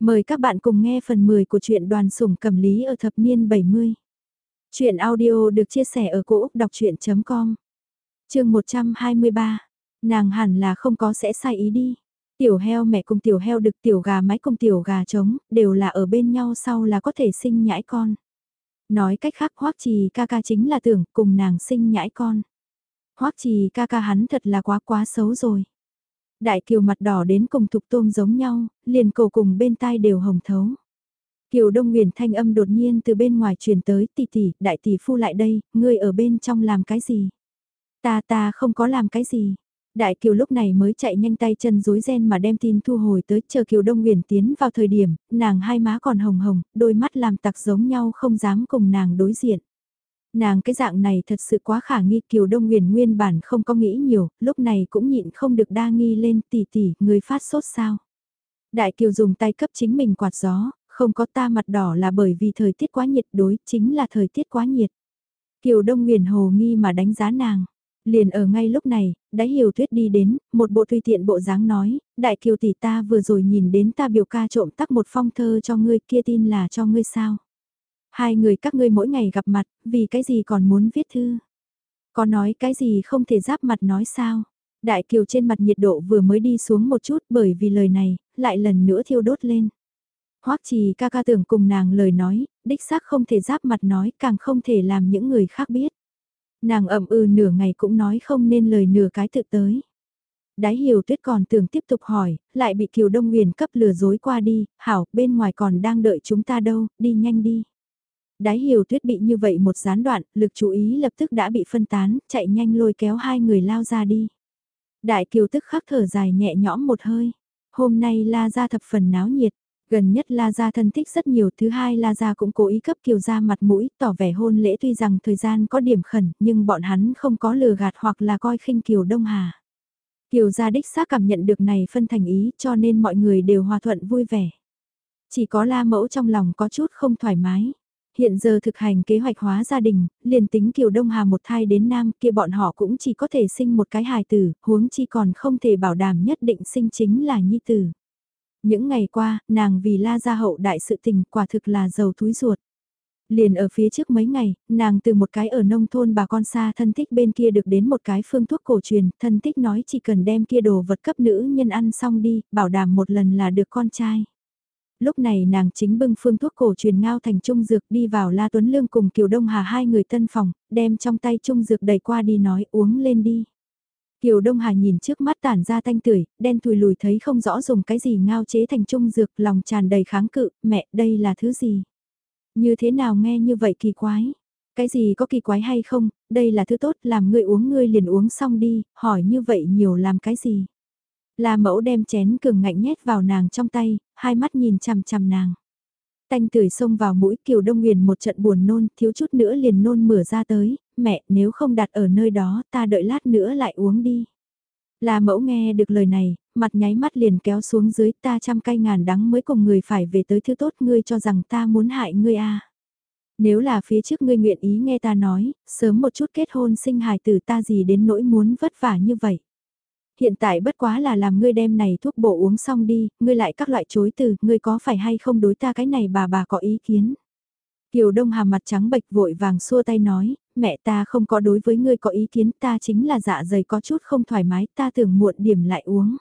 Mời các bạn cùng nghe phần 10 của truyện đoàn sủng cầm lý ở thập niên 70. Chuyện audio được chia sẻ ở cỗ đọc chuyện.com Trường 123, nàng hẳn là không có sẽ sai ý đi. Tiểu heo mẹ cùng tiểu heo đực tiểu gà mái cùng tiểu gà trống, đều là ở bên nhau sau là có thể sinh nhãi con. Nói cách khác hoắc trì ca ca chính là tưởng cùng nàng sinh nhãi con. hoắc trì ca ca hắn thật là quá quá xấu rồi. Đại kiều mặt đỏ đến cùng thục tôm giống nhau, liền cổ cùng bên tai đều hồng thấu. Kiều Đông Nguyền thanh âm đột nhiên từ bên ngoài truyền tới tỷ tỷ, đại tỷ phu lại đây, ngươi ở bên trong làm cái gì? Ta ta không có làm cái gì. Đại Kiều lúc này mới chạy nhanh tay chân rối ren mà đem tin thu hồi tới, chờ Kiều Đông Nguyền tiến vào thời điểm, nàng hai má còn hồng hồng, đôi mắt làm tặc giống nhau không dám cùng nàng đối diện. Nàng cái dạng này thật sự quá khả nghi Kiều Đông Nguyền nguyên bản không có nghĩ nhiều, lúc này cũng nhịn không được đa nghi lên tỷ tỷ, người phát sốt sao. Đại Kiều dùng tay cấp chính mình quạt gió, không có ta mặt đỏ là bởi vì thời tiết quá nhiệt đối, chính là thời tiết quá nhiệt. Kiều Đông Nguyền hồ nghi mà đánh giá nàng. Liền ở ngay lúc này, đáy hiểu tuyết đi đến, một bộ tùy tiện bộ dáng nói, đại kiều tỷ ta vừa rồi nhìn đến ta biểu ca trộm tắc một phong thơ cho ngươi kia tin là cho ngươi sao. Hai người các ngươi mỗi ngày gặp mặt, vì cái gì còn muốn viết thư? Có nói cái gì không thể giáp mặt nói sao? Đại kiều trên mặt nhiệt độ vừa mới đi xuống một chút bởi vì lời này, lại lần nữa thiêu đốt lên. Hoắc trì ca ca tưởng cùng nàng lời nói, đích xác không thể giáp mặt nói, càng không thể làm những người khác biết. Nàng ậm ừ nửa ngày cũng nói không nên lời nửa cái tự tới. Đái hiểu tuyết còn tưởng tiếp tục hỏi, lại bị Kiều Đông huyền cấp lừa dối qua đi, hảo, bên ngoài còn đang đợi chúng ta đâu, đi nhanh đi. Đái hiểu tuyết bị như vậy một gián đoạn, lực chú ý lập tức đã bị phân tán, chạy nhanh lôi kéo hai người lao ra đi. Đại kiều tức khắc thở dài nhẹ nhõm một hơi. Hôm nay la ra thập phần náo nhiệt. Gần nhất La Gia thân thích rất nhiều, thứ hai La Gia cũng cố ý cấp Kiều Gia mặt mũi, tỏ vẻ hôn lễ tuy rằng thời gian có điểm khẩn, nhưng bọn hắn không có lừa gạt hoặc là coi khinh Kiều Đông Hà. Kiều Gia đích xác cảm nhận được này phân thành ý cho nên mọi người đều hòa thuận vui vẻ. Chỉ có La Mẫu trong lòng có chút không thoải mái. Hiện giờ thực hành kế hoạch hóa gia đình, liền tính Kiều Đông Hà một thai đến nam kia bọn họ cũng chỉ có thể sinh một cái hài tử, huống chi còn không thể bảo đảm nhất định sinh chính là nhi tử. Những ngày qua, nàng vì la gia hậu đại sự tình quả thực là giàu túi ruột. Liền ở phía trước mấy ngày, nàng từ một cái ở nông thôn bà con xa thân thích bên kia được đến một cái phương thuốc cổ truyền, thân thích nói chỉ cần đem kia đồ vật cấp nữ nhân ăn xong đi, bảo đảm một lần là được con trai lúc này nàng chính bưng phương thuốc cổ truyền ngao thành trung dược đi vào La Tuấn Lương cùng Kiều Đông Hà hai người tân phòng, đem trong tay trung dược đẩy qua đi nói uống lên đi. Kiều Đông Hà nhìn trước mắt tản ra thanh tưởi, đen thùi lùi thấy không rõ dùng cái gì ngao chế thành trung dược, lòng tràn đầy kháng cự, mẹ, đây là thứ gì? Như thế nào nghe như vậy kỳ quái? Cái gì có kỳ quái hay không, đây là thứ tốt, làm ngươi uống ngươi liền uống xong đi, hỏi như vậy nhiều làm cái gì? Là mẫu đem chén cường ngạnh nhét vào nàng trong tay, hai mắt nhìn chằm chằm nàng. Tanh tưởi xông vào mũi Kiều Đông Nguyền một trận buồn nôn, thiếu chút nữa liền nôn mửa ra tới, mẹ nếu không đặt ở nơi đó ta đợi lát nữa lại uống đi. Là mẫu nghe được lời này, mặt nháy mắt liền kéo xuống dưới ta trăm cây ngàn đắng mới cùng người phải về tới thứ tốt ngươi cho rằng ta muốn hại ngươi à. Nếu là phía trước ngươi nguyện ý nghe ta nói, sớm một chút kết hôn sinh hài tử ta gì đến nỗi muốn vất vả như vậy. Hiện tại bất quá là làm ngươi đem này thuốc bổ uống xong đi, ngươi lại các loại chối từ, ngươi có phải hay không đối ta cái này bà bà có ý kiến. Kiều Đông Hà mặt trắng bệch vội vàng xua tay nói, mẹ ta không có đối với ngươi có ý kiến ta chính là dạ dày có chút không thoải mái ta tưởng muộn điểm lại uống.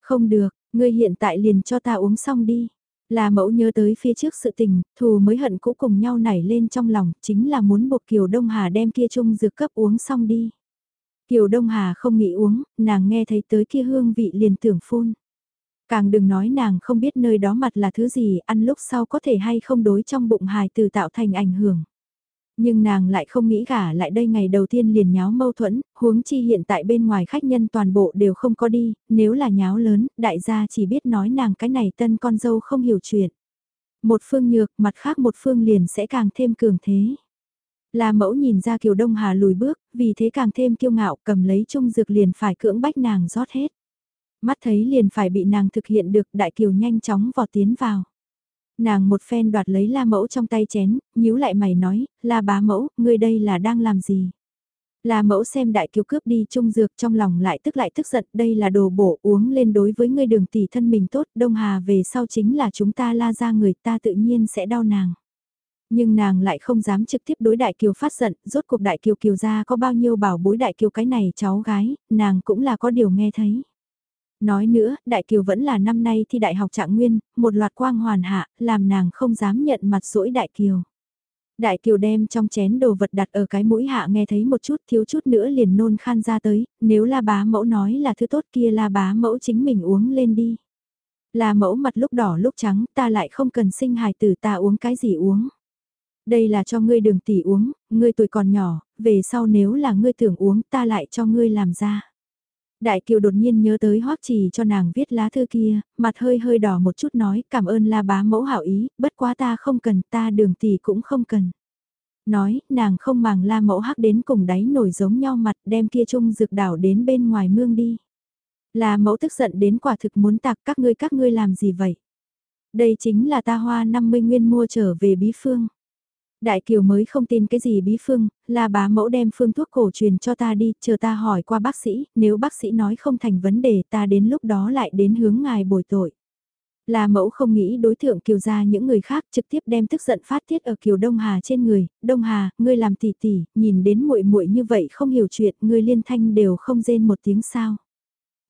Không được, ngươi hiện tại liền cho ta uống xong đi. Là mẫu nhớ tới phía trước sự tình, thù mới hận cũ cùng nhau nảy lên trong lòng, chính là muốn buộc Kiều Đông Hà đem kia chung dược cấp uống xong đi. Kiều Đông Hà không nghĩ uống, nàng nghe thấy tới kia hương vị liền tưởng phun. Càng đừng nói nàng không biết nơi đó mặt là thứ gì, ăn lúc sau có thể hay không đối trong bụng hài từ tạo thành ảnh hưởng. Nhưng nàng lại không nghĩ gả lại đây ngày đầu tiên liền nháo mâu thuẫn, huống chi hiện tại bên ngoài khách nhân toàn bộ đều không có đi, nếu là nháo lớn, đại gia chỉ biết nói nàng cái này tân con dâu không hiểu chuyện. Một phương nhược, mặt khác một phương liền sẽ càng thêm cường thế. La mẫu nhìn ra Kiều Đông Hà lùi bước, vì thế càng thêm kiêu ngạo cầm lấy chung dược liền phải cưỡng bách nàng rót hết. Mắt thấy liền phải bị nàng thực hiện được đại kiều nhanh chóng vọt tiến vào. Nàng một phen đoạt lấy la mẫu trong tay chén, nhíu lại mày nói, la bá mẫu, ngươi đây là đang làm gì? la mẫu xem đại kiều cướp đi trung dược trong lòng lại tức lại tức giận, đây là đồ bổ uống lên đối với ngươi đường tỷ thân mình tốt, Đông Hà về sau chính là chúng ta la ra người ta tự nhiên sẽ đau nàng. Nhưng nàng lại không dám trực tiếp đối đại kiều phát giận, rốt cuộc đại kiều kiều ra có bao nhiêu bảo bối đại kiều cái này cháu gái, nàng cũng là có điều nghe thấy. Nói nữa, Đại Kiều vẫn là năm nay thi đại học trạng nguyên, một loạt quang hoàn hạ, làm nàng không dám nhận mặt rỗi Đại Kiều. Đại Kiều đem trong chén đồ vật đặt ở cái mũi hạ nghe thấy một chút thiếu chút nữa liền nôn khan ra tới, nếu la bá mẫu nói là thứ tốt kia la bá mẫu chính mình uống lên đi. Là mẫu mặt lúc đỏ lúc trắng, ta lại không cần sinh hài tử ta uống cái gì uống. Đây là cho ngươi đường tỷ uống, ngươi tuổi còn nhỏ, về sau nếu là ngươi tưởng uống ta lại cho ngươi làm ra. Đại Kiều đột nhiên nhớ tới hoắc trì cho nàng viết lá thư kia, mặt hơi hơi đỏ một chút nói cảm ơn la bá mẫu hảo ý, bất quá ta không cần, ta đường tỷ cũng không cần. Nói, nàng không màng la mẫu hắc đến cùng đáy nổi giống nhau mặt đem kia chung dược đảo đến bên ngoài mương đi. La mẫu tức giận đến quả thực muốn tạc các ngươi các ngươi làm gì vậy? Đây chính là ta hoa 50 nguyên mua trở về bí phương. Đại Kiều mới không tin cái gì bí phương, là bá mẫu đem phương thuốc cổ truyền cho ta đi, chờ ta hỏi qua bác sĩ, nếu bác sĩ nói không thành vấn đề ta đến lúc đó lại đến hướng ngài bồi tội. Là mẫu không nghĩ đối tượng Kiều ra những người khác trực tiếp đem tức giận phát tiết ở Kiều Đông Hà trên người, Đông Hà, ngươi làm tỷ tỷ, nhìn đến muội muội như vậy không hiểu chuyện, ngươi liên thanh đều không rên một tiếng sao.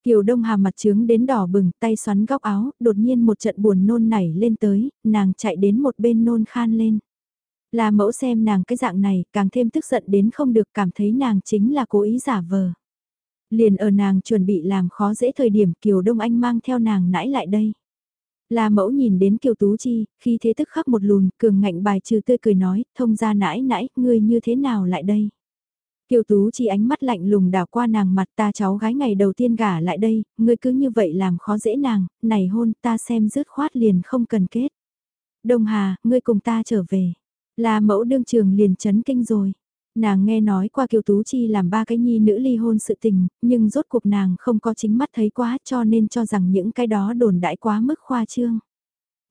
Kiều Đông Hà mặt trướng đến đỏ bừng, tay xoắn góc áo, đột nhiên một trận buồn nôn nảy lên tới, nàng chạy đến một bên nôn khan lên. Là mẫu xem nàng cái dạng này, càng thêm tức giận đến không được cảm thấy nàng chính là cố ý giả vờ. Liền ở nàng chuẩn bị làm khó dễ thời điểm Kiều Đông Anh mang theo nàng nãi lại đây. Là mẫu nhìn đến Kiều Tú Chi, khi thế tức khắc một lùn, cường ngạnh bài trừ tươi cười nói, thông ra nãi nãi, ngươi như thế nào lại đây? Kiều Tú Chi ánh mắt lạnh lùng đảo qua nàng mặt ta cháu gái ngày đầu tiên gả lại đây, ngươi cứ như vậy làm khó dễ nàng, này hôn ta xem rứt khoát liền không cần kết. Đông Hà, ngươi cùng ta trở về. Là mẫu đương trường liền chấn kinh rồi. Nàng nghe nói qua Kiều Tú Chi làm ba cái nhi nữ ly hôn sự tình, nhưng rốt cuộc nàng không có chính mắt thấy quá cho nên cho rằng những cái đó đồn đãi quá mức khoa trương.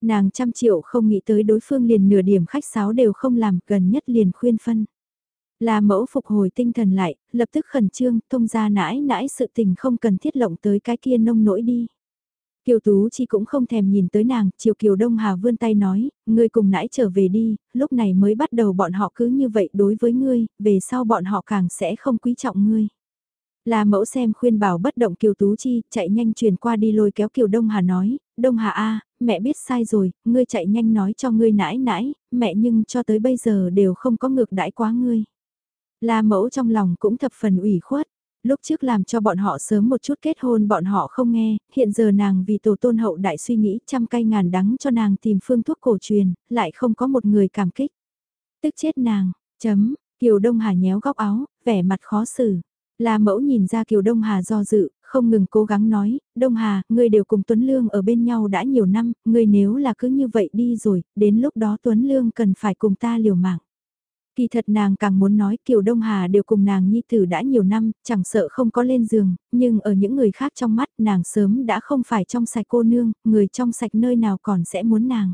Nàng trăm triệu không nghĩ tới đối phương liền nửa điểm khách sáo đều không làm gần nhất liền khuyên phân. Là mẫu phục hồi tinh thần lại, lập tức khẩn trương, thông ra nãi nãi sự tình không cần thiết lộng tới cái kia nông nỗi đi. Kiều Tú Chi cũng không thèm nhìn tới nàng, Triều Kiều Đông Hà vươn tay nói, ngươi cùng nãy trở về đi, lúc này mới bắt đầu bọn họ cứ như vậy đối với ngươi, về sau bọn họ càng sẽ không quý trọng ngươi. Là mẫu xem khuyên bảo bất động Kiều Tú Chi, chạy nhanh truyền qua đi lôi kéo Kiều Đông Hà nói, Đông Hà a, mẹ biết sai rồi, ngươi chạy nhanh nói cho ngươi nãi nãi, mẹ nhưng cho tới bây giờ đều không có ngược đãi quá ngươi. Là mẫu trong lòng cũng thập phần ủy khuất, Lúc trước làm cho bọn họ sớm một chút kết hôn bọn họ không nghe, hiện giờ nàng vì tổ tôn hậu đại suy nghĩ trăm cây ngàn đắng cho nàng tìm phương thuốc cổ truyền, lại không có một người cảm kích. Tức chết nàng, chấm, Kiều Đông Hà nhéo góc áo, vẻ mặt khó xử. Là mẫu nhìn ra Kiều Đông Hà do dự, không ngừng cố gắng nói, Đông Hà, ngươi đều cùng Tuấn Lương ở bên nhau đã nhiều năm, ngươi nếu là cứ như vậy đi rồi, đến lúc đó Tuấn Lương cần phải cùng ta liều mạng. Kỳ thật nàng càng muốn nói Kiều Đông Hà đều cùng nàng nhi tử đã nhiều năm, chẳng sợ không có lên giường, nhưng ở những người khác trong mắt nàng sớm đã không phải trong sạch cô nương, người trong sạch nơi nào còn sẽ muốn nàng.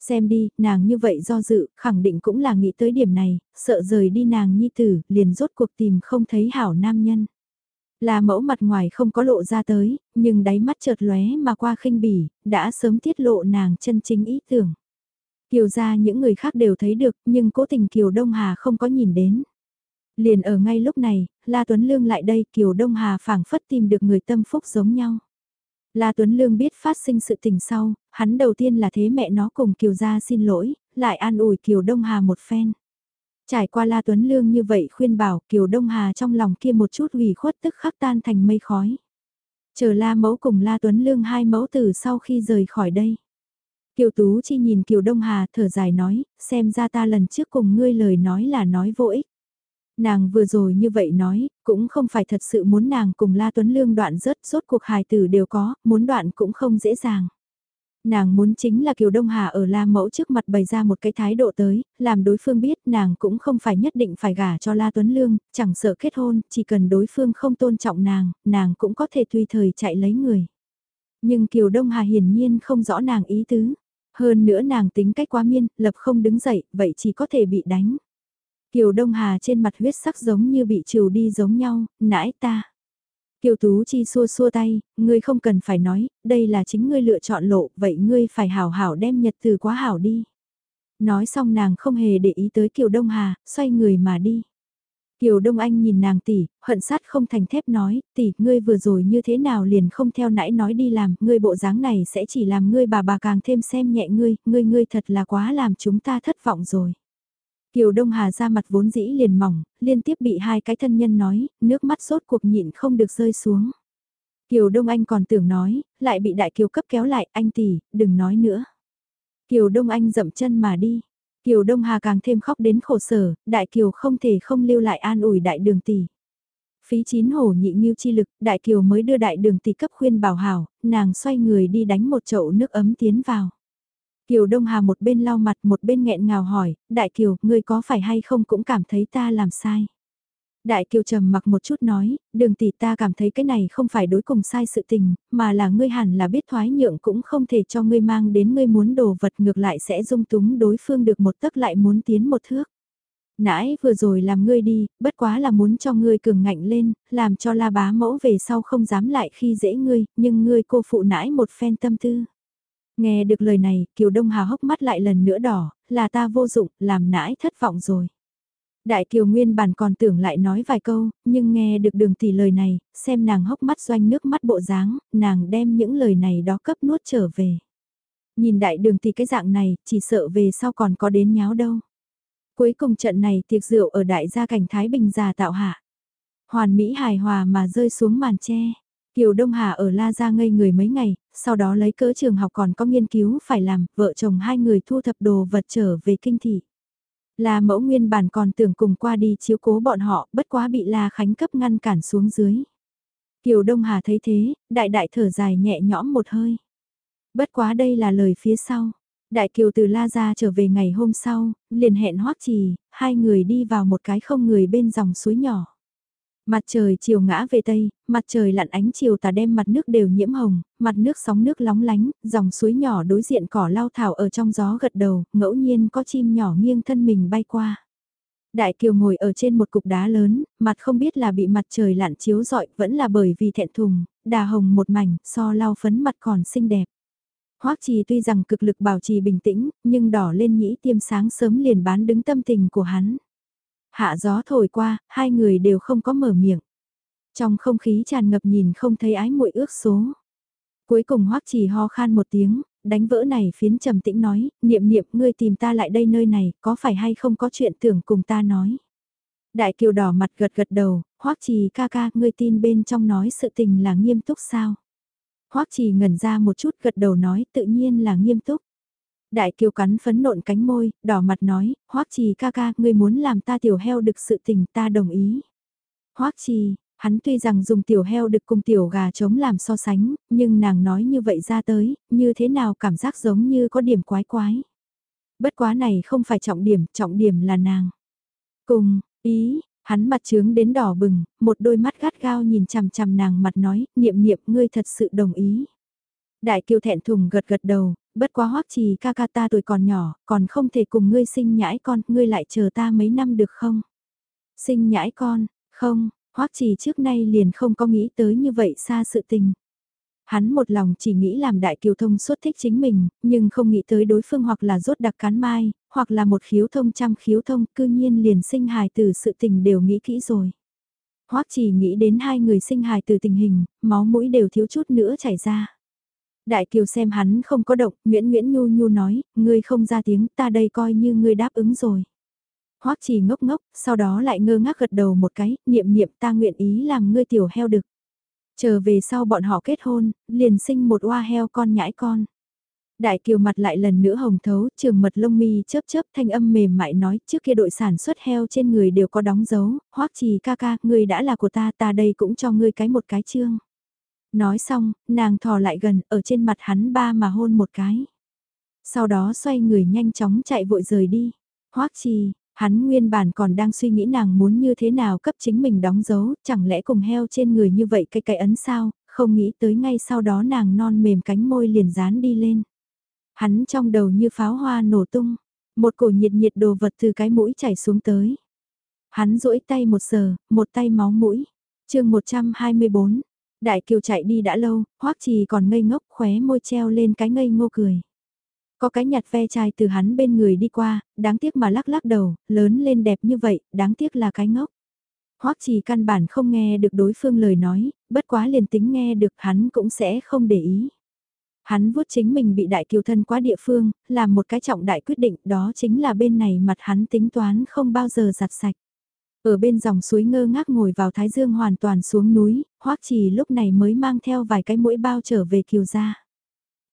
Xem đi, nàng như vậy do dự, khẳng định cũng là nghĩ tới điểm này, sợ rời đi nàng nhi tử, liền rốt cuộc tìm không thấy hảo nam nhân. Là mẫu mặt ngoài không có lộ ra tới, nhưng đáy mắt chợt lóe mà qua khinh bỉ, đã sớm tiết lộ nàng chân chính ý tưởng. Kiều ra những người khác đều thấy được nhưng cố tình Kiều Đông Hà không có nhìn đến. Liền ở ngay lúc này, La Tuấn Lương lại đây Kiều Đông Hà phảng phất tìm được người tâm phúc giống nhau. La Tuấn Lương biết phát sinh sự tình sau, hắn đầu tiên là thế mẹ nó cùng Kiều gia xin lỗi, lại an ủi Kiều Đông Hà một phen. Trải qua La Tuấn Lương như vậy khuyên bảo Kiều Đông Hà trong lòng kia một chút ủy khuất tức khắc tan thành mây khói. Chờ La Mẫu cùng La Tuấn Lương hai mẫu tử sau khi rời khỏi đây. Kiều Tú Chi nhìn Kiều Đông Hà thở dài nói, xem ra ta lần trước cùng ngươi lời nói là nói vô ích. Nàng vừa rồi như vậy nói, cũng không phải thật sự muốn nàng cùng La Tuấn Lương đoạn rớt rốt cuộc hài tử đều có, muốn đoạn cũng không dễ dàng. Nàng muốn chính là Kiều Đông Hà ở La Mẫu trước mặt bày ra một cái thái độ tới, làm đối phương biết nàng cũng không phải nhất định phải gả cho La Tuấn Lương, chẳng sợ kết hôn, chỉ cần đối phương không tôn trọng nàng, nàng cũng có thể tùy thời chạy lấy người. Nhưng Kiều Đông Hà hiển nhiên không rõ nàng ý tứ. Hơn nữa nàng tính cách quá miên, lập không đứng dậy, vậy chỉ có thể bị đánh. Kiều Đông Hà trên mặt huyết sắc giống như bị trừ đi giống nhau, nãi ta. Kiều Tú Chi xua xua tay, ngươi không cần phải nói, đây là chính ngươi lựa chọn lộ, vậy ngươi phải hảo hảo đem nhật từ quá hảo đi. Nói xong nàng không hề để ý tới Kiều Đông Hà, xoay người mà đi. Kiều Đông Anh nhìn nàng tỷ, hận sát không thành thép nói, tỷ, ngươi vừa rồi như thế nào liền không theo nãy nói đi làm, ngươi bộ dáng này sẽ chỉ làm ngươi bà bà càng thêm xem nhẹ ngươi, ngươi ngươi thật là quá làm chúng ta thất vọng rồi. Kiều Đông Hà ra mặt vốn dĩ liền mỏng, liên tiếp bị hai cái thân nhân nói, nước mắt sốt cuộc nhịn không được rơi xuống. Kiều Đông Anh còn tưởng nói, lại bị Đại Kiều cấp kéo lại, anh tỷ, đừng nói nữa. Kiều Đông Anh dậm chân mà đi. Kiều Đông Hà càng thêm khóc đến khổ sở, Đại Kiều không thể không lưu lại an ủi Đại Đường Tỷ. Phí chín hổ nhị nghiêu chi lực, Đại Kiều mới đưa Đại Đường Tỷ cấp khuyên bảo hảo, nàng xoay người đi đánh một chậu nước ấm tiến vào. Kiều Đông Hà một bên lau mặt một bên nghẹn ngào hỏi, Đại Kiều, ngươi có phải hay không cũng cảm thấy ta làm sai. Đại Kiều trầm mặc một chút nói, đường tỷ ta cảm thấy cái này không phải đối cùng sai sự tình, mà là ngươi hẳn là biết thoái nhượng cũng không thể cho ngươi mang đến ngươi muốn đồ vật ngược lại sẽ dung túng đối phương được một tấc lại muốn tiến một thước. Nãy vừa rồi làm ngươi đi, bất quá là muốn cho ngươi cường ngạnh lên, làm cho la bá mẫu về sau không dám lại khi dễ ngươi, nhưng ngươi cô phụ nãi một phen tâm tư. Nghe được lời này, Kiều Đông Hà hốc mắt lại lần nữa đỏ, là ta vô dụng, làm nãi thất vọng rồi. Đại Kiều nguyên bản còn tưởng lại nói vài câu, nhưng nghe được đường tỷ lời này, xem nàng hốc mắt doanh nước mắt bộ dáng, nàng đem những lời này đó cấp nuốt trở về. Nhìn đại đường tỷ cái dạng này, chỉ sợ về sau còn có đến nháo đâu. Cuối cùng trận này tiệc rượu ở đại gia cảnh Thái Bình già tạo hạ. Hoàn Mỹ hài hòa mà rơi xuống màn tre. Kiều Đông Hà ở La Gia ngây người mấy ngày, sau đó lấy cỡ trường học còn có nghiên cứu phải làm, vợ chồng hai người thu thập đồ vật trở về kinh thị. La mẫu nguyên bản còn tưởng cùng qua đi chiếu cố bọn họ, bất quá bị La Khánh cấp ngăn cản xuống dưới. Kiều Đông Hà thấy thế, đại đại thở dài nhẹ nhõm một hơi. Bất quá đây là lời phía sau. Đại Kiều từ La Gia trở về ngày hôm sau, liền hẹn hoắc trì, hai người đi vào một cái không người bên dòng suối nhỏ. Mặt trời chiều ngã về tây, mặt trời lặn ánh chiều tà đem mặt nước đều nhiễm hồng, mặt nước sóng nước lóng lánh, dòng suối nhỏ đối diện cỏ lau thảo ở trong gió gật đầu, ngẫu nhiên có chim nhỏ nghiêng thân mình bay qua. Đại Kiều ngồi ở trên một cục đá lớn, mặt không biết là bị mặt trời lặn chiếu rọi, vẫn là bởi vì thẹn thùng, đà hồng một mảnh, so lau phấn mặt còn xinh đẹp. Hoắc Trì tuy rằng cực lực bảo trì bình tĩnh, nhưng đỏ lên nhĩ tiêm sáng sớm liền bán đứng tâm tình của hắn. Hạ gió thổi qua, hai người đều không có mở miệng. Trong không khí tràn ngập nhìn không thấy ái muội ước số. Cuối cùng hoắc chỉ ho khan một tiếng, đánh vỡ này phiến trầm tĩnh nói, niệm niệm ngươi tìm ta lại đây nơi này, có phải hay không có chuyện tưởng cùng ta nói. Đại kiều đỏ mặt gật gật đầu, hoắc trì ca ca, ngươi tin bên trong nói sự tình là nghiêm túc sao. hoắc trì ngẩn ra một chút gật đầu nói tự nhiên là nghiêm túc. Đại kiều cắn phấn nộn cánh môi, đỏ mặt nói, hoắc trì ca ca, ngươi muốn làm ta tiểu heo được sự tình ta đồng ý. hoắc trì, hắn tuy rằng dùng tiểu heo được cùng tiểu gà trống làm so sánh, nhưng nàng nói như vậy ra tới, như thế nào cảm giác giống như có điểm quái quái. Bất quá này không phải trọng điểm, trọng điểm là nàng. Cùng, ý, hắn mặt trướng đến đỏ bừng, một đôi mắt gắt gao nhìn chằm chằm nàng mặt nói, niệm niệm ngươi thật sự đồng ý. Đại kiều thẹn thùng gật gật đầu, bất quá hoắc trì ca ca ta tuổi còn nhỏ, còn không thể cùng ngươi sinh nhãi con, ngươi lại chờ ta mấy năm được không? Sinh nhãi con, không, hoắc trì trước nay liền không có nghĩ tới như vậy xa sự tình. Hắn một lòng chỉ nghĩ làm đại kiều thông suốt thích chính mình, nhưng không nghĩ tới đối phương hoặc là rốt đặc cán mai, hoặc là một khiếu thông trăm khiếu thông, cư nhiên liền sinh hài từ sự tình đều nghĩ kỹ rồi. Hoắc chỉ nghĩ đến hai người sinh hài từ tình hình, máu mũi đều thiếu chút nữa chảy ra. Đại Kiều xem hắn không có động, Nguyễn Nguyễn Nhu Nhu nói, ngươi không ra tiếng, ta đây coi như ngươi đáp ứng rồi. Hoắc chỉ ngốc ngốc, sau đó lại ngơ ngác gật đầu một cái, niệm niệm ta nguyện ý làm ngươi tiểu heo đực. Chờ về sau bọn họ kết hôn, liền sinh một oa heo con nhãi con. Đại kiều mặt lại lần nữa hồng thấu, trường mật lông mi chớp chớp thanh âm mềm mại nói trước kia đội sản xuất heo trên người đều có đóng dấu, hoắc trì ca ca, ngươi đã là của ta, ta đây cũng cho ngươi cái một cái chương. Nói xong, nàng thò lại gần, ở trên mặt hắn ba mà hôn một cái. Sau đó xoay người nhanh chóng chạy vội rời đi. Hoắc trì, hắn nguyên bản còn đang suy nghĩ nàng muốn như thế nào cấp chính mình đóng dấu, chẳng lẽ cùng heo trên người như vậy cái cái ấn sao, không nghĩ tới ngay sau đó nàng non mềm cánh môi liền dán đi lên. Hắn trong đầu như pháo hoa nổ tung, một cổ nhiệt nhiệt đồ vật từ cái mũi chảy xuống tới. Hắn duỗi tay một sờ, một tay máu mũi. chương 124, Đại Kiều chạy đi đã lâu, Hoắc Trì còn ngây ngốc khóe môi treo lên cái ngây ngô cười. Có cái nhặt ve chai từ hắn bên người đi qua, đáng tiếc mà lắc lắc đầu, lớn lên đẹp như vậy, đáng tiếc là cái ngốc. Hoắc Trì căn bản không nghe được đối phương lời nói, bất quá liền tính nghe được hắn cũng sẽ không để ý. Hắn vuốt chính mình bị đại kiều thân quá địa phương, làm một cái trọng đại quyết định đó chính là bên này mặt hắn tính toán không bao giờ giặt sạch. Ở bên dòng suối ngơ ngác ngồi vào Thái Dương hoàn toàn xuống núi, Hoắc Trì lúc này mới mang theo vài cái mũi bao trở về Kiều gia.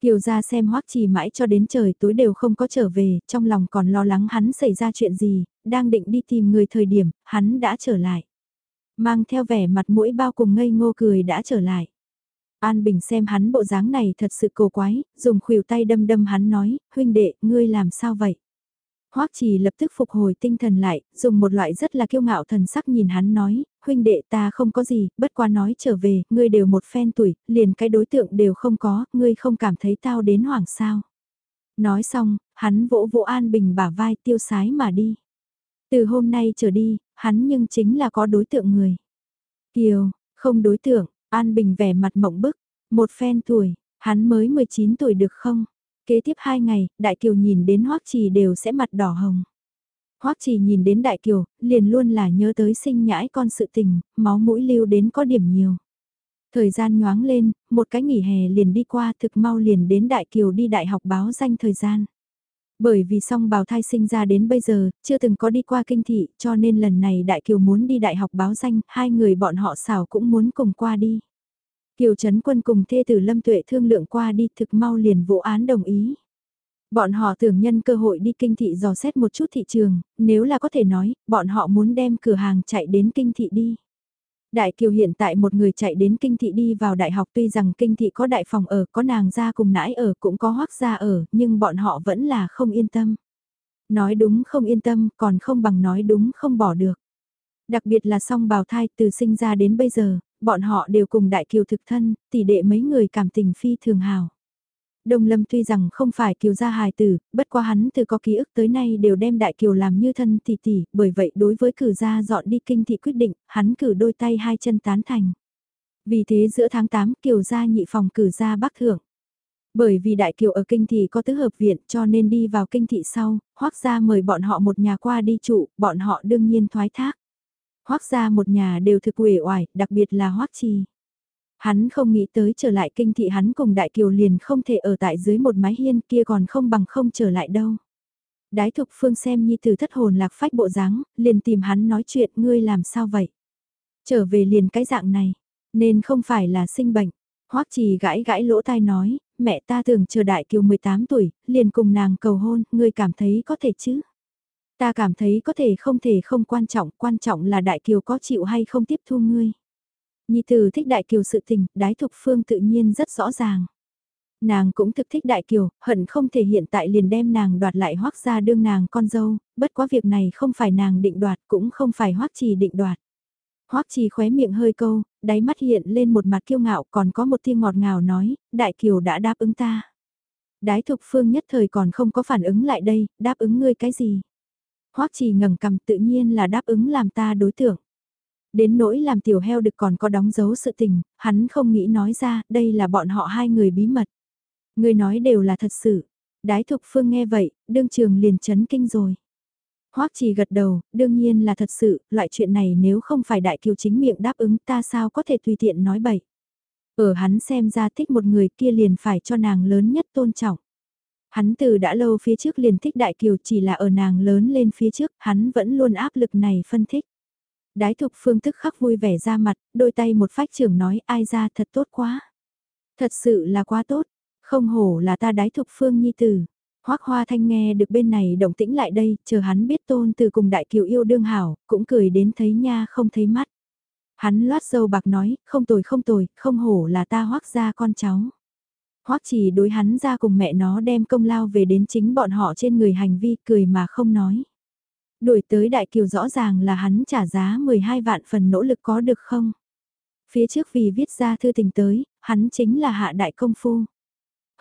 Kiều gia xem Hoắc Trì mãi cho đến trời tối đều không có trở về, trong lòng còn lo lắng hắn xảy ra chuyện gì, đang định đi tìm người thời điểm, hắn đã trở lại. Mang theo vẻ mặt mũi bao cùng ngây ngô cười đã trở lại. An Bình xem hắn bộ dáng này thật sự cổ quái, dùng khuỷu tay đâm đâm hắn nói, huynh đệ, ngươi làm sao vậy? Hoắc Trì lập tức phục hồi tinh thần lại, dùng một loại rất là kiêu ngạo thần sắc nhìn hắn nói, huynh đệ ta không có gì, bất quá nói trở về, ngươi đều một phen tuổi, liền cái đối tượng đều không có, ngươi không cảm thấy tao đến hoảng sao. Nói xong, hắn vỗ vỗ An Bình bả vai tiêu sái mà đi. Từ hôm nay trở đi, hắn nhưng chính là có đối tượng người. Kiều, không đối tượng, An Bình vẻ mặt mộng bức, một phen tuổi, hắn mới 19 tuổi được không? Kế tiếp hai ngày, Đại Kiều nhìn đến Hoắc Trì đều sẽ mặt đỏ hồng. Hoắc Trì nhìn đến Đại Kiều, liền luôn là nhớ tới sinh nhãi con sự tình, máu mũi lưu đến có điểm nhiều. Thời gian nhoáng lên, một cái nghỉ hè liền đi qua thực mau liền đến Đại Kiều đi đại học báo danh thời gian. Bởi vì song bào thai sinh ra đến bây giờ, chưa từng có đi qua kinh thị, cho nên lần này Đại Kiều muốn đi đại học báo danh, hai người bọn họ xảo cũng muốn cùng qua đi. Kiều Trấn Quân cùng thê tử Lâm Tuệ thương lượng qua đi thực mau liền vụ án đồng ý. Bọn họ tưởng nhân cơ hội đi kinh thị dò xét một chút thị trường, nếu là có thể nói, bọn họ muốn đem cửa hàng chạy đến kinh thị đi. Đại Kiều hiện tại một người chạy đến kinh thị đi vào đại học tuy rằng kinh thị có đại phòng ở, có nàng ra cùng nãi ở cũng có hoác ra ở, nhưng bọn họ vẫn là không yên tâm. Nói đúng không yên tâm, còn không bằng nói đúng không bỏ được. Đặc biệt là song bào thai từ sinh ra đến bây giờ, bọn họ đều cùng đại kiều thực thân, tỷ đệ mấy người cảm tình phi thường hào. Đông Lâm tuy rằng không phải kiều gia hài tử, bất quá hắn từ có ký ức tới nay đều đem đại kiều làm như thân tỷ tỷ, bởi vậy đối với cử gia dọn đi kinh thị quyết định, hắn cử đôi tay hai chân tán thành. Vì thế giữa tháng 8 kiều gia nhị phòng cử gia bắc thượng. Bởi vì đại kiều ở kinh thị có tứ hợp viện cho nên đi vào kinh thị sau, hoác gia mời bọn họ một nhà qua đi trụ, bọn họ đương nhiên thoái thác. Hoác gia một nhà đều thực uể oải, đặc biệt là Hoác Trì. Hắn không nghĩ tới trở lại kinh thị hắn cùng Đại Kiều liền không thể ở tại dưới một mái hiên kia còn không bằng không trở lại đâu. Đái thục phương xem nhi từ thất hồn lạc phách bộ dáng, liền tìm hắn nói chuyện ngươi làm sao vậy. Trở về liền cái dạng này, nên không phải là sinh bệnh. Hoắc trì gãi gãi lỗ tai nói, mẹ ta tưởng chờ đại kiều 18 tuổi, liền cùng nàng cầu hôn, ngươi cảm thấy có thể chứ? Ta cảm thấy có thể không thể không quan trọng, quan trọng là Đại Kiều có chịu hay không tiếp thu ngươi. Nhi Tử thích Đại Kiều sự tình, đái thục phương tự nhiên rất rõ ràng. Nàng cũng thực thích Đại Kiều, hận không thể hiện tại liền đem nàng đoạt lại hoác ra đương nàng con dâu, bất quá việc này không phải nàng định đoạt cũng không phải hoác trì định đoạt. Hoắc Trì khóe miệng hơi câu, đáy mắt hiện lên một mặt kiêu ngạo còn có một tia ngọt ngào nói, Đại Kiều đã đáp ứng ta. Đái thục phương nhất thời còn không có phản ứng lại đây, đáp ứng ngươi cái gì? Hoắc Trì ngẩng cầm tự nhiên là đáp ứng làm ta đối tượng. Đến nỗi làm tiểu heo được còn có đóng dấu sự tình, hắn không nghĩ nói ra, đây là bọn họ hai người bí mật. Người nói đều là thật sự. Đái Thục Phương nghe vậy, đương trường liền chấn kinh rồi. Hoắc Trì gật đầu, đương nhiên là thật sự, loại chuyện này nếu không phải đại kiều chính miệng đáp ứng ta sao có thể tùy tiện nói bậy. Ở hắn xem ra thích một người kia liền phải cho nàng lớn nhất tôn trọng. Hắn từ đã lâu phía trước liền thích Đại Kiều chỉ là ở nàng lớn lên phía trước, hắn vẫn luôn áp lực này phân thích. Đái thục phương thức khắc vui vẻ ra mặt, đôi tay một phách trưởng nói ai ra thật tốt quá. Thật sự là quá tốt, không hổ là ta đái thục phương nhi tử. Hoác hoa thanh nghe được bên này động tĩnh lại đây, chờ hắn biết tôn từ cùng đại kiều yêu đương hảo, cũng cười đến thấy nha không thấy mắt. Hắn loát dâu bạc nói, không tồi không tồi, không hổ là ta hoác ra con cháu. Hoắc chỉ đối hắn ra cùng mẹ nó đem công lao về đến chính bọn họ trên người hành vi cười mà không nói. Đuổi tới đại kiều rõ ràng là hắn trả giá 12 vạn phần nỗ lực có được không? Phía trước vì viết ra thư tình tới, hắn chính là hạ đại công phu.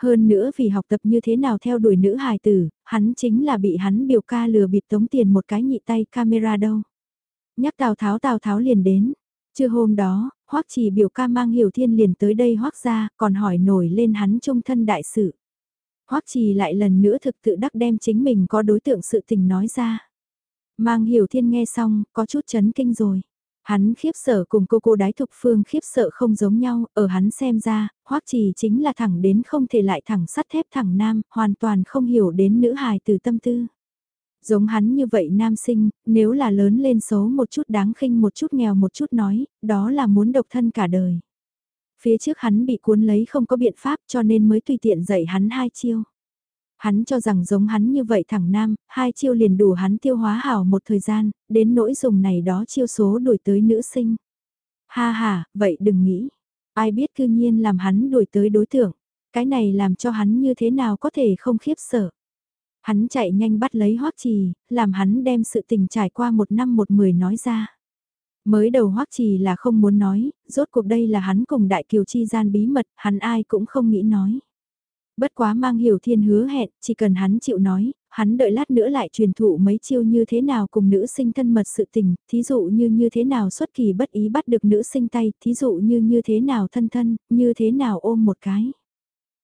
Hơn nữa vì học tập như thế nào theo đuổi nữ hài tử, hắn chính là bị hắn biểu ca lừa bịp tống tiền một cái nhị tay camera đâu. Nhắc Tào Tháo Tào Tháo liền đến. Trưa hôm đó, Hoắc Trì biểu ca mang Hiểu Thiên liền tới đây Hoắc ra, còn hỏi nổi lên hắn trung thân đại sự. Hoắc Trì lại lần nữa thực tự đắc đem chính mình có đối tượng sự tình nói ra. Mang Hiểu Thiên nghe xong, có chút chấn kinh rồi. Hắn khiếp sợ cùng cô cô đái thục phương khiếp sợ không giống nhau, ở hắn xem ra, hoắc trì chính là thẳng đến không thể lại thẳng sắt thép thẳng nam, hoàn toàn không hiểu đến nữ hài từ tâm tư. Giống hắn như vậy nam sinh, nếu là lớn lên xấu một chút đáng khinh một chút nghèo một chút nói, đó là muốn độc thân cả đời. Phía trước hắn bị cuốn lấy không có biện pháp cho nên mới tùy tiện dạy hắn hai chiêu. Hắn cho rằng giống hắn như vậy thẳng nam, hai chiêu liền đủ hắn tiêu hóa hảo một thời gian, đến nỗi dùng này đó chiêu số đuổi tới nữ sinh. Ha ha, vậy đừng nghĩ. Ai biết cư nhiên làm hắn đuổi tới đối tượng. Cái này làm cho hắn như thế nào có thể không khiếp sợ. Hắn chạy nhanh bắt lấy hoắc trì, làm hắn đem sự tình trải qua một năm một mười nói ra. Mới đầu hoắc trì là không muốn nói, rốt cuộc đây là hắn cùng đại kiều chi gian bí mật, hắn ai cũng không nghĩ nói. Bất quá mang hiểu thiên hứa hẹn, chỉ cần hắn chịu nói, hắn đợi lát nữa lại truyền thụ mấy chiêu như thế nào cùng nữ sinh thân mật sự tình, thí dụ như như thế nào xuất kỳ bất ý bắt được nữ sinh tay, thí dụ như như thế nào thân thân, như thế nào ôm một cái.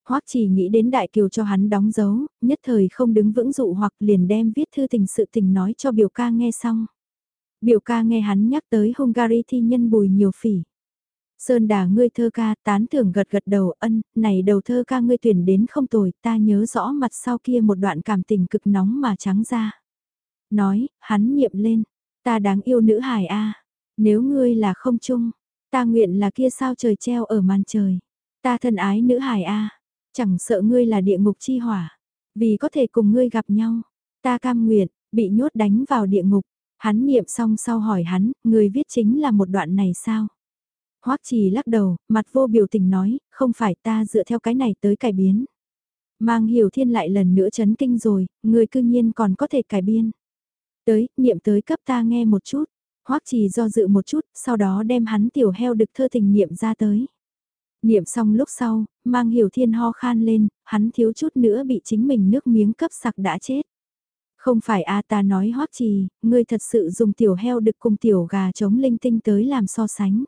Hoắc chỉ nghĩ đến đại kiều cho hắn đóng dấu, nhất thời không đứng vững dụ hoặc liền đem viết thư tình sự tình nói cho biểu ca nghe xong. Biểu ca nghe hắn nhắc tới Hungary thi nhân bùi nhiều phỉ. Sơn đà ngươi thơ ca tán thưởng gật gật đầu ân, này đầu thơ ca ngươi tuyển đến không tồi, ta nhớ rõ mặt sau kia một đoạn cảm tình cực nóng mà trắng ra. Nói, hắn niệm lên, ta đáng yêu nữ hài a nếu ngươi là không chung, ta nguyện là kia sao trời treo ở màn trời. Ta thân ái nữ hài a chẳng sợ ngươi là địa ngục chi hỏa, vì có thể cùng ngươi gặp nhau, ta cam nguyện, bị nhốt đánh vào địa ngục. Hắn niệm xong sau hỏi hắn, người viết chính là một đoạn này sao? Hoắc Trì lắc đầu, mặt vô biểu tình nói, không phải ta dựa theo cái này tới cải biến. Mang hiểu thiên lại lần nữa chấn kinh rồi, người cư nhiên còn có thể cải biên. Tới, niệm tới cấp ta nghe một chút. Hoắc Trì do dự một chút, sau đó đem hắn tiểu heo được thơ tình niệm ra tới. Niệm xong lúc sau, mang hiểu thiên ho khan lên, hắn thiếu chút nữa bị chính mình nước miếng cấp sặc đã chết. Không phải a ta nói Hoắc Trì, ngươi thật sự dùng tiểu heo đực cùng tiểu gà chống linh tinh tới làm so sánh.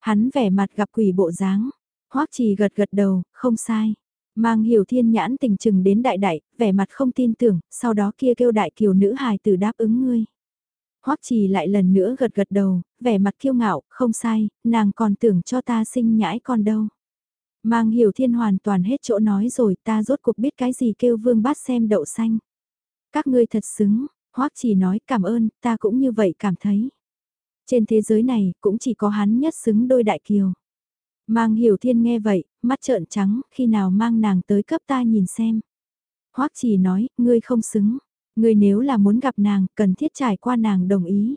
Hắn vẻ mặt gặp quỷ bộ dáng, hoắc trì gật gật đầu, không sai. Mang hiểu thiên nhãn tình chừng đến đại đại, vẻ mặt không tin tưởng, sau đó kia kêu đại kiều nữ hài tử đáp ứng ngươi. Hoắc trì lại lần nữa gật gật đầu, vẻ mặt kiêu ngạo, không sai, nàng còn tưởng cho ta sinh nhãi con đâu. Mang hiểu thiên hoàn toàn hết chỗ nói rồi ta rốt cuộc biết cái gì kêu vương bát xem đậu xanh. Các ngươi thật xứng, Hoắc trì nói cảm ơn, ta cũng như vậy cảm thấy. Trên thế giới này cũng chỉ có hắn nhất xứng đôi đại kiều. Mang hiểu thiên nghe vậy, mắt trợn trắng, khi nào mang nàng tới cấp ta nhìn xem. Hoắc chỉ nói, ngươi không xứng, người nếu là muốn gặp nàng, cần thiết trải qua nàng đồng ý.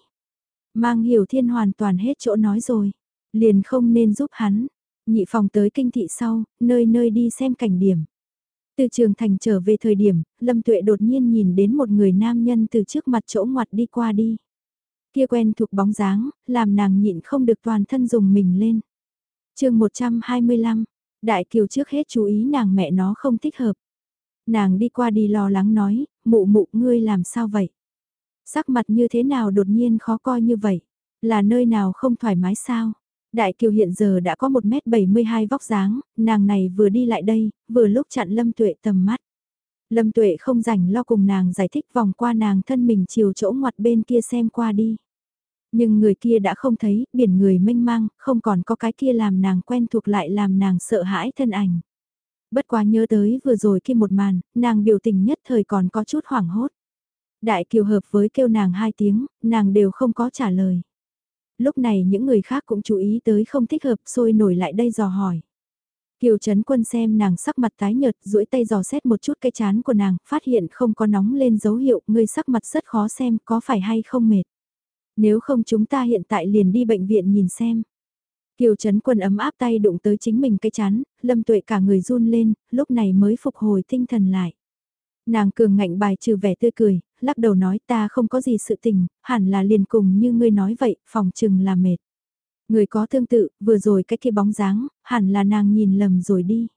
Mang hiểu thiên hoàn toàn hết chỗ nói rồi, liền không nên giúp hắn. Nhị phòng tới kinh thị sau, nơi nơi đi xem cảnh điểm. Từ trường thành trở về thời điểm, Lâm Tuệ đột nhiên nhìn đến một người nam nhân từ trước mặt chỗ ngoặt đi qua đi. Kia quen thuộc bóng dáng, làm nàng nhịn không được toàn thân dùng mình lên. chương 125, Đại Kiều trước hết chú ý nàng mẹ nó không thích hợp. Nàng đi qua đi lo lắng nói, mụ mụ ngươi làm sao vậy? Sắc mặt như thế nào đột nhiên khó coi như vậy? Là nơi nào không thoải mái sao? Đại Kiều hiện giờ đã có 1m72 vóc dáng, nàng này vừa đi lại đây, vừa lúc chặn Lâm Tuệ tầm mắt. Lâm Tuệ không rảnh lo cùng nàng giải thích vòng qua nàng thân mình chiều chỗ ngoặt bên kia xem qua đi. Nhưng người kia đã không thấy, biển người mênh mang, không còn có cái kia làm nàng quen thuộc lại làm nàng sợ hãi thân ảnh. Bất quá nhớ tới vừa rồi khi một màn, nàng biểu tình nhất thời còn có chút hoảng hốt. Đại kiều hợp với kêu nàng hai tiếng, nàng đều không có trả lời. Lúc này những người khác cũng chú ý tới không thích hợp sôi nổi lại đây dò hỏi. Kiều Trấn Quân xem nàng sắc mặt tái nhợt, duỗi tay dò xét một chút cái chán của nàng, phát hiện không có nóng lên dấu hiệu, người sắc mặt rất khó xem, có phải hay không mệt. Nếu không chúng ta hiện tại liền đi bệnh viện nhìn xem. Kiều Trấn Quân ấm áp tay đụng tới chính mình cái chán, lâm tuệ cả người run lên, lúc này mới phục hồi tinh thần lại. Nàng cường ngạnh bài trừ vẻ tươi cười, lắc đầu nói ta không có gì sự tình, hẳn là liền cùng như ngươi nói vậy, phòng chừng là mệt. Người có tương tự, vừa rồi cái kia bóng dáng, hẳn là nàng nhìn lầm rồi đi.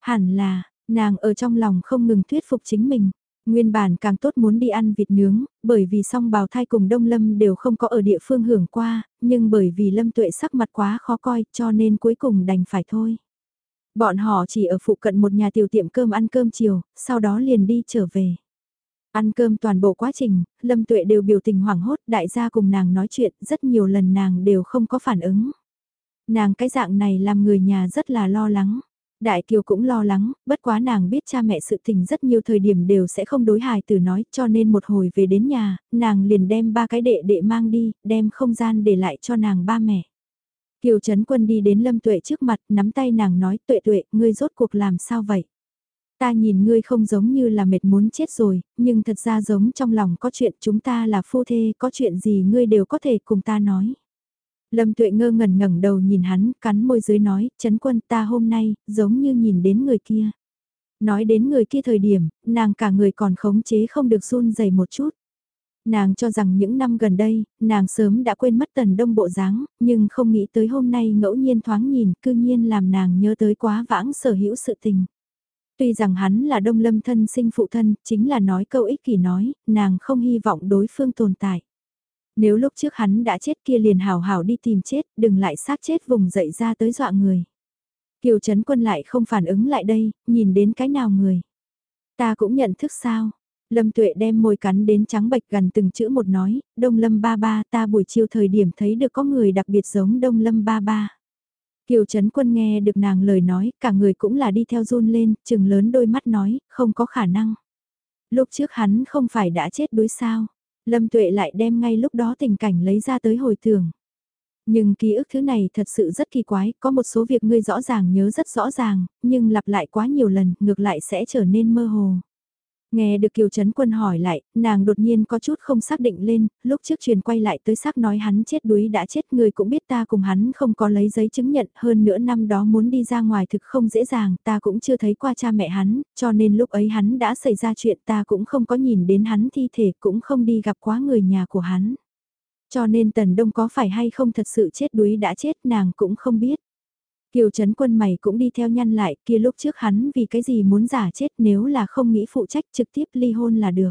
Hẳn là, nàng ở trong lòng không ngừng thuyết phục chính mình. Nguyên bản càng tốt muốn đi ăn vịt nướng, bởi vì song bào thai cùng Đông Lâm đều không có ở địa phương hưởng qua, nhưng bởi vì Lâm Tuệ sắc mặt quá khó coi cho nên cuối cùng đành phải thôi. Bọn họ chỉ ở phụ cận một nhà tiểu tiệm cơm ăn cơm chiều, sau đó liền đi trở về. Ăn cơm toàn bộ quá trình, Lâm Tuệ đều biểu tình hoảng hốt, đại gia cùng nàng nói chuyện, rất nhiều lần nàng đều không có phản ứng. Nàng cái dạng này làm người nhà rất là lo lắng. Đại Kiều cũng lo lắng, bất quá nàng biết cha mẹ sự tình rất nhiều thời điểm đều sẽ không đối hài từ nói cho nên một hồi về đến nhà, nàng liền đem ba cái đệ đệ mang đi, đem không gian để lại cho nàng ba mẹ. Kiều Trấn Quân đi đến Lâm Tuệ trước mặt, nắm tay nàng nói Tuệ Tuệ, ngươi rốt cuộc làm sao vậy? Ta nhìn ngươi không giống như là mệt muốn chết rồi, nhưng thật ra giống trong lòng có chuyện chúng ta là phu thê, có chuyện gì ngươi đều có thể cùng ta nói. Lâm Tuệ ngơ ngẩn ngẩn đầu nhìn hắn, cắn môi dưới nói, chấn quân ta hôm nay, giống như nhìn đến người kia. Nói đến người kia thời điểm, nàng cả người còn khống chế không được run dày một chút. Nàng cho rằng những năm gần đây, nàng sớm đã quên mất tần đông bộ dáng, nhưng không nghĩ tới hôm nay ngẫu nhiên thoáng nhìn, cư nhiên làm nàng nhớ tới quá vãng sở hữu sự tình. Tuy rằng hắn là đông lâm thân sinh phụ thân, chính là nói câu ích kỷ nói, nàng không hy vọng đối phương tồn tại. Nếu lúc trước hắn đã chết kia liền hào hào đi tìm chết, đừng lại xác chết vùng dậy ra tới dọa người. Kiều Trấn Quân lại không phản ứng lại đây, nhìn đến cái nào người. Ta cũng nhận thức sao. Lâm Tuệ đem môi cắn đến trắng bạch gần từng chữ một nói, Đông Lâm ba ba ta buổi chiều thời điểm thấy được có người đặc biệt giống Đông Lâm ba ba. Kiều Trấn Quân nghe được nàng lời nói, cả người cũng là đi theo run lên, chừng lớn đôi mắt nói, không có khả năng. Lúc trước hắn không phải đã chết đuối sao. Lâm Tuệ lại đem ngay lúc đó tình cảnh lấy ra tới hồi tưởng. Nhưng ký ức thứ này thật sự rất kỳ quái, có một số việc ngươi rõ ràng nhớ rất rõ ràng, nhưng lặp lại quá nhiều lần, ngược lại sẽ trở nên mơ hồ. Nghe được Kiều Trấn Quân hỏi lại, nàng đột nhiên có chút không xác định lên, lúc trước truyền quay lại tới xác nói hắn chết đuối đã chết người cũng biết ta cùng hắn không có lấy giấy chứng nhận hơn nữa năm đó muốn đi ra ngoài thực không dễ dàng ta cũng chưa thấy qua cha mẹ hắn, cho nên lúc ấy hắn đã xảy ra chuyện ta cũng không có nhìn đến hắn thi thể cũng không đi gặp quá người nhà của hắn. Cho nên Tần Đông có phải hay không thật sự chết đuối đã chết nàng cũng không biết. Kiều Trấn Quân mày cũng đi theo nhăn lại, kia lúc trước hắn vì cái gì muốn giả chết nếu là không nghĩ phụ trách trực tiếp ly hôn là được.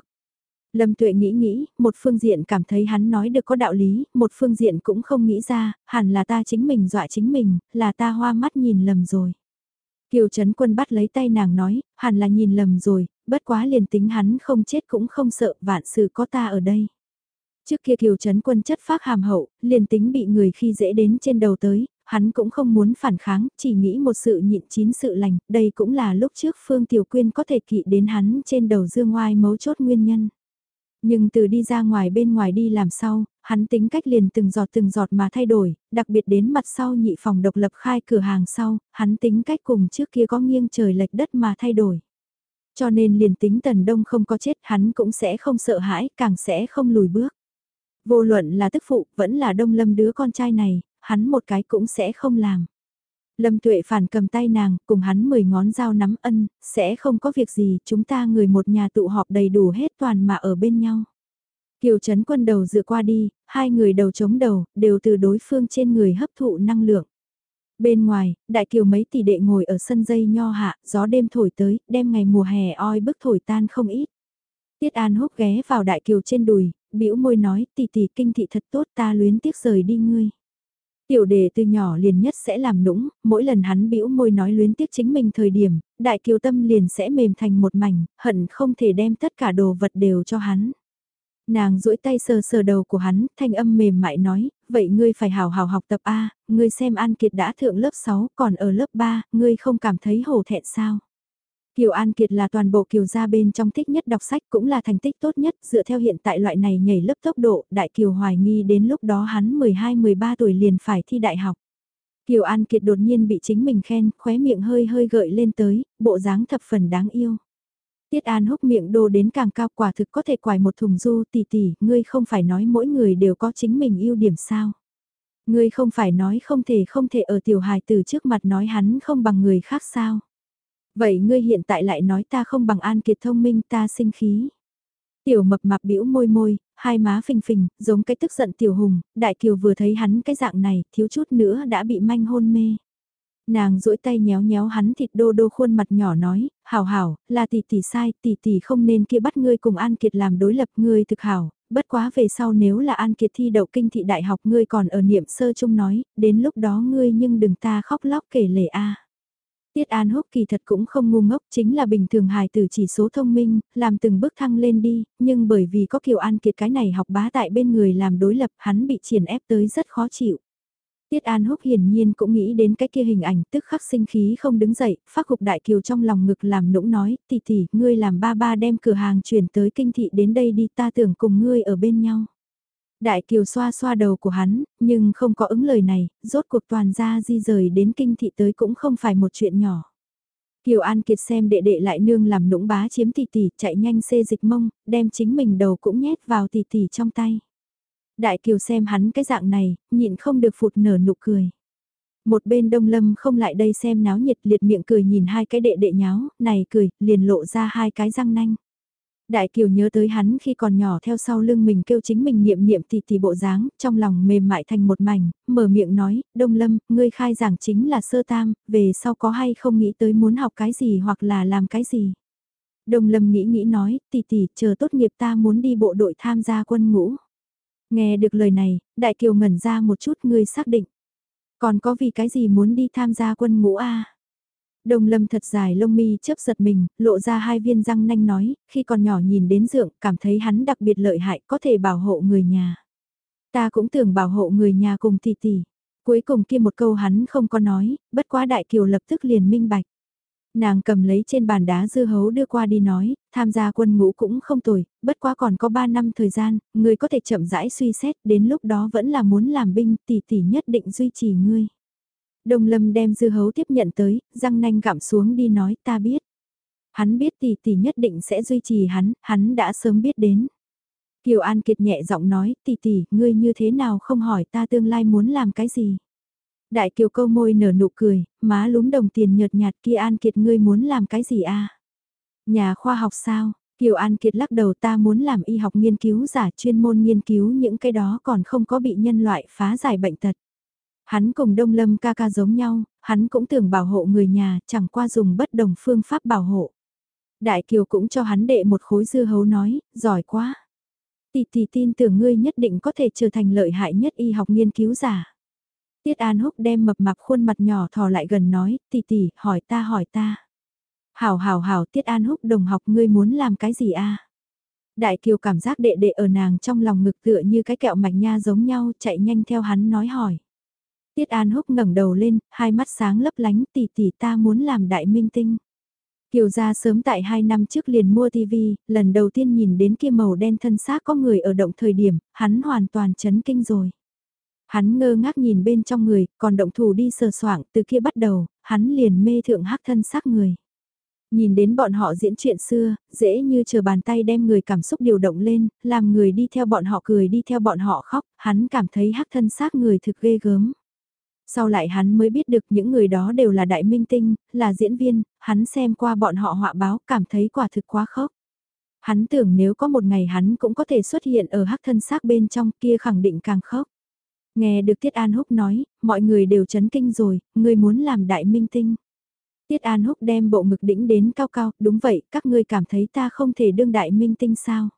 Lâm Tuệ nghĩ nghĩ, một phương diện cảm thấy hắn nói được có đạo lý, một phương diện cũng không nghĩ ra, hẳn là ta chính mình dọa chính mình, là ta hoa mắt nhìn lầm rồi. Kiều Trấn Quân bắt lấy tay nàng nói, hẳn là nhìn lầm rồi, bất quá liền tính hắn không chết cũng không sợ, vạn sự có ta ở đây. Trước kia Kiều Trấn Quân chất phác hàm hậu, liền tính bị người khi dễ đến trên đầu tới, hắn cũng không muốn phản kháng, chỉ nghĩ một sự nhịn chín sự lành, đây cũng là lúc trước Phương Tiểu Quyên có thể kỵ đến hắn trên đầu dương oai mấu chốt nguyên nhân. Nhưng từ đi ra ngoài bên ngoài đi làm sau, hắn tính cách liền từng giọt từng giọt mà thay đổi, đặc biệt đến mặt sau nhị phòng độc lập khai cửa hàng sau, hắn tính cách cùng trước kia có nghiêng trời lệch đất mà thay đổi. Cho nên liền tính tần đông không có chết hắn cũng sẽ không sợ hãi, càng sẽ không lùi bước. Vô luận là tức phụ, vẫn là đông lâm đứa con trai này, hắn một cái cũng sẽ không làm. Lâm tuệ phản cầm tay nàng, cùng hắn mười ngón dao nắm ân, sẽ không có việc gì, chúng ta người một nhà tụ họp đầy đủ hết toàn mà ở bên nhau. Kiều Trấn Quân đầu dựa qua đi, hai người đầu chống đầu, đều từ đối phương trên người hấp thụ năng lượng. Bên ngoài, đại kiều mấy tỷ đệ ngồi ở sân dây nho hạ, gió đêm thổi tới, đem ngày mùa hè oi bức thổi tan không ít. Tiết An húc ghé vào đại kiều trên đùi, bĩu môi nói tỷ tỷ kinh thị thật tốt ta luyến tiếc rời đi ngươi. Tiểu đề từ nhỏ liền nhất sẽ làm nũng, mỗi lần hắn bĩu môi nói luyến tiếc chính mình thời điểm, đại kiều tâm liền sẽ mềm thành một mảnh, hận không thể đem tất cả đồ vật đều cho hắn. Nàng duỗi tay sờ sờ đầu của hắn, thanh âm mềm mại nói, vậy ngươi phải hào hào học tập A, ngươi xem An Kiệt đã thượng lớp 6, còn ở lớp 3, ngươi không cảm thấy hổ thẹn sao? Kiều An Kiệt là toàn bộ Kiều gia bên trong thích nhất đọc sách cũng là thành tích tốt nhất dựa theo hiện tại loại này nhảy lớp tốc độ, Đại Kiều hoài nghi đến lúc đó hắn 12-13 tuổi liền phải thi đại học. Kiều An Kiệt đột nhiên bị chính mình khen, khóe miệng hơi hơi gợi lên tới, bộ dáng thập phần đáng yêu. Tiết An húc miệng đồ đến càng cao quả thực có thể quài một thùng du tỷ tỷ, ngươi không phải nói mỗi người đều có chính mình ưu điểm sao. Ngươi không phải nói không thể không thể ở tiểu hài từ trước mặt nói hắn không bằng người khác sao. Vậy ngươi hiện tại lại nói ta không bằng An Kiệt thông minh ta sinh khí. Tiểu mập mạp bĩu môi môi, hai má phình phình, giống cái tức giận tiểu hùng, đại kiều vừa thấy hắn cái dạng này, thiếu chút nữa đã bị manh hôn mê. Nàng duỗi tay nhéo nhéo hắn thịt đô đô khuôn mặt nhỏ nói, hảo hảo, là tỷ tỷ sai, tỷ tỷ không nên kia bắt ngươi cùng An Kiệt làm đối lập ngươi thực hảo, bất quá về sau nếu là An Kiệt thi đậu kinh thị đại học ngươi còn ở niệm sơ chung nói, đến lúc đó ngươi nhưng đừng ta khóc lóc kể lể a. Tiết An Húc kỳ thật cũng không ngu ngốc, chính là bình thường hài tử chỉ số thông minh, làm từng bước thăng lên đi, nhưng bởi vì có Kiều An Kiệt cái này học bá tại bên người làm đối lập hắn bị triển ép tới rất khó chịu. Tiết An Húc hiển nhiên cũng nghĩ đến cái kia hình ảnh tức khắc sinh khí không đứng dậy, phát hục đại kiều trong lòng ngực làm nũng nói, tỷ tỷ, ngươi làm ba ba đem cửa hàng chuyển tới kinh thị đến đây đi ta tưởng cùng ngươi ở bên nhau. Đại kiều xoa xoa đầu của hắn, nhưng không có ứng lời này, rốt cuộc toàn gia di rời đến kinh thị tới cũng không phải một chuyện nhỏ. Kiều An Kiệt xem đệ đệ lại nương làm nũng bá chiếm tỷ tỷ, chạy nhanh xê dịch mông, đem chính mình đầu cũng nhét vào tỷ tỷ trong tay. Đại Kiều xem hắn cái dạng này, nhịn không được phụt nở nụ cười. Một bên đông lâm không lại đây xem náo nhiệt liệt miệng cười nhìn hai cái đệ đệ nháo, này cười, liền lộ ra hai cái răng nanh. Đại Kiều nhớ tới hắn khi còn nhỏ theo sau lưng mình kêu chính mình niệm niệm tỷ tỷ bộ dáng, trong lòng mềm mại thành một mảnh, mở miệng nói, Đông Lâm, ngươi khai giảng chính là sơ tam, về sau có hay không nghĩ tới muốn học cái gì hoặc là làm cái gì. Đông Lâm nghĩ nghĩ nói, tỷ tỷ, chờ tốt nghiệp ta muốn đi bộ đội tham gia quân ngũ. Nghe được lời này, Đại Kiều ngẩn ra một chút ngươi xác định. Còn có vì cái gì muốn đi tham gia quân ngũ a Đồng lâm thật dài lông mi chớp giật mình, lộ ra hai viên răng nanh nói, khi còn nhỏ nhìn đến dượng, cảm thấy hắn đặc biệt lợi hại, có thể bảo hộ người nhà. Ta cũng tưởng bảo hộ người nhà cùng tỷ tỷ. Cuối cùng kia một câu hắn không có nói, bất quá đại kiều lập tức liền minh bạch. Nàng cầm lấy trên bàn đá dư hấu đưa qua đi nói, tham gia quân ngũ cũng không tồi, bất quá còn có 3 năm thời gian, người có thể chậm rãi suy xét, đến lúc đó vẫn là muốn làm binh, tỷ tỷ nhất định duy trì ngươi. Đông lâm đem dư hấu tiếp nhận tới, răng nanh gặm xuống đi nói ta biết. Hắn biết tỷ tỷ nhất định sẽ duy trì hắn, hắn đã sớm biết đến. Kiều An Kiệt nhẹ giọng nói, tỷ tỷ, ngươi như thế nào không hỏi ta tương lai muốn làm cái gì. Đại Kiều câu môi nở nụ cười, má lúm đồng tiền nhợt nhạt kia An Kiệt ngươi muốn làm cái gì a? Nhà khoa học sao? Kiều An Kiệt lắc đầu ta muốn làm y học nghiên cứu giả chuyên môn nghiên cứu những cái đó còn không có bị nhân loại phá giải bệnh tật. Hắn cùng Đông Lâm ca ca giống nhau, hắn cũng tưởng bảo hộ người nhà, chẳng qua dùng bất đồng phương pháp bảo hộ. Đại Kiều cũng cho hắn đệ một khối dưa hấu nói, giỏi quá. Tỷ tỷ tin tưởng ngươi nhất định có thể trở thành lợi hại nhất y học nghiên cứu giả. Tiết An Húc đem mập mạp khuôn mặt nhỏ thò lại gần nói, tỷ tỷ, hỏi ta hỏi ta. Hảo hảo hảo, Tiết An Húc đồng học ngươi muốn làm cái gì a? Đại Kiều cảm giác đệ đệ ở nàng trong lòng ngực tựa như cái kẹo mạch nha giống nhau, chạy nhanh theo hắn nói hỏi. Tiết An Húc ngẩng đầu lên, hai mắt sáng lấp lánh tỷ tỷ ta muốn làm đại minh tinh. Kiều gia sớm tại hai năm trước liền mua TV, lần đầu tiên nhìn đến kia màu đen thân xác có người ở động thời điểm, hắn hoàn toàn chấn kinh rồi. Hắn ngơ ngác nhìn bên trong người, còn động thủ đi sờ soạng, từ kia bắt đầu, hắn liền mê thượng hắc thân xác người. Nhìn đến bọn họ diễn chuyện xưa, dễ như chờ bàn tay đem người cảm xúc điều động lên, làm người đi theo bọn họ cười đi theo bọn họ khóc, hắn cảm thấy hắc thân xác người thực ghê gớm. Sau lại hắn mới biết được những người đó đều là đại minh tinh, là diễn viên, hắn xem qua bọn họ họa báo cảm thấy quả thực quá khốc. Hắn tưởng nếu có một ngày hắn cũng có thể xuất hiện ở hắc thân xác bên trong kia khẳng định càng khốc. Nghe được Tiết An Húc nói, mọi người đều chấn kinh rồi, người muốn làm đại minh tinh. Tiết An Húc đem bộ ngực đỉnh đến cao cao, đúng vậy, các ngươi cảm thấy ta không thể đương đại minh tinh sao?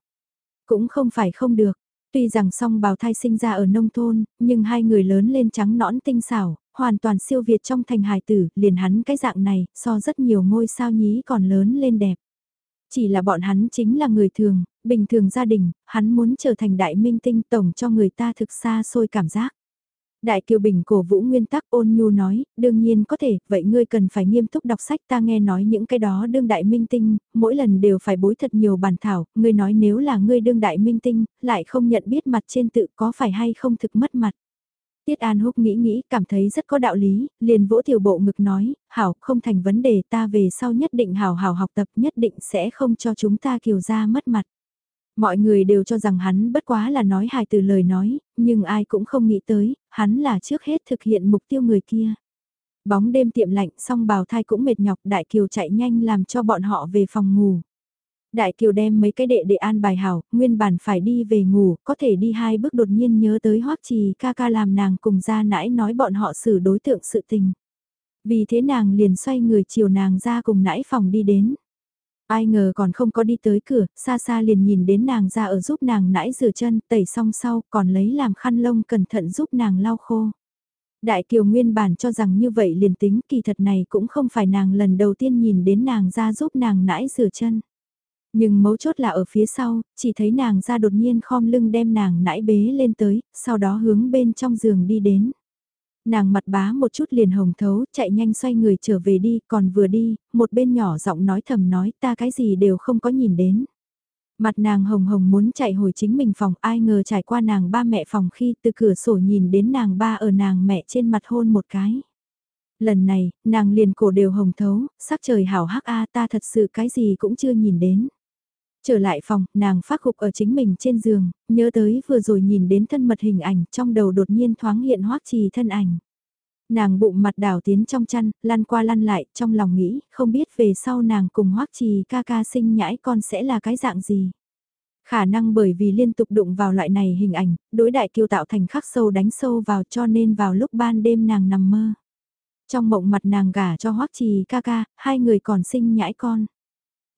Cũng không phải không được, Tuy rằng song bào thai sinh ra ở nông thôn, nhưng hai người lớn lên trắng nõn tinh xảo, hoàn toàn siêu việt trong thành hài tử, liền hắn cái dạng này, so rất nhiều ngôi sao nhí còn lớn lên đẹp. Chỉ là bọn hắn chính là người thường, bình thường gia đình, hắn muốn trở thành đại minh tinh tổng cho người ta thực xa xôi cảm giác. Đại Kiều Bình cổ vũ nguyên tắc ôn nhu nói, đương nhiên có thể, vậy ngươi cần phải nghiêm túc đọc sách ta nghe nói những cái đó đương đại minh tinh, mỗi lần đều phải bối thật nhiều bản thảo, ngươi nói nếu là ngươi đương đại minh tinh, lại không nhận biết mặt trên tự có phải hay không thực mất mặt. Tiết An Húc nghĩ nghĩ, cảm thấy rất có đạo lý, liền vỗ tiểu bộ ngực nói, hảo, không thành vấn đề ta về sau nhất định hảo hảo học tập nhất định sẽ không cho chúng ta kiều ra mất mặt. Mọi người đều cho rằng hắn bất quá là nói hài từ lời nói, nhưng ai cũng không nghĩ tới, hắn là trước hết thực hiện mục tiêu người kia. Bóng đêm tiệm lạnh xong bào thai cũng mệt nhọc Đại Kiều chạy nhanh làm cho bọn họ về phòng ngủ. Đại Kiều đem mấy cái đệ để an bài hảo, nguyên bản phải đi về ngủ, có thể đi hai bước đột nhiên nhớ tới hoắc trì ca ca làm nàng cùng ra nãi nói bọn họ xử đối tượng sự tình. Vì thế nàng liền xoay người chiều nàng ra cùng nãi phòng đi đến. Ai ngờ còn không có đi tới cửa, xa xa liền nhìn đến nàng ra ở giúp nàng nãy rửa chân, tẩy xong sau, còn lấy làm khăn lông cẩn thận giúp nàng lau khô. Đại Kiều nguyên bản cho rằng như vậy liền tính kỳ thật này cũng không phải nàng lần đầu tiên nhìn đến nàng ra giúp nàng nãy rửa chân. Nhưng mấu chốt là ở phía sau, chỉ thấy nàng ra đột nhiên khom lưng đem nàng nãy bế lên tới, sau đó hướng bên trong giường đi đến. Nàng mặt bá một chút liền hồng thấu, chạy nhanh xoay người trở về đi, còn vừa đi, một bên nhỏ giọng nói thầm nói ta cái gì đều không có nhìn đến. Mặt nàng hồng hồng muốn chạy hồi chính mình phòng, ai ngờ trải qua nàng ba mẹ phòng khi từ cửa sổ nhìn đến nàng ba ở nàng mẹ trên mặt hôn một cái. Lần này, nàng liền cổ đều hồng thấu, sắc trời hảo hắc a ta thật sự cái gì cũng chưa nhìn đến. Trở lại phòng, nàng phát khục ở chính mình trên giường, nhớ tới vừa rồi nhìn đến thân mật hình ảnh, trong đầu đột nhiên thoáng hiện hoắc trì thân ảnh. Nàng bụng mặt đảo tiến trong chăn, lăn qua lăn lại, trong lòng nghĩ, không biết về sau nàng cùng hoắc trì ca ca sinh nhãi con sẽ là cái dạng gì. Khả năng bởi vì liên tục đụng vào loại này hình ảnh, đối đại kiêu tạo thành khắc sâu đánh sâu vào cho nên vào lúc ban đêm nàng nằm mơ. Trong mộng mặt nàng gả cho hoắc trì ca ca, hai người còn sinh nhãi con.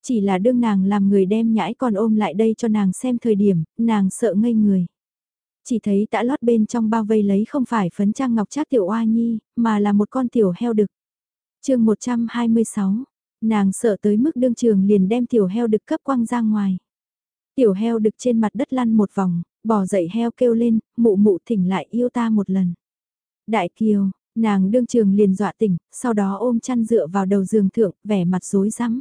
Chỉ là đương nàng làm người đem nhãi con ôm lại đây cho nàng xem thời điểm, nàng sợ ngây người. Chỉ thấy tã lót bên trong bao vây lấy không phải phấn trang ngọc trác tiểu oa nhi, mà là một con tiểu heo đực. chương 126, nàng sợ tới mức đương trường liền đem tiểu heo đực cấp quăng ra ngoài. Tiểu heo đực trên mặt đất lăn một vòng, bò dậy heo kêu lên, mụ mụ thỉnh lại yêu ta một lần. Đại kiều, nàng đương trường liền dọa tỉnh, sau đó ôm chăn dựa vào đầu giường thượng, vẻ mặt rối rắm.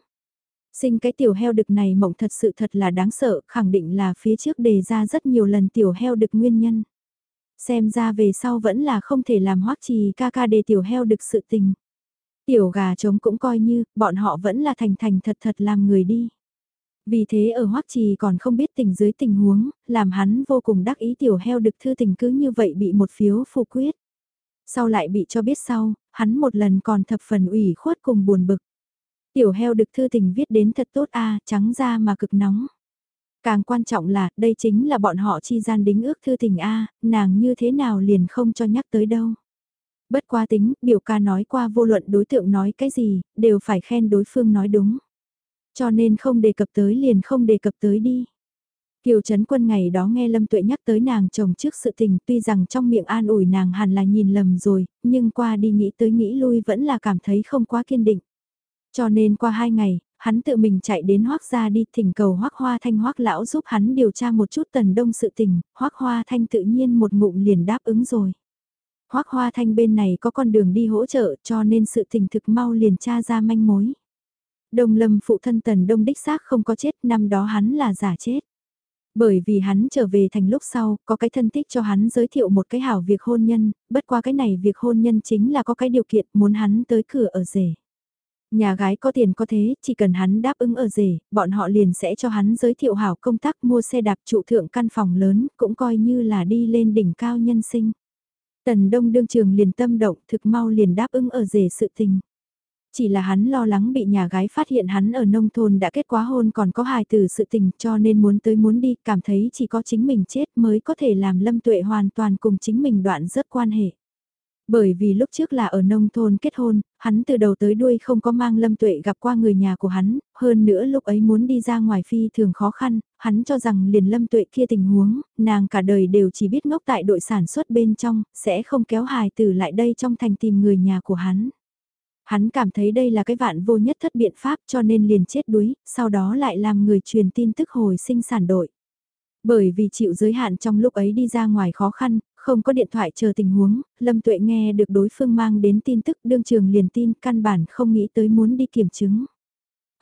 Sinh cái tiểu heo đực này mộng thật sự thật là đáng sợ, khẳng định là phía trước đề ra rất nhiều lần tiểu heo đực nguyên nhân. Xem ra về sau vẫn là không thể làm hoắc trì ca ca đề tiểu heo đực sự tình. Tiểu gà trống cũng coi như, bọn họ vẫn là thành thành thật thật làm người đi. Vì thế ở hoắc trì còn không biết tình dưới tình huống, làm hắn vô cùng đắc ý tiểu heo đực thư tình cứ như vậy bị một phiếu phủ quyết. Sau lại bị cho biết sau, hắn một lần còn thập phần ủy khuất cùng buồn bực. Tiểu heo được thư tình viết đến thật tốt a trắng ra mà cực nóng. Càng quan trọng là, đây chính là bọn họ chi gian đính ước thư tình a nàng như thế nào liền không cho nhắc tới đâu. Bất qua tính, biểu ca nói qua vô luận đối tượng nói cái gì, đều phải khen đối phương nói đúng. Cho nên không đề cập tới liền không đề cập tới đi. Kiều Trấn Quân ngày đó nghe Lâm Tuệ nhắc tới nàng chồng trước sự tình tuy rằng trong miệng an ủi nàng hẳn là nhìn lầm rồi, nhưng qua đi nghĩ tới nghĩ lui vẫn là cảm thấy không quá kiên định. Cho nên qua hai ngày, hắn tự mình chạy đến hoác gia đi thỉnh cầu hoác hoa thanh hoác lão giúp hắn điều tra một chút tần đông sự tình, hoác hoa thanh tự nhiên một ngụm liền đáp ứng rồi. Hoác hoa thanh bên này có con đường đi hỗ trợ cho nên sự tình thực mau liền tra ra manh mối. Đông lâm phụ thân tần đông đích xác không có chết, năm đó hắn là giả chết. Bởi vì hắn trở về thành lúc sau, có cái thân thích cho hắn giới thiệu một cái hảo việc hôn nhân, bất qua cái này việc hôn nhân chính là có cái điều kiện muốn hắn tới cửa ở rể. Nhà gái có tiền có thế, chỉ cần hắn đáp ứng ở rể, bọn họ liền sẽ cho hắn giới thiệu hảo công tác mua xe đạp trụ thượng căn phòng lớn, cũng coi như là đi lên đỉnh cao nhân sinh. Tần Đông đương trường liền tâm động thực mau liền đáp ứng ở rể sự tình. Chỉ là hắn lo lắng bị nhà gái phát hiện hắn ở nông thôn đã kết quá hôn còn có hài từ sự tình cho nên muốn tới muốn đi, cảm thấy chỉ có chính mình chết mới có thể làm lâm tuệ hoàn toàn cùng chính mình đoạn rất quan hệ. Bởi vì lúc trước là ở nông thôn kết hôn, hắn từ đầu tới đuôi không có mang Lâm Tuệ gặp qua người nhà của hắn, hơn nữa lúc ấy muốn đi ra ngoài phi thường khó khăn, hắn cho rằng liền Lâm Tuệ kia tình huống, nàng cả đời đều chỉ biết ngốc tại đội sản xuất bên trong, sẽ không kéo hài tử lại đây trong thành tìm người nhà của hắn. Hắn cảm thấy đây là cái vạn vô nhất thất biện pháp cho nên liền chết đuối, sau đó lại làm người truyền tin tức hồi sinh sản đội. Bởi vì chịu giới hạn trong lúc ấy đi ra ngoài khó khăn, không có điện thoại chờ tình huống, Lâm Tuệ nghe được đối phương mang đến tin tức đương trường liền tin căn bản không nghĩ tới muốn đi kiểm chứng.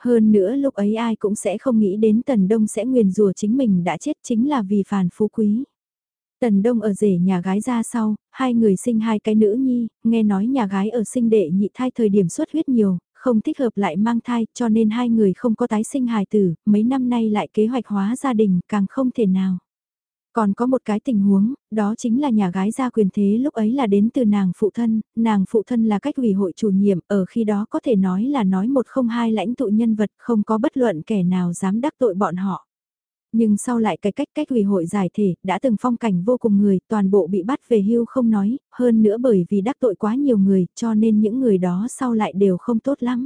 Hơn nữa lúc ấy ai cũng sẽ không nghĩ đến Tần Đông sẽ nguyền rủa chính mình đã chết chính là vì phản phú quý. Tần Đông ở rể nhà gái ra sau, hai người sinh hai cái nữ nhi, nghe nói nhà gái ở sinh đệ nhị thai thời điểm xuất huyết nhiều, không thích hợp lại mang thai cho nên hai người không có tái sinh hài tử, mấy năm nay lại kế hoạch hóa gia đình càng không thể nào. Còn có một cái tình huống, đó chính là nhà gái gia quyền thế lúc ấy là đến từ nàng phụ thân, nàng phụ thân là cách ủy hội chủ nhiệm, ở khi đó có thể nói là nói một không hai lãnh tụ nhân vật, không có bất luận kẻ nào dám đắc tội bọn họ. Nhưng sau lại cái cách cách hủy hội giải thể, đã từng phong cảnh vô cùng người, toàn bộ bị bắt về hưu không nói, hơn nữa bởi vì đắc tội quá nhiều người, cho nên những người đó sau lại đều không tốt lắm.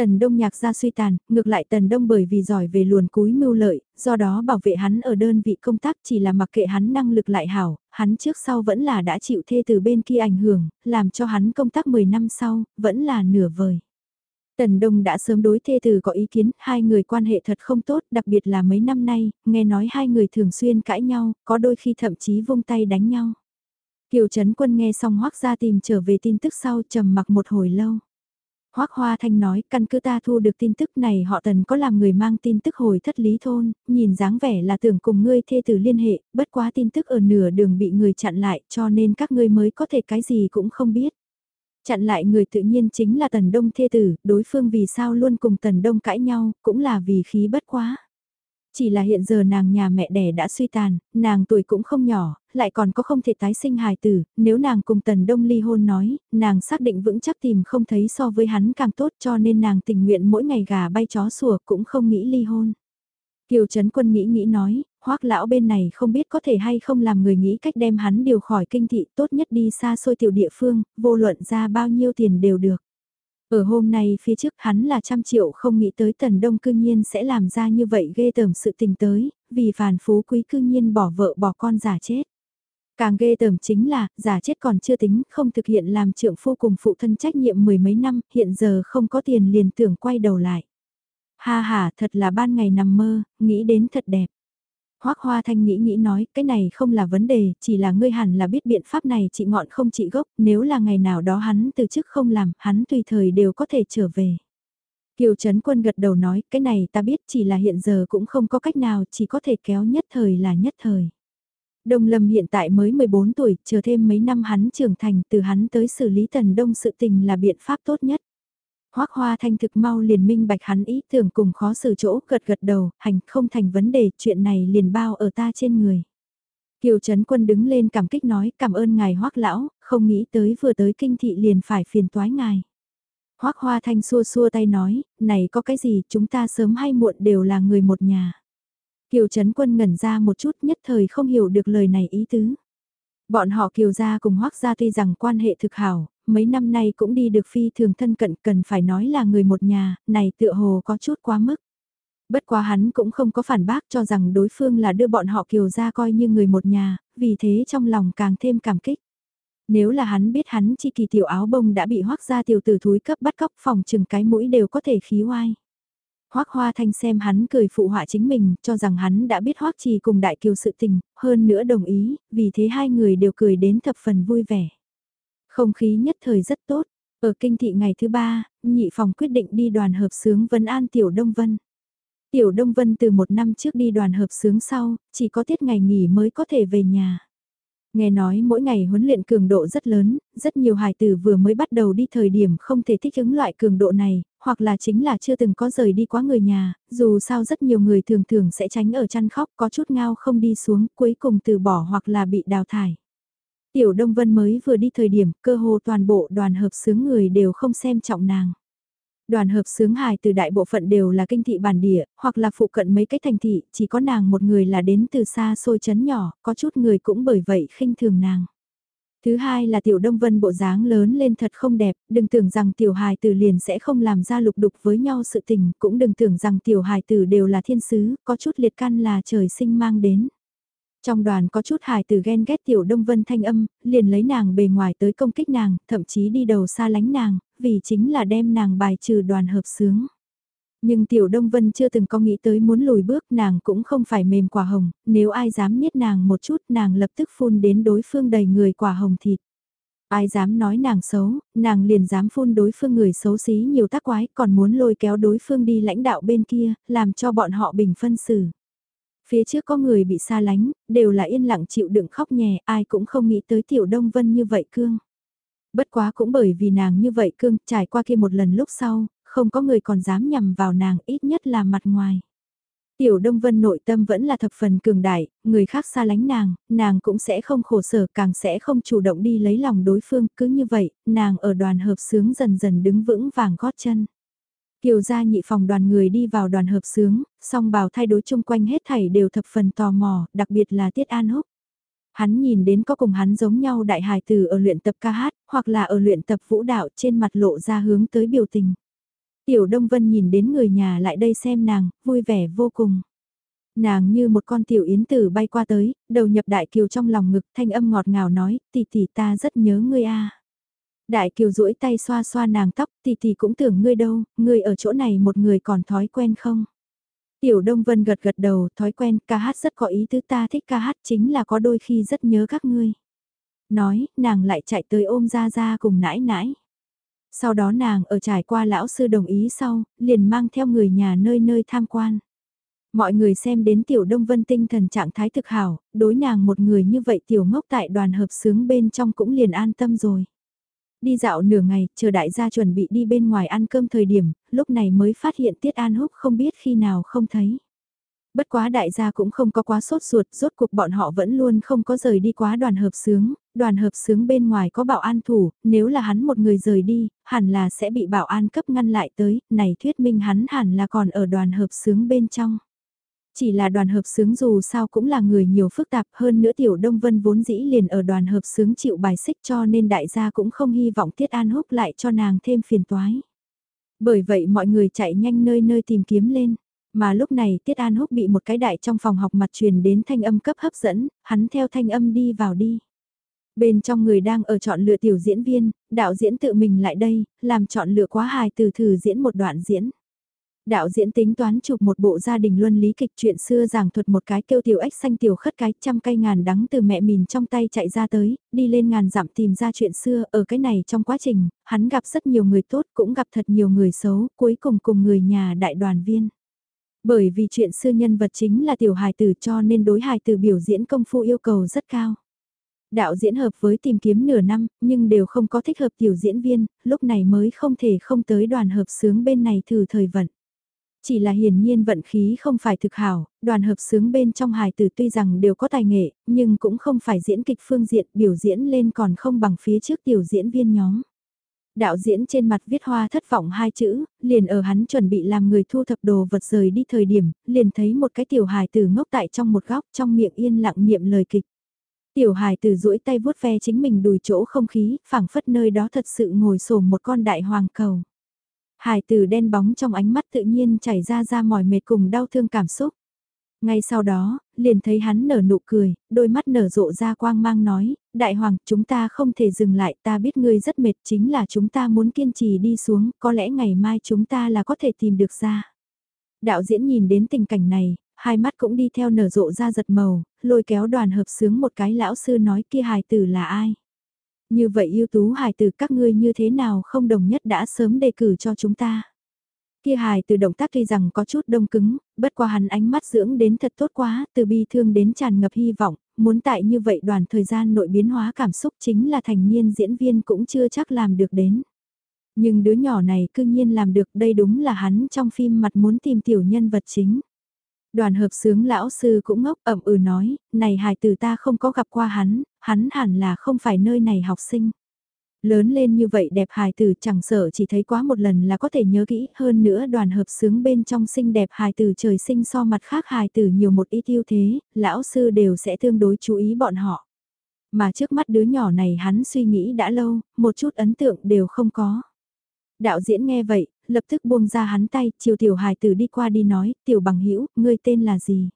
Tần Đông nhạc ra suy tàn, ngược lại Tần Đông bởi vì giỏi về luồn cúi mưu lợi, do đó bảo vệ hắn ở đơn vị công tác chỉ là mặc kệ hắn năng lực lại hảo, hắn trước sau vẫn là đã chịu thê từ bên kia ảnh hưởng, làm cho hắn công tác 10 năm sau, vẫn là nửa vời. Tần Đông đã sớm đối thê từ có ý kiến, hai người quan hệ thật không tốt, đặc biệt là mấy năm nay, nghe nói hai người thường xuyên cãi nhau, có đôi khi thậm chí vung tay đánh nhau. Kiều Trấn Quân nghe xong hoác ra tìm trở về tin tức sau trầm mặc một hồi lâu. Hoác Hoa Thanh nói, căn cứ ta thu được tin tức này họ tần có làm người mang tin tức hồi thất lý thôn, nhìn dáng vẻ là tưởng cùng ngươi thê tử liên hệ, bất quá tin tức ở nửa đường bị người chặn lại cho nên các ngươi mới có thể cái gì cũng không biết. Chặn lại người tự nhiên chính là tần đông thê tử, đối phương vì sao luôn cùng tần đông cãi nhau, cũng là vì khí bất quá. Chỉ là hiện giờ nàng nhà mẹ đẻ đã suy tàn, nàng tuổi cũng không nhỏ, lại còn có không thể tái sinh hài tử, nếu nàng cùng Tần Đông ly hôn nói, nàng xác định vững chắc tìm không thấy so với hắn càng tốt cho nên nàng tình nguyện mỗi ngày gà bay chó sủa cũng không nghĩ ly hôn. Kiều Trấn Quân nghĩ nghĩ nói, hoắc lão bên này không biết có thể hay không làm người nghĩ cách đem hắn điều khỏi kinh thị tốt nhất đi xa xôi tiểu địa phương, vô luận ra bao nhiêu tiền đều được. Ở hôm nay phía trước hắn là trăm triệu không nghĩ tới tần đông cư nhiên sẽ làm ra như vậy ghê tởm sự tình tới, vì phàn phú quý cư nhiên bỏ vợ bỏ con giả chết. Càng ghê tởm chính là, giả chết còn chưa tính, không thực hiện làm trưởng phu cùng phụ thân trách nhiệm mười mấy năm, hiện giờ không có tiền liền tưởng quay đầu lại. Ha ha, thật là ban ngày nằm mơ, nghĩ đến thật đẹp. Hoác Hoa Thanh nghĩ nghĩ nói, cái này không là vấn đề, chỉ là ngươi hẳn là biết biện pháp này trị ngọn không trị gốc, nếu là ngày nào đó hắn từ chức không làm, hắn tùy thời đều có thể trở về. Kiều Trấn Quân gật đầu nói, cái này ta biết chỉ là hiện giờ cũng không có cách nào, chỉ có thể kéo nhất thời là nhất thời. Đông Lâm hiện tại mới 14 tuổi, chờ thêm mấy năm hắn trưởng thành từ hắn tới xử lý tần đông sự tình là biện pháp tốt nhất. Hoác Hoa Thanh thực mau liền minh bạch hắn ý tưởng cùng khó xử chỗ gật gật đầu, hành không thành vấn đề, chuyện này liền bao ở ta trên người. Kiều Trấn Quân đứng lên cảm kích nói cảm ơn ngài Hoác Lão, không nghĩ tới vừa tới kinh thị liền phải phiền toái ngài. Hoác Hoa Thanh xua xua tay nói, này có cái gì chúng ta sớm hay muộn đều là người một nhà. Kiều Trấn Quân ngẩn ra một chút nhất thời không hiểu được lời này ý tứ. Bọn họ Kiều gia cùng Hoác gia tuy rằng quan hệ thực hảo, mấy năm nay cũng đi được phi thường thân cận cần phải nói là người một nhà, này tựa hồ có chút quá mức. Bất quá hắn cũng không có phản bác cho rằng đối phương là đưa bọn họ kiều gia coi như người một nhà, vì thế trong lòng càng thêm cảm kích. Nếu là hắn biết hắn chi kỳ tiểu áo bông đã bị hoác gia tiểu tử thúi cấp bắt cóc phòng chừng cái mũi đều có thể khí oai. Hoác Hoa Thanh xem hắn cười phụ họa chính mình, cho rằng hắn đã biết Hoác Trì cùng Đại Kiều sự tình, hơn nữa đồng ý, vì thế hai người đều cười đến thập phần vui vẻ. Không khí nhất thời rất tốt. Ở kinh thị ngày thứ ba, nhị phòng quyết định đi đoàn hợp sướng Vân An Tiểu Đông Vân. Tiểu Đông Vân từ một năm trước đi đoàn hợp sướng sau, chỉ có tiết ngày nghỉ mới có thể về nhà. Nghe nói mỗi ngày huấn luyện cường độ rất lớn, rất nhiều hài tử vừa mới bắt đầu đi thời điểm không thể thích ứng loại cường độ này, hoặc là chính là chưa từng có rời đi quá người nhà, dù sao rất nhiều người thường thường sẽ tránh ở chăn khóc có chút ngao không đi xuống cuối cùng từ bỏ hoặc là bị đào thải. Tiểu Đông Vân mới vừa đi thời điểm, cơ hồ toàn bộ đoàn hợp sướng người đều không xem trọng nàng. Đoàn hợp sướng hài từ đại bộ phận đều là kinh thị bản địa, hoặc là phụ cận mấy cái thành thị, chỉ có nàng một người là đến từ xa xôi chấn nhỏ, có chút người cũng bởi vậy khinh thường nàng. Thứ hai là tiểu đông vân bộ dáng lớn lên thật không đẹp, đừng tưởng rằng tiểu hài tử liền sẽ không làm ra lục đục với nhau sự tình, cũng đừng tưởng rằng tiểu hài tử đều là thiên sứ, có chút liệt căn là trời sinh mang đến. Trong đoàn có chút hài từ ghen ghét tiểu đông vân thanh âm, liền lấy nàng bề ngoài tới công kích nàng, thậm chí đi đầu xa lánh nàng, vì chính là đem nàng bài trừ đoàn hợp sướng. Nhưng tiểu đông vân chưa từng có nghĩ tới muốn lùi bước nàng cũng không phải mềm quả hồng, nếu ai dám niết nàng một chút nàng lập tức phun đến đối phương đầy người quả hồng thịt. Ai dám nói nàng xấu, nàng liền dám phun đối phương người xấu xí nhiều tác quái còn muốn lôi kéo đối phương đi lãnh đạo bên kia, làm cho bọn họ bình phân xử. Phía trước có người bị xa lánh, đều là yên lặng chịu đựng khóc nhè, ai cũng không nghĩ tới tiểu đông vân như vậy cương. Bất quá cũng bởi vì nàng như vậy cương, trải qua kia một lần lúc sau, không có người còn dám nhằm vào nàng ít nhất là mặt ngoài. Tiểu Đông Vân nội tâm vẫn là thập phần cường đại, người khác xa lánh nàng, nàng cũng sẽ không khổ sở càng sẽ không chủ động đi lấy lòng đối phương, cứ như vậy, nàng ở đoàn hợp sướng dần dần đứng vững vàng gót chân. Kiều gia nhị phòng đoàn người đi vào đoàn hợp sướng, song bào thay đối chung quanh hết thảy đều thập phần tò mò, đặc biệt là Tiết An Húc. Hắn nhìn đến có cùng hắn giống nhau đại hài tử ở luyện tập ca hát, hoặc là ở luyện tập vũ đạo trên mặt lộ ra hướng tới biểu tình. Tiểu Đông Vân nhìn đến người nhà lại đây xem nàng, vui vẻ vô cùng. Nàng như một con tiểu yến tử bay qua tới, đầu nhập đại kiều trong lòng ngực thanh âm ngọt ngào nói, tỷ tỷ ta rất nhớ ngươi a. Đại kiều duỗi tay xoa xoa nàng tóc, tỷ tỷ cũng tưởng ngươi đâu, ngươi ở chỗ này một người còn thói quen không? Tiểu Đông Vân gật gật đầu, thói quen, ca hát rất có ý tứ ta thích ca hát chính là có đôi khi rất nhớ các ngươi. Nói, nàng lại chạy tới ôm ra ra cùng nãi nãi. Sau đó nàng ở trải qua lão sư đồng ý sau, liền mang theo người nhà nơi nơi tham quan. Mọi người xem đến tiểu Đông Vân tinh thần trạng thái thực hảo, đối nàng một người như vậy tiểu ngốc tại đoàn hợp sướng bên trong cũng liền an tâm rồi. Đi dạo nửa ngày, chờ đại gia chuẩn bị đi bên ngoài ăn cơm thời điểm, lúc này mới phát hiện Tiết An Húc không biết khi nào không thấy. Bất quá đại gia cũng không có quá sốt ruột, rốt cuộc bọn họ vẫn luôn không có rời đi quá đoàn hợp sướng, đoàn hợp sướng bên ngoài có bảo an thủ, nếu là hắn một người rời đi, hẳn là sẽ bị bảo an cấp ngăn lại tới, này thuyết minh hắn hẳn là còn ở đoàn hợp sướng bên trong. Chỉ là đoàn hợp sướng dù sao cũng là người nhiều phức tạp hơn nữa Tiểu Đông Vân vốn dĩ liền ở đoàn hợp sướng chịu bài xích cho nên đại gia cũng không hy vọng Tiết An Húc lại cho nàng thêm phiền toái. Bởi vậy mọi người chạy nhanh nơi nơi tìm kiếm lên. Mà lúc này Tiết An Húc bị một cái đại trong phòng học mặt truyền đến thanh âm cấp hấp dẫn, hắn theo thanh âm đi vào đi. Bên trong người đang ở chọn lựa tiểu diễn viên, đạo diễn tự mình lại đây, làm chọn lựa quá hài từ thử diễn một đoạn diễn. Đạo diễn tính toán chụp một bộ gia đình luân lý kịch chuyện xưa giảng thuật một cái kêu tiểu ếch xanh tiểu khất cái trăm cây ngàn đắng từ mẹ mình trong tay chạy ra tới, đi lên ngàn dặm tìm ra chuyện xưa, ở cái này trong quá trình, hắn gặp rất nhiều người tốt cũng gặp thật nhiều người xấu, cuối cùng cùng người nhà đại đoàn viên. Bởi vì chuyện xưa nhân vật chính là tiểu hài tử cho nên đối hài tử biểu diễn công phu yêu cầu rất cao. Đạo diễn hợp với tìm kiếm nửa năm, nhưng đều không có thích hợp tiểu diễn viên, lúc này mới không thể không tới đoàn hợp sướng bên này thử thời vận. Chỉ là hiển nhiên vận khí không phải thực hảo, đoàn hợp sướng bên trong hài tử tuy rằng đều có tài nghệ, nhưng cũng không phải diễn kịch phương diện biểu diễn lên còn không bằng phía trước tiểu diễn viên nhóm. Đạo diễn trên mặt viết hoa thất vọng hai chữ, liền ở hắn chuẩn bị làm người thu thập đồ vật rời đi thời điểm, liền thấy một cái tiểu hài tử ngốc tại trong một góc trong miệng yên lặng niệm lời kịch. Tiểu hài tử duỗi tay vuốt ve chính mình đùi chỗ không khí, phảng phất nơi đó thật sự ngồi sổ một con đại hoàng cầu. Hải tử đen bóng trong ánh mắt tự nhiên chảy ra ra mỏi mệt cùng đau thương cảm xúc. Ngay sau đó, liền thấy hắn nở nụ cười, đôi mắt nở rộ ra quang mang nói, Đại Hoàng, chúng ta không thể dừng lại, ta biết ngươi rất mệt, chính là chúng ta muốn kiên trì đi xuống, có lẽ ngày mai chúng ta là có thể tìm được ra. Đạo diễn nhìn đến tình cảnh này, hai mắt cũng đi theo nở rộ ra giật màu, lôi kéo đoàn hợp sướng một cái lão sư nói kia hài tử là ai. Như vậy ưu tú hài từ các ngươi như thế nào không đồng nhất đã sớm đề cử cho chúng ta. Kia hài từ động tác tuy rằng có chút đông cứng, bất qua hắn ánh mắt dưỡng đến thật tốt quá, từ bi thương đến tràn ngập hy vọng, muốn tại như vậy đoàn thời gian nội biến hóa cảm xúc chính là thành niên diễn viên cũng chưa chắc làm được đến. Nhưng đứa nhỏ này cư nhiên làm được đây đúng là hắn trong phim mặt muốn tìm tiểu nhân vật chính. Đoàn hợp sướng lão sư cũng ngốc ẩm ừ nói, này hài tử ta không có gặp qua hắn, hắn hẳn là không phải nơi này học sinh. Lớn lên như vậy đẹp hài tử chẳng sợ chỉ thấy quá một lần là có thể nhớ kỹ hơn nữa đoàn hợp sướng bên trong xinh đẹp hài tử trời sinh so mặt khác hài tử nhiều một ít yêu thế, lão sư đều sẽ tương đối chú ý bọn họ. Mà trước mắt đứa nhỏ này hắn suy nghĩ đã lâu, một chút ấn tượng đều không có. Đạo diễn nghe vậy, lập tức buông ra hắn tay, chiều tiểu hài tử đi qua đi nói, tiểu bằng hữu ngươi tên là gì?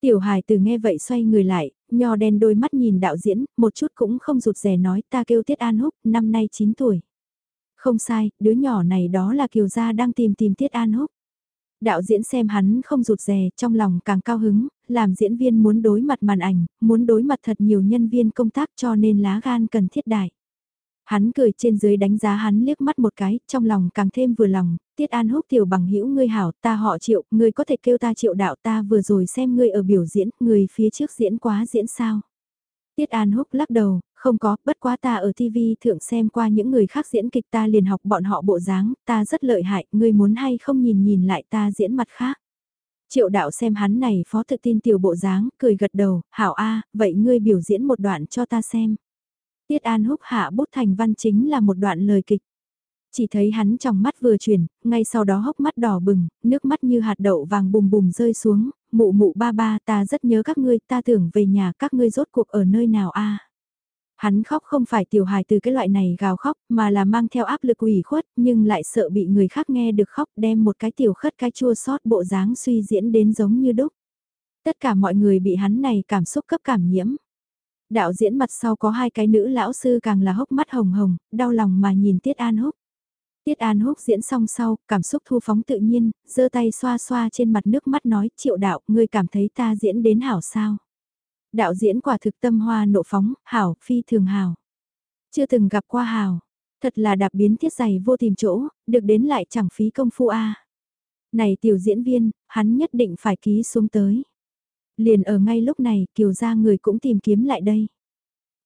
Tiểu hài từ nghe vậy xoay người lại, nho đen đôi mắt nhìn đạo diễn, một chút cũng không rụt rè nói ta kêu Tiết An Húc, năm nay 9 tuổi. Không sai, đứa nhỏ này đó là Kiều Gia đang tìm tìm Tiết An Húc. Đạo diễn xem hắn không rụt rè, trong lòng càng cao hứng, làm diễn viên muốn đối mặt màn ảnh, muốn đối mặt thật nhiều nhân viên công tác cho nên lá gan cần thiết đại. Hắn cười trên dưới đánh giá hắn liếc mắt một cái, trong lòng càng thêm vừa lòng, Tiết An Húc tiểu bằng hữu ngươi hảo, ta họ triệu, ngươi có thể kêu ta triệu đạo ta vừa rồi xem ngươi ở biểu diễn, người phía trước diễn quá diễn sao. Tiết An Húc lắc đầu, không có, bất quá ta ở TV thượng xem qua những người khác diễn kịch ta liền học bọn họ bộ dáng, ta rất lợi hại, ngươi muốn hay không nhìn nhìn lại ta diễn mặt khác. Triệu đạo xem hắn này phó tự tin tiểu bộ dáng, cười gật đầu, hảo a, vậy ngươi biểu diễn một đoạn cho ta xem. Tiết An Húc hạ bút thành văn chính là một đoạn lời kịch. Chỉ thấy hắn trong mắt vừa chuyển, ngay sau đó hốc mắt đỏ bừng, nước mắt như hạt đậu vàng bùm bùm rơi xuống, mụ mụ ba ba ta rất nhớ các ngươi, ta tưởng về nhà các ngươi rốt cuộc ở nơi nào a Hắn khóc không phải tiểu hài từ cái loại này gào khóc mà là mang theo áp lực ủy khuất nhưng lại sợ bị người khác nghe được khóc đem một cái tiểu khất cái chua sót bộ dáng suy diễn đến giống như đúc. Tất cả mọi người bị hắn này cảm xúc cấp cảm nhiễm. Đạo diễn mặt sau có hai cái nữ lão sư càng là hốc mắt hồng hồng, đau lòng mà nhìn Tiết An Húc. Tiết An Húc diễn xong sau, cảm xúc thu phóng tự nhiên, giơ tay xoa xoa trên mặt nước mắt nói triệu đạo, ngươi cảm thấy ta diễn đến hảo sao. Đạo diễn quả thực tâm hoa nộ phóng, hảo, phi thường hảo. Chưa từng gặp qua hảo, thật là đạp biến thiết giày vô tìm chỗ, được đến lại chẳng phí công phu a. Này tiểu diễn viên, hắn nhất định phải ký xuống tới. Liền ở ngay lúc này, kiều gia người cũng tìm kiếm lại đây.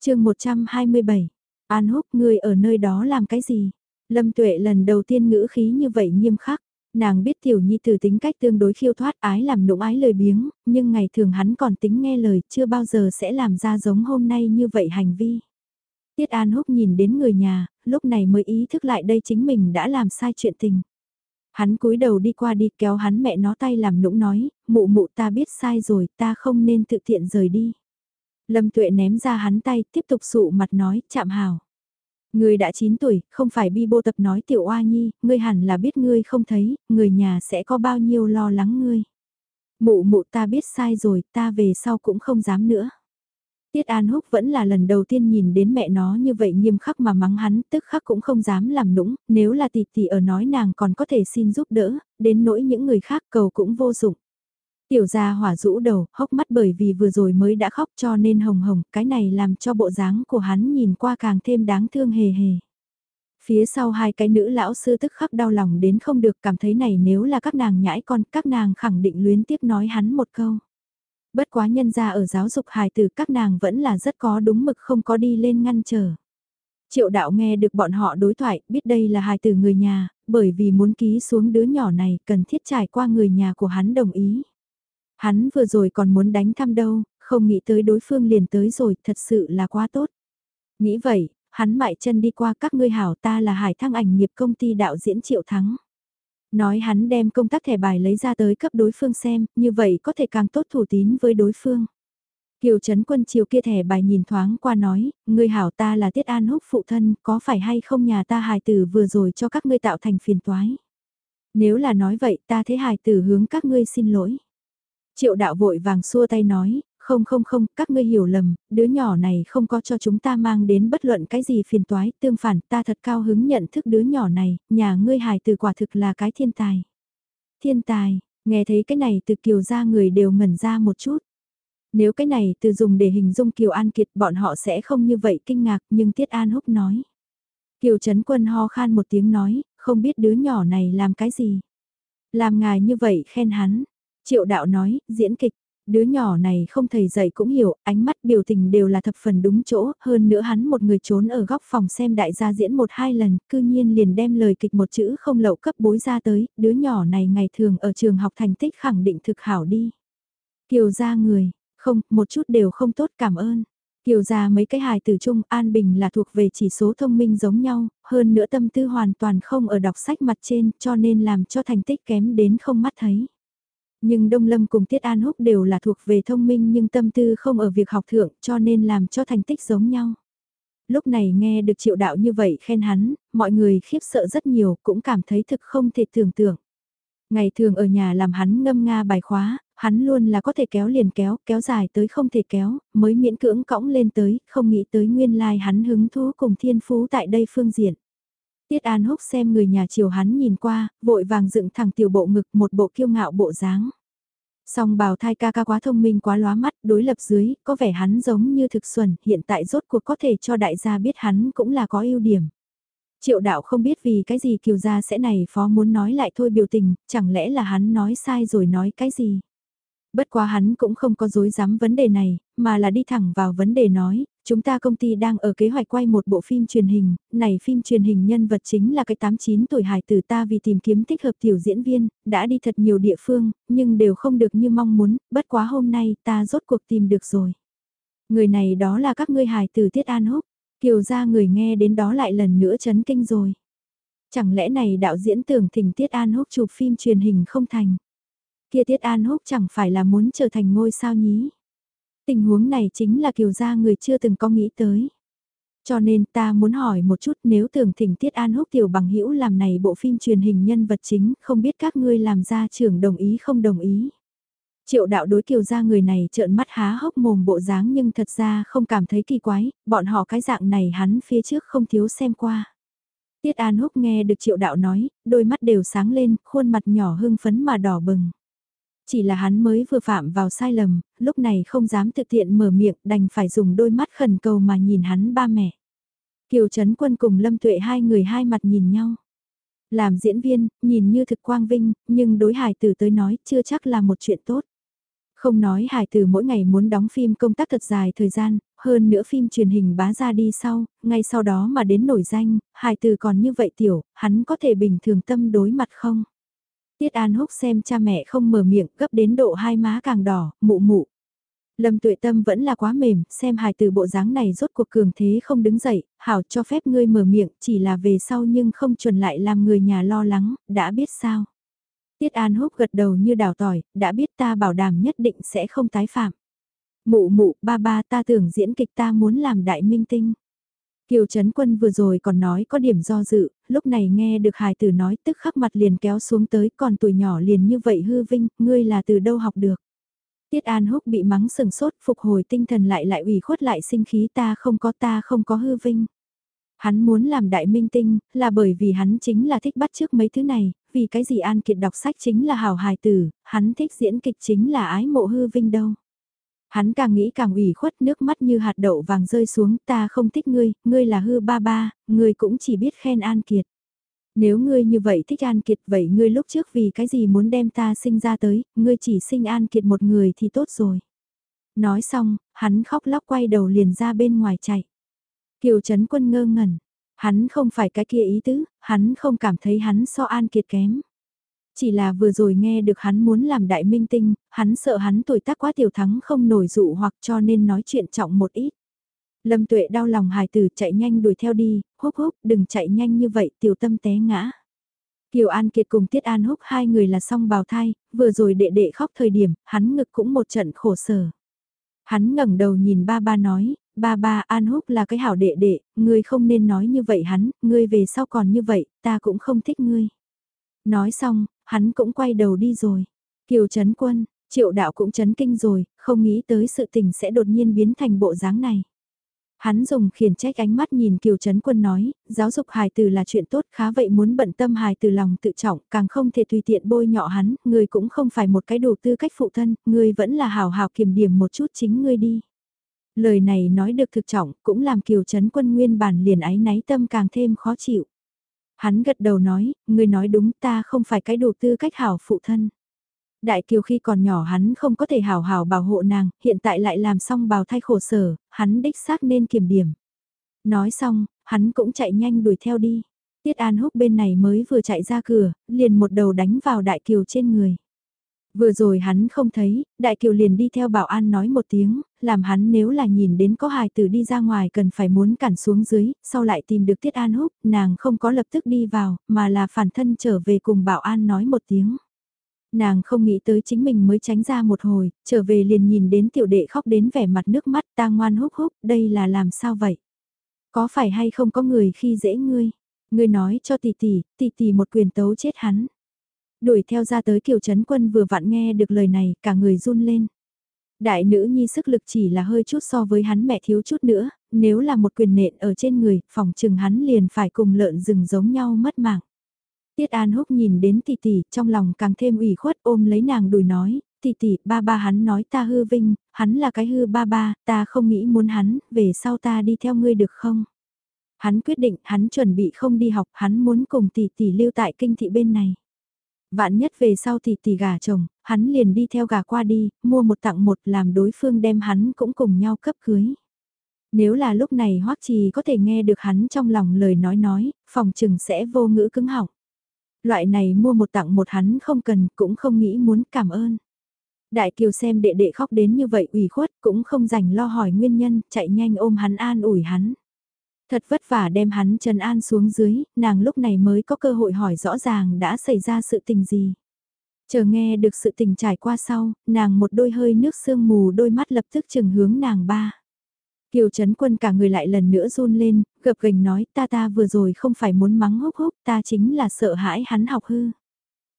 chương 127, An Húc ngươi ở nơi đó làm cái gì? Lâm Tuệ lần đầu tiên ngữ khí như vậy nghiêm khắc. Nàng biết tiểu nhi tử tính cách tương đối khiêu thoát ái làm nụng ái lời biếng, nhưng ngày thường hắn còn tính nghe lời chưa bao giờ sẽ làm ra giống hôm nay như vậy hành vi. Tiết An Húc nhìn đến người nhà, lúc này mới ý thức lại đây chính mình đã làm sai chuyện tình. Hắn cúi đầu đi qua đi kéo hắn mẹ nó tay làm nũng nói, mụ mụ ta biết sai rồi, ta không nên tự tiện rời đi. Lâm tuệ ném ra hắn tay, tiếp tục sụ mặt nói, chạm hào. Người đã 9 tuổi, không phải bi bô tập nói tiểu oa nhi, ngươi hẳn là biết ngươi không thấy, người nhà sẽ có bao nhiêu lo lắng ngươi. Mụ mụ ta biết sai rồi, ta về sau cũng không dám nữa. Tiết An Húc vẫn là lần đầu tiên nhìn đến mẹ nó như vậy nghiêm khắc mà mắng hắn, tức khắc cũng không dám làm nũng, nếu là tỷ tỷ ở nói nàng còn có thể xin giúp đỡ, đến nỗi những người khác cầu cũng vô dụng. Tiểu gia hỏa rũ đầu, hốc mắt bởi vì vừa rồi mới đã khóc cho nên hồng hồng, cái này làm cho bộ dáng của hắn nhìn qua càng thêm đáng thương hề hề. Phía sau hai cái nữ lão sư tức khắc đau lòng đến không được cảm thấy này nếu là các nàng nhãi con, các nàng khẳng định luyến tiếc nói hắn một câu. Bất quá nhân ra ở giáo dục hài tử các nàng vẫn là rất có đúng mực không có đi lên ngăn trở. Triệu đạo nghe được bọn họ đối thoại, biết đây là hài tử người nhà, bởi vì muốn ký xuống đứa nhỏ này cần thiết trải qua người nhà của hắn đồng ý. Hắn vừa rồi còn muốn đánh thăm đâu, không nghĩ tới đối phương liền tới rồi, thật sự là quá tốt. Nghĩ vậy, hắn mại chân đi qua các ngươi hảo ta là hải thăng ảnh nghiệp công ty đạo diễn triệu thắng. Nói hắn đem công tác thẻ bài lấy ra tới cấp đối phương xem, như vậy có thể càng tốt thủ tín với đối phương. Kiều Trấn Quân chiều kia thẻ bài nhìn thoáng qua nói, ngươi hảo ta là Tiết An Húc phụ thân, có phải hay không nhà ta hài tử vừa rồi cho các ngươi tạo thành phiền toái. Nếu là nói vậy ta thế hài tử hướng các ngươi xin lỗi. Triệu đạo vội vàng xua tay nói, không không không, các ngươi hiểu lầm, đứa nhỏ này không có cho chúng ta mang đến bất luận cái gì phiền toái, tương phản ta thật cao hứng nhận thức đứa nhỏ này, nhà ngươi hài từ quả thực là cái thiên tài. Thiên tài, nghe thấy cái này từ kiều ra người đều ngẩn ra một chút. Nếu cái này từ dùng để hình dung Kiều An Kiệt bọn họ sẽ không như vậy kinh ngạc nhưng Tiết An Húc nói. Kiều Trấn Quân ho khan một tiếng nói, không biết đứa nhỏ này làm cái gì. Làm ngài như vậy khen hắn, Triệu đạo nói, diễn kịch, đứa nhỏ này không thầy dạy cũng hiểu, ánh mắt biểu tình đều là thập phần đúng chỗ, hơn nữa hắn một người trốn ở góc phòng xem đại gia diễn một hai lần, cư nhiên liền đem lời kịch một chữ không lậu cấp bối ra tới, đứa nhỏ này ngày thường ở trường học thành tích khẳng định thực hảo đi. Kiều ra người, không, một chút đều không tốt cảm ơn. Kiều ra mấy cái hài từ chung An Bình là thuộc về chỉ số thông minh giống nhau, hơn nữa tâm tư hoàn toàn không ở đọc sách mặt trên cho nên làm cho thành tích kém đến không mắt thấy. Nhưng Đông Lâm cùng Tiết An Húc đều là thuộc về thông minh nhưng tâm tư không ở việc học thượng cho nên làm cho thành tích giống nhau. Lúc này nghe được triệu đạo như vậy khen hắn, mọi người khiếp sợ rất nhiều cũng cảm thấy thực không thể tưởng tượng. Ngày thường ở nhà làm hắn ngâm nga bài khóa, hắn luôn là có thể kéo liền kéo, kéo dài tới không thể kéo, mới miễn cưỡng cõng lên tới, không nghĩ tới nguyên lai like hắn hứng thú cùng thiên phú tại đây phương diện. Tiết An Húc xem người nhà chiều hắn nhìn qua, vội vàng dựng thẳng tiểu bộ ngực một bộ kiêu ngạo bộ dáng. Song bào thai ca ca quá thông minh quá lóa mắt, đối lập dưới, có vẻ hắn giống như thực xuẩn, hiện tại rốt cuộc có thể cho đại gia biết hắn cũng là có ưu điểm. Triệu đạo không biết vì cái gì kiều gia sẽ này phó muốn nói lại thôi biểu tình, chẳng lẽ là hắn nói sai rồi nói cái gì. Bất quá hắn cũng không có dối dám vấn đề này, mà là đi thẳng vào vấn đề nói, chúng ta công ty đang ở kế hoạch quay một bộ phim truyền hình, này phim truyền hình nhân vật chính là cái 89 tuổi hải tử ta vì tìm kiếm thích hợp tiểu diễn viên, đã đi thật nhiều địa phương, nhưng đều không được như mong muốn, bất quá hôm nay ta rốt cuộc tìm được rồi. Người này đó là các ngươi hải tử Tiết An Húc, kiều ra người nghe đến đó lại lần nữa chấn kinh rồi. Chẳng lẽ này đạo diễn tưởng thỉnh Tiết An Húc chụp phim truyền hình không thành? Kia Tiết An Húc chẳng phải là muốn trở thành ngôi sao nhí? Tình huống này chính là kiều gia người chưa từng có nghĩ tới. Cho nên ta muốn hỏi một chút nếu tưởng thỉnh Tiết An Húc tiểu bằng hữu làm này bộ phim truyền hình nhân vật chính, không biết các ngươi làm ra trưởng đồng ý không đồng ý. Triệu đạo đối kiều gia người này trợn mắt há hốc mồm bộ dáng nhưng thật ra không cảm thấy kỳ quái, bọn họ cái dạng này hắn phía trước không thiếu xem qua. Tiết An Húc nghe được triệu đạo nói, đôi mắt đều sáng lên, khuôn mặt nhỏ hưng phấn mà đỏ bừng. Chỉ là hắn mới vừa phạm vào sai lầm, lúc này không dám thực tiện mở miệng đành phải dùng đôi mắt khẩn cầu mà nhìn hắn ba mẹ. Kiều Trấn Quân cùng Lâm Tuệ hai người hai mặt nhìn nhau. Làm diễn viên, nhìn như thực quang vinh, nhưng đối hài tử tới nói chưa chắc là một chuyện tốt. Không nói hài tử mỗi ngày muốn đóng phim công tác thật dài thời gian, hơn nữa phim truyền hình bá ra đi sau, ngay sau đó mà đến nổi danh, hài tử còn như vậy tiểu, hắn có thể bình thường tâm đối mặt không? Tiết An Húc xem cha mẹ không mở miệng gấp đến độ hai má càng đỏ, mụ mụ. Lâm tuệ tâm vẫn là quá mềm, xem hài từ bộ dáng này rốt cuộc cường thế không đứng dậy, hảo cho phép ngươi mở miệng chỉ là về sau nhưng không chuẩn lại làm người nhà lo lắng, đã biết sao. Tiết An Húc gật đầu như đào tỏi, đã biết ta bảo đảm nhất định sẽ không tái phạm. Mụ mụ, ba ba ta tưởng diễn kịch ta muốn làm đại minh tinh. Kiều Trấn Quân vừa rồi còn nói có điểm do dự, lúc này nghe được hài tử nói tức khắc mặt liền kéo xuống tới còn tuổi nhỏ liền như vậy hư vinh, ngươi là từ đâu học được. Tiết An Húc bị mắng sừng sốt, phục hồi tinh thần lại lại ủy khuất lại sinh khí ta không có ta không có hư vinh. Hắn muốn làm đại minh tinh, là bởi vì hắn chính là thích bắt trước mấy thứ này, vì cái gì An Kiệt đọc sách chính là hào hài tử, hắn thích diễn kịch chính là ái mộ hư vinh đâu. Hắn càng nghĩ càng ủy khuất nước mắt như hạt đậu vàng rơi xuống ta không thích ngươi, ngươi là hư ba ba, ngươi cũng chỉ biết khen An Kiệt. Nếu ngươi như vậy thích An Kiệt vậy ngươi lúc trước vì cái gì muốn đem ta sinh ra tới, ngươi chỉ sinh An Kiệt một người thì tốt rồi. Nói xong, hắn khóc lóc quay đầu liền ra bên ngoài chạy. Kiều Trấn Quân ngơ ngẩn, hắn không phải cái kia ý tứ, hắn không cảm thấy hắn so An Kiệt kém. Chỉ là vừa rồi nghe được hắn muốn làm đại minh tinh, hắn sợ hắn tuổi tác quá tiểu thắng không nổi dụ hoặc cho nên nói chuyện trọng một ít. Lâm tuệ đau lòng hài tử chạy nhanh đuổi theo đi, húc húc đừng chạy nhanh như vậy tiểu tâm té ngã. Kiều An Kiệt cùng Tiết An Húc hai người là song bào thai, vừa rồi đệ đệ khóc thời điểm, hắn ngực cũng một trận khổ sở. Hắn ngẩng đầu nhìn ba ba nói, ba ba An Húc là cái hảo đệ đệ, ngươi không nên nói như vậy hắn, ngươi về sau còn như vậy, ta cũng không thích ngươi. Nói xong, hắn cũng quay đầu đi rồi. Kiều Trấn Quân, triệu đạo cũng chấn kinh rồi, không nghĩ tới sự tình sẽ đột nhiên biến thành bộ dáng này. Hắn dùng khiển trách ánh mắt nhìn Kiều Trấn Quân nói, giáo dục hài từ là chuyện tốt khá vậy muốn bận tâm hài từ lòng tự trọng, càng không thể tùy tiện bôi nhọ hắn, người cũng không phải một cái đủ tư cách phụ thân, người vẫn là hào hào kiểm điểm một chút chính ngươi đi. Lời này nói được thực trọng, cũng làm Kiều Trấn Quân nguyên bản liền ái náy tâm càng thêm khó chịu. Hắn gật đầu nói, người nói đúng ta không phải cái đủ tư cách hảo phụ thân. Đại kiều khi còn nhỏ hắn không có thể hảo hảo bảo hộ nàng, hiện tại lại làm xong bào thai khổ sở, hắn đích xác nên kiểm điểm. Nói xong, hắn cũng chạy nhanh đuổi theo đi. Tiết An Húc bên này mới vừa chạy ra cửa, liền một đầu đánh vào đại kiều trên người. Vừa rồi hắn không thấy, Đại Kiều liền đi theo bảo an nói một tiếng, làm hắn nếu là nhìn đến có hài tử đi ra ngoài cần phải muốn cản xuống dưới, sau lại tìm được Tiết An Húc, nàng không có lập tức đi vào, mà là phản thân trở về cùng bảo an nói một tiếng. Nàng không nghĩ tới chính mình mới tránh ra một hồi, trở về liền nhìn đến tiểu đệ khóc đến vẻ mặt nước mắt ta ngoan húc húc, đây là làm sao vậy? Có phải hay không có người khi dễ ngươi? Ngươi nói cho tỷ tỷ, tỷ tỷ một quyền tấu chết hắn. Đuổi theo ra tới kiều chấn quân vừa vặn nghe được lời này, cả người run lên. Đại nữ nhi sức lực chỉ là hơi chút so với hắn mẹ thiếu chút nữa, nếu là một quyền nện ở trên người, phòng trừng hắn liền phải cùng lợn rừng giống nhau mất mạng. Tiết An Húc nhìn đến tỷ tỷ, trong lòng càng thêm ủy khuất ôm lấy nàng đùi nói, tỷ tỷ, ba ba hắn nói ta hư vinh, hắn là cái hư ba ba, ta không nghĩ muốn hắn, về sau ta đi theo ngươi được không? Hắn quyết định, hắn chuẩn bị không đi học, hắn muốn cùng tỷ tỷ lưu tại kinh thị bên này. Vạn nhất về sau thì tỷ gà chồng, hắn liền đi theo gà qua đi, mua một tặng một làm đối phương đem hắn cũng cùng nhau cấp cưới. Nếu là lúc này Hoắc Trì có thể nghe được hắn trong lòng lời nói nói, phòng trừng sẽ vô ngữ cứng họng. Loại này mua một tặng một hắn không cần, cũng không nghĩ muốn cảm ơn. Đại Kiều xem đệ đệ khóc đến như vậy ủy khuất, cũng không dành lo hỏi nguyên nhân, chạy nhanh ôm hắn an ủi hắn. Thật vất vả đem hắn trần an xuống dưới, nàng lúc này mới có cơ hội hỏi rõ ràng đã xảy ra sự tình gì. Chờ nghe được sự tình trải qua sau, nàng một đôi hơi nước sương mù đôi mắt lập tức chừng hướng nàng ba. Kiều Trấn Quân cả người lại lần nữa run lên, gập gành nói ta ta vừa rồi không phải muốn mắng húc húc ta chính là sợ hãi hắn học hư.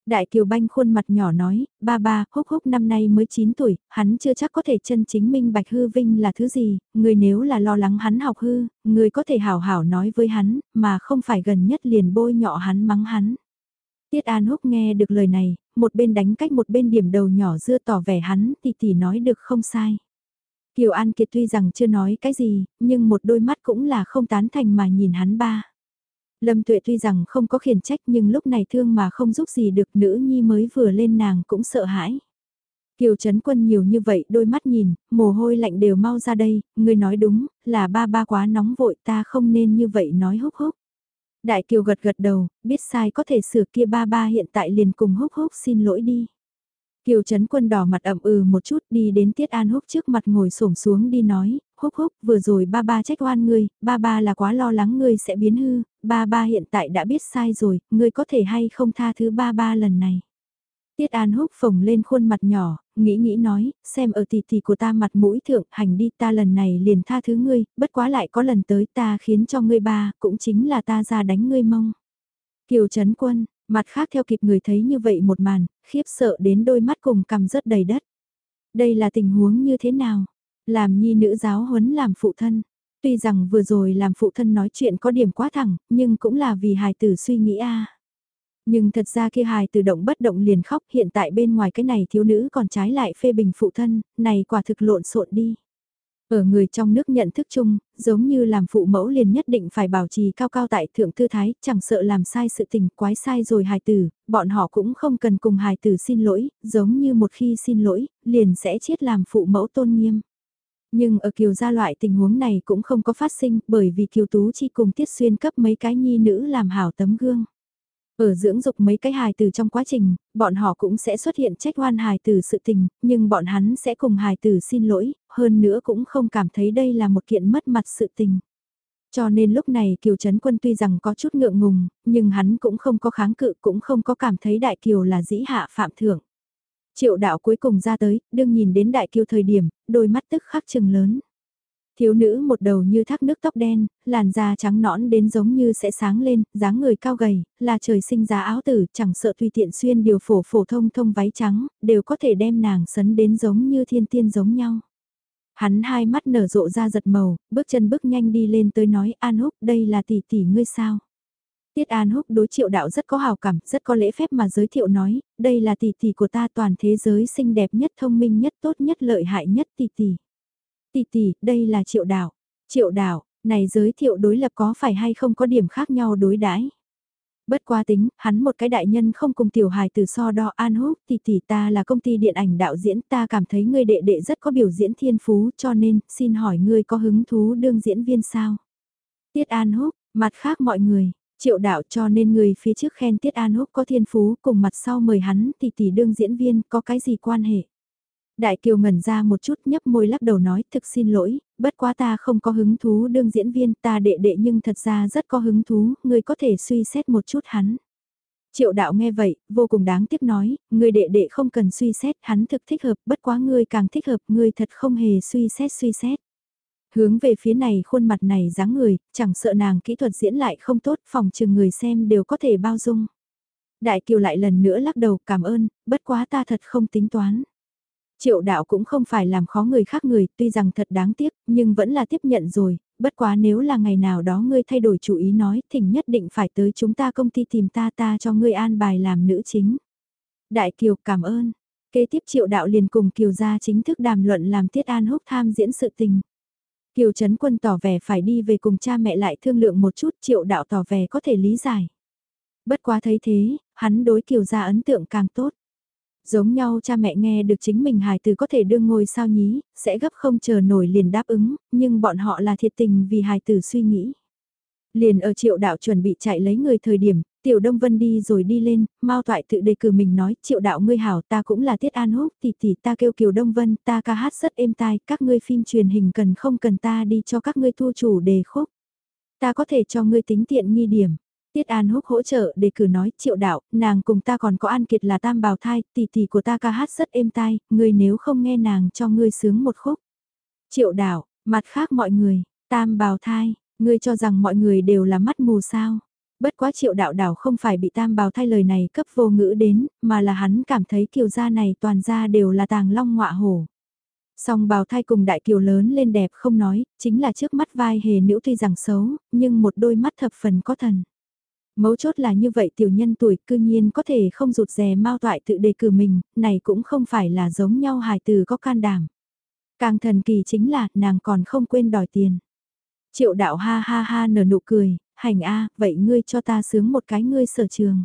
Đại Kiều Banh khuôn mặt nhỏ nói, ba ba, húc húc năm nay mới 9 tuổi, hắn chưa chắc có thể chân chính minh bạch hư vinh là thứ gì, người nếu là lo lắng hắn học hư, người có thể hảo hảo nói với hắn, mà không phải gần nhất liền bôi nhọ hắn mắng hắn. Tiết An Húc nghe được lời này, một bên đánh cách một bên điểm đầu nhỏ dưa tỏ vẻ hắn thì tỷ nói được không sai. Kiều An Kiệt tuy rằng chưa nói cái gì, nhưng một đôi mắt cũng là không tán thành mà nhìn hắn ba. Lâm Tuệ tuy rằng không có khiển trách nhưng lúc này thương mà không giúp gì được nữ nhi mới vừa lên nàng cũng sợ hãi. Kiều Trấn Quân nhiều như vậy đôi mắt nhìn, mồ hôi lạnh đều mau ra đây, người nói đúng, là ba ba quá nóng vội ta không nên như vậy nói húc húc. Đại Kiều gật gật đầu, biết sai có thể sửa kia ba ba hiện tại liền cùng húc húc xin lỗi đi. Kiều Trấn Quân đỏ mặt ẩm ừ một chút đi đến Tiết An Húc trước mặt ngồi xổm xuống đi nói, húc húc vừa rồi ba ba trách oan ngươi, ba ba là quá lo lắng ngươi sẽ biến hư, ba ba hiện tại đã biết sai rồi, ngươi có thể hay không tha thứ ba ba lần này. Tiết An Húc phồng lên khuôn mặt nhỏ, nghĩ nghĩ nói, xem ở tỷ tỷ của ta mặt mũi thượng, hành đi ta lần này liền tha thứ ngươi, bất quá lại có lần tới ta khiến cho ngươi ba, cũng chính là ta ra đánh ngươi mông. Kiều Trấn Quân, mặt khác theo kịp người thấy như vậy một màn, khiếp sợ đến đôi mắt cùng cầm rớt đầy đất. Đây là tình huống như thế nào? Làm nhi nữ giáo huấn làm phụ thân. Tuy rằng vừa rồi làm phụ thân nói chuyện có điểm quá thẳng, nhưng cũng là vì hài tử suy nghĩ a. Nhưng thật ra kia hài tử động bất động liền khóc hiện tại bên ngoài cái này thiếu nữ còn trái lại phê bình phụ thân, này quả thực lộn xộn đi. Ở người trong nước nhận thức chung, giống như làm phụ mẫu liền nhất định phải bảo trì cao cao tại thượng tư thái, chẳng sợ làm sai sự tình quái sai rồi hài tử, bọn họ cũng không cần cùng hài tử xin lỗi, giống như một khi xin lỗi, liền sẽ chết làm phụ mẫu tôn nghiêm. Nhưng ở kiều gia loại tình huống này cũng không có phát sinh bởi vì kiều tú chi cùng tiết xuyên cấp mấy cái nhi nữ làm hảo tấm gương. Ở dưỡng dục mấy cái hài từ trong quá trình, bọn họ cũng sẽ xuất hiện trách oan hài từ sự tình, nhưng bọn hắn sẽ cùng hài từ xin lỗi, hơn nữa cũng không cảm thấy đây là một kiện mất mặt sự tình. Cho nên lúc này Kiều Trấn Quân tuy rằng có chút ngượng ngùng, nhưng hắn cũng không có kháng cự cũng không có cảm thấy Đại Kiều là dĩ hạ phạm thưởng. Triệu đạo cuối cùng ra tới, đương nhìn đến Đại kiêu thời điểm, đôi mắt tức khắc chừng lớn. Thiếu nữ một đầu như thác nước tóc đen, làn da trắng nõn đến giống như sẽ sáng lên, dáng người cao gầy, là trời sinh giá áo tử, chẳng sợ tùy tiện xuyên điều phổ phổ thông thông váy trắng, đều có thể đem nàng sấn đến giống như thiên tiên giống nhau. Hắn hai mắt nở rộ ra giật màu, bước chân bước nhanh đi lên tới nói An Húc đây là tỷ tỷ ngươi sao. Tiết An Húc đối triệu đạo rất có hào cảm, rất có lễ phép mà giới thiệu nói, đây là tỷ tỷ của ta toàn thế giới xinh đẹp nhất thông minh nhất tốt nhất lợi hại nhất tỷ tỷ tỷ tỷ, đây là triệu Đạo. Triệu Đạo, này giới thiệu đối lập có phải hay không có điểm khác nhau đối đãi Bất quá tính, hắn một cái đại nhân không cùng tiểu hài từ so đo an húc tỷ tỷ ta là công ty điện ảnh đạo diễn ta cảm thấy ngươi đệ đệ rất có biểu diễn thiên phú cho nên xin hỏi ngươi có hứng thú đương diễn viên sao? Tiết An Húc, mặt khác mọi người, triệu đạo cho nên người phía trước khen Tiết An Húc có thiên phú cùng mặt sau mời hắn tỷ tỷ đương diễn viên có cái gì quan hệ? Đại Kiều ngẩn ra một chút nhấp môi lắc đầu nói thực xin lỗi, bất quá ta không có hứng thú đương diễn viên ta đệ đệ nhưng thật ra rất có hứng thú, người có thể suy xét một chút hắn. Triệu đạo nghe vậy, vô cùng đáng tiếc nói, người đệ đệ không cần suy xét, hắn thực thích hợp, bất quá ngươi càng thích hợp, ngươi thật không hề suy xét suy xét. Hướng về phía này khuôn mặt này dáng người, chẳng sợ nàng kỹ thuật diễn lại không tốt, phòng trừng người xem đều có thể bao dung. Đại Kiều lại lần nữa lắc đầu cảm ơn, bất quá ta thật không tính toán. Triệu đạo cũng không phải làm khó người khác người, tuy rằng thật đáng tiếc, nhưng vẫn là tiếp nhận rồi, bất quá nếu là ngày nào đó ngươi thay đổi chủ ý nói, thỉnh nhất định phải tới chúng ta công ty tìm ta ta cho ngươi an bài làm nữ chính. Đại Kiều cảm ơn. Kế tiếp triệu đạo liền cùng Kiều gia chính thức đàm luận làm Tiết An Húc tham diễn sự tình. Kiều Trấn Quân tỏ vẻ phải đi về cùng cha mẹ lại thương lượng một chút triệu đạo tỏ vẻ có thể lý giải. Bất quá thấy thế, hắn đối Kiều gia ấn tượng càng tốt. Giống nhau cha mẹ nghe được chính mình hài từ có thể đương ngôi sao nhí, sẽ gấp không chờ nổi liền đáp ứng, nhưng bọn họ là thiệt tình vì hài tử suy nghĩ. Liền ở triệu đạo chuẩn bị chạy lấy người thời điểm, tiểu đông vân đi rồi đi lên, mau toại tự đề cử mình nói, triệu đạo ngươi hảo ta cũng là tiết an húc, tỷ tỷ ta kêu kiều đông vân, ta ca hát rất êm tai, các ngươi phim truyền hình cần không cần ta đi cho các ngươi thu chủ đề khúc. Ta có thể cho ngươi tính tiện nghi điểm. Tiết An Húc hỗ trợ đề cử nói triệu đạo, nàng cùng ta còn có An Kiệt là tam bào thai, tỷ tỷ của ta ca hát rất êm tai, ngươi nếu không nghe nàng cho ngươi sướng một khúc. Triệu đạo, mặt khác mọi người, tam bào thai, ngươi cho rằng mọi người đều là mắt mù sao. Bất quá triệu đạo đảo không phải bị tam bào thay lời này cấp vô ngữ đến, mà là hắn cảm thấy kiều gia này toàn gia đều là tàng long ngọa hổ. Song bào thai cùng đại kiều lớn lên đẹp không nói, chính là trước mắt vai hề nữ tuy rằng xấu, nhưng một đôi mắt thập phần có thần. Mấu chốt là như vậy tiểu nhân tuổi cư nhiên có thể không rụt rè mau toại tự đề cử mình, này cũng không phải là giống nhau hài từ có can đảm. Càng thần kỳ chính là nàng còn không quên đòi tiền. Triệu đạo ha ha ha nở nụ cười, hành a vậy ngươi cho ta sướng một cái ngươi sở trường.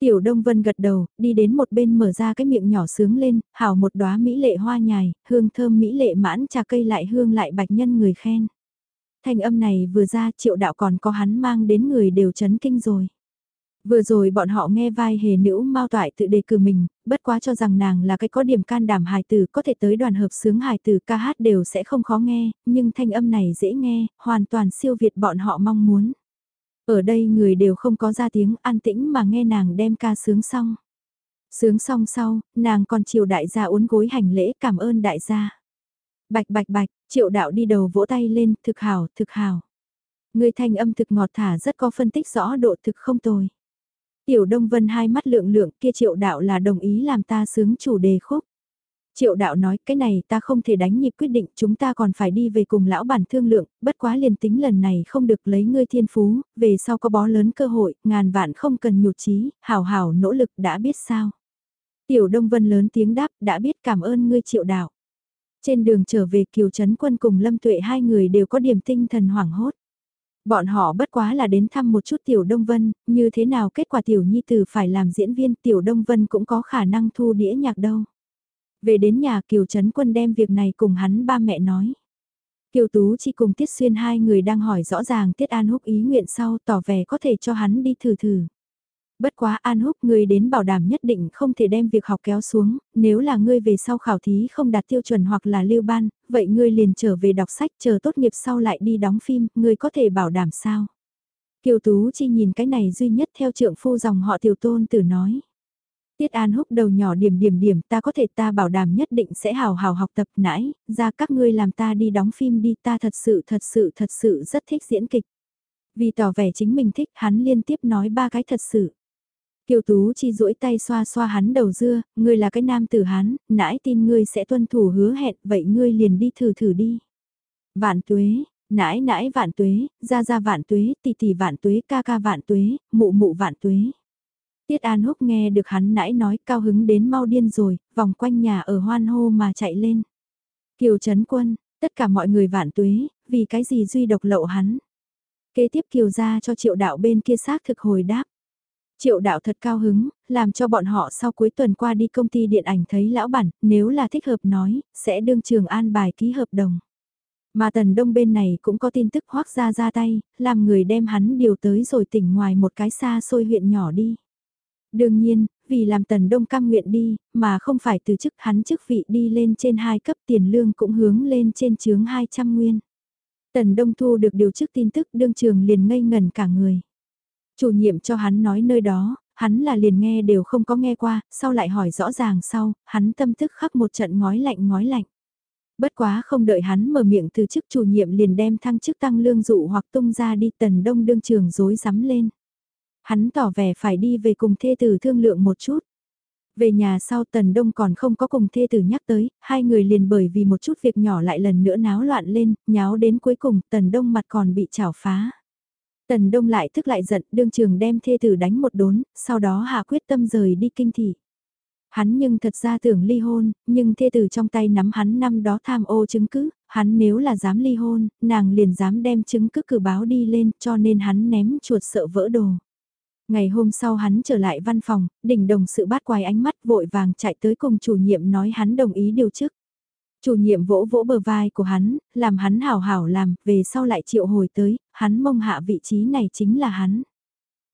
Tiểu Đông Vân gật đầu, đi đến một bên mở ra cái miệng nhỏ sướng lên, hảo một đóa mỹ lệ hoa nhài, hương thơm mỹ lệ mãn trà cây lại hương lại bạch nhân người khen. Thanh âm này vừa ra triệu đạo còn có hắn mang đến người đều chấn kinh rồi. Vừa rồi bọn họ nghe vai hề nữ mau toại tự đề cử mình, bất quá cho rằng nàng là cái có điểm can đảm hài tử có thể tới đoàn hợp sướng hài tử ca hát đều sẽ không khó nghe, nhưng thanh âm này dễ nghe, hoàn toàn siêu việt bọn họ mong muốn. Ở đây người đều không có ra tiếng an tĩnh mà nghe nàng đem ca sướng xong. Sướng xong sau, nàng còn chiều đại gia uốn gối hành lễ cảm ơn đại gia. Bạch bạch bạch, triệu đạo đi đầu vỗ tay lên, thực hảo, thực hảo. Người thanh âm thực ngọt thả rất có phân tích rõ độ thực không tồi. Tiểu Đông Vân hai mắt lượng lượng kia triệu đạo là đồng ý làm ta sướng chủ đề khúc. Triệu đạo nói cái này ta không thể đánh nhịp quyết định chúng ta còn phải đi về cùng lão bản thương lượng, bất quá liền tính lần này không được lấy ngươi thiên phú, về sau có bó lớn cơ hội, ngàn vạn không cần nhụt chí hào hào nỗ lực đã biết sao. Tiểu Đông Vân lớn tiếng đáp đã biết cảm ơn ngươi triệu đạo. Trên đường trở về Kiều Trấn Quân cùng Lâm Tuệ hai người đều có điểm tinh thần hoảng hốt. Bọn họ bất quá là đến thăm một chút Tiểu Đông Vân, như thế nào kết quả Tiểu Nhi Tử phải làm diễn viên Tiểu Đông Vân cũng có khả năng thu đĩa nhạc đâu. Về đến nhà Kiều Trấn Quân đem việc này cùng hắn ba mẹ nói. Kiều Tú chỉ cùng Tiết Xuyên hai người đang hỏi rõ ràng Tiết An Húc ý nguyện sau tỏ vẻ có thể cho hắn đi thử thử. Bất quá An Húc người đến bảo đảm nhất định không thể đem việc học kéo xuống, nếu là ngươi về sau khảo thí không đạt tiêu chuẩn hoặc là lưu ban, vậy ngươi liền trở về đọc sách chờ tốt nghiệp sau lại đi đóng phim, ngươi có thể bảo đảm sao? Kiều Tú Chi nhìn cái này duy nhất theo trượng phu dòng họ tiểu tôn tử nói. Tiết An húc đầu nhỏ điểm điểm điểm ta có thể ta bảo đảm nhất định sẽ hào hào học tập nãy, ra các ngươi làm ta đi đóng phim đi ta thật sự thật sự thật sự rất thích diễn kịch. Vì tỏ vẻ chính mình thích hắn liên tiếp nói ba cái thật sự. Kiều Tú chi duỗi tay xoa xoa hắn đầu dưa, ngươi là cái nam tử hắn, nãy tin ngươi sẽ tuân thủ hứa hẹn, vậy ngươi liền đi thử thử đi. Vạn tuế, nãy nãy vạn tuế, ra ra vạn tuế, tỷ tỷ vạn tuế, ca ca vạn tuế, mụ mụ vạn tuế. Tiết An Húc nghe được hắn nãy nói cao hứng đến mau điên rồi, vòng quanh nhà ở hoan hô mà chạy lên. Kiều Trấn Quân, tất cả mọi người vạn tuế, vì cái gì duy độc lậu hắn. Kế tiếp Kiều ra cho triệu đạo bên kia xác thực hồi đáp. Triệu đạo thật cao hứng, làm cho bọn họ sau cuối tuần qua đi công ty điện ảnh thấy lão bản, nếu là thích hợp nói, sẽ đương trường an bài ký hợp đồng. Mà tần đông bên này cũng có tin tức hoác ra ra tay, làm người đem hắn điều tới rồi tỉnh ngoài một cái xa xôi huyện nhỏ đi. Đương nhiên, vì làm tần đông cam nguyện đi, mà không phải từ chức hắn chức vị đi lên trên hai cấp tiền lương cũng hướng lên trên chướng 200 nguyên. Tần đông thu được điều chức tin tức đương trường liền ngây ngần cả người. Chủ nhiệm cho hắn nói nơi đó, hắn là liền nghe đều không có nghe qua, sau lại hỏi rõ ràng sau, hắn tâm thức khắc một trận ngói lạnh ngói lạnh. Bất quá không đợi hắn mở miệng từ chức chủ nhiệm liền đem thăng chức tăng lương dụ hoặc tung ra đi tần đông đương trường dối rắm lên. Hắn tỏ vẻ phải đi về cùng thê tử thương lượng một chút. Về nhà sau Tần Đông còn không có cùng thê tử nhắc tới, hai người liền bởi vì một chút việc nhỏ lại lần nữa náo loạn lên, nháo đến cuối cùng Tần Đông mặt còn bị chảo phá. Tần Đông lại thức lại giận, đương trường đem thê tử đánh một đốn, sau đó hạ quyết tâm rời đi kinh thị. Hắn nhưng thật ra tưởng ly hôn, nhưng thê tử trong tay nắm hắn năm đó tham ô chứng cứ, hắn nếu là dám ly hôn, nàng liền dám đem chứng cứ cử báo đi lên cho nên hắn ném chuột sợ vỡ đồ. Ngày hôm sau hắn trở lại văn phòng, đỉnh đồng sự bát quài ánh mắt vội vàng chạy tới cùng chủ nhiệm nói hắn đồng ý điều chức. Chủ nhiệm vỗ vỗ bờ vai của hắn, làm hắn hảo hảo làm, về sau lại triệu hồi tới, hắn mong hạ vị trí này chính là hắn.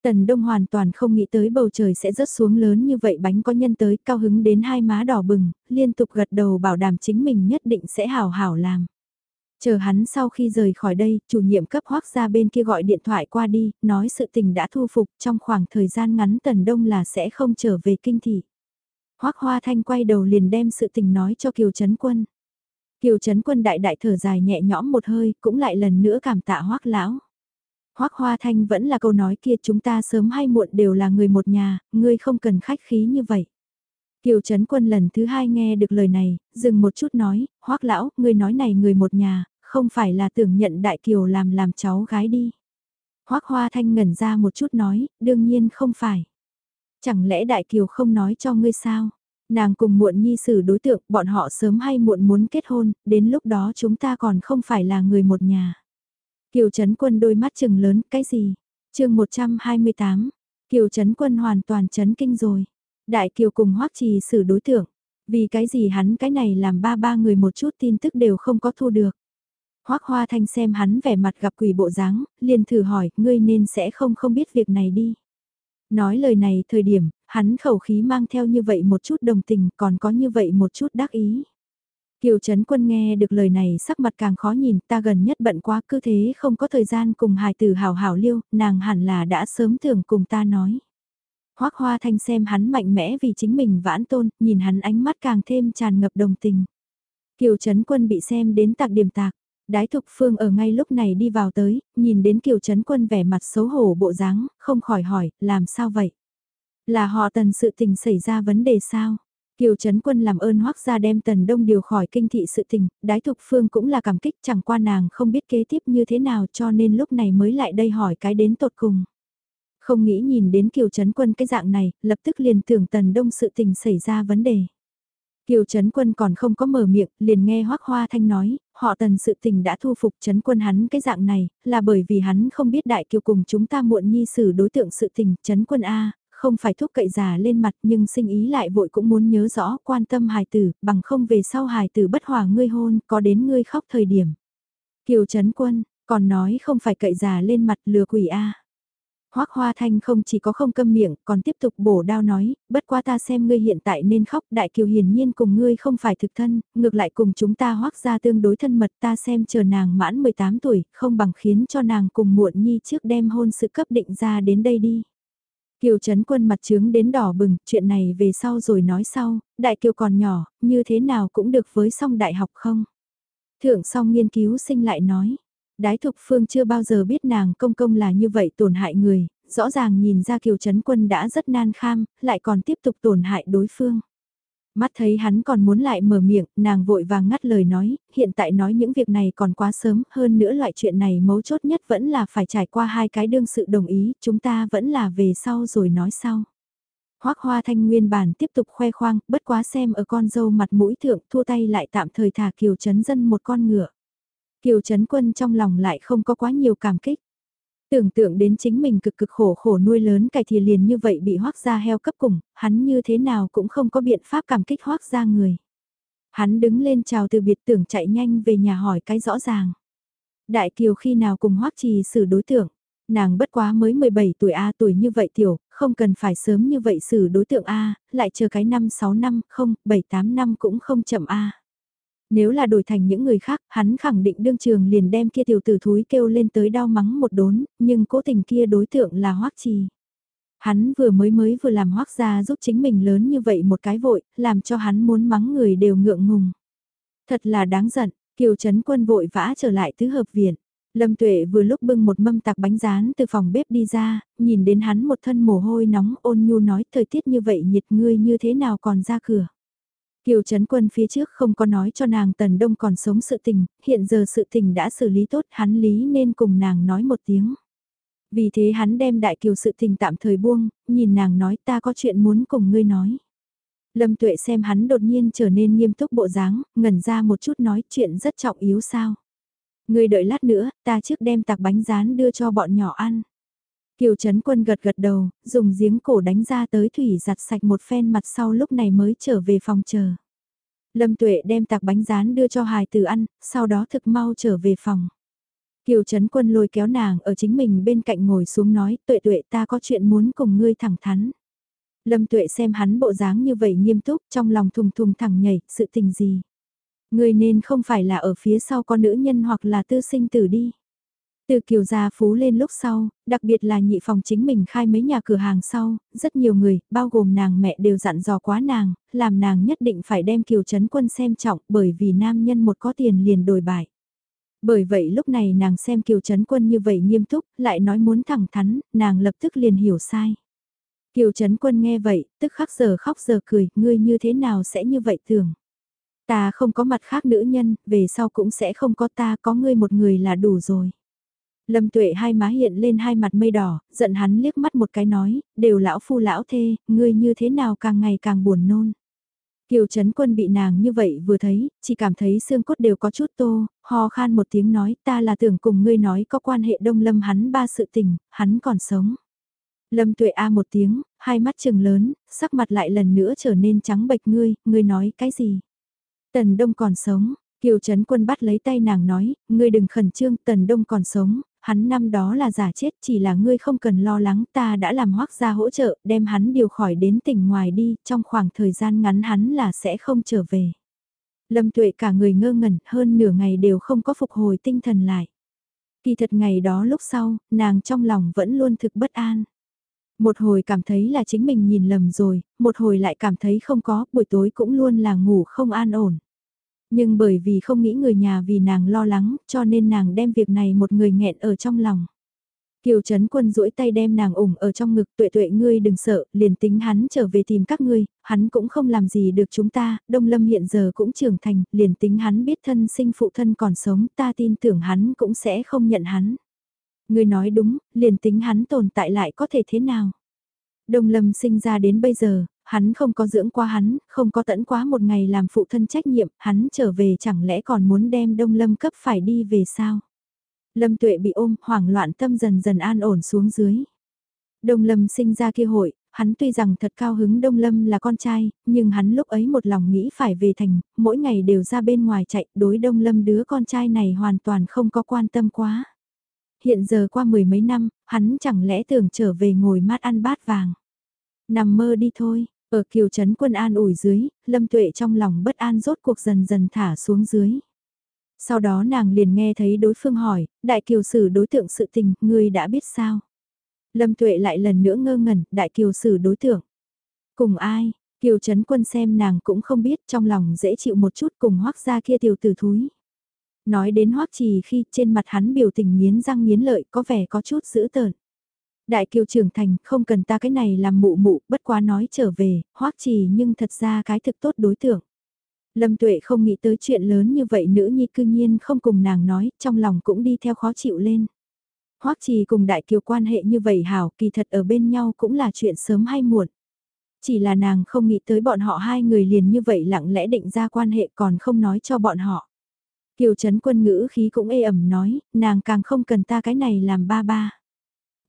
Tần Đông hoàn toàn không nghĩ tới bầu trời sẽ rớt xuống lớn như vậy bánh có nhân tới cao hứng đến hai má đỏ bừng, liên tục gật đầu bảo đảm chính mình nhất định sẽ hảo hảo làm. Chờ hắn sau khi rời khỏi đây, chủ nhiệm cấp hoác ra bên kia gọi điện thoại qua đi, nói sự tình đã thu phục trong khoảng thời gian ngắn tần đông là sẽ không trở về kinh thị. Hoác Hoa Thanh quay đầu liền đem sự tình nói cho Kiều Trấn Quân. Kiều Trấn Quân đại đại thở dài nhẹ nhõm một hơi, cũng lại lần nữa cảm tạ Hoác Lão. Hoác Hoa Thanh vẫn là câu nói kia chúng ta sớm hay muộn đều là người một nhà, ngươi không cần khách khí như vậy. Kiều Trấn Quân lần thứ hai nghe được lời này, dừng một chút nói, Hoác Lão, ngươi nói này người một nhà, không phải là tưởng nhận Đại Kiều làm làm cháu gái đi. Hoác Hoa Thanh ngẩn ra một chút nói, đương nhiên không phải. Chẳng lẽ Đại Kiều không nói cho ngươi sao? Nàng cùng muộn nhi xử đối tượng, bọn họ sớm hay muộn muốn kết hôn, đến lúc đó chúng ta còn không phải là người một nhà. Kiều Trấn Quân đôi mắt chừng lớn, cái gì? chương 128, Kiều Trấn Quân hoàn toàn chấn kinh rồi. Đại Kiều cùng Hoắc Trì xử đối tượng, vì cái gì hắn cái này làm ba ba người một chút tin tức đều không có thu được. Hoắc Hoa Thanh xem hắn vẻ mặt gặp quỷ bộ dáng, liền thử hỏi, ngươi nên sẽ không không biết việc này đi. Nói lời này thời điểm, hắn khẩu khí mang theo như vậy một chút đồng tình còn có như vậy một chút đắc ý. Kiều Trấn Quân nghe được lời này sắc mặt càng khó nhìn ta gần nhất bận quá cứ thế không có thời gian cùng hài tử hào hào liêu, nàng hẳn là đã sớm thường cùng ta nói. Hoác Hoa Thanh xem hắn mạnh mẽ vì chính mình vãn tôn, nhìn hắn ánh mắt càng thêm tràn ngập đồng tình. Kiều Trấn Quân bị xem đến tạc điểm tạc, Đái Thục Phương ở ngay lúc này đi vào tới, nhìn đến Kiều Trấn Quân vẻ mặt xấu hổ bộ dáng, không khỏi hỏi, làm sao vậy? Là họ tần sự tình xảy ra vấn đề sao? Kiều Trấn Quân làm ơn hoắc ra đem Tần Đông điều khỏi kinh thị sự tình, Đái Thục Phương cũng là cảm kích chẳng qua nàng không biết kế tiếp như thế nào cho nên lúc này mới lại đây hỏi cái đến tột cùng. Không nghĩ nhìn đến Kiều Trấn Quân cái dạng này, lập tức liền tưởng Tần Đông sự tình xảy ra vấn đề. Kiều Trấn Quân còn không có mở miệng, liền nghe Hoác Hoa Thanh nói, họ tần sự tình đã thu phục chấn Quân hắn cái dạng này, là bởi vì hắn không biết Đại Kiều cùng chúng ta muộn nhi xử đối tượng sự tình, chấn Quân A, không phải thúc cậy già lên mặt nhưng sinh ý lại vội cũng muốn nhớ rõ quan tâm hài tử, bằng không về sau hài tử bất hòa ngươi hôn, có đến ngươi khóc thời điểm. Kiều chấn Quân, còn nói không phải cậy già lên mặt lừa quỷ A. Hoác Hoa Thanh không chỉ có không câm miệng, còn tiếp tục bổ đao nói, bất quá ta xem ngươi hiện tại nên khóc, Đại Kiều hiển nhiên cùng ngươi không phải thực thân, ngược lại cùng chúng ta hoác ra tương đối thân mật ta xem chờ nàng mãn 18 tuổi, không bằng khiến cho nàng cùng muộn nhi trước đem hôn sự cấp định ra đến đây đi. Kiều Trấn Quân mặt trướng đến đỏ bừng, chuyện này về sau rồi nói sau, Đại Kiều còn nhỏ, như thế nào cũng được với song đại học không? Thượng song nghiên cứu sinh lại nói, Đái Thục Phương chưa bao giờ biết nàng công công là như vậy tổn hại người, rõ ràng nhìn ra Kiều Trấn Quân đã rất nan kham, lại còn tiếp tục tổn hại đối phương. Mắt thấy hắn còn muốn lại mở miệng, nàng vội vàng ngắt lời nói, hiện tại nói những việc này còn quá sớm, hơn nữa loại chuyện này mấu chốt nhất vẫn là phải trải qua hai cái đương sự đồng ý, chúng ta vẫn là về sau rồi nói sau. Hoác Hoa Thanh nguyên bản tiếp tục khoe khoang, bất quá xem ở con dâu mặt mũi thượng thua tay lại tạm thời thả Kiều Chấn Dân một con ngựa. Kiều Trấn Quân trong lòng lại không có quá nhiều cảm kích. Tưởng tượng đến chính mình cực cực khổ khổ nuôi lớn cải thì liền như vậy bị hoác ra heo cấp cùng, hắn như thế nào cũng không có biện pháp cảm kích hoác ra người. Hắn đứng lên chào từ biệt tưởng chạy nhanh về nhà hỏi cái rõ ràng. Đại Kiều khi nào cùng hoác trì xử đối tượng, nàng bất quá mới 17 tuổi A tuổi như vậy tiểu, không cần phải sớm như vậy xử đối tượng A, lại chờ cái năm 6 năm, không, 7-8 năm cũng không chậm A. Nếu là đổi thành những người khác, hắn khẳng định đương trường liền đem kia tiểu tử thúi kêu lên tới đau mắng một đốn, nhưng cố tình kia đối tượng là hoắc trì. Hắn vừa mới mới vừa làm hoắc ra giúp chính mình lớn như vậy một cái vội, làm cho hắn muốn mắng người đều ngượng ngùng. Thật là đáng giận, kiều chấn quân vội vã trở lại tứ hợp viện. Lâm Tuệ vừa lúc bưng một mâm tạc bánh rán từ phòng bếp đi ra, nhìn đến hắn một thân mồ hôi nóng ôn nhu nói thời tiết như vậy nhiệt ngươi như thế nào còn ra cửa. Kiều Trấn Quân phía trước không có nói cho nàng Tần Đông còn sống sự tình, hiện giờ sự tình đã xử lý tốt hắn lý nên cùng nàng nói một tiếng. Vì thế hắn đem đại kiều sự tình tạm thời buông, nhìn nàng nói ta có chuyện muốn cùng ngươi nói. Lâm tuệ xem hắn đột nhiên trở nên nghiêm túc bộ dáng, ngẩn ra một chút nói chuyện rất trọng yếu sao. Ngươi đợi lát nữa, ta trước đem tạc bánh rán đưa cho bọn nhỏ ăn. Kiều Trấn Quân gật gật đầu, dùng giếng cổ đánh ra tới thủy giặt sạch một phen mặt sau lúc này mới trở về phòng chờ. Lâm Tuệ đem tạc bánh rán đưa cho hài tử ăn, sau đó thực mau trở về phòng. Kiều Trấn Quân lôi kéo nàng ở chính mình bên cạnh ngồi xuống nói, Tuệ Tuệ ta có chuyện muốn cùng ngươi thẳng thắn. Lâm Tuệ xem hắn bộ dáng như vậy nghiêm túc, trong lòng thùng thùng thẳng nhảy, sự tình gì. Ngươi nên không phải là ở phía sau con nữ nhân hoặc là tư sinh tử đi. Từ kiều gia phú lên lúc sau, đặc biệt là nhị phòng chính mình khai mấy nhà cửa hàng sau, rất nhiều người, bao gồm nàng mẹ đều dặn dò quá nàng, làm nàng nhất định phải đem kiều chấn quân xem trọng bởi vì nam nhân một có tiền liền đổi bại. Bởi vậy lúc này nàng xem kiều chấn quân như vậy nghiêm túc, lại nói muốn thẳng thắn, nàng lập tức liền hiểu sai. Kiều chấn quân nghe vậy, tức khắc giờ khóc giờ cười, ngươi như thế nào sẽ như vậy tưởng. Ta không có mặt khác nữ nhân, về sau cũng sẽ không có ta, có ngươi một người là đủ rồi. Lâm tuệ hai má hiện lên hai mặt mây đỏ, giận hắn liếc mắt một cái nói, đều lão phu lão thê, ngươi như thế nào càng ngày càng buồn nôn. Kiều Trấn Quân bị nàng như vậy vừa thấy, chỉ cảm thấy xương cốt đều có chút tô, ho khan một tiếng nói ta là tưởng cùng ngươi nói có quan hệ đông lâm hắn ba sự tình, hắn còn sống. Lâm tuệ a một tiếng, hai mắt trừng lớn, sắc mặt lại lần nữa trở nên trắng bệch ngươi, ngươi nói cái gì? Tần Đông còn sống, Kiều Trấn Quân bắt lấy tay nàng nói, ngươi đừng khẩn trương, Tần Đông còn sống, hắn năm đó là giả chết chỉ là ngươi không cần lo lắng ta đã làm hoác ra hỗ trợ đem hắn điều khỏi đến tỉnh ngoài đi trong khoảng thời gian ngắn hắn là sẽ không trở về. Lâm tuệ cả người ngơ ngẩn hơn nửa ngày đều không có phục hồi tinh thần lại. Kỳ thật ngày đó lúc sau, nàng trong lòng vẫn luôn thực bất an. Một hồi cảm thấy là chính mình nhìn lầm rồi, một hồi lại cảm thấy không có, buổi tối cũng luôn là ngủ không an ổn. Nhưng bởi vì không nghĩ người nhà vì nàng lo lắng, cho nên nàng đem việc này một người nghẹn ở trong lòng. Kiều Trấn Quân duỗi tay đem nàng ủng ở trong ngực tuệ tuệ ngươi đừng sợ, liền tính hắn trở về tìm các ngươi, hắn cũng không làm gì được chúng ta, Đông Lâm hiện giờ cũng trưởng thành, liền tính hắn biết thân sinh phụ thân còn sống, ta tin tưởng hắn cũng sẽ không nhận hắn. Ngươi nói đúng, liền tính hắn tồn tại lại có thể thế nào? Đông Lâm sinh ra đến bây giờ, hắn không có dưỡng qua hắn, không có tẫn quá một ngày làm phụ thân trách nhiệm, hắn trở về chẳng lẽ còn muốn đem Đông Lâm cấp phải đi về sao? Lâm Tuệ bị ôm, hoảng loạn tâm dần dần an ổn xuống dưới. Đông Lâm sinh ra kia hội, hắn tuy rằng thật cao hứng Đông Lâm là con trai, nhưng hắn lúc ấy một lòng nghĩ phải về thành, mỗi ngày đều ra bên ngoài chạy, đối Đông Lâm đứa con trai này hoàn toàn không có quan tâm quá. Hiện giờ qua mười mấy năm, hắn chẳng lẽ tưởng trở về ngồi mát ăn bát vàng. Nằm mơ đi thôi, ở kiều trấn quân an ủi dưới, lâm tuệ trong lòng bất an rốt cuộc dần dần thả xuống dưới. Sau đó nàng liền nghe thấy đối phương hỏi, đại kiều sử đối tượng sự tình, ngươi đã biết sao? Lâm tuệ lại lần nữa ngơ ngẩn, đại kiều sử đối tượng. Cùng ai? Kiều Trấn Quân xem nàng cũng không biết trong lòng dễ chịu một chút cùng hoác ra kia tiểu tử thúi. Nói đến hoác trì khi trên mặt hắn biểu tình miến răng miến lợi có vẻ có chút dữ tợn. Đại kiều trưởng thành, không cần ta cái này làm mụ mụ, bất quá nói trở về, hoắc trì nhưng thật ra cái thực tốt đối tượng. Lâm tuệ không nghĩ tới chuyện lớn như vậy nữ nhi cư nhiên không cùng nàng nói, trong lòng cũng đi theo khó chịu lên. hoắc trì cùng đại kiều quan hệ như vậy hảo, kỳ thật ở bên nhau cũng là chuyện sớm hay muộn. Chỉ là nàng không nghĩ tới bọn họ hai người liền như vậy lặng lẽ định ra quan hệ còn không nói cho bọn họ. Kiều Trấn quân ngữ khí cũng ê ẩm nói, nàng càng không cần ta cái này làm ba ba.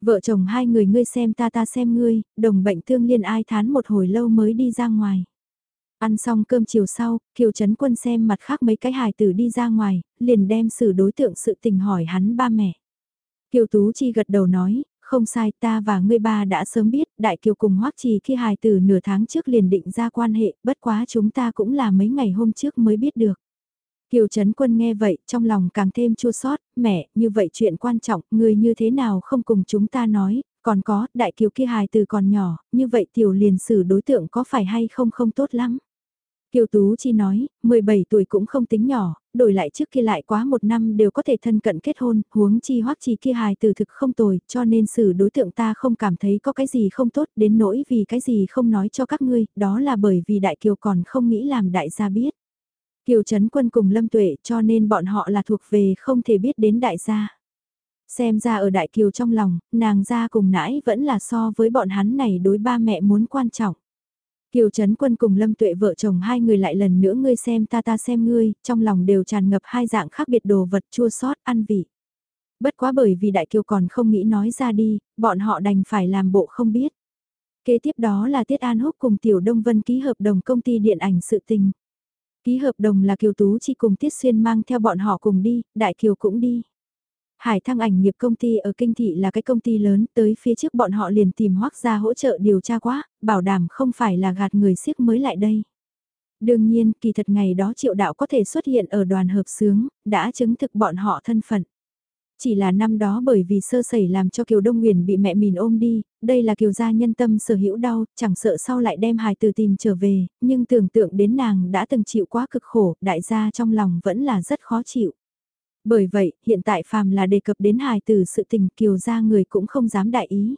Vợ chồng hai người ngươi xem ta ta xem ngươi, đồng bệnh thương liên ai thán một hồi lâu mới đi ra ngoài. Ăn xong cơm chiều sau, Kiều Trấn Quân xem mặt khác mấy cái hài tử đi ra ngoài, liền đem xử đối tượng sự tình hỏi hắn ba mẹ. Kiều Tú Chi gật đầu nói, không sai ta và ngươi ba đã sớm biết, Đại Kiều cùng Hoắc Trì khi hài tử nửa tháng trước liền định ra quan hệ, bất quá chúng ta cũng là mấy ngày hôm trước mới biết được. Kiều Trấn Quân nghe vậy, trong lòng càng thêm chua xót, mẹ, như vậy chuyện quan trọng, người như thế nào không cùng chúng ta nói, còn có, đại kiều kia hài từ còn nhỏ, như vậy tiểu liền xử đối tượng có phải hay không không tốt lắm. Kiều Tú Chi nói, 17 tuổi cũng không tính nhỏ, đổi lại trước kia lại quá một năm đều có thể thân cận kết hôn, huống chi hoắc chi kia hài từ thực không tồi, cho nên xử đối tượng ta không cảm thấy có cái gì không tốt đến nỗi vì cái gì không nói cho các ngươi, đó là bởi vì đại kiều còn không nghĩ làm đại gia biết. Kiều Trấn Quân cùng Lâm Tuệ cho nên bọn họ là thuộc về không thể biết đến đại gia. Xem ra ở Đại Kiều trong lòng, nàng gia cùng nãi vẫn là so với bọn hắn này đối ba mẹ muốn quan trọng. Kiều Trấn Quân cùng Lâm Tuệ vợ chồng hai người lại lần nữa ngươi xem ta ta xem ngươi, trong lòng đều tràn ngập hai dạng khác biệt đồ vật chua sót ăn vị. Bất quá bởi vì Đại Kiều còn không nghĩ nói ra đi, bọn họ đành phải làm bộ không biết. Kế tiếp đó là Tiết An Húc cùng Tiểu Đông Vân ký hợp đồng công ty điện ảnh sự tình. Ký hợp đồng là Kiều Tú chỉ cùng Tiết Xuyên mang theo bọn họ cùng đi, Đại Kiều cũng đi. Hải thăng ảnh nghiệp công ty ở Kinh Thị là cái công ty lớn, tới phía trước bọn họ liền tìm hoác ra hỗ trợ điều tra quá, bảo đảm không phải là gạt người siếc mới lại đây. Đương nhiên, kỳ thật ngày đó triệu đạo có thể xuất hiện ở đoàn hợp sướng, đã chứng thực bọn họ thân phận. Chỉ là năm đó bởi vì sơ sẩy làm cho Kiều Đông Nguyền bị mẹ mình ôm đi, đây là Kiều gia nhân tâm sở hữu đau, chẳng sợ sau lại đem hài từ tìm trở về, nhưng tưởng tượng đến nàng đã từng chịu quá cực khổ, đại gia trong lòng vẫn là rất khó chịu. Bởi vậy, hiện tại phàm là đề cập đến hài từ sự tình Kiều gia người cũng không dám đại ý.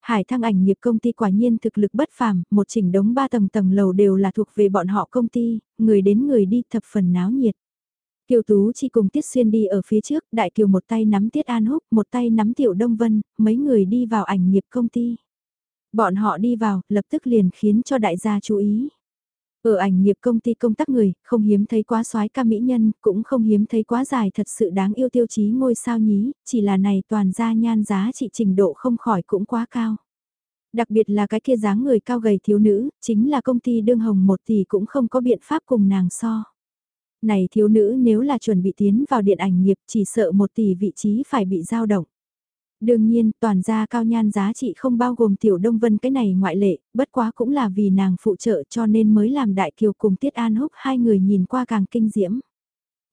Hải thăng ảnh nghiệp công ty quả nhiên thực lực bất phàm, một chỉnh đống ba tầng tầng lầu đều là thuộc về bọn họ công ty, người đến người đi thập phần náo nhiệt. Kiều Tú chỉ cùng Tiết Xuyên đi ở phía trước, Đại Kiều một tay nắm Tiết An Húc, một tay nắm Tiểu Đông Vân, mấy người đi vào ảnh nghiệp công ty. Bọn họ đi vào, lập tức liền khiến cho đại gia chú ý. Ở ảnh nghiệp công ty công tác người, không hiếm thấy quá soái ca mỹ nhân, cũng không hiếm thấy quá dài thật sự đáng yêu tiêu chí ngôi sao nhí, chỉ là này toàn ra nhan giá trị trình độ không khỏi cũng quá cao. Đặc biệt là cái kia dáng người cao gầy thiếu nữ, chính là công ty đương hồng một tỷ cũng không có biện pháp cùng nàng so. Này thiếu nữ nếu là chuẩn bị tiến vào điện ảnh nghiệp chỉ sợ một tỷ vị trí phải bị dao động. Đương nhiên, toàn gia cao nhan giá trị không bao gồm tiểu Đông Vân cái này ngoại lệ, bất quá cũng là vì nàng phụ trợ cho nên mới làm đại kiều cùng Tiết An Húc hai người nhìn qua càng kinh diễm.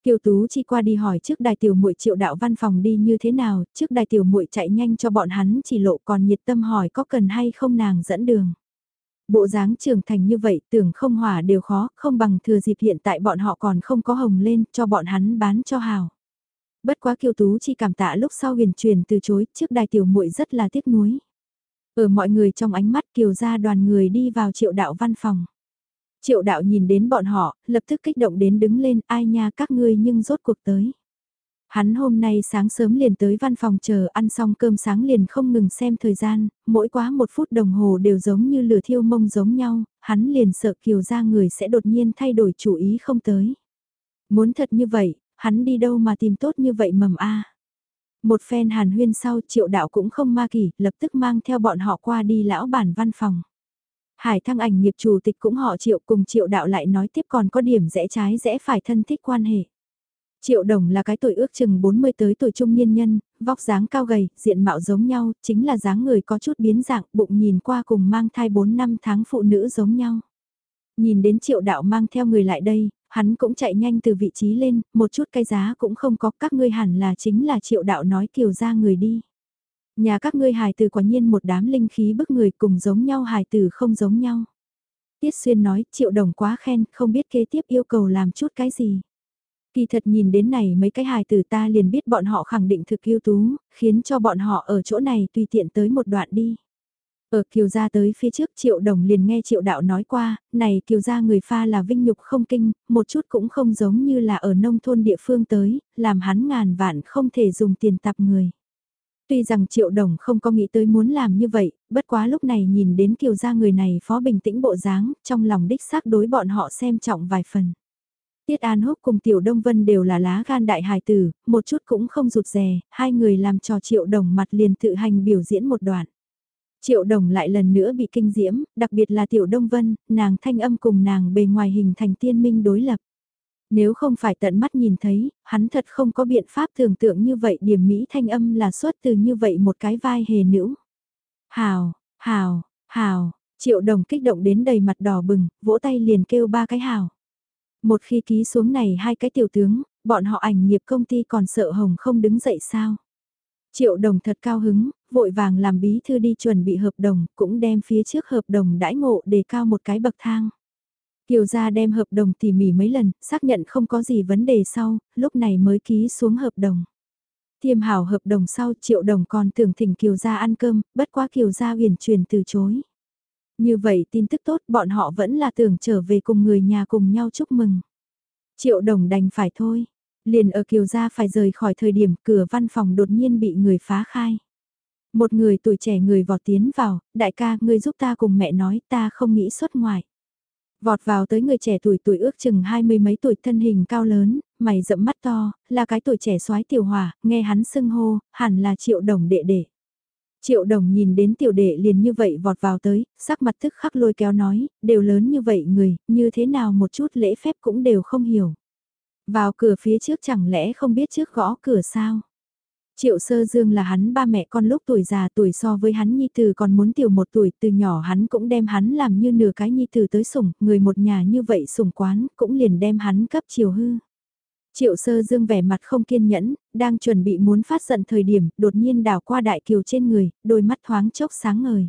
Kiều Tú chi qua đi hỏi trước đài tiểu muội triệu đạo văn phòng đi như thế nào, trước đài tiểu muội chạy nhanh cho bọn hắn chỉ lộ còn nhiệt tâm hỏi có cần hay không nàng dẫn đường. Bộ dáng trưởng thành như vậy tưởng không hỏa đều khó, không bằng thừa dịp hiện tại bọn họ còn không có hồng lên cho bọn hắn bán cho hào. Bất quá kiều tú chỉ cảm tạ lúc sau huyền truyền từ chối trước đài tiểu muội rất là tiếc nuối. Ở mọi người trong ánh mắt kiều ra đoàn người đi vào triệu đạo văn phòng. Triệu đạo nhìn đến bọn họ, lập tức kích động đến đứng lên ai nha các ngươi nhưng rốt cuộc tới. Hắn hôm nay sáng sớm liền tới văn phòng chờ ăn xong cơm sáng liền không ngừng xem thời gian, mỗi quá một phút đồng hồ đều giống như lửa thiêu mông giống nhau, hắn liền sợ kiều ra người sẽ đột nhiên thay đổi chủ ý không tới. Muốn thật như vậy, hắn đi đâu mà tìm tốt như vậy mầm a Một phen hàn huyên sau triệu đạo cũng không ma kỳ, lập tức mang theo bọn họ qua đi lão bản văn phòng. Hải thăng ảnh nghiệp chủ tịch cũng họ triệu cùng triệu đạo lại nói tiếp còn có điểm rẽ trái rẽ phải thân thích quan hệ. Triệu đồng là cái tuổi ước chừng 40 tới tuổi trung niên nhân, vóc dáng cao gầy, diện mạo giống nhau, chính là dáng người có chút biến dạng, bụng nhìn qua cùng mang thai 4 năm tháng phụ nữ giống nhau. Nhìn đến triệu đạo mang theo người lại đây, hắn cũng chạy nhanh từ vị trí lên, một chút cái giá cũng không có, các ngươi hẳn là chính là triệu đạo nói kiều ra người đi. Nhà các ngươi hài tử quả nhiên một đám linh khí bức người cùng giống nhau hài tử không giống nhau. Tiết xuyên nói triệu đồng quá khen, không biết kế tiếp yêu cầu làm chút cái gì. Kỳ thật nhìn đến này mấy cái hài tử ta liền biết bọn họ khẳng định thực ưu tú, khiến cho bọn họ ở chỗ này tùy tiện tới một đoạn đi. Ở kiều gia tới phía trước triệu đồng liền nghe triệu đạo nói qua, này kiều gia người pha là vinh nhục không kinh, một chút cũng không giống như là ở nông thôn địa phương tới, làm hắn ngàn vạn không thể dùng tiền tạp người. Tuy rằng triệu đồng không có nghĩ tới muốn làm như vậy, bất quá lúc này nhìn đến kiều gia người này phó bình tĩnh bộ dáng, trong lòng đích xác đối bọn họ xem trọng vài phần. Tiết An Húc cùng Tiểu Đông Vân đều là lá gan đại hài tử, một chút cũng không rụt rè, hai người làm trò Triệu Đồng mặt liền tự hành biểu diễn một đoạn. Triệu Đồng lại lần nữa bị kinh diễm, đặc biệt là Tiểu Đông Vân, nàng thanh âm cùng nàng bề ngoài hình thành tiên minh đối lập. Nếu không phải tận mắt nhìn thấy, hắn thật không có biện pháp tưởng tượng như vậy điểm mỹ thanh âm là xuất từ như vậy một cái vai hề nữ. Hào, hào, hào, Triệu Đồng kích động đến đầy mặt đỏ bừng, vỗ tay liền kêu ba cái hào. Một khi ký xuống này hai cái tiểu tướng, bọn họ ảnh nghiệp công ty còn sợ Hồng không đứng dậy sao? Triệu đồng thật cao hứng, vội vàng làm bí thư đi chuẩn bị hợp đồng, cũng đem phía trước hợp đồng đãi ngộ để cao một cái bậc thang. Kiều gia đem hợp đồng tỉ mỉ mấy lần, xác nhận không có gì vấn đề sau, lúc này mới ký xuống hợp đồng. Tiêm hảo hợp đồng sau triệu đồng còn tưởng thỉnh Kiều gia ăn cơm, bất quá Kiều gia huyền truyền từ chối. Như vậy tin tức tốt bọn họ vẫn là tưởng trở về cùng người nhà cùng nhau chúc mừng. Triệu đồng đành phải thôi. Liền ở kiều gia phải rời khỏi thời điểm cửa văn phòng đột nhiên bị người phá khai. Một người tuổi trẻ người vọt tiến vào, đại ca, người giúp ta cùng mẹ nói ta không nghĩ xuất ngoài Vọt vào tới người trẻ tuổi tuổi ước chừng hai mươi mấy tuổi thân hình cao lớn, mày rậm mắt to, là cái tuổi trẻ soái tiểu hòa, nghe hắn xưng hô, hẳn là triệu đồng đệ đệ. Triệu đồng nhìn đến tiểu đệ liền như vậy vọt vào tới, sắc mặt thức khắc lôi kéo nói, đều lớn như vậy người, như thế nào một chút lễ phép cũng đều không hiểu. Vào cửa phía trước chẳng lẽ không biết trước gõ cửa sao? Triệu Sơ Dương là hắn ba mẹ con lúc tuổi già tuổi so với hắn nhi tử còn muốn tiểu một tuổi từ nhỏ hắn cũng đem hắn làm như nửa cái nhi tử tới sủng, người một nhà như vậy sủng quán cũng liền đem hắn cấp chiều hư. Triệu Sơ Dương vẻ mặt không kiên nhẫn, đang chuẩn bị muốn phát giận thời điểm, đột nhiên đảo qua đại kiều trên người, đôi mắt thoáng chốc sáng ngời.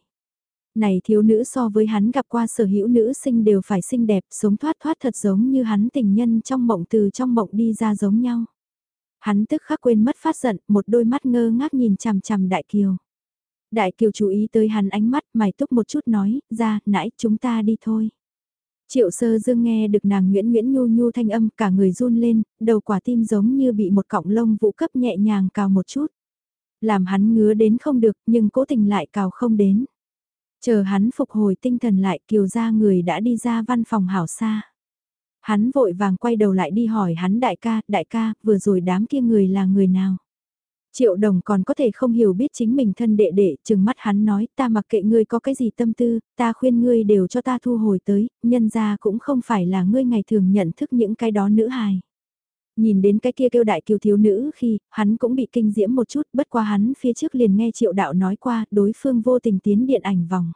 Này thiếu nữ so với hắn gặp qua sở hữu nữ sinh đều phải xinh đẹp, sống thoát thoát thật giống như hắn tình nhân trong mộng từ trong mộng đi ra giống nhau. Hắn tức khắc quên mất phát giận, một đôi mắt ngơ ngác nhìn chằm chằm Đại Kiều. Đại Kiều chú ý tới hắn ánh mắt, mày túc một chút nói, ra, nãy chúng ta đi thôi. Triệu sơ dương nghe được nàng nguyễn nguyễn nhu nhu thanh âm cả người run lên, đầu quả tim giống như bị một cọng lông vũ cấp nhẹ nhàng cào một chút. Làm hắn ngứa đến không được nhưng cố tình lại cào không đến. Chờ hắn phục hồi tinh thần lại kiều ra người đã đi ra văn phòng hảo xa. Hắn vội vàng quay đầu lại đi hỏi hắn đại ca, đại ca, vừa rồi đám kia người là người nào? Triệu đồng còn có thể không hiểu biết chính mình thân đệ đệ, chừng mắt hắn nói ta mặc kệ ngươi có cái gì tâm tư, ta khuyên ngươi đều cho ta thu hồi tới, nhân ra cũng không phải là ngươi ngày thường nhận thức những cái đó nữ hài. Nhìn đến cái kia kêu đại kiều thiếu nữ khi, hắn cũng bị kinh diễm một chút, bất qua hắn phía trước liền nghe triệu đạo nói qua, đối phương vô tình tiến điện ảnh vòng.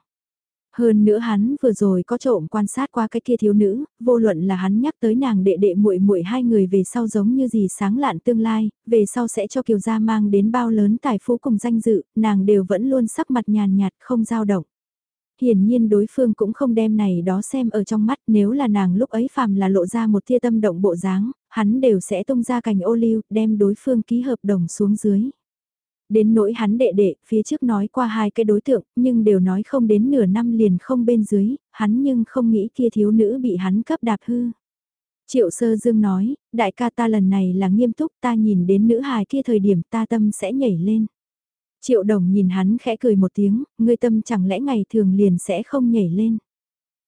Hơn nữa hắn vừa rồi có trộm quan sát qua cái kia thiếu nữ, vô luận là hắn nhắc tới nàng đệ đệ muội muội hai người về sau giống như gì sáng lạn tương lai, về sau sẽ cho Kiều gia mang đến bao lớn tài phú cùng danh dự, nàng đều vẫn luôn sắc mặt nhàn nhạt không dao động. Hiển nhiên đối phương cũng không đem này đó xem ở trong mắt nếu là nàng lúc ấy phàm là lộ ra một tia tâm động bộ dáng, hắn đều sẽ tung ra cành ô liu đem đối phương ký hợp đồng xuống dưới. Đến nỗi hắn đệ đệ, phía trước nói qua hai cái đối tượng, nhưng đều nói không đến nửa năm liền không bên dưới, hắn nhưng không nghĩ kia thiếu nữ bị hắn cấp đạp hư. Triệu sơ dương nói, đại ca ta lần này là nghiêm túc ta nhìn đến nữ hài kia thời điểm ta tâm sẽ nhảy lên. Triệu đồng nhìn hắn khẽ cười một tiếng, ngươi tâm chẳng lẽ ngày thường liền sẽ không nhảy lên.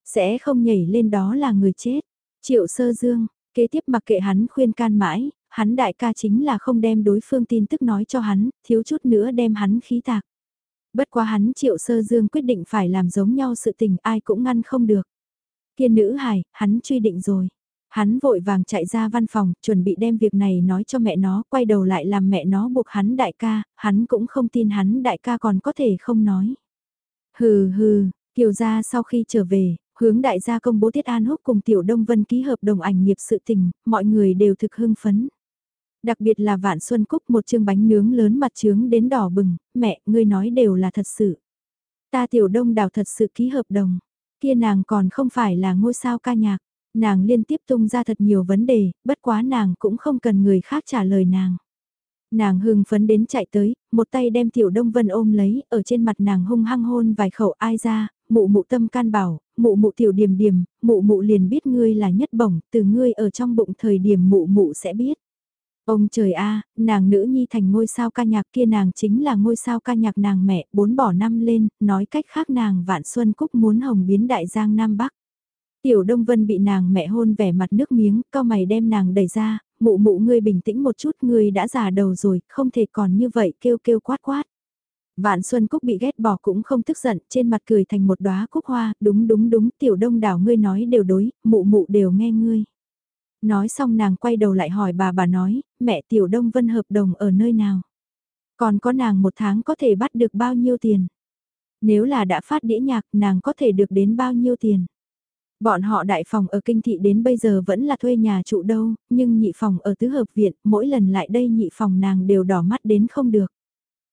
Sẽ không nhảy lên đó là người chết. Triệu sơ dương, kế tiếp mặc kệ hắn khuyên can mãi, hắn đại ca chính là không đem đối phương tin tức nói cho hắn, thiếu chút nữa đem hắn khí tạc. Bất quá hắn triệu sơ dương quyết định phải làm giống nhau sự tình ai cũng ngăn không được. Kiên nữ hài, hắn truy định rồi. Hắn vội vàng chạy ra văn phòng, chuẩn bị đem việc này nói cho mẹ nó, quay đầu lại làm mẹ nó buộc hắn đại ca, hắn cũng không tin hắn đại ca còn có thể không nói. Hừ hừ, Kiều gia sau khi trở về, hướng đại gia công bố Tiết An Húc cùng Tiểu Đông Vân ký hợp đồng ảnh nghiệp sự tình, mọi người đều thực hưng phấn. Đặc biệt là Vạn Xuân Cúc một chương bánh nướng lớn mặt trướng đến đỏ bừng, mẹ, ngươi nói đều là thật sự. Ta Tiểu Đông đào thật sự ký hợp đồng, kia nàng còn không phải là ngôi sao ca nhạc, nàng liên tiếp tung ra thật nhiều vấn đề, bất quá nàng cũng không cần người khác trả lời nàng. Nàng hưng phấn đến chạy tới, một tay đem Tiểu Đông Vân ôm lấy, ở trên mặt nàng hung hăng hôn vài khẩu ai ra, mụ mụ tâm can bảo, mụ mụ tiểu điểm điểm, mụ mụ liền biết ngươi là nhất bổng, từ ngươi ở trong bụng thời điểm mụ mụ sẽ biết. Ông trời a, nàng nữ nhi thành ngôi sao ca nhạc kia nàng chính là ngôi sao ca nhạc nàng mẹ, bốn bỏ năm lên, nói cách khác nàng vạn xuân cúc muốn hồng biến đại giang Nam Bắc. Tiểu Đông Vân bị nàng mẹ hôn vẻ mặt nước miếng, cao mày đem nàng đẩy ra, mụ mụ ngươi bình tĩnh một chút, ngươi đã già đầu rồi, không thể còn như vậy kêu kêu quát quát. Vạn Xuân Cúc bị ghét bỏ cũng không tức giận, trên mặt cười thành một đóa cúc hoa, đúng đúng đúng, tiểu đông đảo ngươi nói đều đối, mụ mụ đều nghe ngươi. Nói xong nàng quay đầu lại hỏi bà bà nói, mẹ tiểu đông vân hợp đồng ở nơi nào? Còn có nàng một tháng có thể bắt được bao nhiêu tiền? Nếu là đã phát đĩa nhạc nàng có thể được đến bao nhiêu tiền? Bọn họ đại phòng ở kinh thị đến bây giờ vẫn là thuê nhà trụ đâu, nhưng nhị phòng ở tứ hợp viện, mỗi lần lại đây nhị phòng nàng đều đỏ mắt đến không được.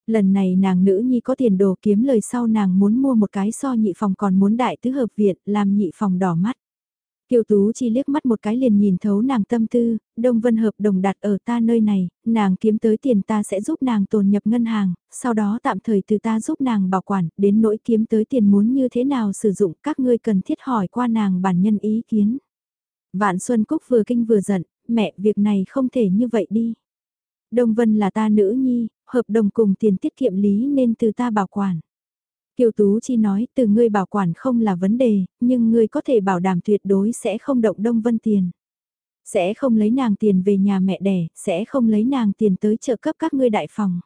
Lần này nàng nữ nhi có tiền đồ kiếm lời sau nàng muốn mua một cái so nhị phòng còn muốn đại tứ hợp viện, làm nhị phòng đỏ mắt. Kiều Tú chi liếc mắt một cái liền nhìn thấu nàng tâm tư, Đông Vân hợp đồng đặt ở ta nơi này, nàng kiếm tới tiền ta sẽ giúp nàng tồn nhập ngân hàng, sau đó tạm thời từ ta giúp nàng bảo quản, đến nỗi kiếm tới tiền muốn như thế nào sử dụng các ngươi cần thiết hỏi qua nàng bản nhân ý kiến. Vạn Xuân Cúc vừa kinh vừa giận, mẹ việc này không thể như vậy đi. Đông Vân là ta nữ nhi, hợp đồng cùng tiền tiết kiệm lý nên từ ta bảo quản. Kiều Tú Chi nói từ ngươi bảo quản không là vấn đề, nhưng ngươi có thể bảo đảm tuyệt đối sẽ không động Đông Vân tiền. Sẽ không lấy nàng tiền về nhà mẹ đẻ, sẽ không lấy nàng tiền tới trợ cấp các ngươi đại phòng.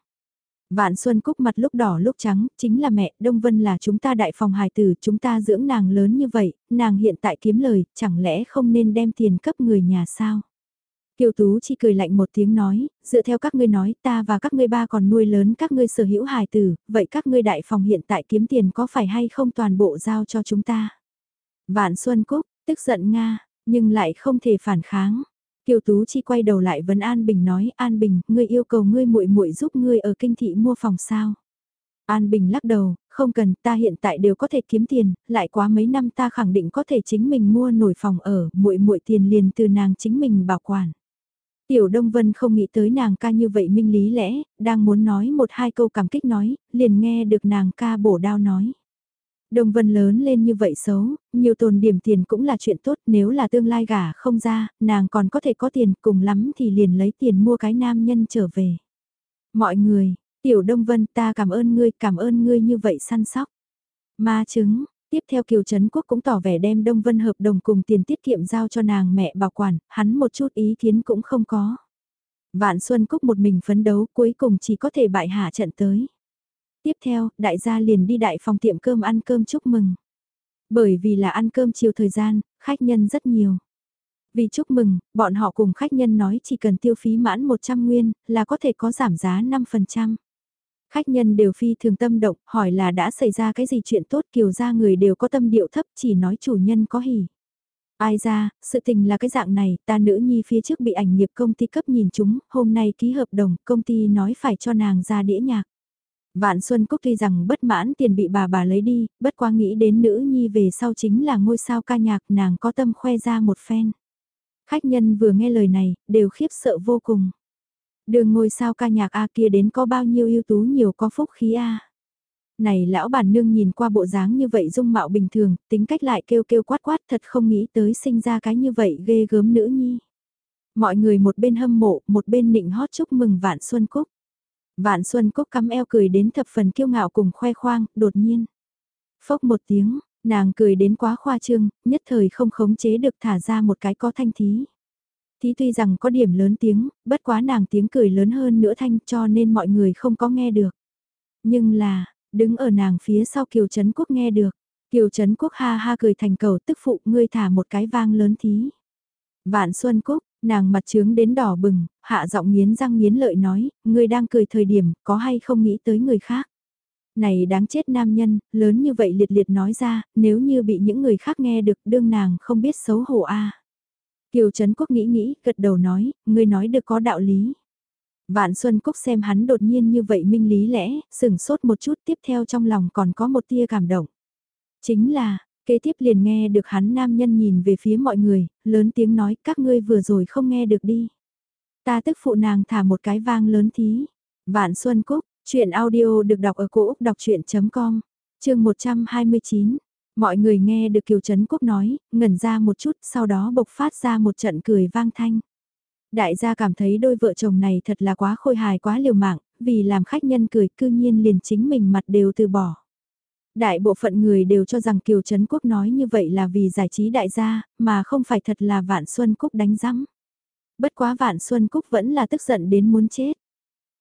Vạn Xuân Cúc mặt lúc đỏ lúc trắng, chính là mẹ, Đông Vân là chúng ta đại phòng hài tử, chúng ta dưỡng nàng lớn như vậy, nàng hiện tại kiếm lời, chẳng lẽ không nên đem tiền cấp người nhà sao? Kiều Tú chỉ cười lạnh một tiếng nói, dựa theo các ngươi nói ta và các ngươi ba còn nuôi lớn các ngươi sở hữu hài tử, vậy các ngươi đại phòng hiện tại kiếm tiền có phải hay không toàn bộ giao cho chúng ta? Vạn Xuân Cúc, tức giận Nga, nhưng lại không thể phản kháng. Kiều Tú Chi quay đầu lại vấn An Bình nói, An Bình, ngươi yêu cầu ngươi muội muội giúp ngươi ở kinh thị mua phòng sao? An Bình lắc đầu, không cần, ta hiện tại đều có thể kiếm tiền, lại quá mấy năm ta khẳng định có thể chính mình mua nổi phòng ở, muội muội tiền liền từ nàng chính mình bảo quản. Tiểu Đông Vân không nghĩ tới nàng ca như vậy minh lý lẽ, đang muốn nói một hai câu cảm kích nói, liền nghe được nàng ca bổ đao nói. Đông Vân lớn lên như vậy xấu, nhiều tồn điểm tiền cũng là chuyện tốt nếu là tương lai gả không ra, nàng còn có thể có tiền cùng lắm thì liền lấy tiền mua cái nam nhân trở về. Mọi người, Tiểu Đông Vân ta cảm ơn ngươi, cảm ơn ngươi như vậy săn sóc. Ma chứng, tiếp theo Kiều Trấn Quốc cũng tỏ vẻ đem Đông Vân hợp đồng cùng tiền tiết kiệm giao cho nàng mẹ bảo quản, hắn một chút ý kiến cũng không có. Vạn Xuân Cúc một mình phấn đấu cuối cùng chỉ có thể bại hạ trận tới. Tiếp theo, đại gia liền đi đại phòng tiệm cơm ăn cơm chúc mừng. Bởi vì là ăn cơm chiều thời gian, khách nhân rất nhiều. Vì chúc mừng, bọn họ cùng khách nhân nói chỉ cần tiêu phí mãn 100 nguyên, là có thể có giảm giá 5%. Khách nhân đều phi thường tâm động, hỏi là đã xảy ra cái gì chuyện tốt kiều ra người đều có tâm điệu thấp chỉ nói chủ nhân có hỉ. Ai ra, sự tình là cái dạng này, ta nữ nhi phía trước bị ảnh nghiệp công ty cấp nhìn chúng, hôm nay ký hợp đồng, công ty nói phải cho nàng ra đĩa nhạc. Vạn Xuân Cúc tuy rằng bất mãn tiền bị bà bà lấy đi, bất quá nghĩ đến nữ nhi về sau chính là ngôi sao ca nhạc nàng có tâm khoe ra một phen. Khách nhân vừa nghe lời này, đều khiếp sợ vô cùng. Đường ngôi sao ca nhạc A kia đến có bao nhiêu ưu tú nhiều có phúc khí A. Này lão bản nương nhìn qua bộ dáng như vậy dung mạo bình thường, tính cách lại kêu kêu quát quát thật không nghĩ tới sinh ra cái như vậy ghê gớm nữ nhi. Mọi người một bên hâm mộ, một bên nịnh hót chúc mừng Vạn Xuân Cúc. Vạn Xuân Cúc cắm eo cười đến thập phần kiêu ngạo cùng khoe khoang, đột nhiên. Phốc một tiếng, nàng cười đến quá khoa trương, nhất thời không khống chế được thả ra một cái có thanh thí. Thí tuy rằng có điểm lớn tiếng, bất quá nàng tiếng cười lớn hơn nữa thanh cho nên mọi người không có nghe được. Nhưng là, đứng ở nàng phía sau Kiều Trấn Quốc nghe được. Kiều Trấn Quốc ha ha cười thành cầu tức phụ ngươi thả một cái vang lớn thí. Vạn Xuân Cúc, nàng mặt trướng đến đỏ bừng, hạ giọng nghiến răng nghiến lợi nói, ngươi đang cười thời điểm, có hay không nghĩ tới người khác. Này đáng chết nam nhân, lớn như vậy liệt liệt nói ra, nếu như bị những người khác nghe được đương nàng không biết xấu hổ a Kiều Trấn Quốc nghĩ nghĩ, gật đầu nói, ngươi nói được có đạo lý. Vạn Xuân Cúc xem hắn đột nhiên như vậy minh lý lẽ, sừng sốt một chút tiếp theo trong lòng còn có một tia cảm động. Chính là, kế tiếp liền nghe được hắn nam nhân nhìn về phía mọi người, lớn tiếng nói các ngươi vừa rồi không nghe được đi. Ta tức phụ nàng thả một cái vang lớn thí. Vạn Xuân Cúc, chuyện audio được đọc ở cổ Úc đọc chuyện.com, chương 129. Mọi người nghe được Kiều Trấn Quốc nói, ngẩn ra một chút, sau đó bộc phát ra một trận cười vang thanh. Đại gia cảm thấy đôi vợ chồng này thật là quá khôi hài quá liều mạng, vì làm khách nhân cười cư nhiên liền chính mình mặt đều từ bỏ. Đại bộ phận người đều cho rằng Kiều Trấn Quốc nói như vậy là vì giải trí đại gia, mà không phải thật là Vạn Xuân Cúc đánh rắm. Bất quá Vạn Xuân Cúc vẫn là tức giận đến muốn chết.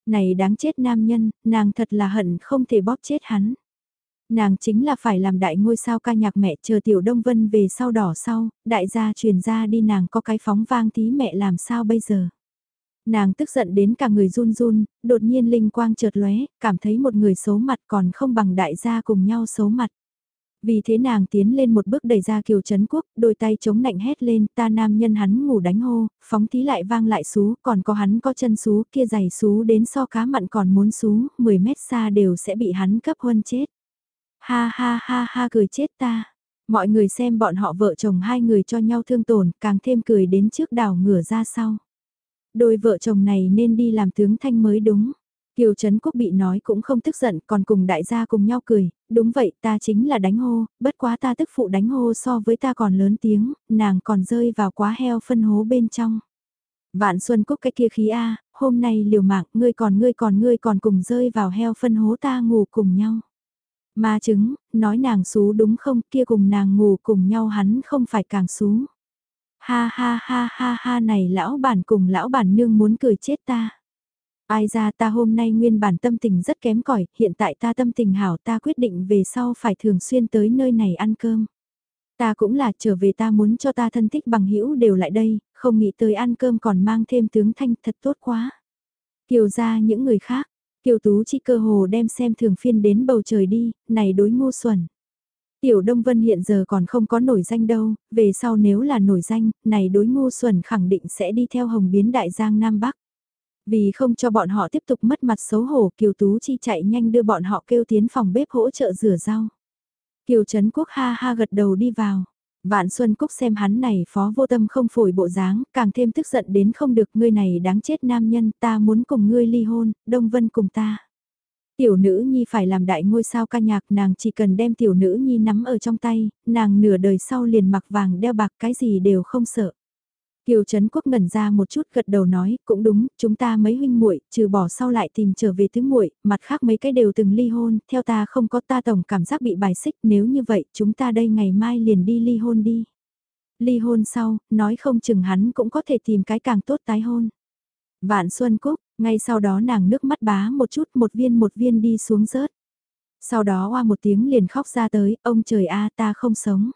Này đáng chết nam nhân, nàng thật là hận không thể bóp chết hắn. Nàng chính là phải làm đại ngôi sao ca nhạc mẹ chờ Tiểu Đông Vân về sau đỏ sau, đại gia truyền ra đi nàng có cái phóng vang tí mẹ làm sao bây giờ. Nàng tức giận đến cả người run run, đột nhiên linh quang chợt lóe, cảm thấy một người xấu mặt còn không bằng đại gia cùng nhau xấu mặt. Vì thế nàng tiến lên một bước đẩy ra kiều chấn quốc, đôi tay chống nạnh hét lên, ta nam nhân hắn ngủ đánh hô, phóng tí lại vang lại xú, còn có hắn có chân xú, kia giày xú đến so cá mặn còn muốn xú, 10 mét xa đều sẽ bị hắn cấp huân chết. Ha ha ha ha cười chết ta. Mọi người xem bọn họ vợ chồng hai người cho nhau thương tổn, càng thêm cười đến trước đảo ngửa ra sau. Đôi vợ chồng này nên đi làm tướng thanh mới đúng. Kiều Trấn Quốc bị nói cũng không tức giận, còn cùng đại gia cùng nhau cười, đúng vậy ta chính là đánh hô, bất quá ta tức phụ đánh hô so với ta còn lớn tiếng, nàng còn rơi vào quá heo phân hố bên trong. Vạn Xuân quốc cái kia khí A, hôm nay liều mạng, ngươi còn ngươi còn ngươi còn cùng rơi vào heo phân hố ta ngủ cùng nhau. Ma chứng, nói nàng xú đúng không kia cùng nàng ngủ cùng nhau hắn không phải càng xú. Ha ha ha ha ha này lão bản cùng lão bản nương muốn cười chết ta. Ai ra ta hôm nay nguyên bản tâm tình rất kém cỏi hiện tại ta tâm tình hảo ta quyết định về sau phải thường xuyên tới nơi này ăn cơm. Ta cũng là trở về ta muốn cho ta thân thích bằng hữu đều lại đây, không nghĩ tới ăn cơm còn mang thêm tướng thanh thật tốt quá. Kiều ra những người khác, Kiều Tú chi cơ hồ đem xem thường phiên đến bầu trời đi, này đối ngu xuẩn. Tiểu Đông Vân hiện giờ còn không có nổi danh đâu, về sau nếu là nổi danh, này đối ngu xuẩn khẳng định sẽ đi theo hồng biến đại giang Nam Bắc. Vì không cho bọn họ tiếp tục mất mặt xấu hổ Kiều Tú Chi chạy nhanh đưa bọn họ kêu tiến phòng bếp hỗ trợ rửa rau. Kiều Trấn Quốc ha ha gật đầu đi vào. Vạn Xuân Cúc xem hắn này phó vô tâm không phổi bộ dáng, càng thêm tức giận đến không được ngươi này đáng chết nam nhân ta muốn cùng ngươi ly hôn, Đông Vân cùng ta. Tiểu nữ nhi phải làm đại ngôi sao ca nhạc nàng chỉ cần đem tiểu nữ nhi nắm ở trong tay, nàng nửa đời sau liền mặc vàng đeo bạc cái gì đều không sợ. Kiều Trấn Quốc ngẩn ra một chút gật đầu nói, cũng đúng, chúng ta mấy huynh muội, trừ bỏ sau lại tìm trở về thứ muội, mặt khác mấy cái đều từng ly hôn, theo ta không có ta tổng cảm giác bị bài xích, nếu như vậy, chúng ta đây ngày mai liền đi ly hôn đi. Ly hôn sau, nói không chừng hắn cũng có thể tìm cái càng tốt tái hôn. Vạn Xuân Cúc, ngay sau đó nàng nước mắt bá một chút một viên một viên đi xuống rớt. Sau đó qua một tiếng liền khóc ra tới, ông trời a ta không sống.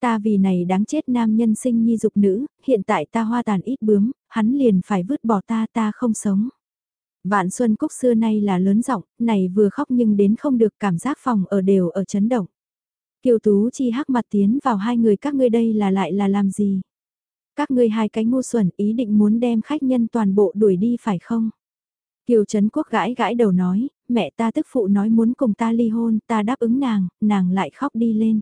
Ta vì này đáng chết nam nhân sinh nhi dục nữ, hiện tại ta hoa tàn ít bướm, hắn liền phải vứt bỏ ta ta không sống. Vạn Xuân Cúc xưa nay là lớn giọng, này vừa khóc nhưng đến không được cảm giác phòng ở đều ở chấn động. Kiều Tú chi hắc mặt tiến vào hai người các ngươi đây là lại là làm gì? Các ngươi hai cái ngu xuẩn ý định muốn đem khách nhân toàn bộ đuổi đi phải không? Kiều Trấn Quốc gãi gãi đầu nói, mẹ ta tức phụ nói muốn cùng ta ly hôn, ta đáp ứng nàng, nàng lại khóc đi lên.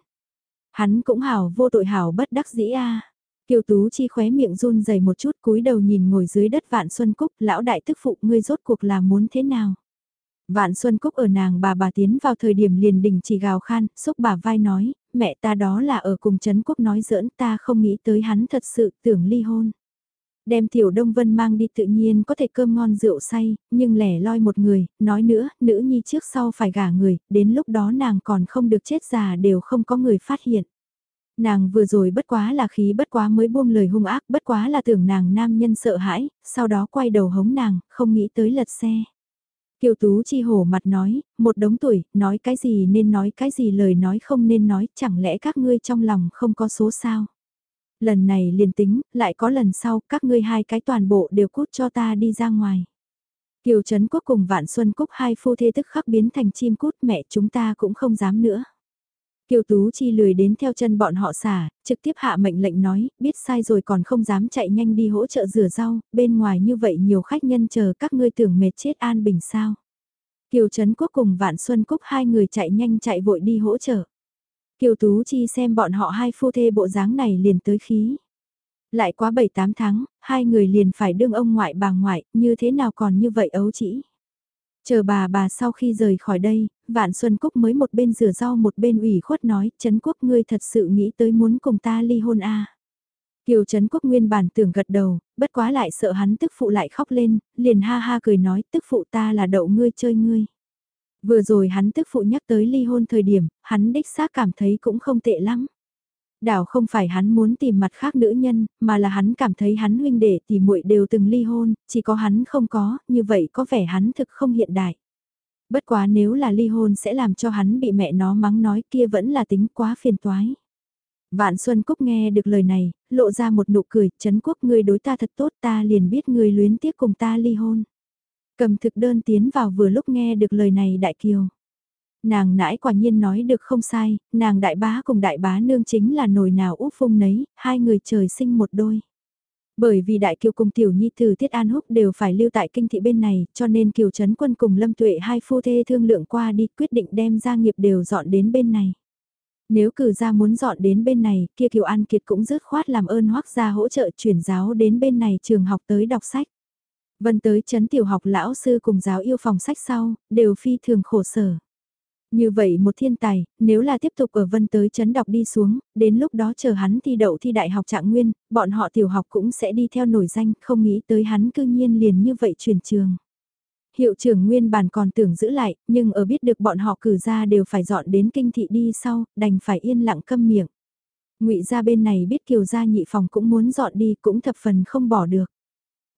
Hắn cũng hảo vô tội hảo bất đắc dĩ a. Kiều Tú Chi khóe miệng run rẩy một chút cúi đầu nhìn ngồi dưới đất Vạn Xuân Cúc, lão đại tức phụ ngươi rốt cuộc là muốn thế nào? Vạn Xuân Cúc ở nàng bà bà tiến vào thời điểm liền đình chỉ gào khan, xúc bà vai nói, mẹ ta đó là ở cùng Trấn Quốc nói giỡn ta không nghĩ tới hắn thật sự tưởng ly hôn. Đem Tiểu Đông Vân mang đi tự nhiên có thể cơm ngon rượu say, nhưng lẻ loi một người, nói nữa, nữ nhi trước sau phải gả người, đến lúc đó nàng còn không được chết già đều không có người phát hiện. Nàng vừa rồi bất quá là khí bất quá mới buông lời hung ác, bất quá là tưởng nàng nam nhân sợ hãi, sau đó quay đầu hống nàng, không nghĩ tới lật xe. Kiều Tú chi hổ mặt nói, một đống tuổi, nói cái gì nên nói cái gì lời nói không nên nói, chẳng lẽ các ngươi trong lòng không có số sao? Lần này liền tính, lại có lần sau, các ngươi hai cái toàn bộ đều cút cho ta đi ra ngoài. Kiều Trấn Quốc cùng Vạn Xuân Cúc hai phu thê tức khắc biến thành chim cút mẹ chúng ta cũng không dám nữa. Kiều Tú Chi lười đến theo chân bọn họ xả, trực tiếp hạ mệnh lệnh nói, biết sai rồi còn không dám chạy nhanh đi hỗ trợ rửa rau, bên ngoài như vậy nhiều khách nhân chờ các ngươi tưởng mệt chết an bình sao. Kiều Trấn Quốc cùng Vạn Xuân Cúc hai người chạy nhanh chạy vội đi hỗ trợ. Kiều Tú Chi xem bọn họ hai phu thê bộ dáng này liền tới khí. Lại quá 7-8 tháng, hai người liền phải đương ông ngoại bà ngoại, như thế nào còn như vậy ấu chỉ. Chờ bà bà sau khi rời khỏi đây, Vạn Xuân Cúc mới một bên rửa rau một bên ủy khuất nói, Trấn Quốc ngươi thật sự nghĩ tới muốn cùng ta ly hôn à. Kiều Trấn Quốc nguyên bản tưởng gật đầu, bất quá lại sợ hắn tức phụ lại khóc lên, liền ha ha cười nói tức phụ ta là đậu ngươi chơi ngươi. Vừa rồi hắn tức phụ nhắc tới ly hôn thời điểm, hắn đích xác cảm thấy cũng không tệ lắm. Đảo không phải hắn muốn tìm mặt khác nữ nhân, mà là hắn cảm thấy hắn huynh đệ thì muội đều từng ly hôn, chỉ có hắn không có, như vậy có vẻ hắn thực không hiện đại. Bất quá nếu là ly hôn sẽ làm cho hắn bị mẹ nó mắng nói kia vẫn là tính quá phiền toái. Vạn Xuân Cúc nghe được lời này, lộ ra một nụ cười, Trấn Quốc ngươi đối ta thật tốt ta liền biết ngươi luyến tiếc cùng ta ly hôn. Cầm thực đơn tiến vào vừa lúc nghe được lời này đại kiều. Nàng nãi quả nhiên nói được không sai, nàng đại bá cùng đại bá nương chính là nồi nào úp phung nấy, hai người trời sinh một đôi. Bởi vì đại kiều cùng tiểu nhi tử Tiết An Húc đều phải lưu tại kinh thị bên này, cho nên kiều trấn quân cùng Lâm Tuệ hai phu thê thương lượng qua đi quyết định đem gia nghiệp đều dọn đến bên này. Nếu cử gia muốn dọn đến bên này, kia kiều An Kiệt cũng dứt khoát làm ơn hoắc gia hỗ trợ chuyển giáo đến bên này trường học tới đọc sách. Vân tới chấn tiểu học lão sư cùng giáo yêu phòng sách sau, đều phi thường khổ sở. Như vậy một thiên tài, nếu là tiếp tục ở vân tới chấn đọc đi xuống, đến lúc đó chờ hắn thi đậu thi đại học trạng nguyên, bọn họ tiểu học cũng sẽ đi theo nổi danh, không nghĩ tới hắn cư nhiên liền như vậy chuyển trường. Hiệu trưởng nguyên bản còn tưởng giữ lại, nhưng ở biết được bọn họ cử ra đều phải dọn đến kinh thị đi sau, đành phải yên lặng câm miệng. ngụy ra bên này biết kiều gia nhị phòng cũng muốn dọn đi cũng thập phần không bỏ được.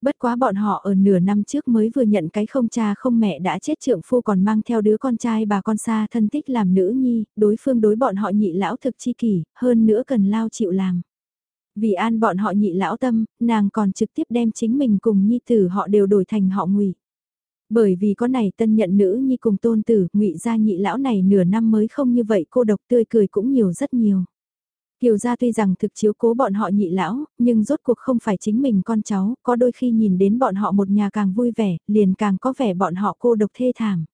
Bất quá bọn họ ở nửa năm trước mới vừa nhận cái không cha không mẹ đã chết trưởng phu còn mang theo đứa con trai bà con xa thân thích làm nữ nhi, đối phương đối bọn họ nhị lão thực chi kỷ, hơn nữa cần lao chịu làm. Vì an bọn họ nhị lão tâm, nàng còn trực tiếp đem chính mình cùng nhi tử họ đều đổi thành họ ngụy. Bởi vì có này tân nhận nữ nhi cùng tôn tử, ngụy gia nhị lão này nửa năm mới không như vậy cô độc tươi cười cũng nhiều rất nhiều. Kiều gia tuy rằng thực chiếu cố bọn họ nhị lão, nhưng rốt cuộc không phải chính mình con cháu, có đôi khi nhìn đến bọn họ một nhà càng vui vẻ, liền càng có vẻ bọn họ cô độc thê thảm.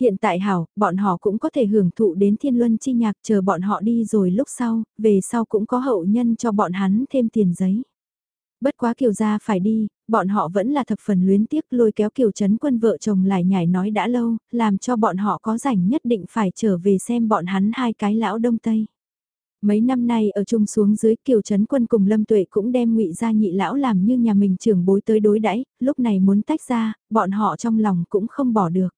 Hiện tại hảo, bọn họ cũng có thể hưởng thụ đến thiên luân chi nhạc chờ bọn họ đi rồi lúc sau, về sau cũng có hậu nhân cho bọn hắn thêm tiền giấy. Bất quá Kiều gia phải đi, bọn họ vẫn là thập phần luyến tiếc lôi kéo Kiều Trấn Quân vợ chồng lại nhảy nói đã lâu, làm cho bọn họ có rảnh nhất định phải trở về xem bọn hắn hai cái lão đông tây. Mấy năm nay ở chung xuống dưới Kiều Trấn Quân cùng Lâm Tuệ cũng đem ngụy gia nhị lão làm như nhà mình trưởng bối tới đối đãi lúc này muốn tách ra, bọn họ trong lòng cũng không bỏ được.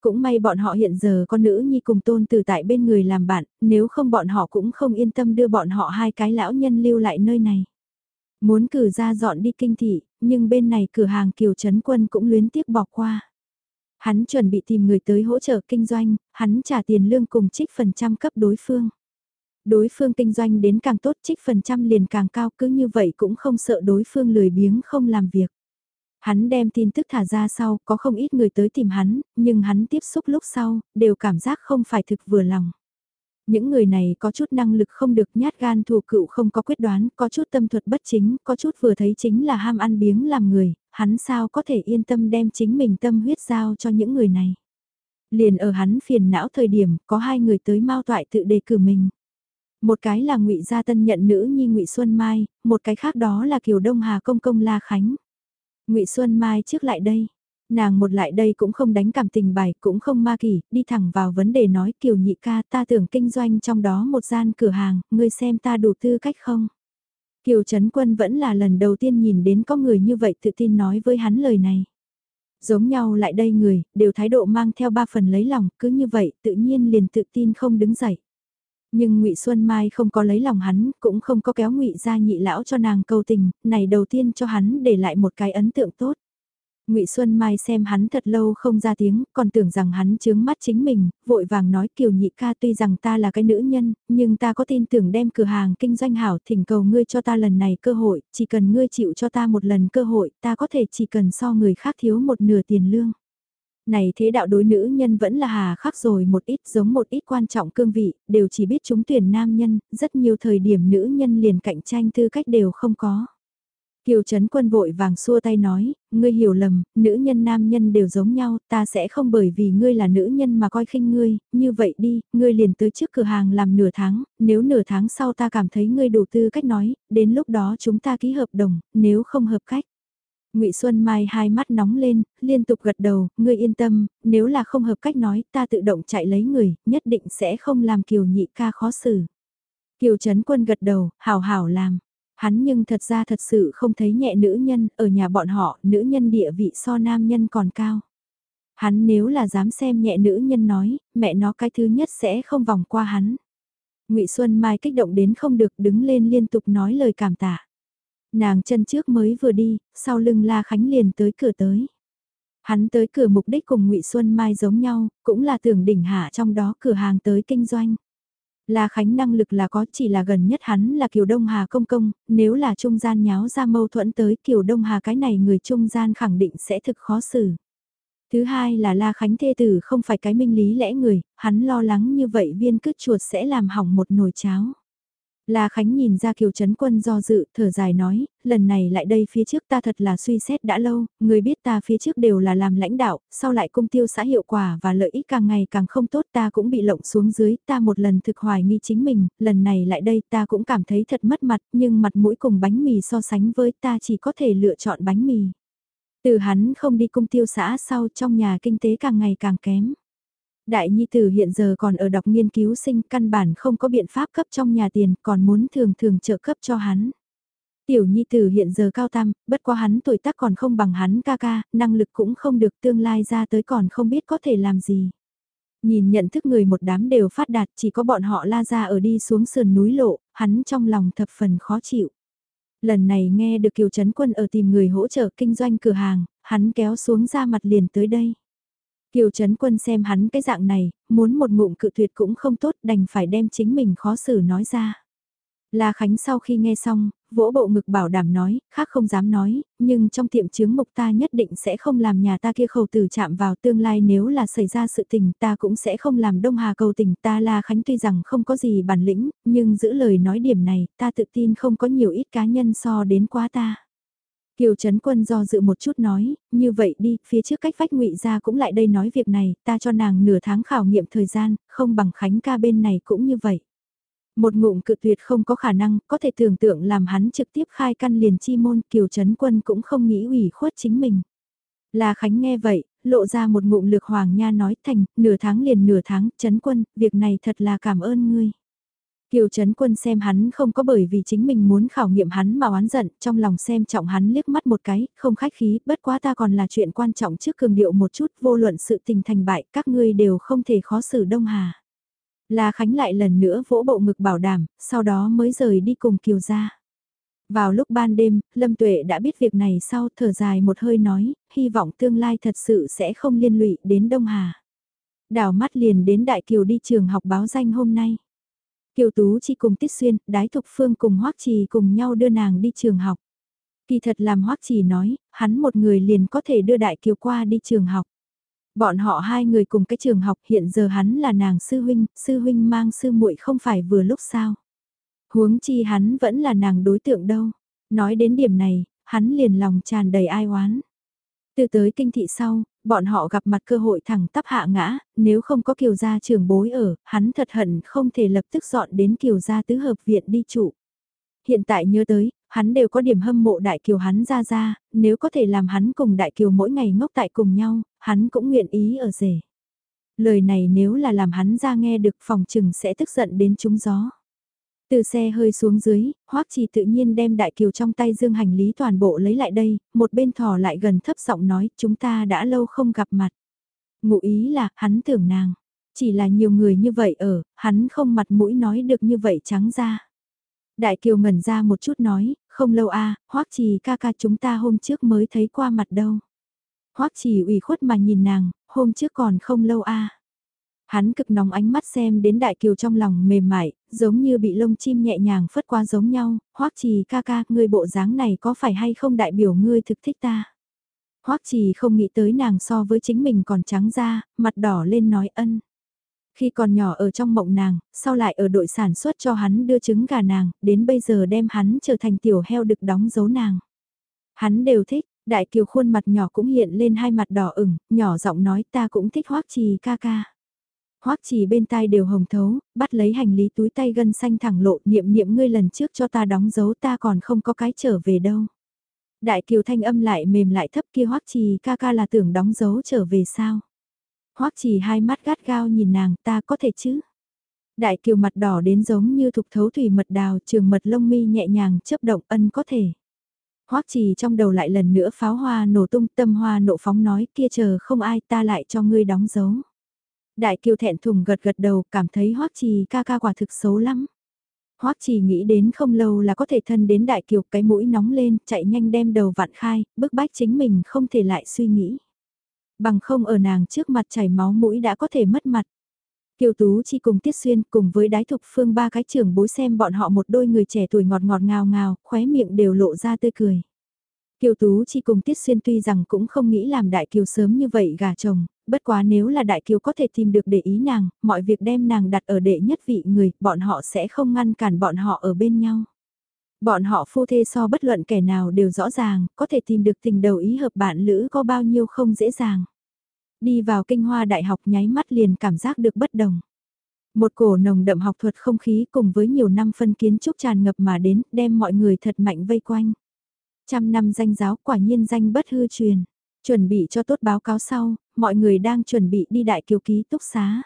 Cũng may bọn họ hiện giờ có nữ nhi cùng tôn từ tại bên người làm bạn, nếu không bọn họ cũng không yên tâm đưa bọn họ hai cái lão nhân lưu lại nơi này. Muốn cử ra dọn đi kinh thị, nhưng bên này cửa hàng Kiều Trấn Quân cũng luyến tiếc bỏ qua. Hắn chuẩn bị tìm người tới hỗ trợ kinh doanh, hắn trả tiền lương cùng trích phần trăm cấp đối phương. Đối phương kinh doanh đến càng tốt trích phần trăm liền càng cao cứ như vậy cũng không sợ đối phương lười biếng không làm việc. Hắn đem tin tức thả ra sau, có không ít người tới tìm hắn, nhưng hắn tiếp xúc lúc sau, đều cảm giác không phải thực vừa lòng. Những người này có chút năng lực không được nhát gan thù cựu không có quyết đoán, có chút tâm thuật bất chính, có chút vừa thấy chính là ham ăn biếng làm người, hắn sao có thể yên tâm đem chính mình tâm huyết giao cho những người này. Liền ở hắn phiền não thời điểm, có hai người tới mau toại tự đề cử mình. Một cái là ngụy Gia Tân nhận nữ nhi ngụy Xuân Mai, một cái khác đó là Kiều Đông Hà Công Công La Khánh. ngụy Xuân Mai trước lại đây, Nàng một lại đây cũng không đánh cảm tình bài, cũng không ma kỳ, đi thẳng vào vấn đề nói kiều nhị ca ta tưởng kinh doanh trong đó một gian cửa hàng, ngươi xem ta đủ tư cách không? Kiều Trấn Quân vẫn là lần đầu tiên nhìn đến có người như vậy tự tin nói với hắn lời này. Giống nhau lại đây người, đều thái độ mang theo ba phần lấy lòng, cứ như vậy tự nhiên liền tự tin không đứng dậy. Nhưng ngụy Xuân Mai không có lấy lòng hắn, cũng không có kéo ngụy gia nhị lão cho nàng cầu tình, này đầu tiên cho hắn để lại một cái ấn tượng tốt. Ngụy Xuân Mai xem hắn thật lâu không ra tiếng, còn tưởng rằng hắn chướng mắt chính mình, vội vàng nói Kiều Nhị ca tuy rằng ta là cái nữ nhân, nhưng ta có tin tưởng đem cửa hàng kinh doanh hảo thỉnh cầu ngươi cho ta lần này cơ hội, chỉ cần ngươi chịu cho ta một lần cơ hội, ta có thể chỉ cần so người khác thiếu một nửa tiền lương. Này thế đạo đối nữ nhân vẫn là hà khắc rồi một ít giống một ít quan trọng cương vị, đều chỉ biết chúng tuyển nam nhân, rất nhiều thời điểm nữ nhân liền cạnh tranh tư cách đều không có. Kiều Trấn Quân vội vàng xua tay nói, ngươi hiểu lầm, nữ nhân nam nhân đều giống nhau, ta sẽ không bởi vì ngươi là nữ nhân mà coi khinh ngươi, như vậy đi, ngươi liền tới trước cửa hàng làm nửa tháng, nếu nửa tháng sau ta cảm thấy ngươi đủ tư cách nói, đến lúc đó chúng ta ký hợp đồng, nếu không hợp cách. Ngụy Xuân Mai hai mắt nóng lên, liên tục gật đầu, ngươi yên tâm, nếu là không hợp cách nói, ta tự động chạy lấy người, nhất định sẽ không làm Kiều Nhị ca khó xử. Kiều Trấn Quân gật đầu, hảo hảo làm. Hắn nhưng thật ra thật sự không thấy nhẹ nữ nhân, ở nhà bọn họ, nữ nhân địa vị so nam nhân còn cao. Hắn nếu là dám xem nhẹ nữ nhân nói, mẹ nó cái thứ nhất sẽ không vòng qua hắn. ngụy Xuân Mai kích động đến không được đứng lên liên tục nói lời cảm tạ. Nàng chân trước mới vừa đi, sau lưng La Khánh liền tới cửa tới. Hắn tới cửa mục đích cùng ngụy Xuân Mai giống nhau, cũng là tưởng đỉnh hạ trong đó cửa hàng tới kinh doanh. La Khánh năng lực là có chỉ là gần nhất hắn là Kiều Đông Hà công công, nếu là trung gian nháo ra mâu thuẫn tới Kiều Đông Hà cái này người trung gian khẳng định sẽ thực khó xử. Thứ hai là La Khánh thê tử không phải cái minh lý lẽ người, hắn lo lắng như vậy viên cứt chuột sẽ làm hỏng một nồi cháo. La Khánh nhìn ra Kiều Trấn Quân do dự, thở dài nói, lần này lại đây phía trước ta thật là suy xét đã lâu, người biết ta phía trước đều là làm lãnh đạo, sau lại công tiêu xã hiệu quả và lợi ích càng ngày càng không tốt ta cũng bị lộng xuống dưới, ta một lần thực hoài nghi chính mình, lần này lại đây ta cũng cảm thấy thật mất mặt, nhưng mặt mũi cùng bánh mì so sánh với ta chỉ có thể lựa chọn bánh mì. Từ hắn không đi công tiêu xã sau trong nhà kinh tế càng ngày càng kém. Đại Nhi Tử hiện giờ còn ở đọc nghiên cứu sinh căn bản không có biện pháp cấp trong nhà tiền còn muốn thường thường trợ cấp cho hắn. Tiểu Nhi Tử hiện giờ cao tam, bất quá hắn tuổi tác còn không bằng hắn ca ca, năng lực cũng không được tương lai ra tới còn không biết có thể làm gì. Nhìn nhận thức người một đám đều phát đạt chỉ có bọn họ la ra ở đi xuống sườn núi lộ, hắn trong lòng thập phần khó chịu. Lần này nghe được Kiều Trấn Quân ở tìm người hỗ trợ kinh doanh cửa hàng, hắn kéo xuống ra mặt liền tới đây. Kiều Trấn Quân xem hắn cái dạng này, muốn một ngụm cự tuyệt cũng không tốt đành phải đem chính mình khó xử nói ra. La Khánh sau khi nghe xong, vỗ bộ ngực bảo đảm nói, khác không dám nói, nhưng trong tiệm chướng mục ta nhất định sẽ không làm nhà ta kia khẩu tử chạm vào tương lai nếu là xảy ra sự tình ta cũng sẽ không làm Đông Hà cầu tình ta la Khánh tuy rằng không có gì bản lĩnh, nhưng giữ lời nói điểm này ta tự tin không có nhiều ít cá nhân so đến quá ta. Kiều Trấn Quân do dự một chút nói, như vậy đi, phía trước cách vách ngụy ra cũng lại đây nói việc này, ta cho nàng nửa tháng khảo nghiệm thời gian, không bằng Khánh ca bên này cũng như vậy. Một ngụm cự tuyệt không có khả năng, có thể tưởng tượng làm hắn trực tiếp khai căn liền chi môn, Kiều Trấn Quân cũng không nghĩ ủy khuất chính mình. Là Khánh nghe vậy, lộ ra một ngụm lược hoàng nha nói thành, nửa tháng liền nửa tháng, Trấn Quân, việc này thật là cảm ơn ngươi. Kiều Trấn Quân xem hắn không có bởi vì chính mình muốn khảo nghiệm hắn mà oán giận, trong lòng xem trọng hắn liếc mắt một cái, không khách khí, bất quá ta còn là chuyện quan trọng trước cường điệu một chút, vô luận sự tình thành bại, các ngươi đều không thể khó xử Đông Hà. La Khánh lại lần nữa vỗ bộ ngực bảo đảm, sau đó mới rời đi cùng Kiều ra. Vào lúc ban đêm, Lâm Tuệ đã biết việc này sau thở dài một hơi nói, hy vọng tương lai thật sự sẽ không liên lụy đến Đông Hà. Đào mắt liền đến Đại Kiều đi trường học báo danh hôm nay. Kiều Tú chỉ cùng Tiết Xuyên, Đái Thục Phương cùng Hoắc Trì cùng nhau đưa nàng đi trường học. Kỳ thật làm Hoắc Trì nói, hắn một người liền có thể đưa Đại Kiều qua đi trường học. Bọn họ hai người cùng cái trường học hiện giờ hắn là nàng sư huynh, sư huynh mang sư muội không phải vừa lúc sao. Huống chi hắn vẫn là nàng đối tượng đâu. Nói đến điểm này, hắn liền lòng tràn đầy ai oán. Từ tới kinh thị sau, bọn họ gặp mặt cơ hội thẳng tắp hạ ngã, nếu không có kiều gia trường bối ở, hắn thật hận không thể lập tức dọn đến kiều gia tứ hợp viện đi trụ. Hiện tại nhớ tới, hắn đều có điểm hâm mộ đại kiều hắn ra ra, nếu có thể làm hắn cùng đại kiều mỗi ngày ngốc tại cùng nhau, hắn cũng nguyện ý ở rể. Lời này nếu là làm hắn ra nghe được phòng trừng sẽ tức giận đến trúng gió. Từ xe hơi xuống dưới, Hoắc Trì tự nhiên đem đại kiều trong tay dương hành lý toàn bộ lấy lại đây, một bên thò lại gần thấp giọng nói, chúng ta đã lâu không gặp mặt. Ngụ ý là, hắn tưởng nàng, chỉ là nhiều người như vậy ở, hắn không mặt mũi nói được như vậy trắng ra. Đại kiều ngẩn ra một chút nói, không lâu a, à, Hoắc Trì ca ca chúng ta hôm trước mới thấy qua mặt đâu. Hoắc Trì ủy khuất mà nhìn nàng, hôm trước còn không lâu a. À. Hắn cực nóng ánh mắt xem đến đại kiều trong lòng mềm mại, giống như bị lông chim nhẹ nhàng phất qua giống nhau, hoắc trì ca ca, ngươi bộ dáng này có phải hay không đại biểu ngươi thực thích ta. hoắc trì không nghĩ tới nàng so với chính mình còn trắng da, mặt đỏ lên nói ân. Khi còn nhỏ ở trong mộng nàng, sau lại ở đội sản xuất cho hắn đưa trứng gà nàng, đến bây giờ đem hắn trở thành tiểu heo đực đóng dấu nàng. Hắn đều thích, đại kiều khuôn mặt nhỏ cũng hiện lên hai mặt đỏ ửng, nhỏ giọng nói ta cũng thích hoắc trì ca ca. Hoắc chỉ bên tai đều hồng thấu, bắt lấy hành lý túi tay gân xanh thẳng lộ niệm niệm ngươi lần trước cho ta đóng dấu ta còn không có cái trở về đâu. Đại kiều thanh âm lại mềm lại thấp kia Hoắc trì ca ca là tưởng đóng dấu trở về sao. Hoắc trì hai mắt gắt gao nhìn nàng ta có thể chứ. Đại kiều mặt đỏ đến giống như thục thấu thủy mật đào trường mật lông mi nhẹ nhàng chấp động ân có thể. Hoắc trì trong đầu lại lần nữa pháo hoa nổ tung tâm hoa nộ phóng nói kia chờ không ai ta lại cho ngươi đóng dấu. Đại kiều thẹn thùng gật gật đầu cảm thấy hoắc trì ca ca quả thực xấu lắm. Hoắc trì nghĩ đến không lâu là có thể thân đến đại kiều cái mũi nóng lên chạy nhanh đem đầu vặn khai, bức bách chính mình không thể lại suy nghĩ. Bằng không ở nàng trước mặt chảy máu mũi đã có thể mất mặt. Kiều Tú chỉ cùng Tiết Xuyên cùng với đái thục phương ba cái trưởng bối xem bọn họ một đôi người trẻ tuổi ngọt ngọt ngào ngào, khóe miệng đều lộ ra tươi cười. Kiều Tú chỉ cùng Tiết Xuyên tuy rằng cũng không nghĩ làm đại kiều sớm như vậy gả chồng, bất quá nếu là đại kiều có thể tìm được để ý nàng, mọi việc đem nàng đặt ở đệ nhất vị người, bọn họ sẽ không ngăn cản bọn họ ở bên nhau. Bọn họ phu thê so bất luận kẻ nào đều rõ ràng, có thể tìm được tình đầu ý hợp bạn lữ có bao nhiêu không dễ dàng. Đi vào kinh hoa đại học nháy mắt liền cảm giác được bất đồng. Một cổ nồng đậm học thuật không khí cùng với nhiều năm phân kiến trúc tràn ngập mà đến, đem mọi người thật mạnh vây quanh. Trăm năm danh giáo quả nhiên danh bất hư truyền. Chuẩn bị cho tốt báo cáo sau, mọi người đang chuẩn bị đi đại kiều ký túc xá.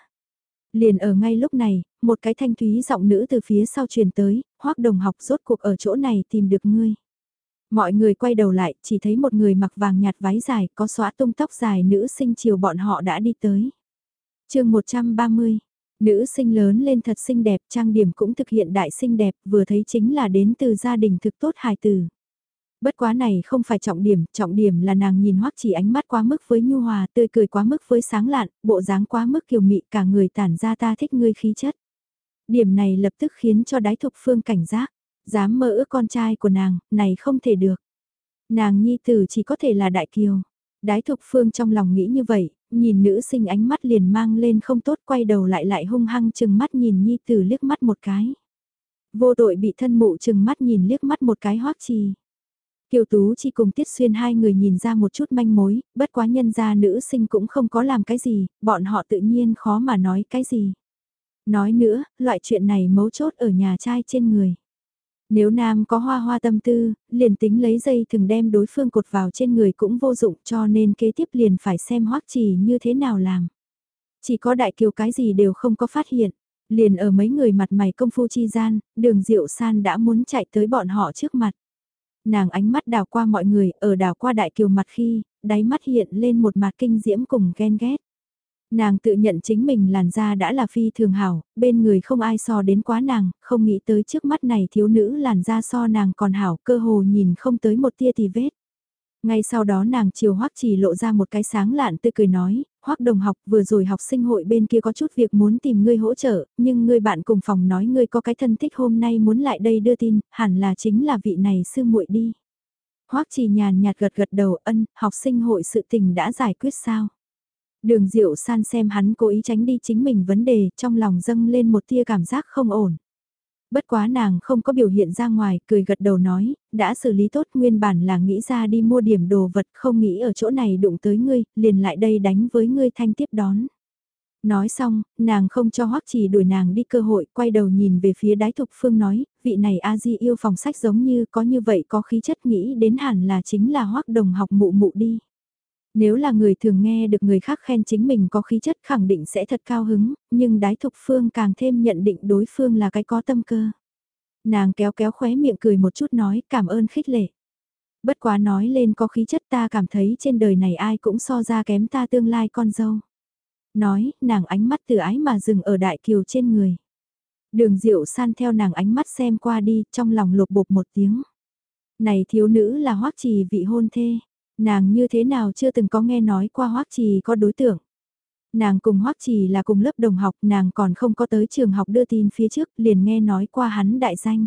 Liền ở ngay lúc này, một cái thanh thúy giọng nữ từ phía sau truyền tới, hoác đồng học rốt cuộc ở chỗ này tìm được ngươi. Mọi người quay đầu lại, chỉ thấy một người mặc vàng nhạt váy dài, có xóa tung tóc dài nữ sinh chiều bọn họ đã đi tới. chương 130, nữ sinh lớn lên thật xinh đẹp, trang điểm cũng thực hiện đại xinh đẹp, vừa thấy chính là đến từ gia đình thực tốt hài tử. Bất quá này không phải trọng điểm, trọng điểm là nàng nhìn hoắc chỉ ánh mắt quá mức với nhu hòa, tươi cười quá mức với sáng lạn, bộ dáng quá mức kiều mị cả người tản ra ta thích ngươi khí chất. Điểm này lập tức khiến cho đái thục phương cảnh giác. Dám mơ ước con trai của nàng, này không thể được. Nàng nhi tử chỉ có thể là đại kiều. Đái thục phương trong lòng nghĩ như vậy, nhìn nữ sinh ánh mắt liền mang lên không tốt quay đầu lại lại hung hăng chừng mắt nhìn nhi tử liếc mắt một cái. Vô tội bị thân mụ chừng mắt nhìn liếc mắt một cái hoắc trì. Kiều Tú chỉ cùng Tiết Xuyên hai người nhìn ra một chút manh mối, bất quá nhân gia nữ sinh cũng không có làm cái gì, bọn họ tự nhiên khó mà nói cái gì. Nói nữa, loại chuyện này mấu chốt ở nhà trai trên người. Nếu nam có hoa hoa tâm tư, liền tính lấy dây thường đem đối phương cột vào trên người cũng vô dụng cho nên kế tiếp liền phải xem hoắc trì như thế nào làm. Chỉ có đại kiều cái gì đều không có phát hiện. Liền ở mấy người mặt mày công phu chi gian, đường diệu san đã muốn chạy tới bọn họ trước mặt. Nàng ánh mắt đào qua mọi người, ở đào qua đại kiều mặt khi, đáy mắt hiện lên một mặt kinh diễm cùng ghen ghét. Nàng tự nhận chính mình làn da đã là phi thường hảo, bên người không ai so đến quá nàng, không nghĩ tới trước mắt này thiếu nữ làn da so nàng còn hảo, cơ hồ nhìn không tới một tia tì vết. Ngay sau đó nàng chiều hoắc chỉ lộ ra một cái sáng lạn tươi cười nói, hoắc đồng học vừa rồi học sinh hội bên kia có chút việc muốn tìm ngươi hỗ trợ, nhưng ngươi bạn cùng phòng nói ngươi có cái thân thích hôm nay muốn lại đây đưa tin, hẳn là chính là vị này sư muội đi. hoắc chỉ nhàn nhạt gật gật đầu ân, học sinh hội sự tình đã giải quyết sao? Đường Diệu San xem hắn cố ý tránh đi chính mình vấn đề, trong lòng dâng lên một tia cảm giác không ổn. Bất quá nàng không có biểu hiện ra ngoài, cười gật đầu nói, đã xử lý tốt nguyên bản là nghĩ ra đi mua điểm đồ vật không nghĩ ở chỗ này đụng tới ngươi, liền lại đây đánh với ngươi thanh tiếp đón. Nói xong, nàng không cho hoắc chỉ đuổi nàng đi cơ hội, quay đầu nhìn về phía đái thục phương nói, vị này a di yêu phòng sách giống như có như vậy có khí chất nghĩ đến hẳn là chính là hoắc đồng học mụ mụ đi. Nếu là người thường nghe được người khác khen chính mình có khí chất khẳng định sẽ thật cao hứng, nhưng đái thục phương càng thêm nhận định đối phương là cái có tâm cơ. Nàng kéo kéo khóe miệng cười một chút nói cảm ơn khích lệ. Bất quá nói lên có khí chất ta cảm thấy trên đời này ai cũng so ra kém ta tương lai con dâu. Nói, nàng ánh mắt từ ái mà dừng ở đại kiều trên người. Đường diệu san theo nàng ánh mắt xem qua đi, trong lòng lục bột một tiếng. Này thiếu nữ là hoắc trì vị hôn thê. Nàng như thế nào chưa từng có nghe nói qua Hoắc Trì có đối tượng. Nàng cùng Hoắc Trì là cùng lớp đồng học, nàng còn không có tới trường học đưa tin phía trước, liền nghe nói qua hắn đại danh.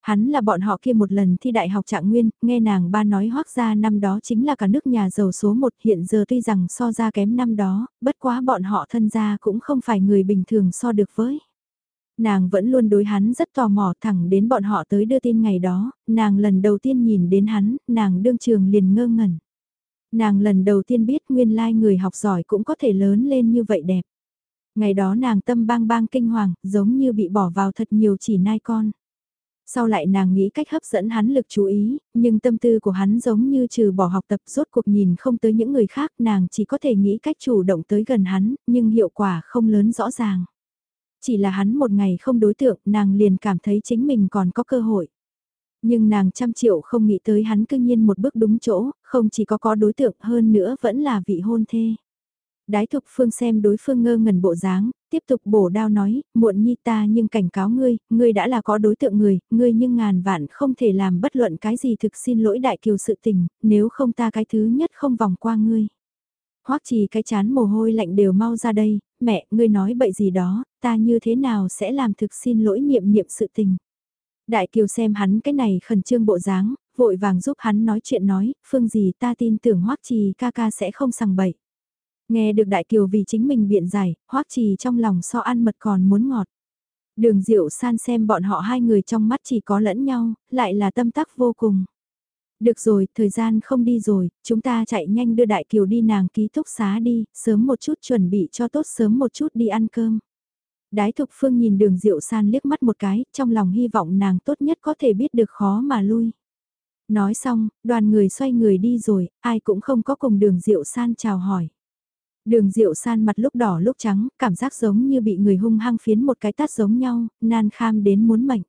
Hắn là bọn họ kia một lần thi đại học trạng nguyên, nghe nàng ba nói Hoắc ra năm đó chính là cả nước nhà giàu số một hiện giờ tuy rằng so ra kém năm đó, bất quá bọn họ thân gia cũng không phải người bình thường so được với. Nàng vẫn luôn đối hắn rất tò mò thẳng đến bọn họ tới đưa tin ngày đó, nàng lần đầu tiên nhìn đến hắn, nàng đương trường liền ngơ ngẩn. Nàng lần đầu tiên biết nguyên lai người học giỏi cũng có thể lớn lên như vậy đẹp. Ngày đó nàng tâm bang bang kinh hoàng, giống như bị bỏ vào thật nhiều chỉ nai con. Sau lại nàng nghĩ cách hấp dẫn hắn lực chú ý, nhưng tâm tư của hắn giống như trừ bỏ học tập rốt cuộc nhìn không tới những người khác nàng chỉ có thể nghĩ cách chủ động tới gần hắn, nhưng hiệu quả không lớn rõ ràng. Chỉ là hắn một ngày không đối tượng, nàng liền cảm thấy chính mình còn có cơ hội. Nhưng nàng trăm triệu không nghĩ tới hắn cương nhiên một bước đúng chỗ, không chỉ có có đối tượng hơn nữa vẫn là vị hôn thê. Đái thục phương xem đối phương ngơ ngẩn bộ dáng, tiếp tục bổ đao nói, muộn nhi ta nhưng cảnh cáo ngươi, ngươi đã là có đối tượng người, ngươi nhưng ngàn vạn không thể làm bất luận cái gì thực xin lỗi đại kiều sự tình, nếu không ta cái thứ nhất không vòng qua ngươi. Hoắc trì cái chán mồ hôi lạnh đều mau ra đây, mẹ, ngươi nói bậy gì đó, ta như thế nào sẽ làm thực xin lỗi niệm niệm sự tình. Đại kiều xem hắn cái này khẩn trương bộ dáng, vội vàng giúp hắn nói chuyện nói, phương gì ta tin tưởng Hoắc trì ca ca sẽ không sằng bậy. Nghe được đại kiều vì chính mình biện giải, Hoắc trì trong lòng so ăn mật còn muốn ngọt. Đường diệu san xem bọn họ hai người trong mắt chỉ có lẫn nhau, lại là tâm tắc vô cùng. Được rồi, thời gian không đi rồi, chúng ta chạy nhanh đưa Đại Kiều đi nàng ký túc xá đi, sớm một chút chuẩn bị cho tốt sớm một chút đi ăn cơm. Đái Thục Phương nhìn đường Diệu San liếc mắt một cái, trong lòng hy vọng nàng tốt nhất có thể biết được khó mà lui. Nói xong, đoàn người xoay người đi rồi, ai cũng không có cùng đường Diệu San chào hỏi. Đường Diệu San mặt lúc đỏ lúc trắng, cảm giác giống như bị người hung hăng phiến một cái tát giống nhau, nan kham đến muốn mệnh.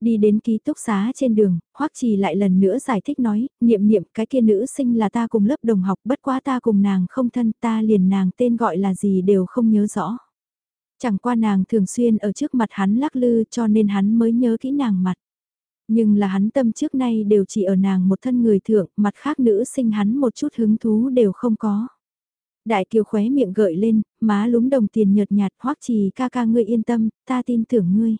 Đi đến ký túc xá trên đường, Hoắc Trì lại lần nữa giải thích nói, niệm niệm cái kia nữ sinh là ta cùng lớp đồng học bất quá ta cùng nàng không thân ta liền nàng tên gọi là gì đều không nhớ rõ. Chẳng qua nàng thường xuyên ở trước mặt hắn lắc lư cho nên hắn mới nhớ kỹ nàng mặt. Nhưng là hắn tâm trước nay đều chỉ ở nàng một thân người thượng, mặt khác nữ sinh hắn một chút hứng thú đều không có. Đại kiều khóe miệng gợi lên, má lúm đồng tiền nhợt nhạt hoắc trì ca ca ngươi yên tâm, ta tin tưởng ngươi.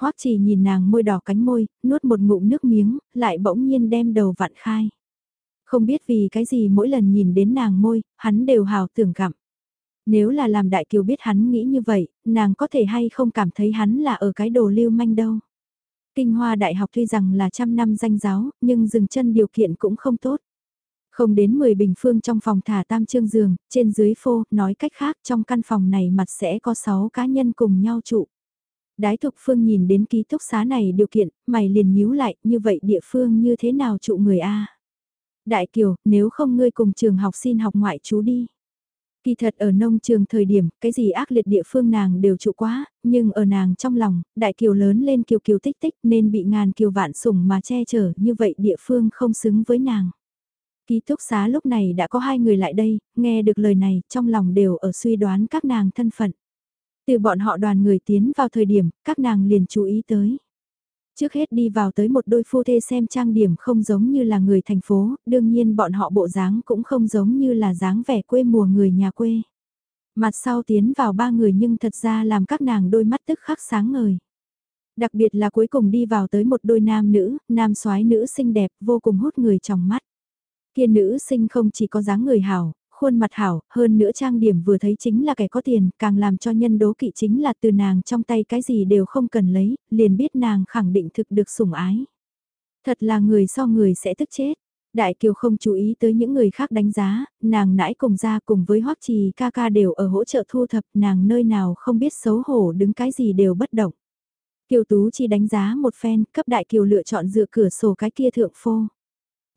Hoắc chỉ nhìn nàng môi đỏ cánh môi, nuốt một ngụm nước miếng, lại bỗng nhiên đem đầu vặn khai. Không biết vì cái gì mỗi lần nhìn đến nàng môi, hắn đều hào tưởng gặm. Nếu là làm đại kiều biết hắn nghĩ như vậy, nàng có thể hay không cảm thấy hắn là ở cái đồ lưu manh đâu. Kinh Hoa Đại học tuy rằng là trăm năm danh giáo, nhưng dừng chân điều kiện cũng không tốt. Không đến 10 bình phương trong phòng thả tam trương giường, trên dưới phô, nói cách khác trong căn phòng này mặt sẽ có 6 cá nhân cùng nhau trụ. Đái thục phương nhìn đến ký túc xá này điều kiện, mày liền nhíu lại, như vậy địa phương như thế nào trụ người A. Đại Kiều, nếu không ngươi cùng trường học xin học ngoại chú đi. Kỳ thật ở nông trường thời điểm, cái gì ác liệt địa phương nàng đều trụ quá, nhưng ở nàng trong lòng, đại kiều lớn lên kiều kiều tích tích nên bị ngàn kiều vạn sủng mà che chở như vậy địa phương không xứng với nàng. Ký túc xá lúc này đã có hai người lại đây, nghe được lời này, trong lòng đều ở suy đoán các nàng thân phận. Từ bọn họ đoàn người tiến vào thời điểm, các nàng liền chú ý tới. Trước hết đi vào tới một đôi phu thê xem trang điểm không giống như là người thành phố, đương nhiên bọn họ bộ dáng cũng không giống như là dáng vẻ quê mùa người nhà quê. Mặt sau tiến vào ba người nhưng thật ra làm các nàng đôi mắt tức khắc sáng ngời. Đặc biệt là cuối cùng đi vào tới một đôi nam nữ, nam soái nữ xinh đẹp vô cùng hút người trong mắt. Kia nữ sinh không chỉ có dáng người hảo, khuôn mặt hảo, hơn nữa trang điểm vừa thấy chính là kẻ có tiền, càng làm cho nhân đố kỵ chính là từ nàng trong tay cái gì đều không cần lấy, liền biết nàng khẳng định thực được sủng ái. Thật là người so người sẽ tức chết. Đại Kiều không chú ý tới những người khác đánh giá, nàng nãi cùng ra cùng với hoắc trì ca ca đều ở hỗ trợ thu thập nàng nơi nào không biết xấu hổ đứng cái gì đều bất động. Kiều Tú chỉ đánh giá một phen, cấp Đại Kiều lựa chọn dựa cửa sổ cái kia thượng phô.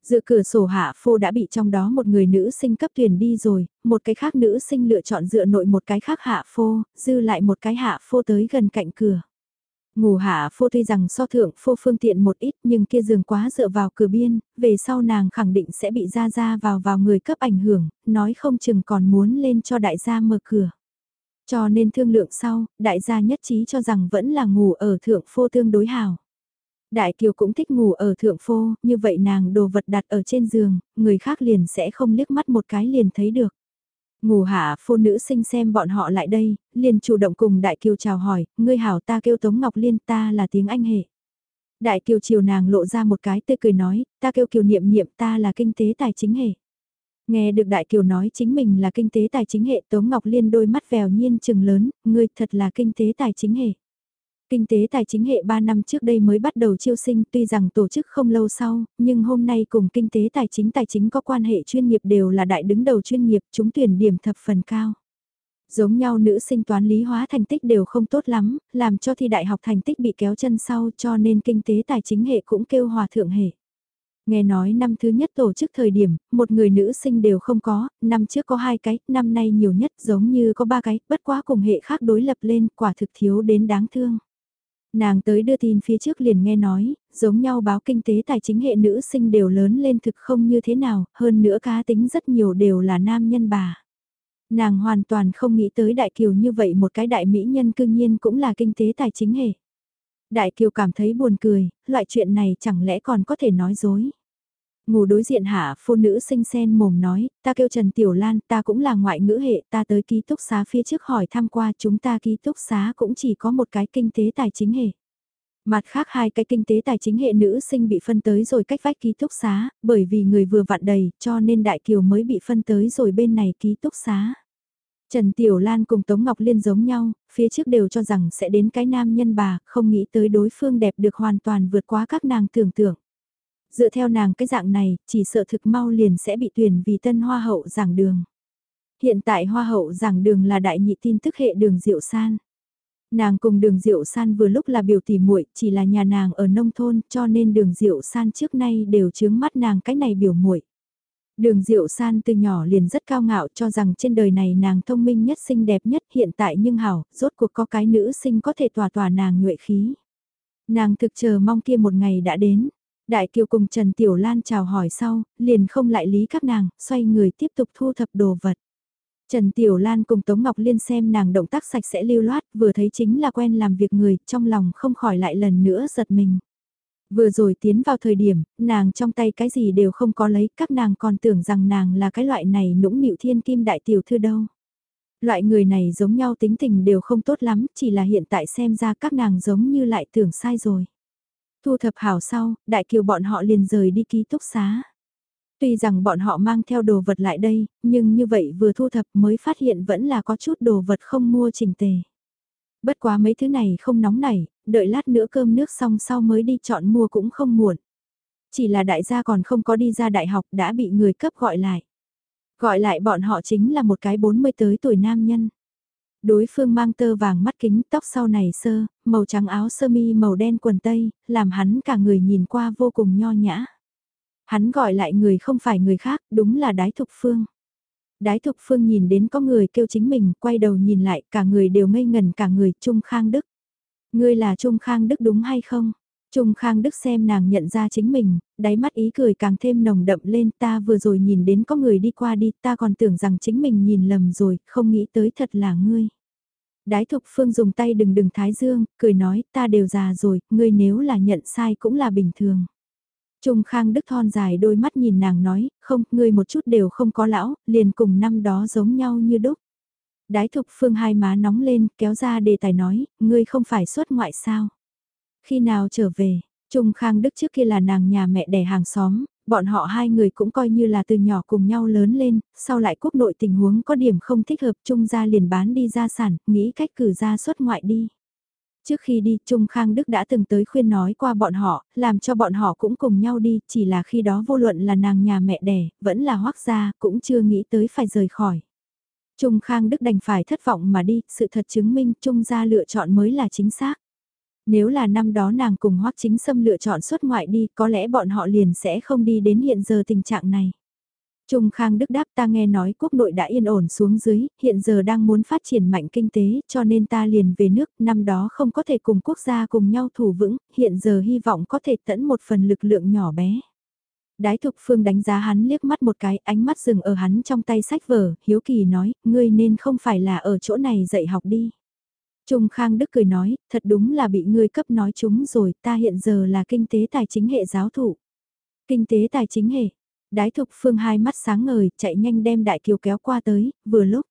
Dựa cửa sổ hạ phô đã bị trong đó một người nữ sinh cấp tuyển đi rồi, một cái khác nữ sinh lựa chọn dựa nội một cái khác hạ phô, dư lại một cái hạ phô tới gần cạnh cửa. Ngủ hạ phô tuy rằng so thượng phô phương tiện một ít nhưng kia giường quá dựa vào cửa biên, về sau nàng khẳng định sẽ bị ra ra vào vào người cấp ảnh hưởng, nói không chừng còn muốn lên cho đại gia mở cửa. Cho nên thương lượng sau, đại gia nhất trí cho rằng vẫn là ngủ ở thượng phô tương đối hào. Đại Kiều cũng thích ngủ ở thượng phô, như vậy nàng đồ vật đặt ở trên giường, người khác liền sẽ không liếc mắt một cái liền thấy được. Ngủ hạ phô nữ sinh xem bọn họ lại đây, liền chủ động cùng Đại Kiều chào hỏi, ngươi hảo ta kêu Tống Ngọc Liên ta là tiếng Anh hệ. Đại Kiều chiều nàng lộ ra một cái tươi cười nói, ta kêu Kiều niệm niệm ta là kinh tế tài chính hệ. Nghe được Đại Kiều nói chính mình là kinh tế tài chính hệ Tống Ngọc Liên đôi mắt vèo nhiên chừng lớn, ngươi thật là kinh tế tài chính hệ. Kinh tế tài chính hệ 3 năm trước đây mới bắt đầu chiêu sinh tuy rằng tổ chức không lâu sau, nhưng hôm nay cùng kinh tế tài chính tài chính có quan hệ chuyên nghiệp đều là đại đứng đầu chuyên nghiệp chúng tuyển điểm thập phần cao. Giống nhau nữ sinh toán lý hóa thành tích đều không tốt lắm, làm cho thi đại học thành tích bị kéo chân sau cho nên kinh tế tài chính hệ cũng kêu hòa thượng hệ. Nghe nói năm thứ nhất tổ chức thời điểm, một người nữ sinh đều không có, năm trước có hai cái, năm nay nhiều nhất giống như có ba cái, bất quá cùng hệ khác đối lập lên, quả thực thiếu đến đáng thương. Nàng tới đưa tin phía trước liền nghe nói, giống nhau báo kinh tế tài chính hệ nữ sinh đều lớn lên thực không như thế nào, hơn nữa cá tính rất nhiều đều là nam nhân bà. Nàng hoàn toàn không nghĩ tới đại kiều như vậy một cái đại mỹ nhân cương nhiên cũng là kinh tế tài chính hệ. Đại kiều cảm thấy buồn cười, loại chuyện này chẳng lẽ còn có thể nói dối. Ngủ đối diện hạ phụ nữ sinh sen mồm nói, ta kêu Trần Tiểu Lan, ta cũng là ngoại ngữ hệ, ta tới ký túc xá phía trước hỏi thăm qua chúng ta ký túc xá cũng chỉ có một cái kinh tế tài chính hệ. Mặt khác hai cái kinh tế tài chính hệ nữ sinh bị phân tới rồi cách vách ký túc xá, bởi vì người vừa vặn đầy cho nên Đại Kiều mới bị phân tới rồi bên này ký túc xá. Trần Tiểu Lan cùng Tống Ngọc Liên giống nhau, phía trước đều cho rằng sẽ đến cái nam nhân bà, không nghĩ tới đối phương đẹp được hoàn toàn vượt quá các nàng tưởng tượng. Dựa theo nàng cái dạng này, chỉ sợ thực mau liền sẽ bị tuyển vì tân hoa hậu giảng đường. Hiện tại hoa hậu giảng đường là đại nhị tin tức hệ đường Diệu San. Nàng cùng đường Diệu San vừa lúc là biểu tỷ muội, chỉ là nhà nàng ở nông thôn, cho nên đường Diệu San trước nay đều chướng mắt nàng cái này biểu muội. Đường Diệu San từ nhỏ liền rất cao ngạo cho rằng trên đời này nàng thông minh nhất xinh đẹp nhất hiện tại nhưng hảo, rốt cuộc có cái nữ sinh có thể tỏa tỏa nàng nhuệ khí. Nàng thực chờ mong kia một ngày đã đến, Đại Kiều cùng Trần Tiểu Lan chào hỏi sau, liền không lại lý các nàng, xoay người tiếp tục thu thập đồ vật. Trần Tiểu Lan cùng Tống Ngọc Liên xem nàng động tác sạch sẽ lưu loát, vừa thấy chính là quen làm việc người, trong lòng không khỏi lại lần nữa giật mình. Vừa rồi tiến vào thời điểm, nàng trong tay cái gì đều không có lấy, các nàng còn tưởng rằng nàng là cái loại này nũng nịu thiên kim đại tiểu thư đâu. Loại người này giống nhau tính tình đều không tốt lắm, chỉ là hiện tại xem ra các nàng giống như lại tưởng sai rồi. Thu thập hảo sau, đại kiều bọn họ liền rời đi ký túc xá. Tuy rằng bọn họ mang theo đồ vật lại đây, nhưng như vậy vừa thu thập mới phát hiện vẫn là có chút đồ vật không mua chỉnh tề. Bất quá mấy thứ này không nóng nảy, đợi lát nữa cơm nước xong sau mới đi chọn mua cũng không muộn. Chỉ là đại gia còn không có đi ra đại học đã bị người cấp gọi lại. Gọi lại bọn họ chính là một cái 40 tới tuổi nam nhân. Đối phương mang tơ vàng mắt kính tóc sau này sơ, màu trắng áo sơ mi màu đen quần tây, làm hắn cả người nhìn qua vô cùng nho nhã. Hắn gọi lại người không phải người khác, đúng là đái thục phương. Đái thục phương nhìn đến có người kêu chính mình, quay đầu nhìn lại, cả người đều ngây ngần cả người, Trung Khang Đức. Ngươi là Trung Khang Đức đúng hay không? Trung Khang Đức xem nàng nhận ra chính mình, đáy mắt ý cười càng thêm nồng đậm lên ta vừa rồi nhìn đến có người đi qua đi ta còn tưởng rằng chính mình nhìn lầm rồi, không nghĩ tới thật là ngươi. Đái thục phương dùng tay đừng đừng thái dương, cười nói ta đều già rồi, ngươi nếu là nhận sai cũng là bình thường. Trung Khang Đức thon dài đôi mắt nhìn nàng nói, không, ngươi một chút đều không có lão, liền cùng năm đó giống nhau như đúc. Đái thục phương hai má nóng lên, kéo ra đề tài nói, ngươi không phải xuất ngoại sao. Khi nào trở về, Trung Khang Đức trước kia là nàng nhà mẹ đẻ hàng xóm, bọn họ hai người cũng coi như là từ nhỏ cùng nhau lớn lên, sau lại quốc nội tình huống có điểm không thích hợp Trung gia liền bán đi gia sản, nghĩ cách cử ra xuất ngoại đi. Trước khi đi, Trung Khang Đức đã từng tới khuyên nói qua bọn họ, làm cho bọn họ cũng cùng nhau đi, chỉ là khi đó vô luận là nàng nhà mẹ đẻ, vẫn là hoác gia, cũng chưa nghĩ tới phải rời khỏi. Trung Khang Đức đành phải thất vọng mà đi, sự thật chứng minh Trung gia lựa chọn mới là chính xác. Nếu là năm đó nàng cùng Hoắc Chính Sâm lựa chọn xuất ngoại đi, có lẽ bọn họ liền sẽ không đi đến hiện giờ tình trạng này. Trung Khang Đức đáp ta nghe nói quốc nội đã yên ổn xuống dưới, hiện giờ đang muốn phát triển mạnh kinh tế, cho nên ta liền về nước, năm đó không có thể cùng quốc gia cùng nhau thủ vững, hiện giờ hy vọng có thể tẫn một phần lực lượng nhỏ bé. Đái Thục Phương đánh giá hắn liếc mắt một cái, ánh mắt dừng ở hắn trong tay sách vở, hiếu kỳ nói, ngươi nên không phải là ở chỗ này dạy học đi. Trung Khang Đức cười nói, thật đúng là bị ngươi cấp nói chúng rồi, ta hiện giờ là kinh tế tài chính hệ giáo thụ. Kinh tế tài chính hệ, đái thục phương hai mắt sáng ngời, chạy nhanh đem đại kiều kéo qua tới, vừa lúc.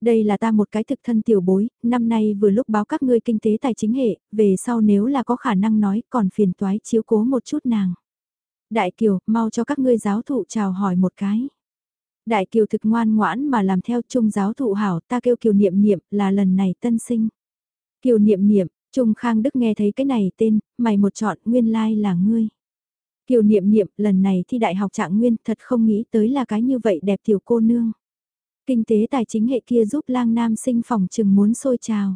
Đây là ta một cái thực thân tiểu bối, năm nay vừa lúc báo các ngươi kinh tế tài chính hệ, về sau nếu là có khả năng nói còn phiền toái chiếu cố một chút nàng. Đại kiều, mau cho các ngươi giáo thụ chào hỏi một cái. Đại kiều thực ngoan ngoãn mà làm theo trung giáo thụ hảo ta kêu kiều niệm niệm là lần này tân sinh. Kiều niệm niệm, Trung Khang Đức nghe thấy cái này tên, mày một chọn nguyên lai là ngươi. Kiều niệm niệm, lần này thi đại học trạng nguyên thật không nghĩ tới là cái như vậy đẹp tiểu cô nương. Kinh tế tài chính hệ kia giúp lang nam sinh phòng chừng muốn sôi trào.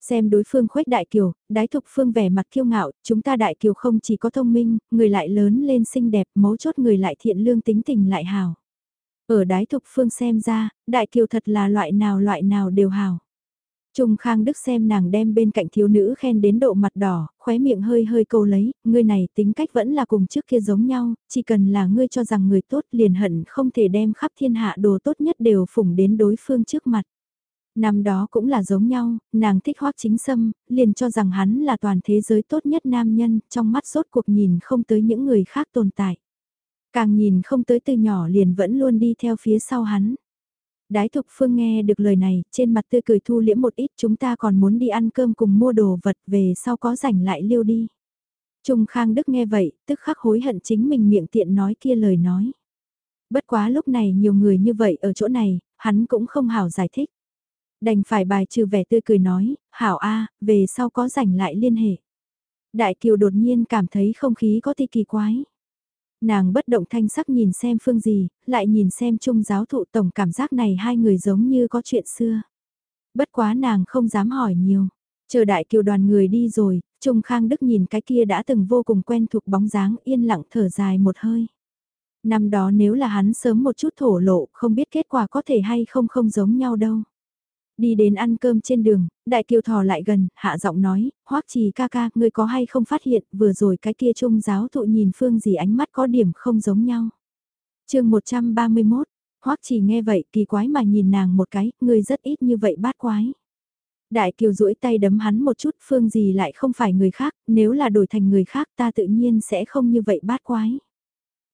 Xem đối phương khuếch đại kiều, đái thục phương vẻ mặt kiêu ngạo, chúng ta đại kiều không chỉ có thông minh, người lại lớn lên xinh đẹp, mấu chốt người lại thiện lương tính tình lại hào. Ở đái thục phương xem ra, đại kiều thật là loại nào loại nào đều hào. Trung Khang Đức xem nàng đem bên cạnh thiếu nữ khen đến độ mặt đỏ, khóe miệng hơi hơi câu lấy, ngươi này tính cách vẫn là cùng trước kia giống nhau, chỉ cần là ngươi cho rằng người tốt liền hận không thể đem khắp thiên hạ đồ tốt nhất đều phủng đến đối phương trước mặt. Năm đó cũng là giống nhau, nàng thích hoác chính sâm, liền cho rằng hắn là toàn thế giới tốt nhất nam nhân, trong mắt rốt cuộc nhìn không tới những người khác tồn tại. Càng nhìn không tới từ nhỏ liền vẫn luôn đi theo phía sau hắn. Đái Thục Phương nghe được lời này, trên mặt tươi cười thu liễm một ít chúng ta còn muốn đi ăn cơm cùng mua đồ vật về sau có rảnh lại lưu đi. Trung Khang Đức nghe vậy, tức khắc hối hận chính mình miệng tiện nói kia lời nói. Bất quá lúc này nhiều người như vậy ở chỗ này, hắn cũng không hảo giải thích. Đành phải bài trừ vẻ tươi cười nói, hảo a về sau có rảnh lại liên hệ. Đại Kiều đột nhiên cảm thấy không khí có thi kỳ quái. Nàng bất động thanh sắc nhìn xem phương gì, lại nhìn xem trung giáo thụ tổng cảm giác này hai người giống như có chuyện xưa. Bất quá nàng không dám hỏi nhiều. Chờ đại kiều đoàn người đi rồi, Trung Khang Đức nhìn cái kia đã từng vô cùng quen thuộc bóng dáng yên lặng thở dài một hơi. Năm đó nếu là hắn sớm một chút thổ lộ, không biết kết quả có thể hay không không giống nhau đâu. Đi đến ăn cơm trên đường, đại kiều thò lại gần, hạ giọng nói, hoắc trì ca ca, ngươi có hay không phát hiện, vừa rồi cái kia trung giáo thụ nhìn phương gì ánh mắt có điểm không giống nhau. chương 131, hoắc trì nghe vậy kỳ quái mà nhìn nàng một cái, ngươi rất ít như vậy bát quái. Đại kiều duỗi tay đấm hắn một chút, phương gì lại không phải người khác, nếu là đổi thành người khác ta tự nhiên sẽ không như vậy bát quái.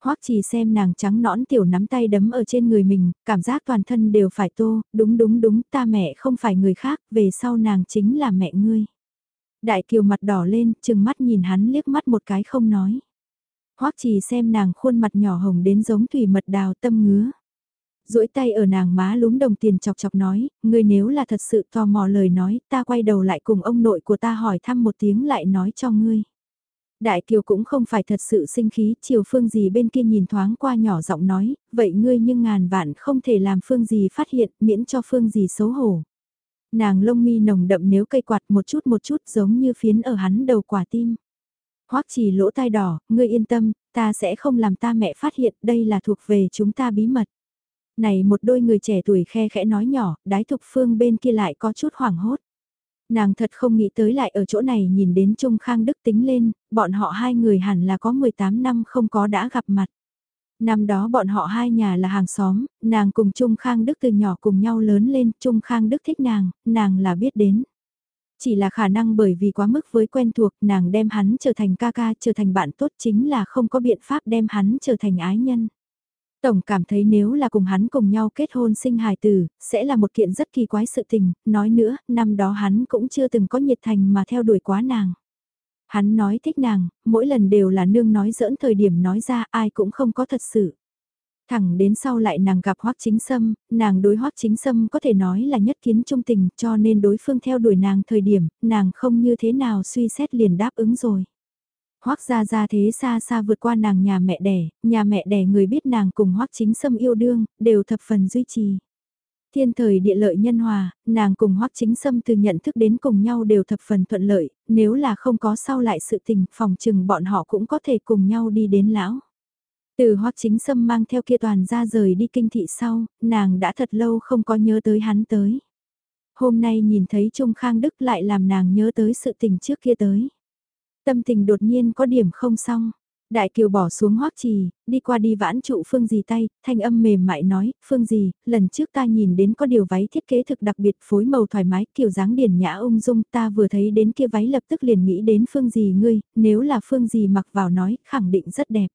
Hoắc chỉ xem nàng trắng nõn tiểu nắm tay đấm ở trên người mình, cảm giác toàn thân đều phải tô, đúng đúng đúng, ta mẹ không phải người khác, về sau nàng chính là mẹ ngươi. Đại kiều mặt đỏ lên, chừng mắt nhìn hắn liếc mắt một cái không nói. Hoắc chỉ xem nàng khuôn mặt nhỏ hồng đến giống thủy mật đào tâm ngứa duỗi tay ở nàng má lúm đồng tiền chọc chọc nói, ngươi nếu là thật sự tò mò lời nói, ta quay đầu lại cùng ông nội của ta hỏi thăm một tiếng lại nói cho ngươi. Đại Kiều cũng không phải thật sự sinh khí, chiều phương gì bên kia nhìn thoáng qua nhỏ giọng nói, vậy ngươi nhưng ngàn vạn không thể làm phương gì phát hiện miễn cho phương gì xấu hổ. Nàng lông mi nồng đậm nếu cây quạt một chút một chút giống như phiến ở hắn đầu quả tim. Hoắc chỉ lỗ tai đỏ, ngươi yên tâm, ta sẽ không làm ta mẹ phát hiện đây là thuộc về chúng ta bí mật này một đôi người trẻ tuổi khe khẽ nói nhỏ, đái thục phương bên kia lại có chút hoảng hốt. Nàng thật không nghĩ tới lại ở chỗ này nhìn đến Trung Khang Đức tính lên, bọn họ hai người hẳn là có 18 năm không có đã gặp mặt. Năm đó bọn họ hai nhà là hàng xóm, nàng cùng Trung Khang Đức từ nhỏ cùng nhau lớn lên, Trung Khang Đức thích nàng, nàng là biết đến. Chỉ là khả năng bởi vì quá mức với quen thuộc nàng đem hắn trở thành ca ca trở thành bạn tốt chính là không có biện pháp đem hắn trở thành ái nhân. Tổng cảm thấy nếu là cùng hắn cùng nhau kết hôn sinh hài tử, sẽ là một kiện rất kỳ quái sự tình, nói nữa, năm đó hắn cũng chưa từng có nhiệt thành mà theo đuổi quá nàng. Hắn nói thích nàng, mỗi lần đều là nương nói giỡn thời điểm nói ra ai cũng không có thật sự. Thẳng đến sau lại nàng gặp Hoắc Chính Sâm, nàng đối Hoắc Chính Sâm có thể nói là nhất kiến trung tình cho nên đối phương theo đuổi nàng thời điểm, nàng không như thế nào suy xét liền đáp ứng rồi. Hoắc gia gia thế xa xa vượt qua nàng nhà mẹ đẻ, nhà mẹ đẻ người biết nàng cùng Hoắc chính sâm yêu đương, đều thập phần duy trì. Thiên thời địa lợi nhân hòa, nàng cùng Hoắc chính sâm từ nhận thức đến cùng nhau đều thập phần thuận lợi, nếu là không có sau lại sự tình, phòng chừng bọn họ cũng có thể cùng nhau đi đến lão. Từ Hoắc chính sâm mang theo kia toàn ra rời đi kinh thị sau, nàng đã thật lâu không có nhớ tới hắn tới. Hôm nay nhìn thấy Trung Khang Đức lại làm nàng nhớ tới sự tình trước kia tới tâm tình đột nhiên có điểm không xong. Đại Kiều bỏ xuống hoắc trì, đi qua đi vãn trụ Phương Dì tay, thanh âm mềm mại nói, Phương Dì, lần trước ta nhìn đến có điều váy thiết kế thực đặc biệt phối màu thoải mái, kiểu dáng điển nhã ung dung, ta vừa thấy đến kia váy lập tức liền nghĩ đến Phương Dì ngươi, nếu là Phương Dì mặc vào nói, khẳng định rất đẹp.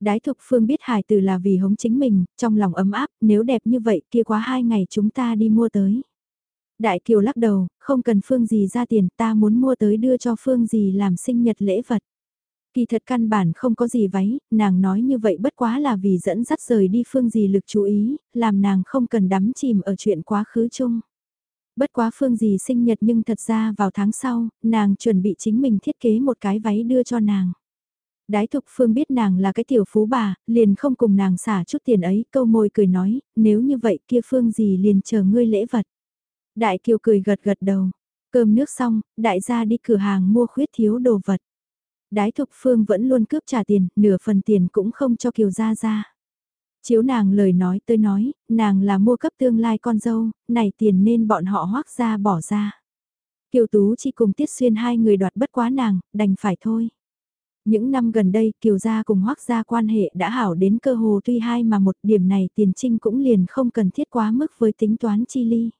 Đái thục Phương biết hài từ là vì hống chính mình, trong lòng ấm áp, nếu đẹp như vậy kia quá hai ngày chúng ta đi mua tới. Đại Kiều lắc đầu, không cần Phương gì ra tiền, ta muốn mua tới đưa cho Phương gì làm sinh nhật lễ vật. Kỳ thật căn bản không có gì váy, nàng nói như vậy bất quá là vì dẫn dắt rời đi Phương gì lực chú ý, làm nàng không cần đắm chìm ở chuyện quá khứ chung. Bất quá Phương gì sinh nhật nhưng thật ra vào tháng sau, nàng chuẩn bị chính mình thiết kế một cái váy đưa cho nàng. Đái thục phương biết nàng là cái tiểu phú bà, liền không cùng nàng xả chút tiền ấy, câu môi cười nói, nếu như vậy kia phương gì liền chờ ngươi lễ vật. Đại Kiều cười gật gật đầu. Cơm nước xong, đại gia đi cửa hàng mua khuyết thiếu đồ vật. Đái Thục Phương vẫn luôn cướp trả tiền, nửa phần tiền cũng không cho Kiều Gia ra. Chiếu nàng lời nói tới nói, nàng là mua cấp tương lai con dâu, này tiền nên bọn họ hoác ra bỏ ra. Kiều Tú chỉ cùng Tiết Xuyên hai người đoạt bất quá nàng, đành phải thôi. Những năm gần đây Kiều Gia cùng hoác gia quan hệ đã hảo đến cơ hồ tuy hai mà một điểm này tiền trinh cũng liền không cần thiết quá mức với tính toán chi ly.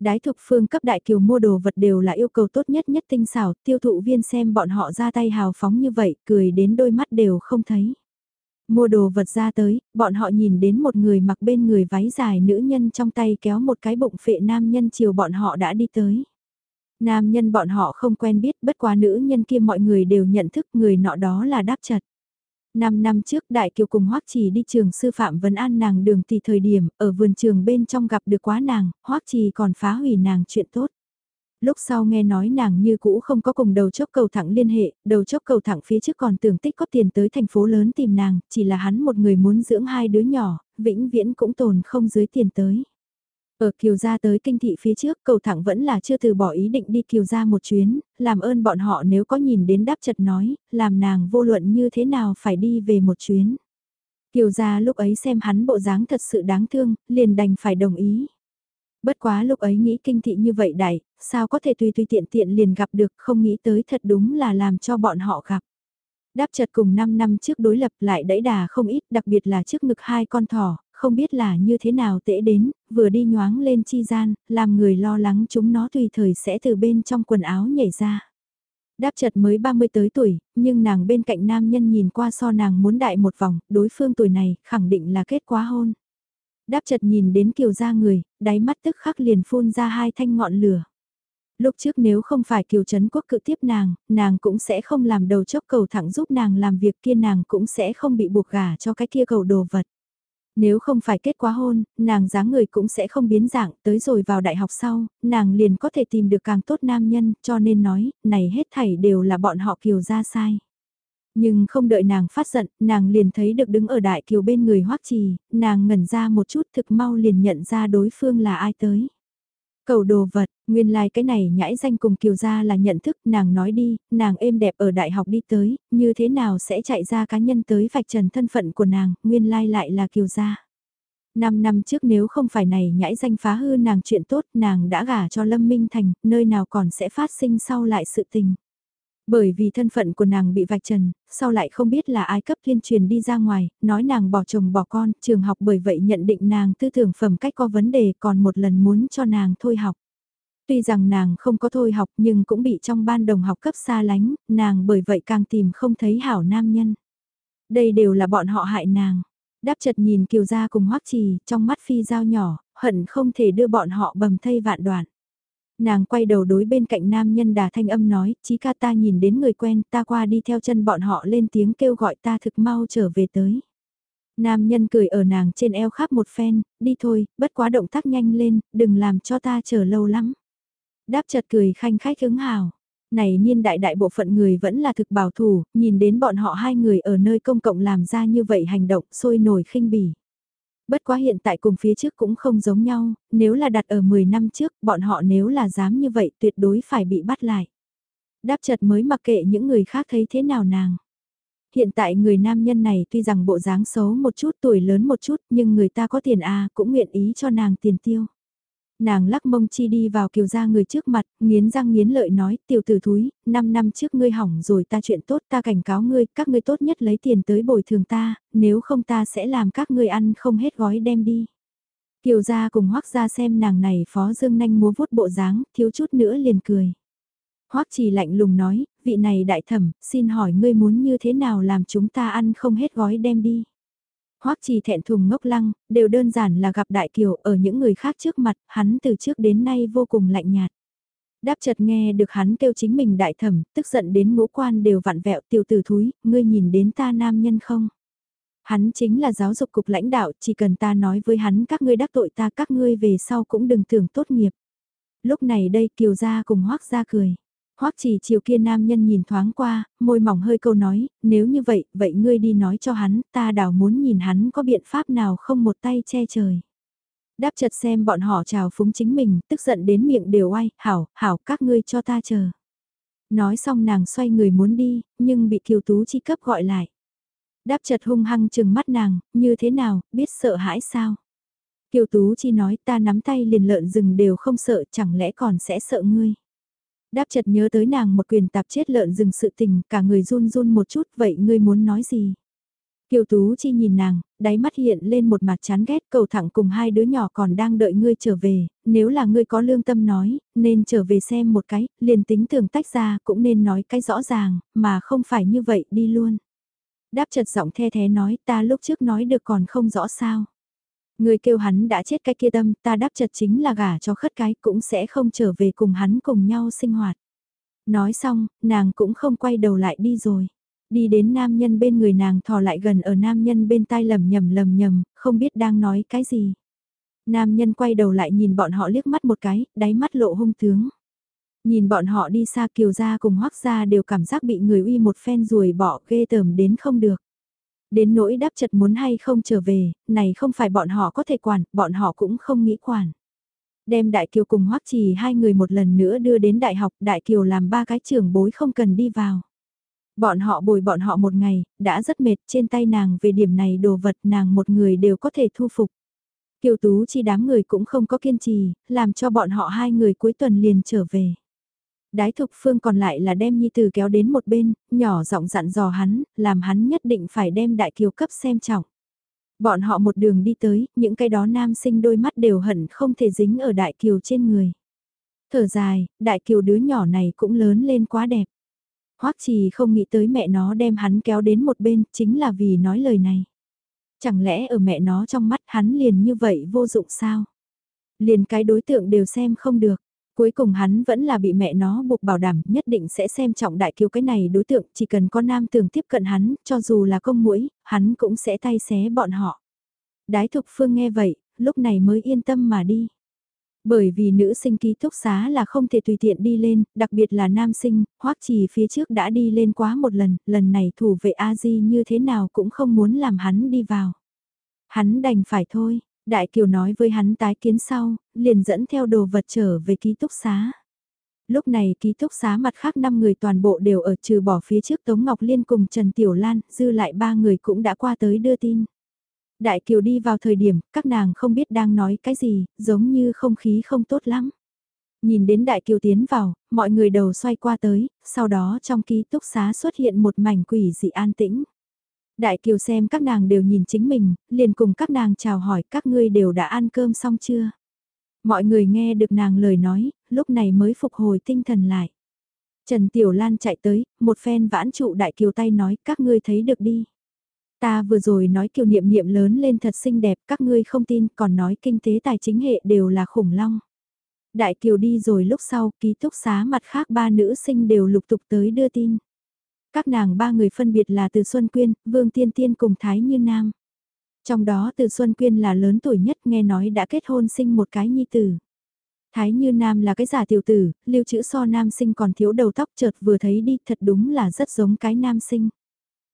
Đái thục phương cấp đại kiều mua đồ vật đều là yêu cầu tốt nhất nhất tinh xảo, tiêu thụ viên xem bọn họ ra tay hào phóng như vậy, cười đến đôi mắt đều không thấy. Mua đồ vật ra tới, bọn họ nhìn đến một người mặc bên người váy dài nữ nhân trong tay kéo một cái bụng phệ nam nhân chiều bọn họ đã đi tới. Nam nhân bọn họ không quen biết bất quá nữ nhân kia mọi người đều nhận thức người nọ đó là đáp chật. Năm năm trước Đại Kiều cùng Hoắc Trì đi trường sư phạm vấn an nàng đường tỷ thời điểm, ở vườn trường bên trong gặp được quá nàng, Hoắc Trì còn phá hủy nàng chuyện tốt. Lúc sau nghe nói nàng như cũ không có cùng đầu chốc cầu thẳng liên hệ, đầu chốc cầu thẳng phía trước còn tưởng tích có tiền tới thành phố lớn tìm nàng, chỉ là hắn một người muốn dưỡng hai đứa nhỏ, vĩnh viễn cũng tồn không dưới tiền tới. Ở Kiều Gia tới kinh thị phía trước cầu thẳng vẫn là chưa từ bỏ ý định đi Kiều Gia một chuyến, làm ơn bọn họ nếu có nhìn đến đáp chật nói, làm nàng vô luận như thế nào phải đi về một chuyến. Kiều Gia lúc ấy xem hắn bộ dáng thật sự đáng thương, liền đành phải đồng ý. Bất quá lúc ấy nghĩ kinh thị như vậy đại, sao có thể tùy tùy tiện tiện liền gặp được không nghĩ tới thật đúng là làm cho bọn họ gặp. Đáp chật cùng 5 năm trước đối lập lại đẫy đà không ít đặc biệt là trước ngực hai con thỏ, không biết là như thế nào tễ đến, vừa đi nhoáng lên chi gian, làm người lo lắng chúng nó tùy thời sẽ từ bên trong quần áo nhảy ra. Đáp chật mới 30 tới tuổi, nhưng nàng bên cạnh nam nhân nhìn qua so nàng muốn đại một vòng, đối phương tuổi này, khẳng định là kết quá hôn. Đáp chật nhìn đến kiều gia người, đáy mắt tức khắc liền phun ra hai thanh ngọn lửa. Lúc trước nếu không phải kiều trấn quốc cự tiếp nàng, nàng cũng sẽ không làm đầu chốc cầu thẳng giúp nàng làm việc kia nàng cũng sẽ không bị buộc gả cho cái kia cầu đồ vật. Nếu không phải kết quá hôn, nàng dáng người cũng sẽ không biến dạng, tới rồi vào đại học sau, nàng liền có thể tìm được càng tốt nam nhân, cho nên nói, này hết thảy đều là bọn họ kiều ra sai. Nhưng không đợi nàng phát giận, nàng liền thấy được đứng ở đại kiều bên người hoắc trì, nàng ngẩn ra một chút thực mau liền nhận ra đối phương là ai tới. Cầu đồ vật, nguyên lai like cái này nhãi danh cùng kiều gia là nhận thức, nàng nói đi, nàng êm đẹp ở đại học đi tới, như thế nào sẽ chạy ra cá nhân tới vạch trần thân phận của nàng, nguyên lai like lại là kiều gia. Năm năm trước nếu không phải này nhãi danh phá hư nàng chuyện tốt, nàng đã gả cho Lâm Minh Thành, nơi nào còn sẽ phát sinh sau lại sự tình. Bởi vì thân phận của nàng bị vạch trần, sau lại không biết là ai cấp tuyên truyền đi ra ngoài, nói nàng bỏ chồng bỏ con, trường học bởi vậy nhận định nàng tư tưởng phẩm cách có vấn đề còn một lần muốn cho nàng thôi học. Tuy rằng nàng không có thôi học nhưng cũng bị trong ban đồng học cấp xa lánh, nàng bởi vậy càng tìm không thấy hảo nam nhân. Đây đều là bọn họ hại nàng. Đáp chật nhìn kiều gia cùng hoắc trì, trong mắt phi dao nhỏ, hận không thể đưa bọn họ bầm thây vạn đoạn. Nàng quay đầu đối bên cạnh nam nhân đà thanh âm nói, chí ca ta nhìn đến người quen, ta qua đi theo chân bọn họ lên tiếng kêu gọi ta thực mau trở về tới. Nam nhân cười ở nàng trên eo khắp một phen, đi thôi, bất quá động tác nhanh lên, đừng làm cho ta chờ lâu lắm. Đáp chật cười khanh khách hứng hào. Này niên đại đại bộ phận người vẫn là thực bảo thủ, nhìn đến bọn họ hai người ở nơi công cộng làm ra như vậy hành động sôi nổi khinh bỉ. Bất quá hiện tại cùng phía trước cũng không giống nhau, nếu là đặt ở 10 năm trước, bọn họ nếu là dám như vậy tuyệt đối phải bị bắt lại. Đáp chật mới mặc kệ những người khác thấy thế nào nàng. Hiện tại người nam nhân này tuy rằng bộ dáng xấu một chút tuổi lớn một chút nhưng người ta có tiền à cũng nguyện ý cho nàng tiền tiêu. Nàng lắc mông chi đi vào kiều gia người trước mặt, nghiến răng nghiến lợi nói, tiểu tử thúi, 5 năm trước ngươi hỏng rồi ta chuyện tốt ta cảnh cáo ngươi, các ngươi tốt nhất lấy tiền tới bồi thường ta, nếu không ta sẽ làm các ngươi ăn không hết gói đem đi. Kiều gia cùng hoắc gia xem nàng này phó dương nanh múa vuốt bộ dáng, thiếu chút nữa liền cười. Hoắc chỉ lạnh lùng nói, vị này đại thẩm, xin hỏi ngươi muốn như thế nào làm chúng ta ăn không hết gói đem đi. Hoắc trì thẹn thùng ngốc lăng, đều đơn giản là gặp đại kiều ở những người khác trước mặt, hắn từ trước đến nay vô cùng lạnh nhạt. Đáp chợt nghe được hắn kêu chính mình đại thẩm, tức giận đến ngũ quan đều vặn vẹo tiểu tử thúi, ngươi nhìn đến ta nam nhân không? Hắn chính là giáo dục cục lãnh đạo, chỉ cần ta nói với hắn các ngươi đắc tội ta các ngươi về sau cũng đừng tưởng tốt nghiệp. Lúc này đây kiều gia cùng hoắc gia cười. Hoắc chỉ chiều kia nam nhân nhìn thoáng qua, môi mỏng hơi câu nói, nếu như vậy, vậy ngươi đi nói cho hắn, ta đảo muốn nhìn hắn có biện pháp nào không một tay che trời. Đáp chật xem bọn họ chào phúng chính mình, tức giận đến miệng đều oai, hảo, hảo, các ngươi cho ta chờ. Nói xong nàng xoay người muốn đi, nhưng bị kiều tú chi cấp gọi lại. Đáp chật hung hăng chừng mắt nàng, như thế nào, biết sợ hãi sao? Kiều Tú Chi nói ta nắm tay liền lợn rừng đều không sợ chẳng lẽ còn sẽ sợ ngươi. Đáp chợt nhớ tới nàng một quyền tạp chết lợn rừng sự tình, cả người run run một chút, vậy ngươi muốn nói gì? Kiều Tú Chi nhìn nàng, đáy mắt hiện lên một mặt chán ghét cầu thẳng cùng hai đứa nhỏ còn đang đợi ngươi trở về, nếu là ngươi có lương tâm nói, nên trở về xem một cái, liền tính thường tách ra cũng nên nói cái rõ ràng, mà không phải như vậy đi luôn. Đáp chật giọng the thế nói ta lúc trước nói được còn không rõ sao. Người kêu hắn đã chết cái kia tâm, ta đáp chật chính là gả cho khất cái cũng sẽ không trở về cùng hắn cùng nhau sinh hoạt. Nói xong, nàng cũng không quay đầu lại đi rồi. Đi đến nam nhân bên người nàng thò lại gần ở nam nhân bên tai lầm nhầm lầm nhầm, không biết đang nói cái gì. Nam nhân quay đầu lại nhìn bọn họ liếc mắt một cái, đáy mắt lộ hung tướng. Nhìn bọn họ đi xa kiều ra cùng hoắc ra đều cảm giác bị người uy một phen ruồi bỏ ghê tởm đến không được. Đến nỗi đáp chật muốn hay không trở về, này không phải bọn họ có thể quản, bọn họ cũng không nghĩ quản. Đem Đại Kiều cùng Hoắc Trì hai người một lần nữa đưa đến đại học, Đại Kiều làm ba cái trường bối không cần đi vào. Bọn họ bồi bọn họ một ngày, đã rất mệt trên tay nàng về điểm này đồ vật nàng một người đều có thể thu phục. Kiều Tú chi đám người cũng không có kiên trì, làm cho bọn họ hai người cuối tuần liền trở về. Đái thục phương còn lại là đem nhi từ kéo đến một bên, nhỏ giọng dặn dò hắn, làm hắn nhất định phải đem đại kiều cấp xem trọng. Bọn họ một đường đi tới, những cái đó nam sinh đôi mắt đều hận không thể dính ở đại kiều trên người. Thở dài, đại kiều đứa nhỏ này cũng lớn lên quá đẹp. Hoắc Trì không nghĩ tới mẹ nó đem hắn kéo đến một bên, chính là vì nói lời này. Chẳng lẽ ở mẹ nó trong mắt hắn liền như vậy vô dụng sao? Liền cái đối tượng đều xem không được. Cuối cùng hắn vẫn là bị mẹ nó buộc bảo đảm nhất định sẽ xem trọng đại kiều cái này đối tượng chỉ cần có nam tưởng tiếp cận hắn, cho dù là công mũi, hắn cũng sẽ tay xé bọn họ. Đái thục phương nghe vậy, lúc này mới yên tâm mà đi. Bởi vì nữ sinh ký túc xá là không thể tùy tiện đi lên, đặc biệt là nam sinh, hoắc trì phía trước đã đi lên quá một lần, lần này thủ vệ A-di như thế nào cũng không muốn làm hắn đi vào. Hắn đành phải thôi, Đại Kiều nói với hắn tái kiến sau, liền dẫn theo đồ vật trở về ký túc xá. Lúc này ký túc xá mặt khác 5 người toàn bộ đều ở trừ bỏ phía trước Tống Ngọc Liên cùng Trần Tiểu Lan, dư lại ba người cũng đã qua tới đưa tin. Đại Kiều đi vào thời điểm, các nàng không biết đang nói cái gì, giống như không khí không tốt lắm. Nhìn đến Đại Kiều tiến vào, mọi người đầu xoay qua tới, sau đó trong ký túc xá xuất hiện một mảnh quỷ dị an tĩnh. Đại Kiều xem các nàng đều nhìn chính mình, liền cùng các nàng chào hỏi các ngươi đều đã ăn cơm xong chưa. Mọi người nghe được nàng lời nói, lúc này mới phục hồi tinh thần lại. Trần Tiểu Lan chạy tới, một phen vãn trụ Đại Kiều tay nói các ngươi thấy được đi. Ta vừa rồi nói kiều niệm niệm lớn lên thật xinh đẹp, các ngươi không tin, còn nói kinh tế tài chính hệ đều là khủng long. Đại kiều đi rồi lúc sau, ký túc xá mặt khác ba nữ sinh đều lục tục tới đưa tin. Các nàng ba người phân biệt là Từ Xuân Quyên, Vương Tiên Tiên cùng Thái Như Nam. Trong đó Từ Xuân Quyên là lớn tuổi nhất nghe nói đã kết hôn sinh một cái nhi tử. Thái Như Nam là cái giả tiểu tử, lưu trữ so nam sinh còn thiếu đầu tóc chợt vừa thấy đi thật đúng là rất giống cái nam sinh.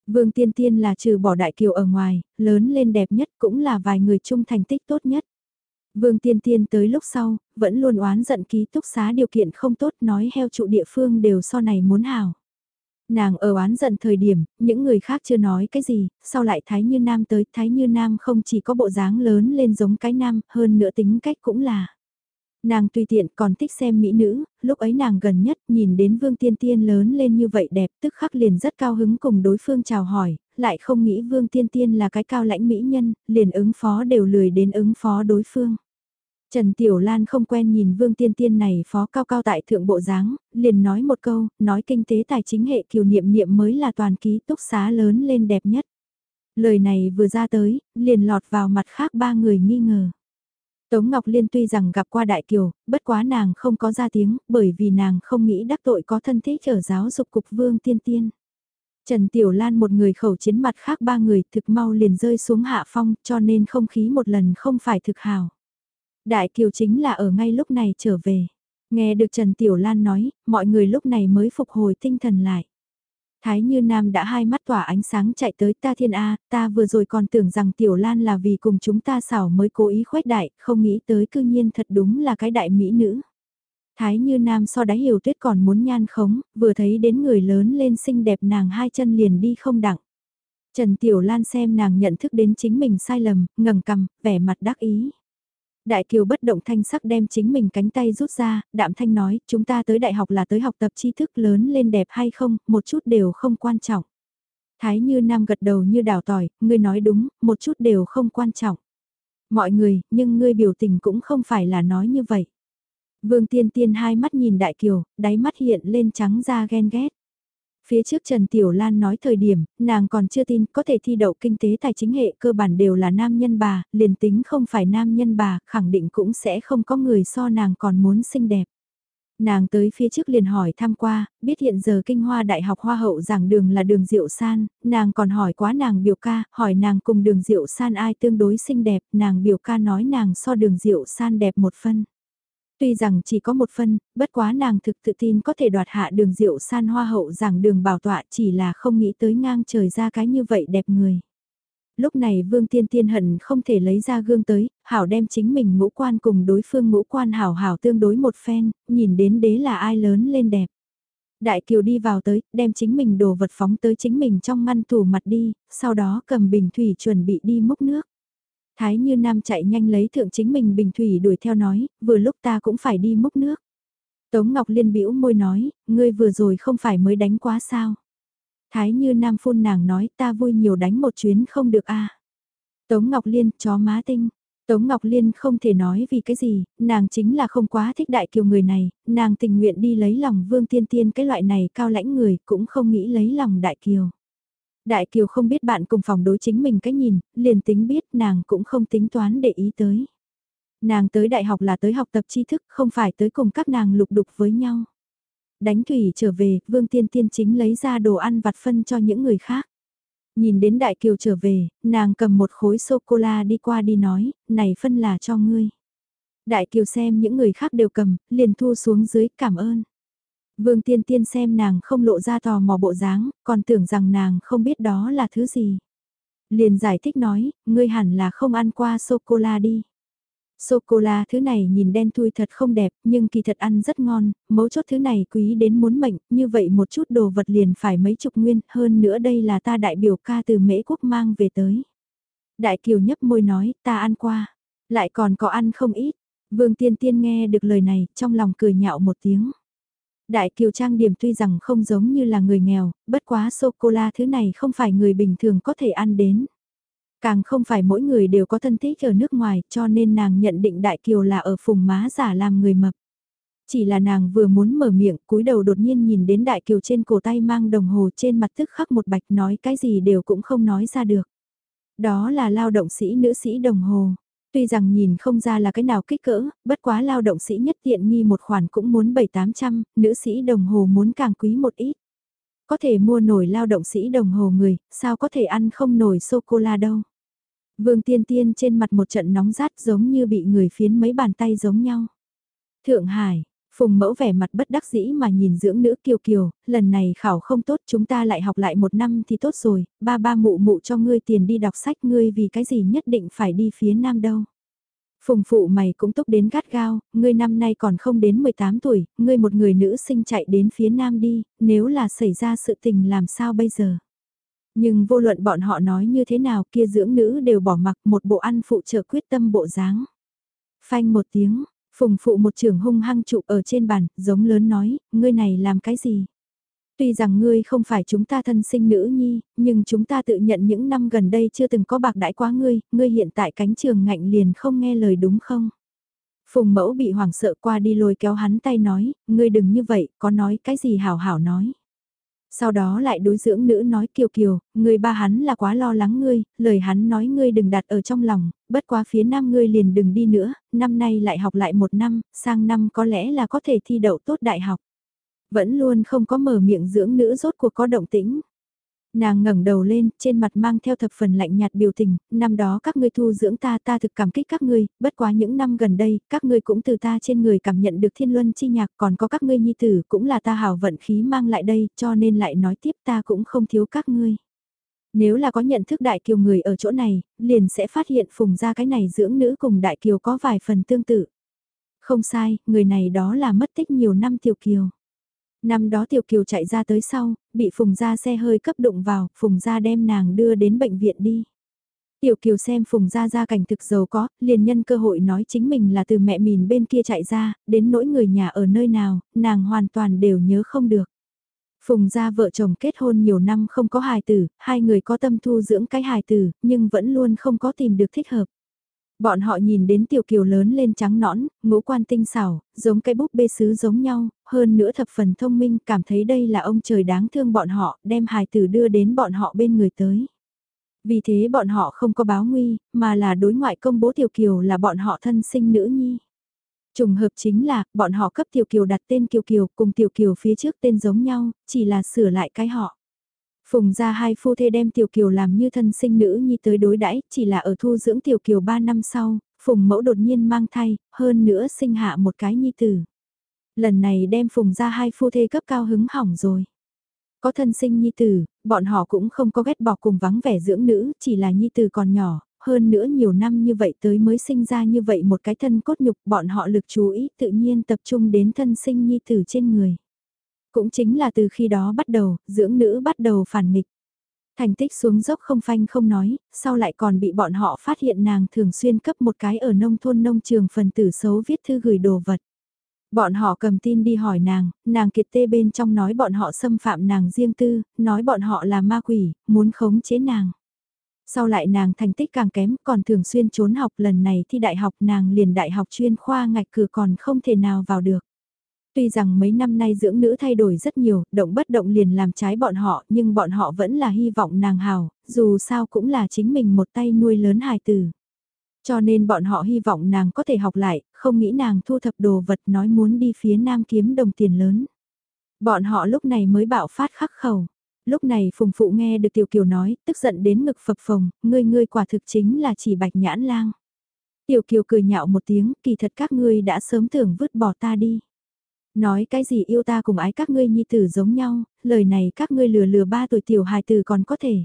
Vương Tiên Tiên là trừ bỏ đại kiều ở ngoài, lớn lên đẹp nhất cũng là vài người chung thành tích tốt nhất. Vương Tiên Tiên tới lúc sau, vẫn luôn oán giận ký túc xá điều kiện không tốt nói heo trụ địa phương đều so này muốn hào. Nàng ở oán giận thời điểm, những người khác chưa nói cái gì, sau lại Thái Như Nam tới, Thái Như Nam không chỉ có bộ dáng lớn lên giống cái nam, hơn nữa tính cách cũng là. Nàng tùy tiện còn thích xem mỹ nữ, lúc ấy nàng gần nhất nhìn đến Vương Tiên Tiên lớn lên như vậy đẹp tức khắc liền rất cao hứng cùng đối phương chào hỏi, lại không nghĩ Vương Tiên Tiên là cái cao lãnh mỹ nhân, liền ứng phó đều lười đến ứng phó đối phương. Trần Tiểu Lan không quen nhìn Vương Tiên Tiên này phó cao cao tại thượng bộ dáng, liền nói một câu, nói kinh tế tài chính hệ kiều niệm niệm mới là toàn ký túc xá lớn lên đẹp nhất. Lời này vừa ra tới, liền lọt vào mặt khác ba người nghi ngờ. Tống Ngọc Liên tuy rằng gặp qua Đại Kiều, bất quá nàng không có ra tiếng, bởi vì nàng không nghĩ đắc tội có thân thích ở giáo dục cục Vương Tiên Tiên. Trần Tiểu Lan một người khẩu chiến mặt khác ba người thực mau liền rơi xuống hạ phong cho nên không khí một lần không phải thực hào. Đại Kiều chính là ở ngay lúc này trở về. Nghe được Trần Tiểu Lan nói, mọi người lúc này mới phục hồi tinh thần lại. Thái Như Nam đã hai mắt tỏa ánh sáng chạy tới ta thiên A, ta vừa rồi còn tưởng rằng Tiểu Lan là vì cùng chúng ta xảo mới cố ý khuếch đại, không nghĩ tới cư nhiên thật đúng là cái đại mỹ nữ. Thái Như Nam so đáy hiểu tuyết còn muốn nhan khống, vừa thấy đến người lớn lên xinh đẹp nàng hai chân liền đi không đặng. Trần Tiểu Lan xem nàng nhận thức đến chính mình sai lầm, ngẩng cằm, vẻ mặt đắc ý. Đại Kiều bất động thanh sắc đem chính mình cánh tay rút ra, đạm thanh nói, chúng ta tới đại học là tới học tập tri thức lớn lên đẹp hay không, một chút đều không quan trọng. Thái như Nam gật đầu như đào tỏi, ngươi nói đúng, một chút đều không quan trọng. Mọi người, nhưng ngươi biểu tình cũng không phải là nói như vậy. Vương Tiên Tiên hai mắt nhìn Đại Kiều, đáy mắt hiện lên trắng da ghen ghét. Phía trước Trần Tiểu Lan nói thời điểm, nàng còn chưa tin có thể thi đậu kinh tế tài chính hệ cơ bản đều là nam nhân bà, liền tính không phải nam nhân bà, khẳng định cũng sẽ không có người so nàng còn muốn xinh đẹp. Nàng tới phía trước liền hỏi tham qua, biết hiện giờ kinh hoa đại học hoa hậu giảng đường là đường diệu san, nàng còn hỏi quá nàng biểu ca, hỏi nàng cùng đường diệu san ai tương đối xinh đẹp, nàng biểu ca nói nàng so đường diệu san đẹp một phân. Tuy rằng chỉ có một phân, bất quá nàng thực tự tin có thể đoạt hạ đường diệu san hoa hậu rằng đường bảo tọa chỉ là không nghĩ tới ngang trời ra cái như vậy đẹp người. Lúc này vương tiên tiên hận không thể lấy ra gương tới, hảo đem chính mình ngũ quan cùng đối phương ngũ quan hảo hảo tương đối một phen, nhìn đến đế là ai lớn lên đẹp. Đại Kiều đi vào tới, đem chính mình đồ vật phóng tới chính mình trong ngăn tủ mặt đi, sau đó cầm bình thủy chuẩn bị đi múc nước. Thái như Nam chạy nhanh lấy thượng chính mình bình thủy đuổi theo nói, vừa lúc ta cũng phải đi múc nước. Tống Ngọc Liên bĩu môi nói, ngươi vừa rồi không phải mới đánh quá sao. Thái như Nam phun nàng nói ta vui nhiều đánh một chuyến không được a Tống Ngọc Liên, chó má tinh. Tống Ngọc Liên không thể nói vì cái gì, nàng chính là không quá thích đại kiều người này, nàng tình nguyện đi lấy lòng vương tiên tiên cái loại này cao lãnh người cũng không nghĩ lấy lòng đại kiều. Đại kiều không biết bạn cùng phòng đối chính mình cái nhìn, liền tính biết nàng cũng không tính toán để ý tới. Nàng tới đại học là tới học tập tri thức không phải tới cùng các nàng lục đục với nhau. Đánh thủy trở về, vương tiên tiên chính lấy ra đồ ăn vặt phân cho những người khác. Nhìn đến Đại Kiều trở về, nàng cầm một khối sô-cô-la đi qua đi nói, này phân là cho ngươi. Đại Kiều xem những người khác đều cầm, liền thu xuống dưới cảm ơn. Vương Tiên Tiên xem nàng không lộ ra tò mò bộ dáng, còn tưởng rằng nàng không biết đó là thứ gì. Liền giải thích nói, ngươi hẳn là không ăn qua sô-cô-la đi. Sô-cô-la thứ này nhìn đen thui thật không đẹp, nhưng kỳ thật ăn rất ngon, mấu chốt thứ này quý đến muốn mệnh, như vậy một chút đồ vật liền phải mấy chục nguyên, hơn nữa đây là ta đại biểu ca từ mễ quốc mang về tới. Đại kiều nhấp môi nói, ta ăn qua, lại còn có ăn không ít. Vương Tiên Tiên nghe được lời này, trong lòng cười nhạo một tiếng. Đại kiều trang điểm tuy rằng không giống như là người nghèo, bất quá sô-cô-la thứ này không phải người bình thường có thể ăn đến. Càng không phải mỗi người đều có thân thích ở nước ngoài cho nên nàng nhận định Đại Kiều là ở phùng má giả làm người mập. Chỉ là nàng vừa muốn mở miệng cúi đầu đột nhiên nhìn đến Đại Kiều trên cổ tay mang đồng hồ trên mặt tức khắc một bạch nói cái gì đều cũng không nói ra được. Đó là lao động sĩ nữ sĩ đồng hồ. Tuy rằng nhìn không ra là cái nào kích cỡ, bất quá lao động sĩ nhất tiện nghi một khoản cũng muốn 7-800, nữ sĩ đồng hồ muốn càng quý một ít. Có thể mua nổi lao động sĩ đồng hồ người, sao có thể ăn không nổi sô-cô-la đâu. Vương Tiên Tiên trên mặt một trận nóng rát giống như bị người phiến mấy bàn tay giống nhau. Thượng Hải, Phùng mẫu vẻ mặt bất đắc dĩ mà nhìn dưỡng nữ kiều kiều, lần này khảo không tốt chúng ta lại học lại một năm thì tốt rồi, ba ba mụ mụ cho ngươi tiền đi đọc sách ngươi vì cái gì nhất định phải đi phía nam đâu. Phùng phụ mày cũng túc đến gắt gao, ngươi năm nay còn không đến 18 tuổi, ngươi một người nữ sinh chạy đến phía nam đi, nếu là xảy ra sự tình làm sao bây giờ. Nhưng vô luận bọn họ nói như thế nào kia dưỡng nữ đều bỏ mặc một bộ ăn phụ trợ quyết tâm bộ dáng. Phanh một tiếng, phùng phụ một trường hung hăng trụ ở trên bàn, giống lớn nói, ngươi này làm cái gì? Tuy rằng ngươi không phải chúng ta thân sinh nữ nhi, nhưng chúng ta tự nhận những năm gần đây chưa từng có bạc đãi quá ngươi, ngươi hiện tại cánh trường ngạnh liền không nghe lời đúng không? Phùng mẫu bị hoảng sợ qua đi lôi kéo hắn tay nói, ngươi đừng như vậy, có nói cái gì hảo hảo nói. Sau đó lại đối dưỡng nữ nói kiều kiều, người ba hắn là quá lo lắng ngươi, lời hắn nói ngươi đừng đặt ở trong lòng, bất quá phía nam ngươi liền đừng đi nữa, năm nay lại học lại một năm, sang năm có lẽ là có thể thi đậu tốt đại học. Vẫn luôn không có mở miệng dưỡng nữ rốt cuộc có động tĩnh. Nàng ngẩng đầu lên, trên mặt mang theo thập phần lạnh nhạt biểu tình, năm đó các ngươi thu dưỡng ta ta thực cảm kích các ngươi, bất quá những năm gần đây, các ngươi cũng từ ta trên người cảm nhận được thiên luân chi nhạc, còn có các ngươi nhi tử cũng là ta hào vận khí mang lại đây, cho nên lại nói tiếp ta cũng không thiếu các ngươi. Nếu là có nhận thức đại kiều người ở chỗ này, liền sẽ phát hiện phùng ra cái này dưỡng nữ cùng đại kiều có vài phần tương tự. Không sai, người này đó là mất tích nhiều năm tiểu kiều. Năm đó Tiểu Kiều chạy ra tới sau, bị Phùng Gia xe hơi cấp đụng vào, Phùng Gia đem nàng đưa đến bệnh viện đi. Tiểu Kiều xem Phùng Gia gia cảnh thực giàu có, liền nhân cơ hội nói chính mình là từ mẹ mìn bên kia chạy ra, đến nỗi người nhà ở nơi nào, nàng hoàn toàn đều nhớ không được. Phùng gia vợ chồng kết hôn nhiều năm không có hài tử, hai người có tâm thu dưỡng cái hài tử, nhưng vẫn luôn không có tìm được thích hợp. Bọn họ nhìn đến tiểu kiều lớn lên trắng nõn, ngũ quan tinh xảo, giống cái búp bê sứ giống nhau, hơn nữa thập phần thông minh cảm thấy đây là ông trời đáng thương bọn họ, đem hài tử đưa đến bọn họ bên người tới. Vì thế bọn họ không có báo nguy, mà là đối ngoại công bố tiểu kiều là bọn họ thân sinh nữ nhi. Trùng hợp chính là, bọn họ cấp tiểu kiều đặt tên kiều kiều cùng tiểu kiều phía trước tên giống nhau, chỉ là sửa lại cái họ. Phùng ra hai phu thê đem Tiểu Kiều làm như thân sinh nữ nhi tới đối đãi chỉ là ở thu dưỡng Tiểu Kiều 3 năm sau, Phùng mẫu đột nhiên mang thai, hơn nữa sinh hạ một cái nhi tử. Lần này đem Phùng ra hai phu thê cấp cao hứng hỏng rồi. Có thân sinh nhi tử, bọn họ cũng không có ghét bỏ cùng vắng vẻ dưỡng nữ, chỉ là nhi tử còn nhỏ, hơn nữa nhiều năm như vậy tới mới sinh ra như vậy một cái thân cốt nhục bọn họ lực chú ý tự nhiên tập trung đến thân sinh nhi tử trên người. Cũng chính là từ khi đó bắt đầu, dưỡng nữ bắt đầu phản nghịch. Thành tích xuống dốc không phanh không nói, sau lại còn bị bọn họ phát hiện nàng thường xuyên cấp một cái ở nông thôn nông trường phần tử xấu viết thư gửi đồ vật. Bọn họ cầm tin đi hỏi nàng, nàng kiệt tê bên trong nói bọn họ xâm phạm nàng riêng tư, nói bọn họ là ma quỷ, muốn khống chế nàng. Sau lại nàng thành tích càng kém còn thường xuyên trốn học lần này thi đại học nàng liền đại học chuyên khoa ngạch cửa còn không thể nào vào được. Tuy rằng mấy năm nay dưỡng nữ thay đổi rất nhiều, động bất động liền làm trái bọn họ nhưng bọn họ vẫn là hy vọng nàng hào, dù sao cũng là chính mình một tay nuôi lớn hài tử. Cho nên bọn họ hy vọng nàng có thể học lại, không nghĩ nàng thu thập đồ vật nói muốn đi phía nam kiếm đồng tiền lớn. Bọn họ lúc này mới bạo phát khắc khẩu. Lúc này Phùng Phụ nghe được Tiểu Kiều nói, tức giận đến ngực phập phồng, ngươi ngươi quả thực chính là chỉ bạch nhãn lang. Tiểu Kiều cười nhạo một tiếng, kỳ thật các ngươi đã sớm tưởng vứt bỏ ta đi. Nói cái gì yêu ta cùng ái các ngươi nhi tử giống nhau, lời này các ngươi lừa lừa ba tuổi tiểu hài tử còn có thể.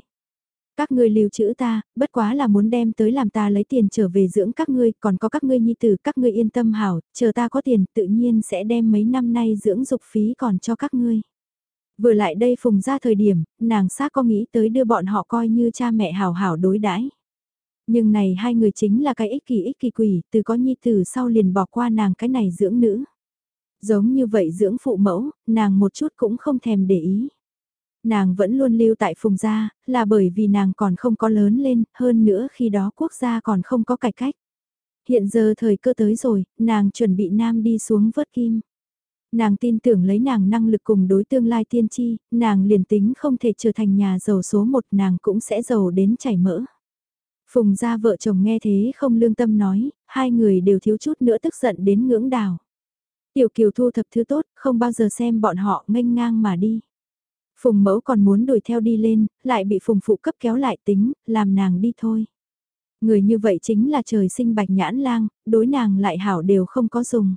Các ngươi lưu trữ ta, bất quá là muốn đem tới làm ta lấy tiền trở về dưỡng các ngươi, còn có các ngươi nhi tử, các ngươi yên tâm hảo, chờ ta có tiền tự nhiên sẽ đem mấy năm nay dưỡng dục phí còn cho các ngươi. Vừa lại đây phùng ra thời điểm, nàng xác có nghĩ tới đưa bọn họ coi như cha mẹ hảo hảo đối đãi Nhưng này hai người chính là cái ích kỷ ích kỳ quỷ, từ có nhi tử sau liền bỏ qua nàng cái này dưỡng nữ. Giống như vậy dưỡng phụ mẫu, nàng một chút cũng không thèm để ý. Nàng vẫn luôn lưu tại phùng gia, là bởi vì nàng còn không có lớn lên, hơn nữa khi đó quốc gia còn không có cải cách. Hiện giờ thời cơ tới rồi, nàng chuẩn bị nam đi xuống vớt kim. Nàng tin tưởng lấy nàng năng lực cùng đối tương lai tiên tri, nàng liền tính không thể trở thành nhà giàu số một nàng cũng sẽ giàu đến chảy mỡ. Phùng gia vợ chồng nghe thế không lương tâm nói, hai người đều thiếu chút nữa tức giận đến ngưỡng đào. Tiểu kiều thu thập thứ tốt, không bao giờ xem bọn họ nghênh ngang mà đi. Phùng mẫu còn muốn đuổi theo đi lên, lại bị phùng phụ cấp kéo lại tính, làm nàng đi thôi. Người như vậy chính là trời sinh bạch nhãn lang, đối nàng lại hảo đều không có dùng.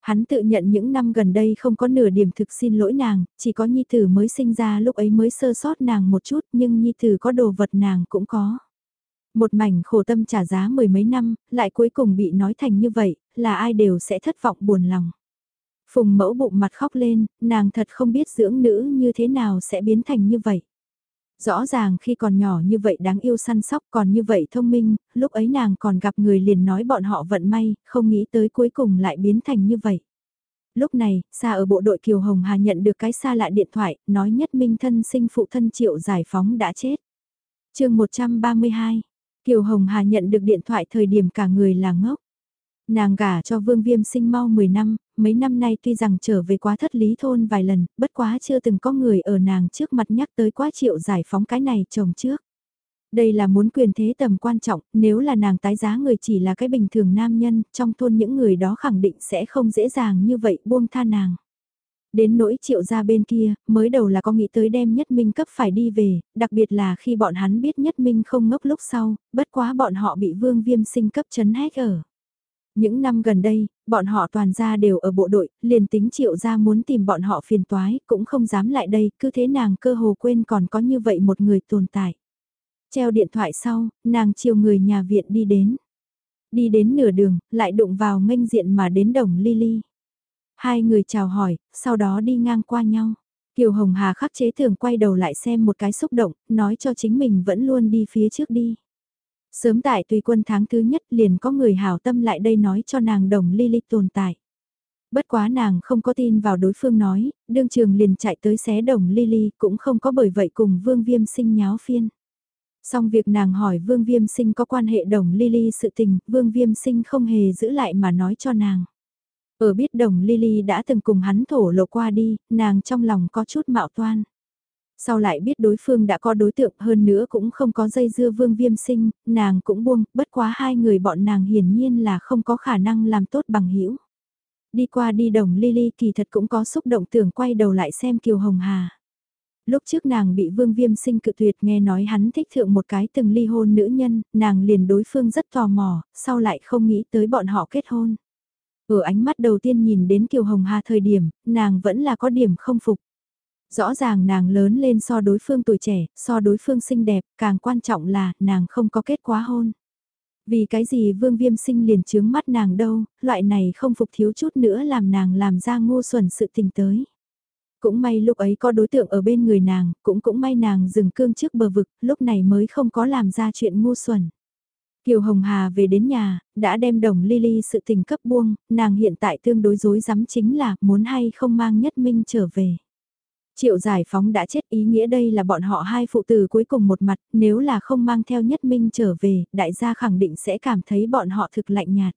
Hắn tự nhận những năm gần đây không có nửa điểm thực xin lỗi nàng, chỉ có Nhi Tử mới sinh ra lúc ấy mới sơ sót nàng một chút nhưng Nhi Tử có đồ vật nàng cũng có. Một mảnh khổ tâm trả giá mười mấy năm, lại cuối cùng bị nói thành như vậy, là ai đều sẽ thất vọng buồn lòng. Phùng mẫu bụng mặt khóc lên, nàng thật không biết dưỡng nữ như thế nào sẽ biến thành như vậy. Rõ ràng khi còn nhỏ như vậy đáng yêu săn sóc còn như vậy thông minh, lúc ấy nàng còn gặp người liền nói bọn họ vận may, không nghĩ tới cuối cùng lại biến thành như vậy. Lúc này, xa ở bộ đội Kiều Hồng Hà nhận được cái xa lạ điện thoại, nói nhất minh thân sinh phụ thân triệu giải phóng đã chết. chương 132, Kiều Hồng Hà nhận được điện thoại thời điểm cả người là ngốc. Nàng gả cho Vương Viêm sinh mau 10 năm, mấy năm nay tuy rằng trở về quá thất lý thôn vài lần, bất quá chưa từng có người ở nàng trước mặt nhắc tới quá triệu giải phóng cái này chồng trước. Đây là muốn quyền thế tầm quan trọng, nếu là nàng tái giá người chỉ là cái bình thường nam nhân, trong thôn những người đó khẳng định sẽ không dễ dàng như vậy buông tha nàng. Đến nỗi triệu ra bên kia, mới đầu là có nghĩ tới đem nhất minh cấp phải đi về, đặc biệt là khi bọn hắn biết nhất minh không ngốc lúc sau, bất quá bọn họ bị vương viêm sinh cấp chấn hét ở. Những năm gần đây, bọn họ toàn ra đều ở bộ đội, liền tính triệu ra muốn tìm bọn họ phiền toái, cũng không dám lại đây, cứ thế nàng cơ hồ quên còn có như vậy một người tồn tại. Treo điện thoại sau, nàng chiều người nhà viện đi đến. Đi đến nửa đường, lại đụng vào nghênh diện mà đến đồng Lily. Hai người chào hỏi, sau đó đi ngang qua nhau. Kiều Hồng Hà khắc chế thường quay đầu lại xem một cái xúc động, nói cho chính mình vẫn luôn đi phía trước đi. Sớm tại tùy quân tháng thứ nhất liền có người hảo tâm lại đây nói cho nàng đồng Lily tồn tại. Bất quá nàng không có tin vào đối phương nói, đương trường liền chạy tới xé đồng Lily cũng không có bởi vậy cùng vương viêm sinh nháo phiên. Xong việc nàng hỏi vương viêm sinh có quan hệ đồng Lily sự tình, vương viêm sinh không hề giữ lại mà nói cho nàng. Ở biết đồng Lily đã từng cùng hắn thổ lộ qua đi, nàng trong lòng có chút mạo toan. Sau lại biết đối phương đã có đối tượng hơn nữa cũng không có dây dưa vương viêm sinh, nàng cũng buông, bất quá hai người bọn nàng hiển nhiên là không có khả năng làm tốt bằng hữu Đi qua đi đồng Lily kỳ thật cũng có xúc động tưởng quay đầu lại xem Kiều Hồng Hà. Lúc trước nàng bị vương viêm sinh cự tuyệt nghe nói hắn thích thượng một cái từng ly hôn nữ nhân, nàng liền đối phương rất tò mò, sau lại không nghĩ tới bọn họ kết hôn. Ở ánh mắt đầu tiên nhìn đến Kiều Hồng Hà thời điểm, nàng vẫn là có điểm không phục. Rõ ràng nàng lớn lên so đối phương tuổi trẻ, so đối phương xinh đẹp, càng quan trọng là nàng không có kết quá hôn. Vì cái gì vương viêm sinh liền chướng mắt nàng đâu, loại này không phục thiếu chút nữa làm nàng làm ra ngu xuẩn sự tình tới. Cũng may lúc ấy có đối tượng ở bên người nàng, cũng cũng may nàng dừng cương trước bờ vực, lúc này mới không có làm ra chuyện ngu xuẩn. Kiều Hồng Hà về đến nhà, đã đem đồng Lily sự tình cấp buông, nàng hiện tại tương đối dối rắm chính là muốn hay không mang nhất minh trở về. Triệu giải phóng đã chết ý nghĩa đây là bọn họ hai phụ tử cuối cùng một mặt, nếu là không mang theo nhất minh trở về, đại gia khẳng định sẽ cảm thấy bọn họ thực lạnh nhạt.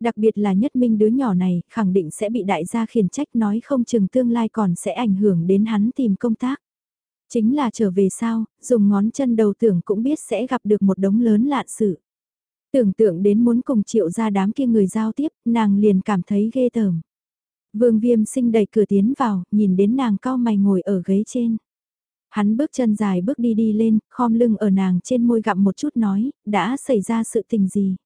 Đặc biệt là nhất minh đứa nhỏ này, khẳng định sẽ bị đại gia khiển trách nói không chừng tương lai còn sẽ ảnh hưởng đến hắn tìm công tác. Chính là trở về sao, dùng ngón chân đầu tưởng cũng biết sẽ gặp được một đống lớn lạ sự. Tưởng tượng đến muốn cùng triệu ra đám kia người giao tiếp, nàng liền cảm thấy ghê tởm. Vương viêm sinh đẩy cửa tiến vào, nhìn đến nàng cao mày ngồi ở ghế trên. Hắn bước chân dài bước đi đi lên, khom lưng ở nàng trên môi gặm một chút nói, đã xảy ra sự tình gì?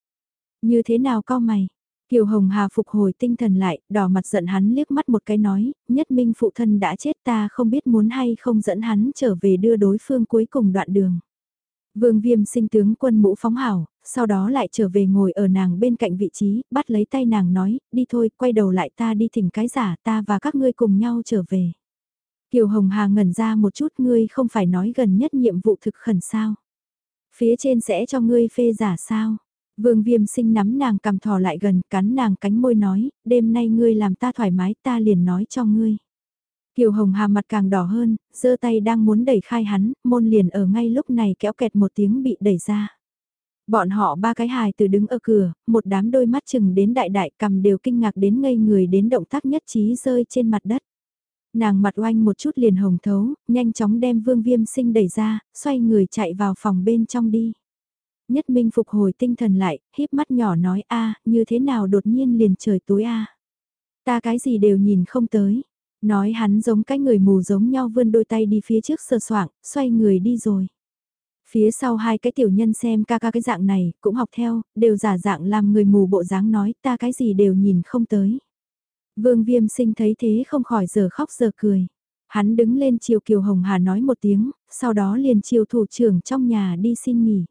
Như thế nào cao mày? Kiều Hồng Hà phục hồi tinh thần lại, đỏ mặt giận hắn liếc mắt một cái nói, nhất minh phụ thân đã chết ta không biết muốn hay không dẫn hắn trở về đưa đối phương cuối cùng đoạn đường. Vương viêm sinh tướng quân mũ phóng hảo, sau đó lại trở về ngồi ở nàng bên cạnh vị trí, bắt lấy tay nàng nói, đi thôi, quay đầu lại ta đi thỉnh cái giả ta và các ngươi cùng nhau trở về. Kiều Hồng Hà ngẩn ra một chút ngươi không phải nói gần nhất nhiệm vụ thực khẩn sao. Phía trên sẽ cho ngươi phê giả sao. Vương viêm sinh nắm nàng cầm thò lại gần, cắn nàng cánh môi nói, đêm nay ngươi làm ta thoải mái ta liền nói cho ngươi. Kiều Hồng Hà mặt càng đỏ hơn, giơ tay đang muốn đẩy khai hắn, môn liền ở ngay lúc này kéo kẹt một tiếng bị đẩy ra. Bọn họ ba cái hài từ đứng ở cửa, một đám đôi mắt chừng đến đại đại cầm đều kinh ngạc đến ngây người đến động tác nhất trí rơi trên mặt đất. Nàng mặt oanh một chút liền hồng thấu, nhanh chóng đem vương viêm sinh đẩy ra, xoay người chạy vào phòng bên trong đi. Nhất Minh phục hồi tinh thần lại, híp mắt nhỏ nói a như thế nào đột nhiên liền trời tối a Ta cái gì đều nhìn không tới. Nói hắn giống cái người mù giống nhau vươn đôi tay đi phía trước sờ soạng, xoay người đi rồi. Phía sau hai cái tiểu nhân xem ca ca cái dạng này, cũng học theo, đều giả dạng làm người mù bộ dáng nói ta cái gì đều nhìn không tới. Vương viêm sinh thấy thế không khỏi giờ khóc giờ cười. Hắn đứng lên chiều Kiều Hồng Hà nói một tiếng, sau đó liền chiều thủ trưởng trong nhà đi xin nghỉ.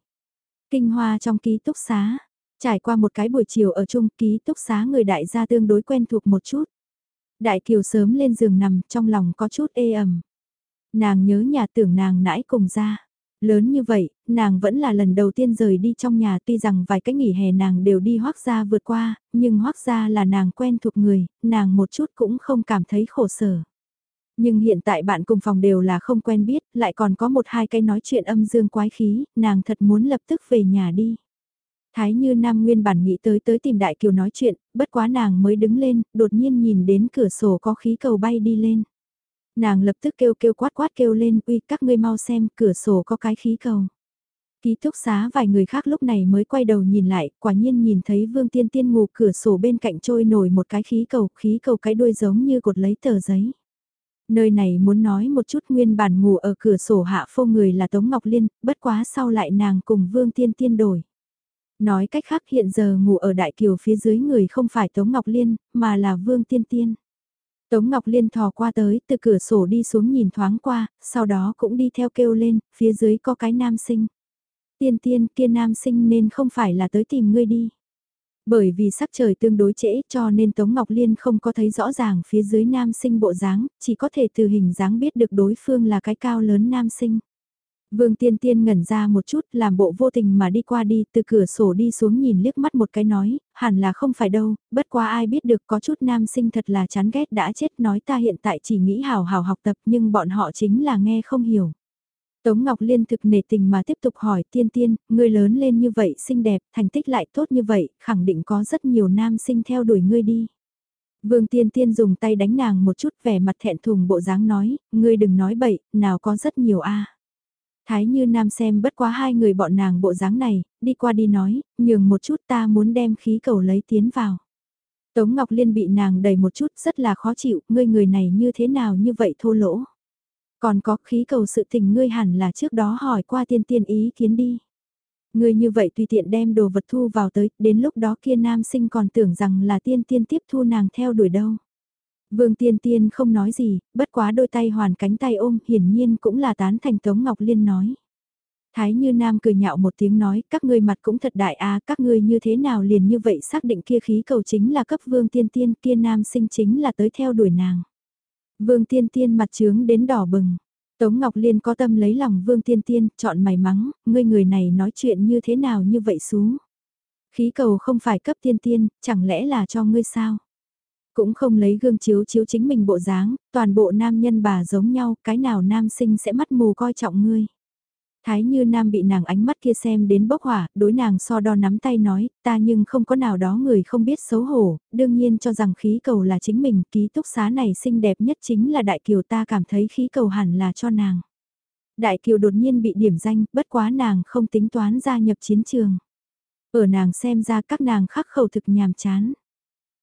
Kinh hoa trong ký túc xá. Trải qua một cái buổi chiều ở chung ký túc xá người đại gia tương đối quen thuộc một chút. Đại kiều sớm lên giường nằm trong lòng có chút ê ẩm. Nàng nhớ nhà tưởng nàng nãi cùng ra. Lớn như vậy, nàng vẫn là lần đầu tiên rời đi trong nhà tuy rằng vài cái nghỉ hè nàng đều đi hoác gia vượt qua, nhưng hoác gia là nàng quen thuộc người, nàng một chút cũng không cảm thấy khổ sở. Nhưng hiện tại bạn cùng phòng đều là không quen biết, lại còn có một hai cái nói chuyện âm dương quái khí, nàng thật muốn lập tức về nhà đi. Thái như Nam nguyên bản nghĩ tới tới tìm Đại Kiều nói chuyện, bất quá nàng mới đứng lên, đột nhiên nhìn đến cửa sổ có khí cầu bay đi lên. Nàng lập tức kêu kêu quát quát kêu lên, uy các ngươi mau xem, cửa sổ có cái khí cầu. Ký túc xá vài người khác lúc này mới quay đầu nhìn lại, quả nhiên nhìn thấy Vương Tiên Tiên ngủ cửa sổ bên cạnh trôi nổi một cái khí cầu, khí cầu cái đuôi giống như cột lấy tờ giấy. Nơi này muốn nói một chút nguyên bản ngủ ở cửa sổ hạ phô người là Tống Ngọc Liên, bất quá sau lại nàng cùng Vương Tiên Tiên đổi. Nói cách khác hiện giờ ngủ ở Đại Kiều phía dưới người không phải Tống Ngọc Liên, mà là Vương Tiên Tiên. Tống Ngọc Liên thò qua tới, từ cửa sổ đi xuống nhìn thoáng qua, sau đó cũng đi theo kêu lên, phía dưới có cái nam sinh. Tiên tiên kia nam sinh nên không phải là tới tìm ngươi đi. Bởi vì sắc trời tương đối trễ cho nên Tống Ngọc Liên không có thấy rõ ràng phía dưới nam sinh bộ dáng, chỉ có thể từ hình dáng biết được đối phương là cái cao lớn nam sinh. Vương Tiên Tiên ngẩn ra một chút làm bộ vô tình mà đi qua đi từ cửa sổ đi xuống nhìn liếc mắt một cái nói, hẳn là không phải đâu, bất quá ai biết được có chút nam sinh thật là chán ghét đã chết nói ta hiện tại chỉ nghĩ hào hào học tập nhưng bọn họ chính là nghe không hiểu. Tống Ngọc Liên thực nể tình mà tiếp tục hỏi tiên tiên, ngươi lớn lên như vậy xinh đẹp, thành tích lại tốt như vậy, khẳng định có rất nhiều nam sinh theo đuổi ngươi đi. Vương tiên tiên dùng tay đánh nàng một chút vẻ mặt thẹn thùng bộ dáng nói, ngươi đừng nói bậy, nào có rất nhiều a. Thái như nam xem bất quá hai người bọn nàng bộ dáng này, đi qua đi nói, nhường một chút ta muốn đem khí cầu lấy tiến vào. Tống Ngọc Liên bị nàng đầy một chút rất là khó chịu, ngươi người này như thế nào như vậy thô lỗ. Còn có khí cầu sự tình ngươi hẳn là trước đó hỏi qua tiên tiên ý kiến đi. Ngươi như vậy tùy tiện đem đồ vật thu vào tới, đến lúc đó kia nam sinh còn tưởng rằng là tiên tiên tiếp thu nàng theo đuổi đâu. Vương Tiên Tiên không nói gì, bất quá đôi tay hoàn cánh tay ôm hiển nhiên cũng là tán thành Tống Ngọc Liên nói. Thái Như Nam cười nhạo một tiếng nói, các ngươi mặt cũng thật đại à, các ngươi như thế nào liền như vậy xác định kia khí cầu chính là cấp Vương Tiên Tiên, kia nam sinh chính là tới theo đuổi nàng. Vương Tiên Tiên mặt trướng đến đỏ bừng. Tống Ngọc Liên có tâm lấy lòng Vương Tiên Tiên, chọn mày mắng, ngươi người này nói chuyện như thế nào như vậy xú. Khí cầu không phải cấp tiên tiên, chẳng lẽ là cho ngươi sao? Cũng không lấy gương chiếu chiếu chính mình bộ dáng, toàn bộ nam nhân bà giống nhau, cái nào nam sinh sẽ mắt mù coi trọng ngươi. Thái như nam bị nàng ánh mắt kia xem đến bốc hỏa, đối nàng so đo nắm tay nói, ta nhưng không có nào đó người không biết xấu hổ, đương nhiên cho rằng khí cầu là chính mình, ký túc xá này xinh đẹp nhất chính là đại kiều ta cảm thấy khí cầu hẳn là cho nàng. Đại kiều đột nhiên bị điểm danh, bất quá nàng không tính toán gia nhập chiến trường. Ở nàng xem ra các nàng khắc khẩu thực nhàm chán.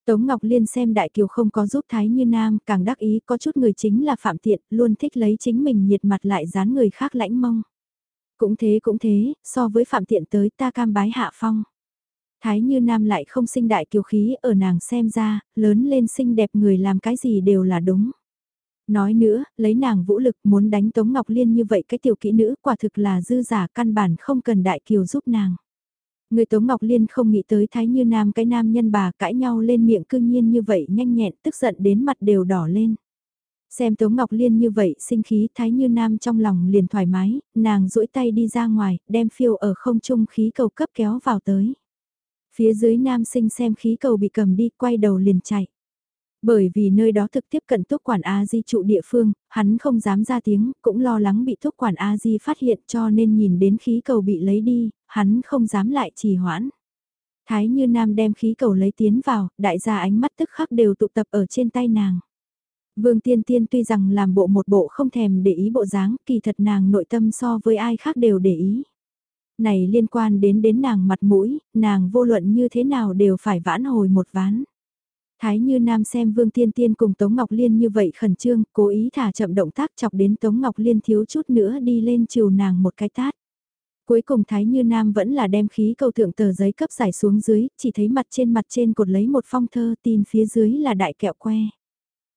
Tống Ngọc Liên xem Đại Kiều không có giúp Thái Như Nam, càng đắc ý có chút người chính là Phạm Tiện, luôn thích lấy chính mình nhiệt mặt lại dán người khác lãnh mông. Cũng thế cũng thế, so với Phạm Tiện tới ta cam bái hạ phong. Thái Như Nam lại không sinh Đại Kiều khí ở nàng xem ra, lớn lên xinh đẹp người làm cái gì đều là đúng. Nói nữa, lấy nàng vũ lực muốn đánh Tống Ngọc Liên như vậy cái tiểu kỹ nữ quả thực là dư giả căn bản không cần Đại Kiều giúp nàng. Người Tống Ngọc Liên không nghĩ tới Thái Như Nam cái nam nhân bà cãi nhau lên miệng cương nhiên như vậy nhanh nhẹn tức giận đến mặt đều đỏ lên. Xem Tống Ngọc Liên như vậy sinh khí Thái Như Nam trong lòng liền thoải mái, nàng duỗi tay đi ra ngoài, đem phiêu ở không trung khí cầu cấp kéo vào tới. Phía dưới nam sinh xem khí cầu bị cầm đi quay đầu liền chạy. Bởi vì nơi đó thực tiếp cận thuốc quản A-di trụ địa phương, hắn không dám ra tiếng, cũng lo lắng bị thuốc quản A-di phát hiện cho nên nhìn đến khí cầu bị lấy đi, hắn không dám lại trì hoãn. Thái như nam đem khí cầu lấy tiến vào, đại gia ánh mắt tức khắc đều tụ tập ở trên tay nàng. Vương Tiên Tiên tuy rằng làm bộ một bộ không thèm để ý bộ dáng, kỳ thật nàng nội tâm so với ai khác đều để ý. Này liên quan đến đến nàng mặt mũi, nàng vô luận như thế nào đều phải vãn hồi một ván. Thái như Nam xem Vương Tiên Tiên cùng Tống Ngọc Liên như vậy khẩn trương, cố ý thả chậm động tác chọc đến Tống Ngọc Liên thiếu chút nữa đi lên chiều nàng một cái tát. Cuối cùng Thái Như Nam vẫn là đem khí cầu thượng tờ giấy cấp giải xuống dưới, chỉ thấy mặt trên mặt trên cột lấy một phong thơ tin phía dưới là đại kẹo que.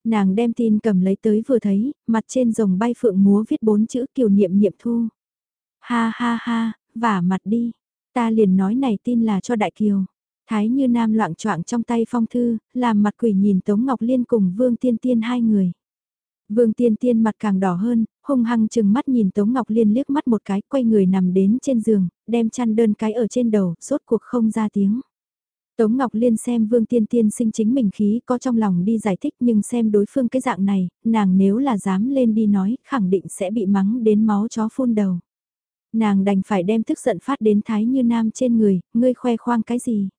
Nàng đem tin cầm lấy tới vừa thấy, mặt trên rồng bay phượng múa viết bốn chữ kiều niệm niệm thu. Ha ha ha, vả mặt đi. Ta liền nói này tin là cho đại kiều. Thái như nam loạn choạng trong tay phong thư, làm mặt quỷ nhìn Tống Ngọc Liên cùng Vương Tiên Tiên hai người. Vương Tiên Tiên mặt càng đỏ hơn, hung hăng chừng mắt nhìn Tống Ngọc Liên liếc mắt một cái, quay người nằm đến trên giường, đem chăn đơn cái ở trên đầu, rốt cuộc không ra tiếng. Tống Ngọc Liên xem Vương Tiên Tiên sinh chính mình khí có trong lòng đi giải thích nhưng xem đối phương cái dạng này, nàng nếu là dám lên đi nói, khẳng định sẽ bị mắng đến máu chó phun đầu. Nàng đành phải đem tức giận phát đến Thái Như Nam trên người, ngươi khoe khoang cái gì?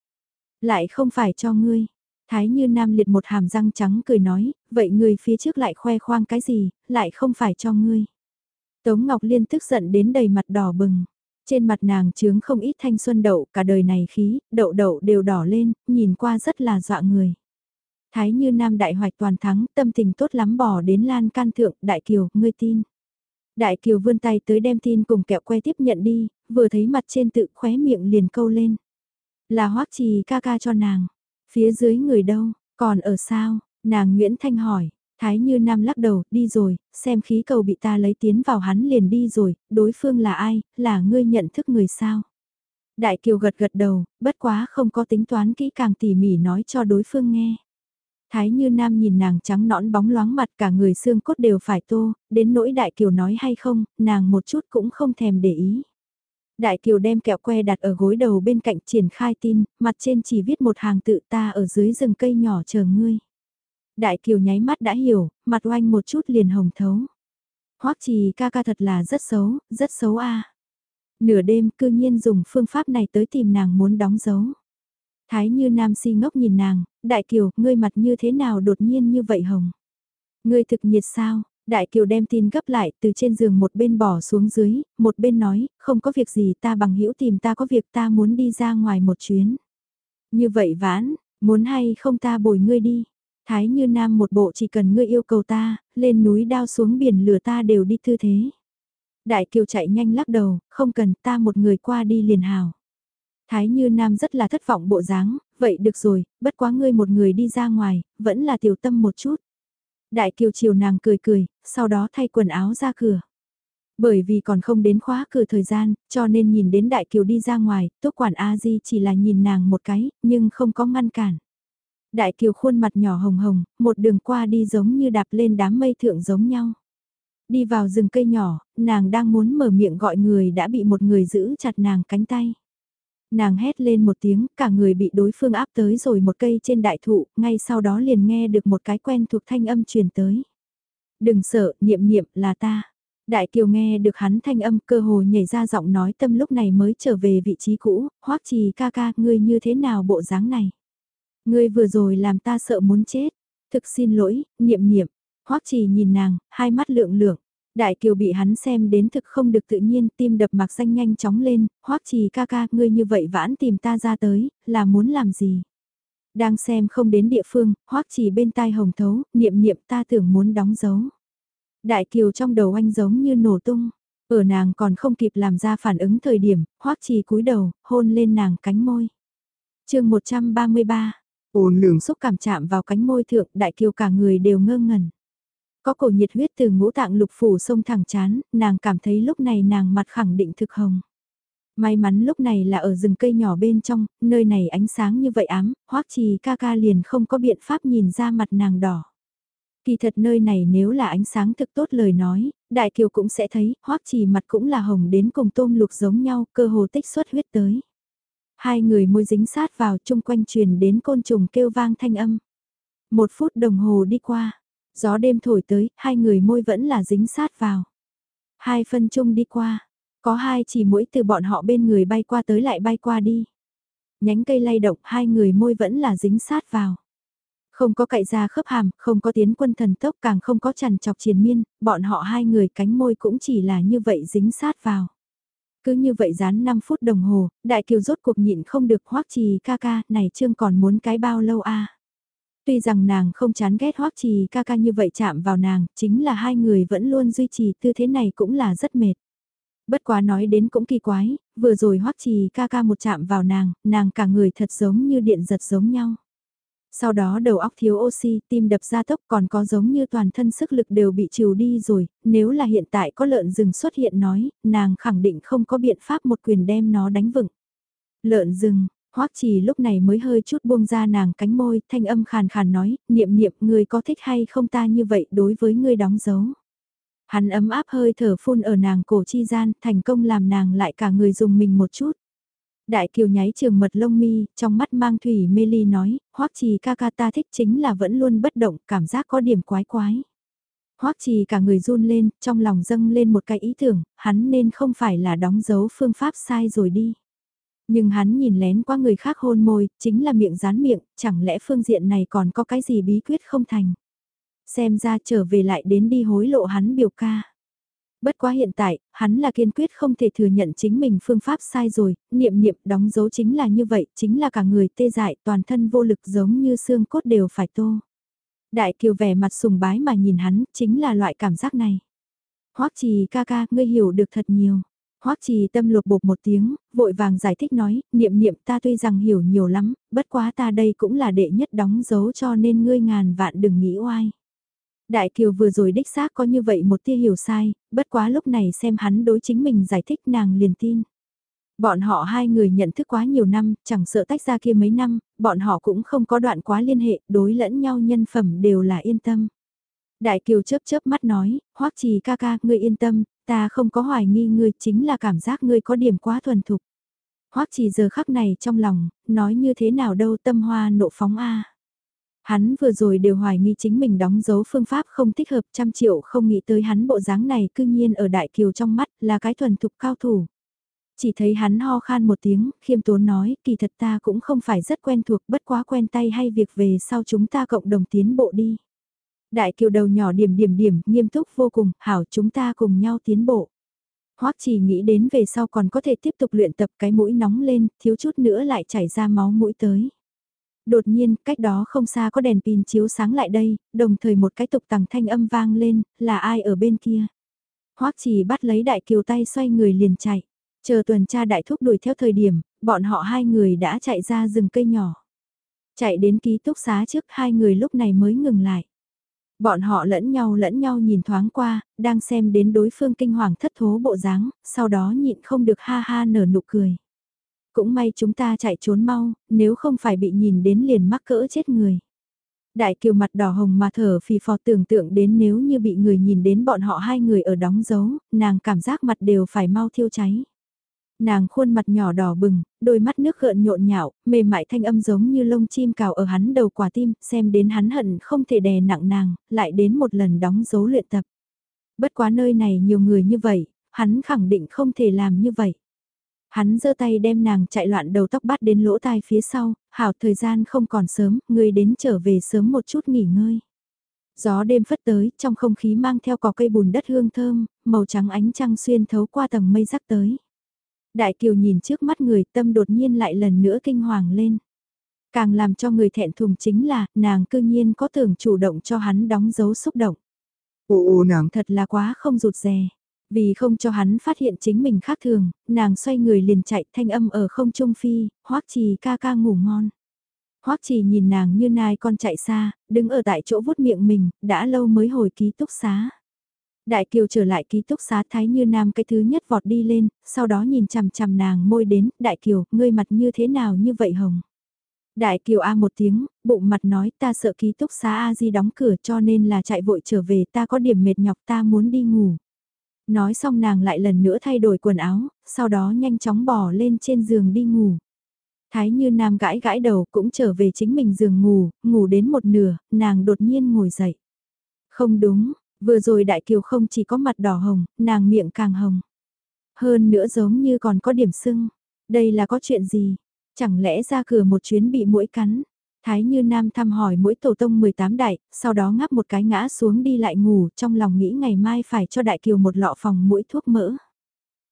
Lại không phải cho ngươi. Thái Như Nam liệt một hàm răng trắng cười nói, vậy người phía trước lại khoe khoang cái gì, lại không phải cho ngươi. Tống Ngọc Liên tức giận đến đầy mặt đỏ bừng. Trên mặt nàng trướng không ít thanh xuân đậu, cả đời này khí, đậu đậu đều đỏ lên, nhìn qua rất là dọa người. Thái như nam đại hoạch toàn thắng, tâm tình tốt lắm bỏ đến lan can thượng, đại kiều, ngươi tin. Đại kiều vươn tay tới đem tin cùng kẹo que tiếp nhận đi, vừa thấy mặt trên tự khóe miệng liền câu lên. Là hoắc trì ca ca cho nàng, phía dưới người đâu, còn ở sao, nàng Nguyễn Thanh hỏi, Thái Như Nam lắc đầu, đi rồi, xem khí cầu bị ta lấy tiến vào hắn liền đi rồi, đối phương là ai, là ngươi nhận thức người sao? Đại Kiều gật gật đầu, bất quá không có tính toán kỹ càng tỉ mỉ nói cho đối phương nghe. Thái Như Nam nhìn nàng trắng nõn bóng loáng mặt cả người xương cốt đều phải tô, đến nỗi Đại Kiều nói hay không, nàng một chút cũng không thèm để ý. Đại Kiều đem kẹo que đặt ở gối đầu bên cạnh triển khai tin, mặt trên chỉ viết một hàng tự ta ở dưới rừng cây nhỏ chờ ngươi. Đại Kiều nháy mắt đã hiểu, mặt oanh một chút liền hồng thấu. Hoắc trì ca ca thật là rất xấu, rất xấu a. Nửa đêm cư nhiên dùng phương pháp này tới tìm nàng muốn đóng dấu. Thái như nam si ngốc nhìn nàng, đại kiều, ngươi mặt như thế nào đột nhiên như vậy hồng. Ngươi thực nhiệt sao, đại kiều đem tin gấp lại từ trên giường một bên bỏ xuống dưới, một bên nói, không có việc gì ta bằng hữu tìm ta có việc ta muốn đi ra ngoài một chuyến. Như vậy vãn, muốn hay không ta bồi ngươi đi. Thái như nam một bộ chỉ cần ngươi yêu cầu ta, lên núi đao xuống biển lửa ta đều đi thư thế. Đại kiều chạy nhanh lắc đầu, không cần ta một người qua đi liền hào. Thái như nam rất là thất vọng bộ dáng, vậy được rồi, bất quá ngươi một người đi ra ngoài, vẫn là tiểu tâm một chút. Đại kiều chiều nàng cười cười, sau đó thay quần áo ra cửa. Bởi vì còn không đến khóa cửa thời gian, cho nên nhìn đến Đại Kiều đi ra ngoài, Túc Quản A Di chỉ là nhìn nàng một cái, nhưng không có ngăn cản. Đại kiều khuôn mặt nhỏ hồng hồng, một đường qua đi giống như đạp lên đám mây thượng giống nhau. Đi vào rừng cây nhỏ, nàng đang muốn mở miệng gọi người đã bị một người giữ chặt nàng cánh tay. Nàng hét lên một tiếng, cả người bị đối phương áp tới rồi một cây trên đại thụ, ngay sau đó liền nghe được một cái quen thuộc thanh âm truyền tới. Đừng sợ, niệm niệm là ta. Đại Kiều nghe được hắn thanh âm cơ hồ nhảy ra giọng nói tâm lúc này mới trở về vị trí cũ, hoắc trì ca ca, ngươi như thế nào bộ dáng này? Ngươi vừa rồi làm ta sợ muốn chết, thực xin lỗi, niệm niệm, hoắc trì nhìn nàng, hai mắt lượng lượng. Đại Kiều bị hắn xem đến thực không được tự nhiên, tim đập mạc xanh nhanh chóng lên, hoắc trì ca ca, ngươi như vậy vãn tìm ta ra tới, là muốn làm gì? Đang xem không đến địa phương, hoắc trì bên tai hồng thấu, niệm niệm ta tưởng muốn đóng dấu. Đại Kiều trong đầu anh giống như nổ tung. Ở nàng còn không kịp làm ra phản ứng thời điểm, hoắc trì cúi đầu, hôn lên nàng cánh môi. chương 133, ồn lường xúc cảm chạm vào cánh môi thượng, đại kiều cả người đều ngơ ngẩn. Có cổ nhiệt huyết từ ngũ tạng lục phủ sông thẳng chán, nàng cảm thấy lúc này nàng mặt khẳng định thực hồng. May mắn lúc này là ở rừng cây nhỏ bên trong, nơi này ánh sáng như vậy ám, hoắc trì ca ca liền không có biện pháp nhìn ra mặt nàng đỏ. Kỳ thật nơi này nếu là ánh sáng thực tốt lời nói, Đại Kiều cũng sẽ thấy, hoắc trì mặt cũng là hồng đến cùng tôm lục giống nhau, cơ hồ tích xuất huyết tới. Hai người môi dính sát vào chung quanh truyền đến côn trùng kêu vang thanh âm. Một phút đồng hồ đi qua, gió đêm thổi tới, hai người môi vẫn là dính sát vào. Hai phân chung đi qua, có hai chỉ mũi từ bọn họ bên người bay qua tới lại bay qua đi. Nhánh cây lay động, hai người môi vẫn là dính sát vào. Không có cậy ra khớp hàm, không có tiến quân thần tốc càng không có chằn chọc triền miên, bọn họ hai người cánh môi cũng chỉ là như vậy dính sát vào. Cứ như vậy dán 5 phút đồng hồ, đại kiều rốt cuộc nhịn không được hoắc trì ca ca, này trương còn muốn cái bao lâu a Tuy rằng nàng không chán ghét hoắc trì ca ca như vậy chạm vào nàng, chính là hai người vẫn luôn duy trì tư thế này cũng là rất mệt. Bất quá nói đến cũng kỳ quái, vừa rồi hoắc trì ca ca một chạm vào nàng, nàng cả người thật giống như điện giật giống nhau. Sau đó đầu óc thiếu oxy, tim đập ra tốc còn có giống như toàn thân sức lực đều bị trừ đi rồi, nếu là hiện tại có lợn rừng xuất hiện nói, nàng khẳng định không có biện pháp một quyền đem nó đánh vựng. Lợn rừng, Hoắc Trì lúc này mới hơi chút buông ra nàng cánh môi, thanh âm khàn khàn nói, niệm niệm người có thích hay không ta như vậy đối với ngươi đóng dấu. Hắn ấm áp hơi thở phun ở nàng cổ chi gian, thành công làm nàng lại cả người dùng mình một chút. Đại kiều nháy trường mật lông mi, trong mắt mang thủy mê ly nói, hoắc trì ca ca ta thích chính là vẫn luôn bất động, cảm giác có điểm quái quái. Hoắc trì cả người run lên, trong lòng dâng lên một cái ý tưởng, hắn nên không phải là đóng dấu phương pháp sai rồi đi. Nhưng hắn nhìn lén qua người khác hôn môi, chính là miệng dán miệng, chẳng lẽ phương diện này còn có cái gì bí quyết không thành. Xem ra trở về lại đến đi hối lộ hắn biểu ca. Bất quá hiện tại, hắn là kiên quyết không thể thừa nhận chính mình phương pháp sai rồi, niệm niệm đóng dấu chính là như vậy, chính là cả người tê dại toàn thân vô lực giống như xương cốt đều phải tô. Đại kiều vẻ mặt sùng bái mà nhìn hắn, chính là loại cảm giác này. Hoắc trì ca ca, ngươi hiểu được thật nhiều. Hoắc trì tâm lục bột một tiếng, vội vàng giải thích nói, niệm niệm ta tuy rằng hiểu nhiều lắm, bất quá ta đây cũng là đệ nhất đóng dấu cho nên ngươi ngàn vạn đừng nghĩ oai. Đại Kiều vừa rồi đích xác có như vậy một tia hiểu sai, bất quá lúc này xem hắn đối chính mình giải thích nàng liền tin. Bọn họ hai người nhận thức quá nhiều năm, chẳng sợ tách ra kia mấy năm, bọn họ cũng không có đoạn quá liên hệ, đối lẫn nhau nhân phẩm đều là yên tâm. Đại Kiều chớp chớp mắt nói, hoắc trì ca ca, ngươi yên tâm, ta không có hoài nghi ngươi, chính là cảm giác ngươi có điểm quá thuần thục. hoắc chỉ giờ khắc này trong lòng, nói như thế nào đâu tâm hoa nộ phóng a Hắn vừa rồi đều hoài nghi chính mình đóng dấu phương pháp không thích hợp trăm triệu không nghĩ tới hắn bộ dáng này cư nhiên ở đại kiều trong mắt là cái thuần thục cao thủ. Chỉ thấy hắn ho khan một tiếng, khiêm tốn nói, kỳ thật ta cũng không phải rất quen thuộc bất quá quen tay hay việc về sau chúng ta cộng đồng tiến bộ đi. Đại kiều đầu nhỏ điểm điểm điểm, nghiêm túc vô cùng, hảo chúng ta cùng nhau tiến bộ. Hoắc chỉ nghĩ đến về sau còn có thể tiếp tục luyện tập cái mũi nóng lên, thiếu chút nữa lại chảy ra máu mũi tới. Đột nhiên, cách đó không xa có đèn pin chiếu sáng lại đây, đồng thời một cái tục tằng thanh âm vang lên, là ai ở bên kia. Hoắc chỉ bắt lấy đại kiều tay xoay người liền chạy. Chờ tuần tra đại thúc đuổi theo thời điểm, bọn họ hai người đã chạy ra rừng cây nhỏ. Chạy đến ký túc xá trước hai người lúc này mới ngừng lại. Bọn họ lẫn nhau lẫn nhau nhìn thoáng qua, đang xem đến đối phương kinh hoàng thất thố bộ dáng, sau đó nhịn không được ha ha nở nụ cười. Cũng may chúng ta chạy trốn mau, nếu không phải bị nhìn đến liền mắc cỡ chết người. Đại kiều mặt đỏ hồng mà thở phì phò tưởng tượng đến nếu như bị người nhìn đến bọn họ hai người ở đóng dấu, nàng cảm giác mặt đều phải mau thiêu cháy. Nàng khuôn mặt nhỏ đỏ bừng, đôi mắt nước gợn nhộn nhạo, mềm mại thanh âm giống như lông chim cào ở hắn đầu quả tim, xem đến hắn hận không thể đè nặng nàng, lại đến một lần đóng dấu luyện tập. Bất quá nơi này nhiều người như vậy, hắn khẳng định không thể làm như vậy. Hắn giơ tay đem nàng chạy loạn đầu tóc bắt đến lỗ tai phía sau, hảo thời gian không còn sớm, người đến trở về sớm một chút nghỉ ngơi. Gió đêm phất tới, trong không khí mang theo cỏ cây bùn đất hương thơm, màu trắng ánh trăng xuyên thấu qua tầng mây rắc tới. Đại kiều nhìn trước mắt người tâm đột nhiên lại lần nữa kinh hoàng lên. Càng làm cho người thẹn thùng chính là, nàng cư nhiên có tưởng chủ động cho hắn đóng dấu xúc động. Ồ ồ nàng thật là quá không rụt rè. Vì không cho hắn phát hiện chính mình khác thường, nàng xoay người liền chạy thanh âm ở không trung phi, hoắc trì ca ca ngủ ngon. hoắc trì nhìn nàng như nai con chạy xa, đứng ở tại chỗ vuốt miệng mình, đã lâu mới hồi ký túc xá. Đại kiều trở lại ký túc xá thái như nam cái thứ nhất vọt đi lên, sau đó nhìn chằm chằm nàng môi đến, đại kiều, ngươi mặt như thế nào như vậy hồng. Đại kiều A một tiếng, bụng mặt nói ta sợ ký túc xá A di đóng cửa cho nên là chạy vội trở về ta có điểm mệt nhọc ta muốn đi ngủ. Nói xong nàng lại lần nữa thay đổi quần áo, sau đó nhanh chóng bỏ lên trên giường đi ngủ. Thái như nam gãi gãi đầu cũng trở về chính mình giường ngủ, ngủ đến một nửa, nàng đột nhiên ngồi dậy. Không đúng, vừa rồi đại kiều không chỉ có mặt đỏ hồng, nàng miệng càng hồng. Hơn nữa giống như còn có điểm sưng. Đây là có chuyện gì? Chẳng lẽ ra cửa một chuyến bị mũi cắn? Thái Như Nam thăm hỏi mũi tổ tông 18 đại, sau đó ngáp một cái ngã xuống đi lại ngủ, trong lòng nghĩ ngày mai phải cho Đại Kiều một lọ phòng mũi thuốc mỡ.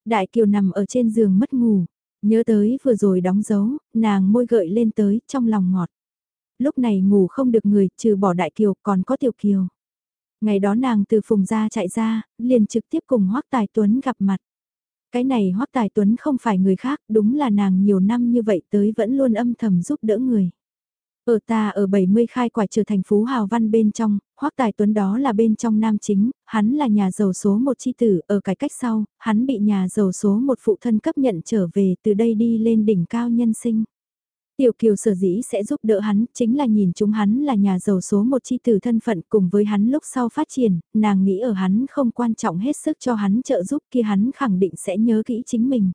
Đại Kiều nằm ở trên giường mất ngủ, nhớ tới vừa rồi đóng dấu, nàng môi gợi lên tới, trong lòng ngọt. Lúc này ngủ không được người, trừ bỏ Đại Kiều còn có Tiểu Kiều. Ngày đó nàng từ phùng ra chạy ra, liền trực tiếp cùng Hoắc Tài Tuấn gặp mặt. Cái này Hoắc Tài Tuấn không phải người khác, đúng là nàng nhiều năm như vậy tới vẫn luôn âm thầm giúp đỡ người. Ở ta ở 70 khai quả trở thành phú hào văn bên trong, hoắc tài tuấn đó là bên trong nam chính, hắn là nhà giàu số một chi tử, ở cải cách sau, hắn bị nhà giàu số một phụ thân cấp nhận trở về từ đây đi lên đỉnh cao nhân sinh. Tiểu Kiều sở dĩ sẽ giúp đỡ hắn, chính là nhìn chúng hắn là nhà giàu số một chi tử thân phận cùng với hắn lúc sau phát triển, nàng nghĩ ở hắn không quan trọng hết sức cho hắn trợ giúp kia hắn khẳng định sẽ nhớ kỹ chính mình.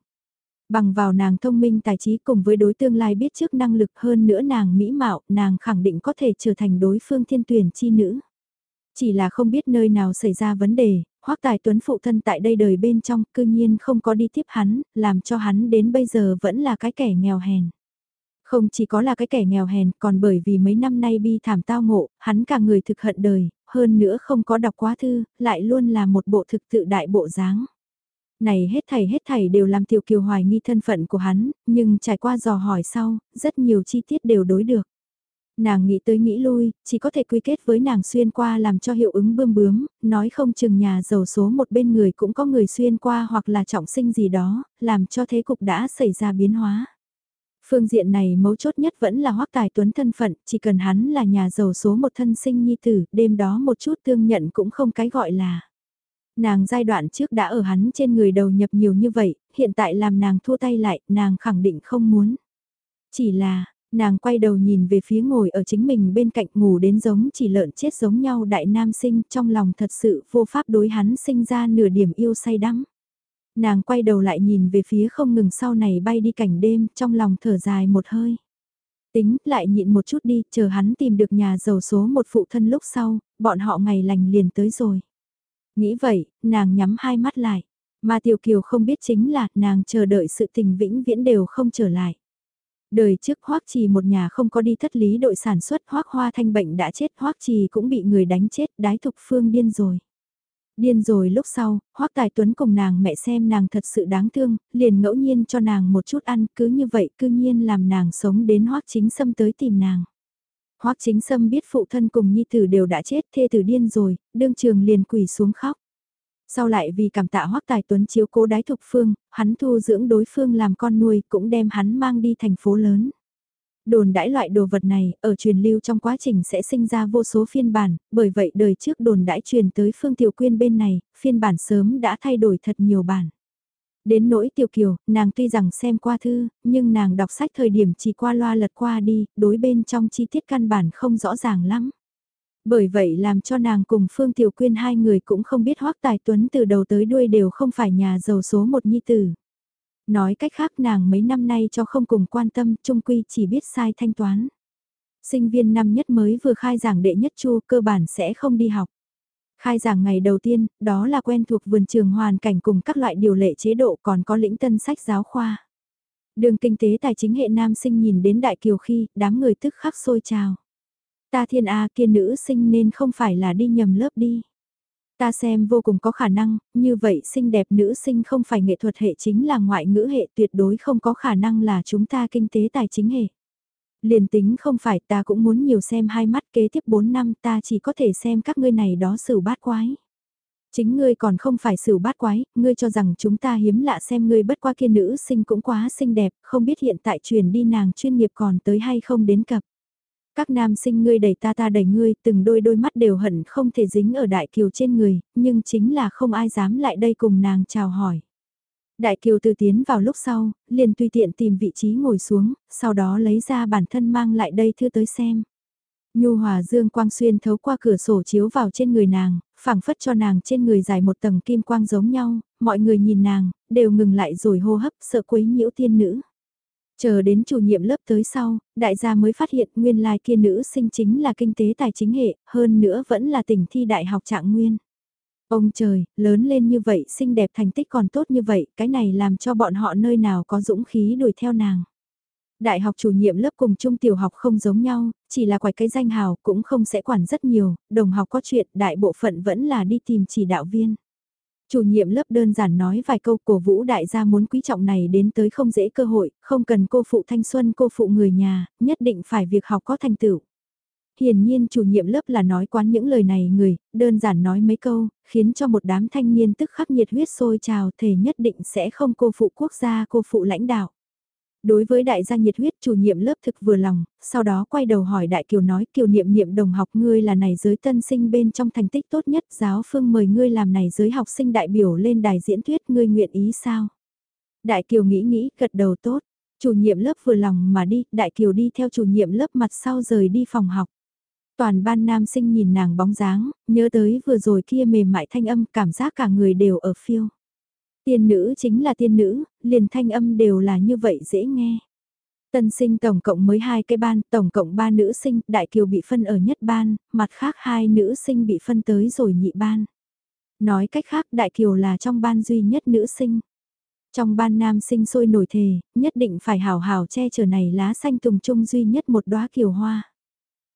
Bằng vào nàng thông minh tài trí cùng với đối tương lai biết trước năng lực hơn nữa nàng mỹ mạo, nàng khẳng định có thể trở thành đối phương thiên tuyển chi nữ. Chỉ là không biết nơi nào xảy ra vấn đề, hoắc tài tuấn phụ thân tại đây đời bên trong cư nhiên không có đi tiếp hắn, làm cho hắn đến bây giờ vẫn là cái kẻ nghèo hèn. Không chỉ có là cái kẻ nghèo hèn, còn bởi vì mấy năm nay bi thảm tao ngộ, hắn cả người thực hận đời, hơn nữa không có đọc quá thư, lại luôn là một bộ thực tự đại bộ dáng. Này hết thảy hết thảy đều làm Tiểu Kiều hoài nghi thân phận của hắn, nhưng trải qua dò hỏi sau, rất nhiều chi tiết đều đối được. Nàng nghĩ tới nghĩ lui, chỉ có thể quy kết với nàng xuyên qua làm cho hiệu ứng bươm bướm, nói không chừng nhà giàu số một bên người cũng có người xuyên qua hoặc là trọng sinh gì đó, làm cho thế cục đã xảy ra biến hóa. Phương diện này mấu chốt nhất vẫn là hoắc tài tuấn thân phận, chỉ cần hắn là nhà giàu số một thân sinh nhi tử, đêm đó một chút tương nhận cũng không cái gọi là. Nàng giai đoạn trước đã ở hắn trên người đầu nhập nhiều như vậy, hiện tại làm nàng thua tay lại, nàng khẳng định không muốn. Chỉ là, nàng quay đầu nhìn về phía ngồi ở chính mình bên cạnh ngủ đến giống chỉ lợn chết giống nhau đại nam sinh trong lòng thật sự vô pháp đối hắn sinh ra nửa điểm yêu say đắm. Nàng quay đầu lại nhìn về phía không ngừng sau này bay đi cảnh đêm trong lòng thở dài một hơi. Tính lại nhịn một chút đi chờ hắn tìm được nhà giàu số một phụ thân lúc sau, bọn họ ngày lành liền tới rồi. Nghĩ vậy, nàng nhắm hai mắt lại. Mà Tiểu Kiều không biết chính là nàng chờ đợi sự tình vĩnh viễn đều không trở lại. Đời trước Hoắc Trì một nhà không có đi thất lý đội sản xuất Hoắc Hoa Thanh bệnh đã chết Hoắc Trì cũng bị người đánh chết đái thục phương điên rồi. Điên rồi lúc sau, Hoắc Tài Tuấn cùng nàng mẹ xem nàng thật sự đáng thương, liền ngẫu nhiên cho nàng một chút ăn cứ như vậy cư nhiên làm nàng sống đến Hoắc chính xâm tới tìm nàng. Hoắc chính sâm biết phụ thân cùng nhi tử đều đã chết thê tử điên rồi, đương trường liền quỳ xuống khóc. Sau lại vì cảm tạ Hoắc Tài Tuấn chiếu cố đái thục phương, hắn thu dưỡng đối phương làm con nuôi cũng đem hắn mang đi thành phố lớn. Đồn đãi loại đồ vật này, ở truyền lưu trong quá trình sẽ sinh ra vô số phiên bản, bởi vậy đời trước đồn đãi truyền tới Phương Tiểu Quyên bên này, phiên bản sớm đã thay đổi thật nhiều bản. Đến nỗi tiểu kiều, nàng tuy rằng xem qua thư, nhưng nàng đọc sách thời điểm chỉ qua loa lật qua đi, đối bên trong chi tiết căn bản không rõ ràng lắm. Bởi vậy làm cho nàng cùng Phương Tiểu Quyên hai người cũng không biết Hoắc Tài Tuấn từ đầu tới đuôi đều không phải nhà giàu số một nhi tử. Nói cách khác nàng mấy năm nay cho không cùng quan tâm, trung quy chỉ biết sai thanh toán. Sinh viên năm nhất mới vừa khai giảng đệ nhất chu cơ bản sẽ không đi học. Khai giảng ngày đầu tiên, đó là quen thuộc vườn trường hoàn cảnh cùng các loại điều lệ chế độ còn có lĩnh tân sách giáo khoa. Đường kinh tế tài chính hệ nam sinh nhìn đến đại kiều khi, đám người tức khắc sôi trào. Ta thiên A kia nữ sinh nên không phải là đi nhầm lớp đi. Ta xem vô cùng có khả năng, như vậy xinh đẹp nữ sinh không phải nghệ thuật hệ chính là ngoại ngữ hệ tuyệt đối không có khả năng là chúng ta kinh tế tài chính hệ. Liền tính không phải ta cũng muốn nhiều xem hai mắt kế tiếp 4 năm ta chỉ có thể xem các ngươi này đó xử bát quái. Chính ngươi còn không phải xử bát quái, ngươi cho rằng chúng ta hiếm lạ xem ngươi bất qua kia nữ sinh cũng quá xinh đẹp, không biết hiện tại truyền đi nàng chuyên nghiệp còn tới hay không đến cập. Các nam sinh ngươi đẩy ta ta đẩy ngươi, từng đôi đôi mắt đều hận không thể dính ở đại kiều trên người, nhưng chính là không ai dám lại đây cùng nàng chào hỏi. Đại kiều từ tiến vào lúc sau, liền tùy tiện tìm vị trí ngồi xuống, sau đó lấy ra bản thân mang lại đây thư tới xem. Nhu hòa dương quang xuyên thấu qua cửa sổ chiếu vào trên người nàng, phảng phất cho nàng trên người dài một tầng kim quang giống nhau, mọi người nhìn nàng, đều ngừng lại rồi hô hấp sợ quấy nhiễu tiên nữ. Chờ đến chủ nhiệm lớp tới sau, đại gia mới phát hiện nguyên lai kia nữ sinh chính là kinh tế tài chính hệ, hơn nữa vẫn là tỉnh thi đại học trạng nguyên. Ông trời, lớn lên như vậy, xinh đẹp thành tích còn tốt như vậy, cái này làm cho bọn họ nơi nào có dũng khí đuổi theo nàng. Đại học chủ nhiệm lớp cùng trung tiểu học không giống nhau, chỉ là quài cái danh hào cũng không sẽ quản rất nhiều, đồng học có chuyện đại bộ phận vẫn là đi tìm chỉ đạo viên. Chủ nhiệm lớp đơn giản nói vài câu cổ vũ đại gia muốn quý trọng này đến tới không dễ cơ hội, không cần cô phụ thanh xuân cô phụ người nhà, nhất định phải việc học có thành tựu. Hiển nhiên chủ nhiệm lớp là nói quán những lời này người, đơn giản nói mấy câu, khiến cho một đám thanh niên tức khắc nhiệt huyết sôi trào thể nhất định sẽ không cô phụ quốc gia cô phụ lãnh đạo. Đối với đại gia nhiệt huyết chủ nhiệm lớp thực vừa lòng, sau đó quay đầu hỏi đại kiều nói kiều niệm niệm đồng học ngươi là này giới tân sinh bên trong thành tích tốt nhất giáo phương mời ngươi làm này giới học sinh đại biểu lên đài diễn thuyết ngươi nguyện ý sao? Đại kiều nghĩ nghĩ gật đầu tốt, chủ nhiệm lớp vừa lòng mà đi, đại kiều đi theo chủ nhiệm lớp mặt sau rời đi phòng học. Toàn ban nam sinh nhìn nàng bóng dáng, nhớ tới vừa rồi kia mềm mại thanh âm cảm giác cả người đều ở phiêu. Tiên nữ chính là tiên nữ, liền thanh âm đều là như vậy dễ nghe. Tân sinh tổng cộng mới hai cái ban, tổng cộng ba nữ sinh, đại kiều bị phân ở nhất ban, mặt khác hai nữ sinh bị phân tới rồi nhị ban. Nói cách khác đại kiều là trong ban duy nhất nữ sinh. Trong ban nam sinh sôi nổi thề, nhất định phải hào hào che chở này lá xanh tùng trung duy nhất một đóa kiều hoa.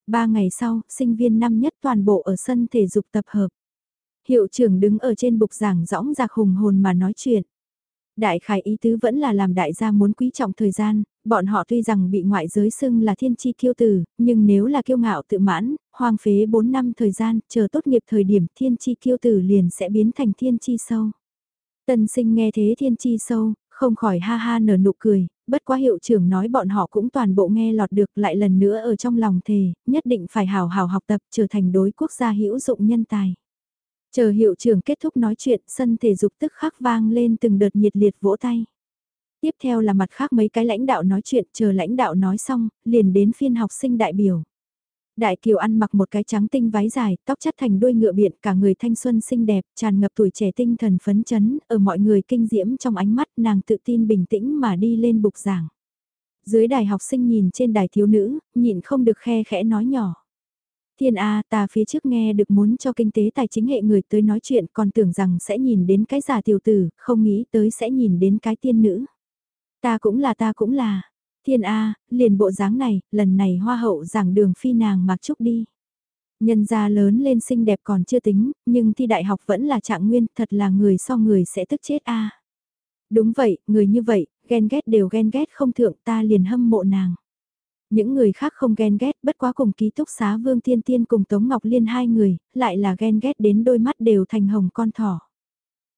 Ba ngày sau, sinh viên năm nhất toàn bộ ở sân thể dục tập hợp. Hiệu trưởng đứng ở trên bục giảng rõng rạc hùng hồn mà nói chuyện. Đại khải ý tứ vẫn là làm đại gia muốn quý trọng thời gian, bọn họ tuy rằng bị ngoại giới xưng là thiên chi kiêu tử, nhưng nếu là kiêu ngạo tự mãn, hoang phế 4 năm thời gian, chờ tốt nghiệp thời điểm thiên chi kiêu tử liền sẽ biến thành thiên chi sâu. Tân sinh nghe thế thiên chi sâu, không khỏi ha ha nở nụ cười, bất quá hiệu trưởng nói bọn họ cũng toàn bộ nghe lọt được lại lần nữa ở trong lòng thề, nhất định phải hào hào học tập trở thành đối quốc gia hữu dụng nhân tài. Chờ hiệu trưởng kết thúc nói chuyện, sân thể dục tức khắc vang lên từng đợt nhiệt liệt vỗ tay. Tiếp theo là mặt khác mấy cái lãnh đạo nói chuyện, chờ lãnh đạo nói xong, liền đến phiên học sinh đại biểu. Đại Kiều ăn mặc một cái trắng tinh váy dài, tóc chất thành đuôi ngựa biện, cả người thanh xuân xinh đẹp, tràn ngập tuổi trẻ tinh thần phấn chấn, ở mọi người kinh diễm trong ánh mắt nàng tự tin bình tĩnh mà đi lên bục giảng. Dưới đài học sinh nhìn trên đài thiếu nữ, nhịn không được khe khẽ nói nhỏ. Thiên A ta phía trước nghe được muốn cho kinh tế tài chính hệ người tới nói chuyện còn tưởng rằng sẽ nhìn đến cái giả tiểu tử, không nghĩ tới sẽ nhìn đến cái tiên nữ. Ta cũng là ta cũng là. Thiên A, liền bộ dáng này, lần này hoa hậu giảng đường phi nàng mặc trúc đi. Nhân gia lớn lên xinh đẹp còn chưa tính, nhưng thi đại học vẫn là trạng nguyên, thật là người so người sẽ tức chết A. Đúng vậy, người như vậy, ghen ghét đều ghen ghét không thượng ta liền hâm mộ nàng. Những người khác không ghen ghét bất quá cùng ký túc xá Vương Tiên Tiên cùng Tống Ngọc Liên hai người, lại là ghen ghét đến đôi mắt đều thành hồng con thỏ.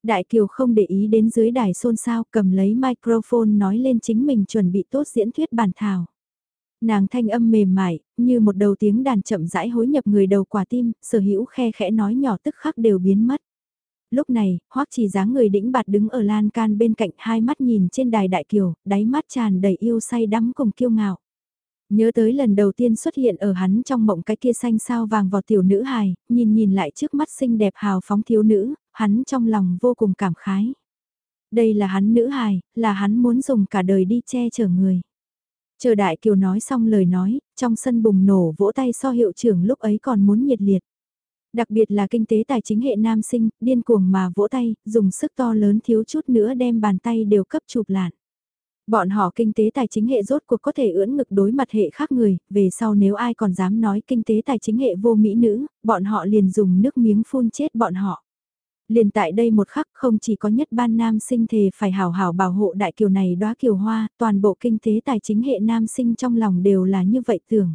Đại Kiều không để ý đến dưới đài xôn xao cầm lấy microphone nói lên chính mình chuẩn bị tốt diễn thuyết bản thảo. Nàng thanh âm mềm mại, như một đầu tiếng đàn chậm rãi hối nhập người đầu quả tim, sở hữu khe khẽ nói nhỏ tức khắc đều biến mất. Lúc này, hoắc chỉ dáng người đĩnh bạt đứng ở lan can bên cạnh hai mắt nhìn trên đài đại kiều, đáy mắt tràn đầy yêu say đắm cùng kiêu ngạo. Nhớ tới lần đầu tiên xuất hiện ở hắn trong mộng cái kia xanh sao vàng vào tiểu nữ hài, nhìn nhìn lại trước mắt xinh đẹp hào phóng thiếu nữ, hắn trong lòng vô cùng cảm khái. Đây là hắn nữ hài, là hắn muốn dùng cả đời đi che chở người. Chờ Đại Kiều nói xong lời nói, trong sân bùng nổ vỗ tay so hiệu trưởng lúc ấy còn muốn nhiệt liệt. Đặc biệt là kinh tế tài chính hệ nam sinh, điên cuồng mà vỗ tay, dùng sức to lớn thiếu chút nữa đem bàn tay đều cấp chụp lạn. Bọn họ kinh tế tài chính hệ rốt cuộc có thể ưỡn ngực đối mặt hệ khác người, về sau nếu ai còn dám nói kinh tế tài chính hệ vô mỹ nữ, bọn họ liền dùng nước miếng phun chết bọn họ. Liền tại đây một khắc không chỉ có nhất ban nam sinh thề phải hào hào bảo hộ đại kiều này đóa kiều hoa, toàn bộ kinh tế tài chính hệ nam sinh trong lòng đều là như vậy tưởng.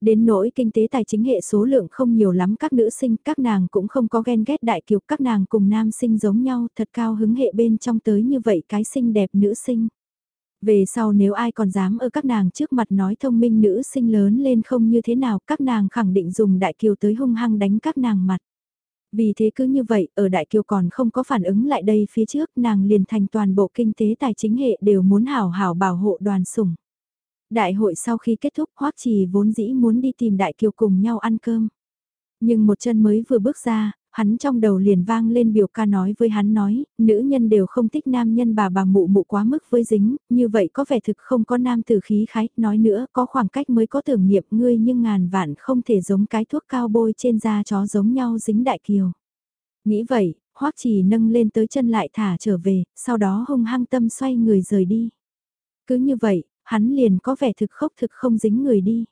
Đến nỗi kinh tế tài chính hệ số lượng không nhiều lắm các nữ sinh, các nàng cũng không có ghen ghét đại kiều, các nàng cùng nam sinh giống nhau, thật cao hứng hệ bên trong tới như vậy cái xinh đẹp nữ sinh. Về sau nếu ai còn dám ở các nàng trước mặt nói thông minh nữ sinh lớn lên không như thế nào, các nàng khẳng định dùng đại kiều tới hung hăng đánh các nàng mặt. Vì thế cứ như vậy, ở Đại Kiều còn không có phản ứng lại đây phía trước nàng liền thành toàn bộ kinh tế tài chính hệ đều muốn hảo hảo bảo hộ đoàn sủng. Đại hội sau khi kết thúc Hoắc Trì vốn dĩ muốn đi tìm Đại Kiều cùng nhau ăn cơm. Nhưng một chân mới vừa bước ra, hắn trong đầu liền vang lên biểu ca nói với hắn nói, nữ nhân đều không thích nam nhân bà bà mụ mụ quá mức với dính, như vậy có vẻ thực không có nam tử khí khái, nói nữa có khoảng cách mới có tưởng niệm ngươi nhưng ngàn vạn không thể giống cái thuốc cao bôi trên da chó giống nhau dính đại kiều. Nghĩ vậy, hoắc chỉ nâng lên tới chân lại thả trở về, sau đó hung hăng tâm xoay người rời đi. Cứ như vậy, hắn liền có vẻ thực khốc thực không dính người đi.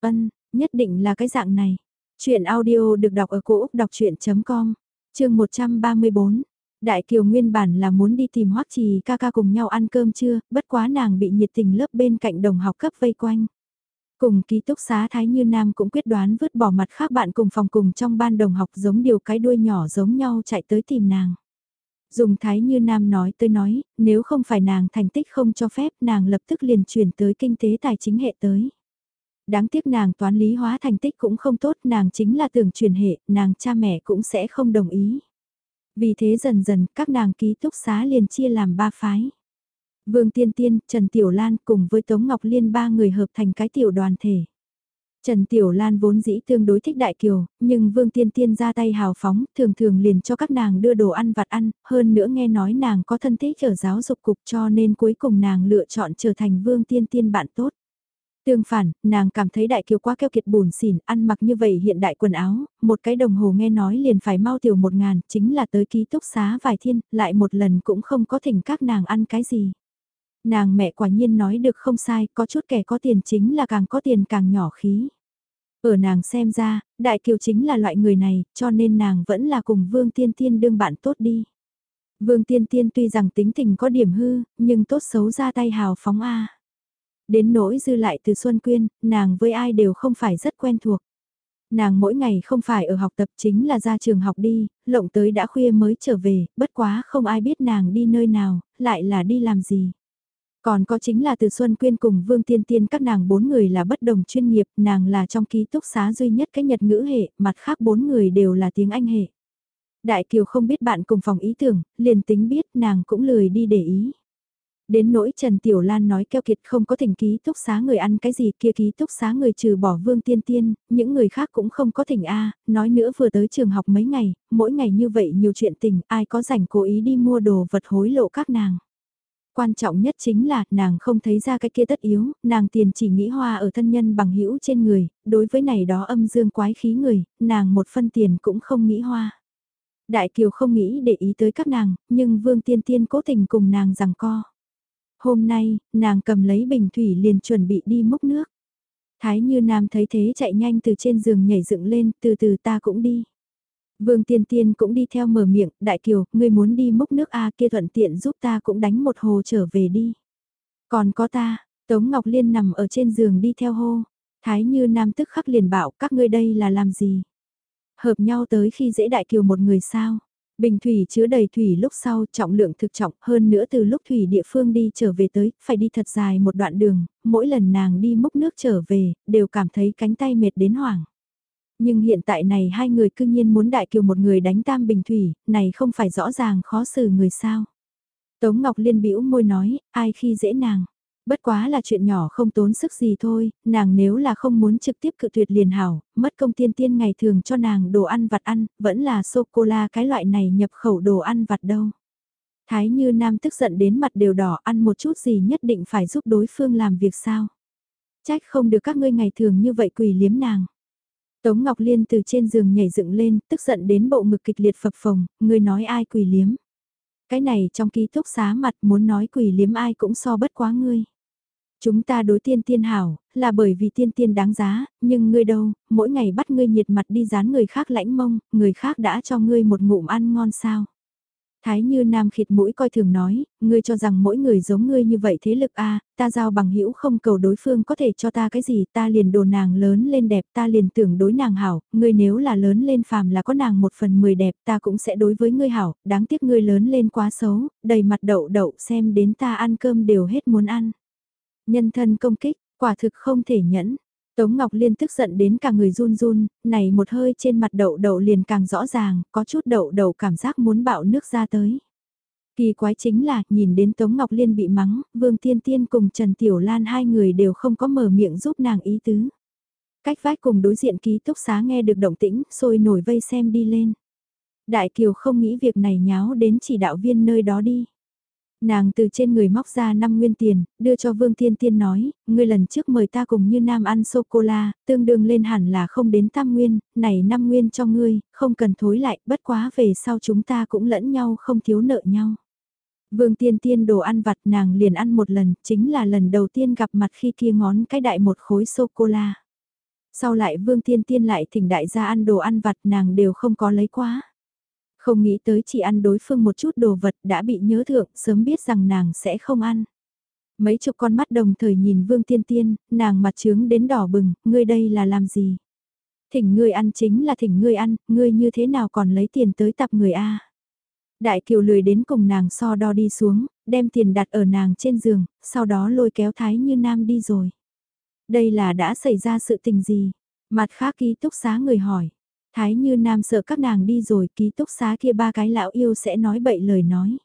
Ân, nhất định là cái dạng này. Chuyện audio được đọc ở cổ Úc đọc chuyện.com, chương 134. Đại Kiều nguyên bản là muốn đi tìm Hoắc Trì ca ca cùng nhau ăn cơm trưa, bất quá nàng bị nhiệt tình lớp bên cạnh đồng học cấp vây quanh. Cùng ký túc xá Thái Như Nam cũng quyết đoán vứt bỏ mặt khác bạn cùng phòng cùng trong ban đồng học giống điều cái đuôi nhỏ giống nhau chạy tới tìm nàng. Dùng Thái Như Nam nói tới nói, nếu không phải nàng thành tích không cho phép nàng lập tức liền chuyển tới kinh tế tài chính hệ tới đáng tiếc nàng toán lý hóa thành tích cũng không tốt, nàng chính là tưởng truyền hệ, nàng cha mẹ cũng sẽ không đồng ý. Vì thế dần dần các nàng ký túc xá liền chia làm ba phái. Vương Tiên Tiên, Trần Tiểu Lan cùng với Tống Ngọc Liên ba người hợp thành cái tiểu đoàn thể. Trần Tiểu Lan vốn dĩ tương đối thích Đại Kiều, nhưng Vương Tiên Tiên ra tay hào phóng, thường thường liền cho các nàng đưa đồ ăn vặt ăn, hơn nữa nghe nói nàng có thân thích ở giáo dục cục cho nên cuối cùng nàng lựa chọn trở thành Vương Tiên Tiên bạn tốt. Tương phản, nàng cảm thấy đại kiều quá keo kiệt bùn xỉn, ăn mặc như vậy hiện đại quần áo, một cái đồng hồ nghe nói liền phải mau tiểu một ngàn, chính là tới ký túc xá vài thiên, lại một lần cũng không có thỉnh các nàng ăn cái gì. Nàng mẹ quả nhiên nói được không sai, có chút kẻ có tiền chính là càng có tiền càng nhỏ khí. Ở nàng xem ra, đại kiều chính là loại người này, cho nên nàng vẫn là cùng Vương Tiên Tiên đương bạn tốt đi. Vương Tiên Tiên tuy rằng tính tình có điểm hư, nhưng tốt xấu ra tay hào phóng A. Đến nỗi dư lại từ Xuân Quyên, nàng với ai đều không phải rất quen thuộc. Nàng mỗi ngày không phải ở học tập chính là ra trường học đi, lộng tới đã khuya mới trở về, bất quá không ai biết nàng đi nơi nào, lại là đi làm gì. Còn có chính là từ Xuân Quyên cùng Vương Tiên Tiên các nàng bốn người là bất đồng chuyên nghiệp, nàng là trong ký túc xá duy nhất cái nhật ngữ hệ, mặt khác bốn người đều là tiếng Anh hệ. Đại Kiều không biết bạn cùng phòng ý tưởng, liền tính biết nàng cũng lười đi để ý. Đến nỗi Trần Tiểu Lan nói keo kiệt không có thỉnh ký túc xá người ăn cái gì kia ký túc xá người trừ bỏ vương tiên tiên, những người khác cũng không có thỉnh A, nói nữa vừa tới trường học mấy ngày, mỗi ngày như vậy nhiều chuyện tình, ai có rảnh cố ý đi mua đồ vật hối lộ các nàng. Quan trọng nhất chính là nàng không thấy ra cái kia tất yếu, nàng tiền chỉ nghĩ hoa ở thân nhân bằng hữu trên người, đối với này đó âm dương quái khí người, nàng một phân tiền cũng không nghĩ hoa. Đại Kiều không nghĩ để ý tới các nàng, nhưng Vương Tiên Tiên cố tình cùng nàng rằng co. Hôm nay, nàng cầm lấy bình thủy liền chuẩn bị đi múc nước. Thái như nam thấy thế chạy nhanh từ trên giường nhảy dựng lên, từ từ ta cũng đi. Vương Tiên Tiên cũng đi theo mở miệng, Đại Kiều, ngươi muốn đi múc nước A kia thuận tiện giúp ta cũng đánh một hồ trở về đi. Còn có ta, Tống Ngọc Liên nằm ở trên giường đi theo hô. Thái như nam tức khắc liền bảo các ngươi đây là làm gì? Hợp nhau tới khi dễ Đại Kiều một người sao? Bình thủy chứa đầy thủy lúc sau trọng lượng thực trọng hơn nữa từ lúc thủy địa phương đi trở về tới, phải đi thật dài một đoạn đường, mỗi lần nàng đi múc nước trở về, đều cảm thấy cánh tay mệt đến hoảng. Nhưng hiện tại này hai người cư nhiên muốn đại kiều một người đánh tam bình thủy, này không phải rõ ràng khó xử người sao. Tống Ngọc Liên bĩu môi nói, ai khi dễ nàng. Bất quá là chuyện nhỏ không tốn sức gì thôi, nàng nếu là không muốn trực tiếp cự tuyệt liền hảo, mất công tiên tiên ngày thường cho nàng đồ ăn vặt ăn, vẫn là sô-cô-la cái loại này nhập khẩu đồ ăn vặt đâu. Thái Như Nam tức giận đến mặt đều đỏ ăn một chút gì nhất định phải giúp đối phương làm việc sao. Trách không được các ngươi ngày thường như vậy quỳ liếm nàng. Tống Ngọc Liên từ trên giường nhảy dựng lên, tức giận đến bộ ngực kịch liệt phập phồng, ngươi nói ai quỳ liếm. Cái này trong ký túc xá mặt muốn nói quỳ liếm ai cũng so bất quá ngươi. Chúng ta đối tiên tiên hảo, là bởi vì tiên tiên đáng giá, nhưng ngươi đâu, mỗi ngày bắt ngươi nhiệt mặt đi dán người khác lãnh mông, người khác đã cho ngươi một ngụm ăn ngon sao. Thái như nam khịt mũi coi thường nói, ngươi cho rằng mỗi người giống ngươi như vậy thế lực a ta giao bằng hữu không cầu đối phương có thể cho ta cái gì ta liền đồ nàng lớn lên đẹp ta liền tưởng đối nàng hảo, ngươi nếu là lớn lên phàm là có nàng một phần mười đẹp ta cũng sẽ đối với ngươi hảo, đáng tiếc ngươi lớn lên quá xấu, đầy mặt đậu đậu xem đến ta ăn cơm đều hết muốn ăn. Nhân thân công kích, quả thực không thể nhẫn. Tống Ngọc Liên tức giận đến cả người run run, này một hơi trên mặt đậu đậu liền càng rõ ràng, có chút đậu đậu cảm giác muốn bạo nước ra tới. Kỳ quái chính là, nhìn đến Tống Ngọc Liên bị mắng, Vương Tiên Tiên cùng Trần Tiểu Lan hai người đều không có mở miệng giúp nàng ý tứ. Cách vách cùng đối diện ký túc xá nghe được động tĩnh, sôi nổi vây xem đi lên. Đại Kiều không nghĩ việc này nháo đến chỉ đạo viên nơi đó đi. Nàng từ trên người móc ra 5 nguyên tiền, đưa cho Vương Tiên Tiên nói, ngươi lần trước mời ta cùng như Nam ăn sô-cô-la, tương đương lên hẳn là không đến tam nguyên, này 5 nguyên cho ngươi, không cần thối lại, bất quá về sau chúng ta cũng lẫn nhau không thiếu nợ nhau. Vương Tiên Tiên đồ ăn vặt nàng liền ăn một lần, chính là lần đầu tiên gặp mặt khi kia ngón cái đại một khối sô-cô-la. Sau lại Vương Tiên Tiên lại thỉnh đại gia ăn đồ ăn vặt nàng đều không có lấy quá. Không nghĩ tới chỉ ăn đối phương một chút đồ vật đã bị nhớ thượng, sớm biết rằng nàng sẽ không ăn. Mấy chục con mắt đồng thời nhìn Vương Tiên Tiên, nàng mặt trướng đến đỏ bừng, ngươi đây là làm gì? Thỉnh ngươi ăn chính là thỉnh ngươi ăn, ngươi như thế nào còn lấy tiền tới tập người A? Đại kiều lười đến cùng nàng so đo đi xuống, đem tiền đặt ở nàng trên giường, sau đó lôi kéo Thái Như Nam đi rồi. Đây là đã xảy ra sự tình gì? Mặt khác ký túc xá người hỏi. Thái như nam sợ các nàng đi rồi ký túc xá kia ba cái lão yêu sẽ nói bậy lời nói.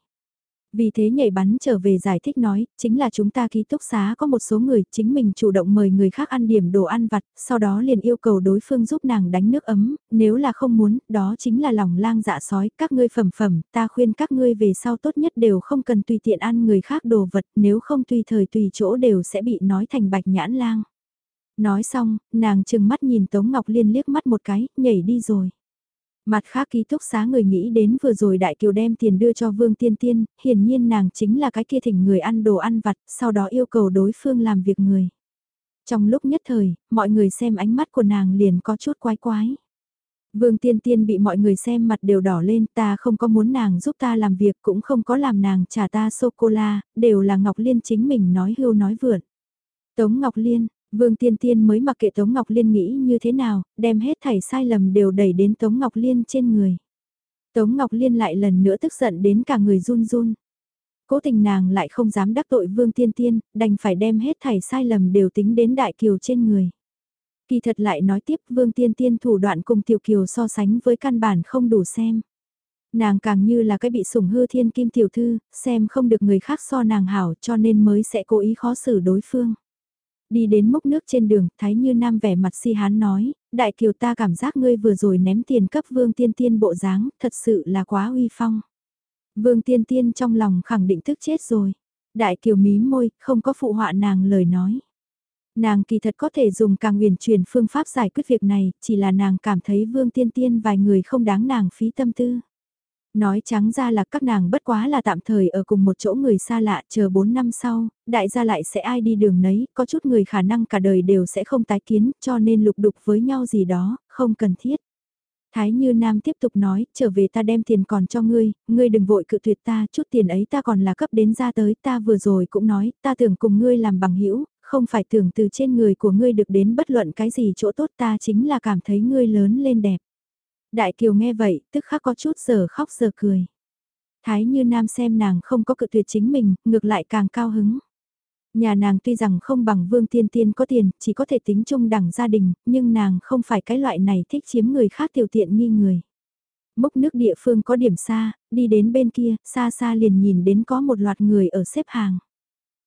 Vì thế nhảy bắn trở về giải thích nói, chính là chúng ta ký túc xá có một số người chính mình chủ động mời người khác ăn điểm đồ ăn vặt, sau đó liền yêu cầu đối phương giúp nàng đánh nước ấm, nếu là không muốn, đó chính là lòng lang dạ sói, các ngươi phẩm phẩm, ta khuyên các ngươi về sau tốt nhất đều không cần tùy tiện ăn người khác đồ vật, nếu không tùy thời tùy chỗ đều sẽ bị nói thành bạch nhãn lang. Nói xong, nàng chừng mắt nhìn Tống Ngọc Liên liếc mắt một cái, nhảy đi rồi. Mặt khác ký túc xá người nghĩ đến vừa rồi Đại Kiều đem tiền đưa cho Vương Tiên Tiên, hiển nhiên nàng chính là cái kia thỉnh người ăn đồ ăn vặt, sau đó yêu cầu đối phương làm việc người. Trong lúc nhất thời, mọi người xem ánh mắt của nàng liền có chút quái quái. Vương Tiên Tiên bị mọi người xem mặt đều đỏ lên, ta không có muốn nàng giúp ta làm việc cũng không có làm nàng trả ta sô-cô-la, đều là Ngọc Liên chính mình nói hưu nói vượn. Tống Ngọc Liên, Vương Tiên Tiên mới mặc kệ Tống Ngọc Liên nghĩ như thế nào, đem hết thảy sai lầm đều đẩy đến Tống Ngọc Liên trên người. Tống Ngọc Liên lại lần nữa tức giận đến cả người run run. Cố tình nàng lại không dám đắc tội Vương Tiên Tiên, đành phải đem hết thảy sai lầm đều tính đến Đại Kiều trên người. Kỳ thật lại nói tiếp Vương Tiên Tiên thủ đoạn cùng Tiểu Kiều so sánh với căn bản không đủ xem. Nàng càng như là cái bị sủng hư thiên kim tiểu thư, xem không được người khác so nàng hảo cho nên mới sẽ cố ý khó xử đối phương. Đi đến mốc nước trên đường, Thái Như Nam vẻ mặt si hán nói, Đại Kiều ta cảm giác ngươi vừa rồi ném tiền cấp Vương Tiên Tiên bộ dáng, thật sự là quá uy phong. Vương Tiên Tiên trong lòng khẳng định thức chết rồi. Đại Kiều mí môi, không có phụ họa nàng lời nói. Nàng kỳ thật có thể dùng càng huyền truyền phương pháp giải quyết việc này, chỉ là nàng cảm thấy Vương Tiên Tiên vài người không đáng nàng phí tâm tư. Nói trắng ra là các nàng bất quá là tạm thời ở cùng một chỗ người xa lạ chờ 4 năm sau, đại gia lại sẽ ai đi đường nấy, có chút người khả năng cả đời đều sẽ không tái kiến cho nên lục đục với nhau gì đó, không cần thiết. Thái Như Nam tiếp tục nói, trở về ta đem tiền còn cho ngươi, ngươi đừng vội cự tuyệt ta, chút tiền ấy ta còn là cấp đến ra tới, ta vừa rồi cũng nói, ta tưởng cùng ngươi làm bằng hữu không phải tưởng từ trên người của ngươi được đến bất luận cái gì chỗ tốt ta chính là cảm thấy ngươi lớn lên đẹp. Đại Kiều nghe vậy, tức khắc có chút giờ khóc giờ cười. Thái như nam xem nàng không có cự tuyệt chính mình, ngược lại càng cao hứng. Nhà nàng tuy rằng không bằng vương tiên tiên có tiền, chỉ có thể tính chung đẳng gia đình, nhưng nàng không phải cái loại này thích chiếm người khác tiểu tiện nghi người. Mốc nước địa phương có điểm xa, đi đến bên kia, xa xa liền nhìn đến có một loạt người ở xếp hàng.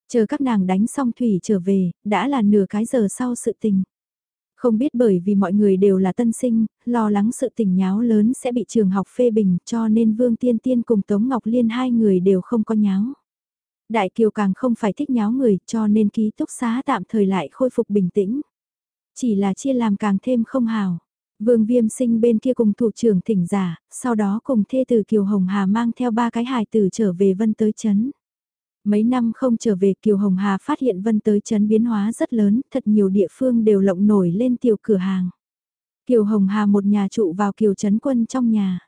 Chờ các nàng đánh xong thủy trở về, đã là nửa cái giờ sau sự tình. Không biết bởi vì mọi người đều là tân sinh, lo lắng sự tình nháo lớn sẽ bị trường học phê bình cho nên Vương Tiên Tiên cùng Tống Ngọc Liên hai người đều không có nháo. Đại Kiều càng không phải thích nháo người cho nên ký túc xá tạm thời lại khôi phục bình tĩnh. Chỉ là chia làm càng thêm không hào. Vương Viêm sinh bên kia cùng thủ trưởng thỉnh giả, sau đó cùng thê tử Kiều Hồng Hà mang theo ba cái hài tử trở về Vân tới chấn. Mấy năm không trở về Kiều Hồng Hà phát hiện Vân tới chấn biến hóa rất lớn, thật nhiều địa phương đều lộng nổi lên tiểu cửa hàng. Kiều Hồng Hà một nhà trụ vào Kiều Trấn Quân trong nhà.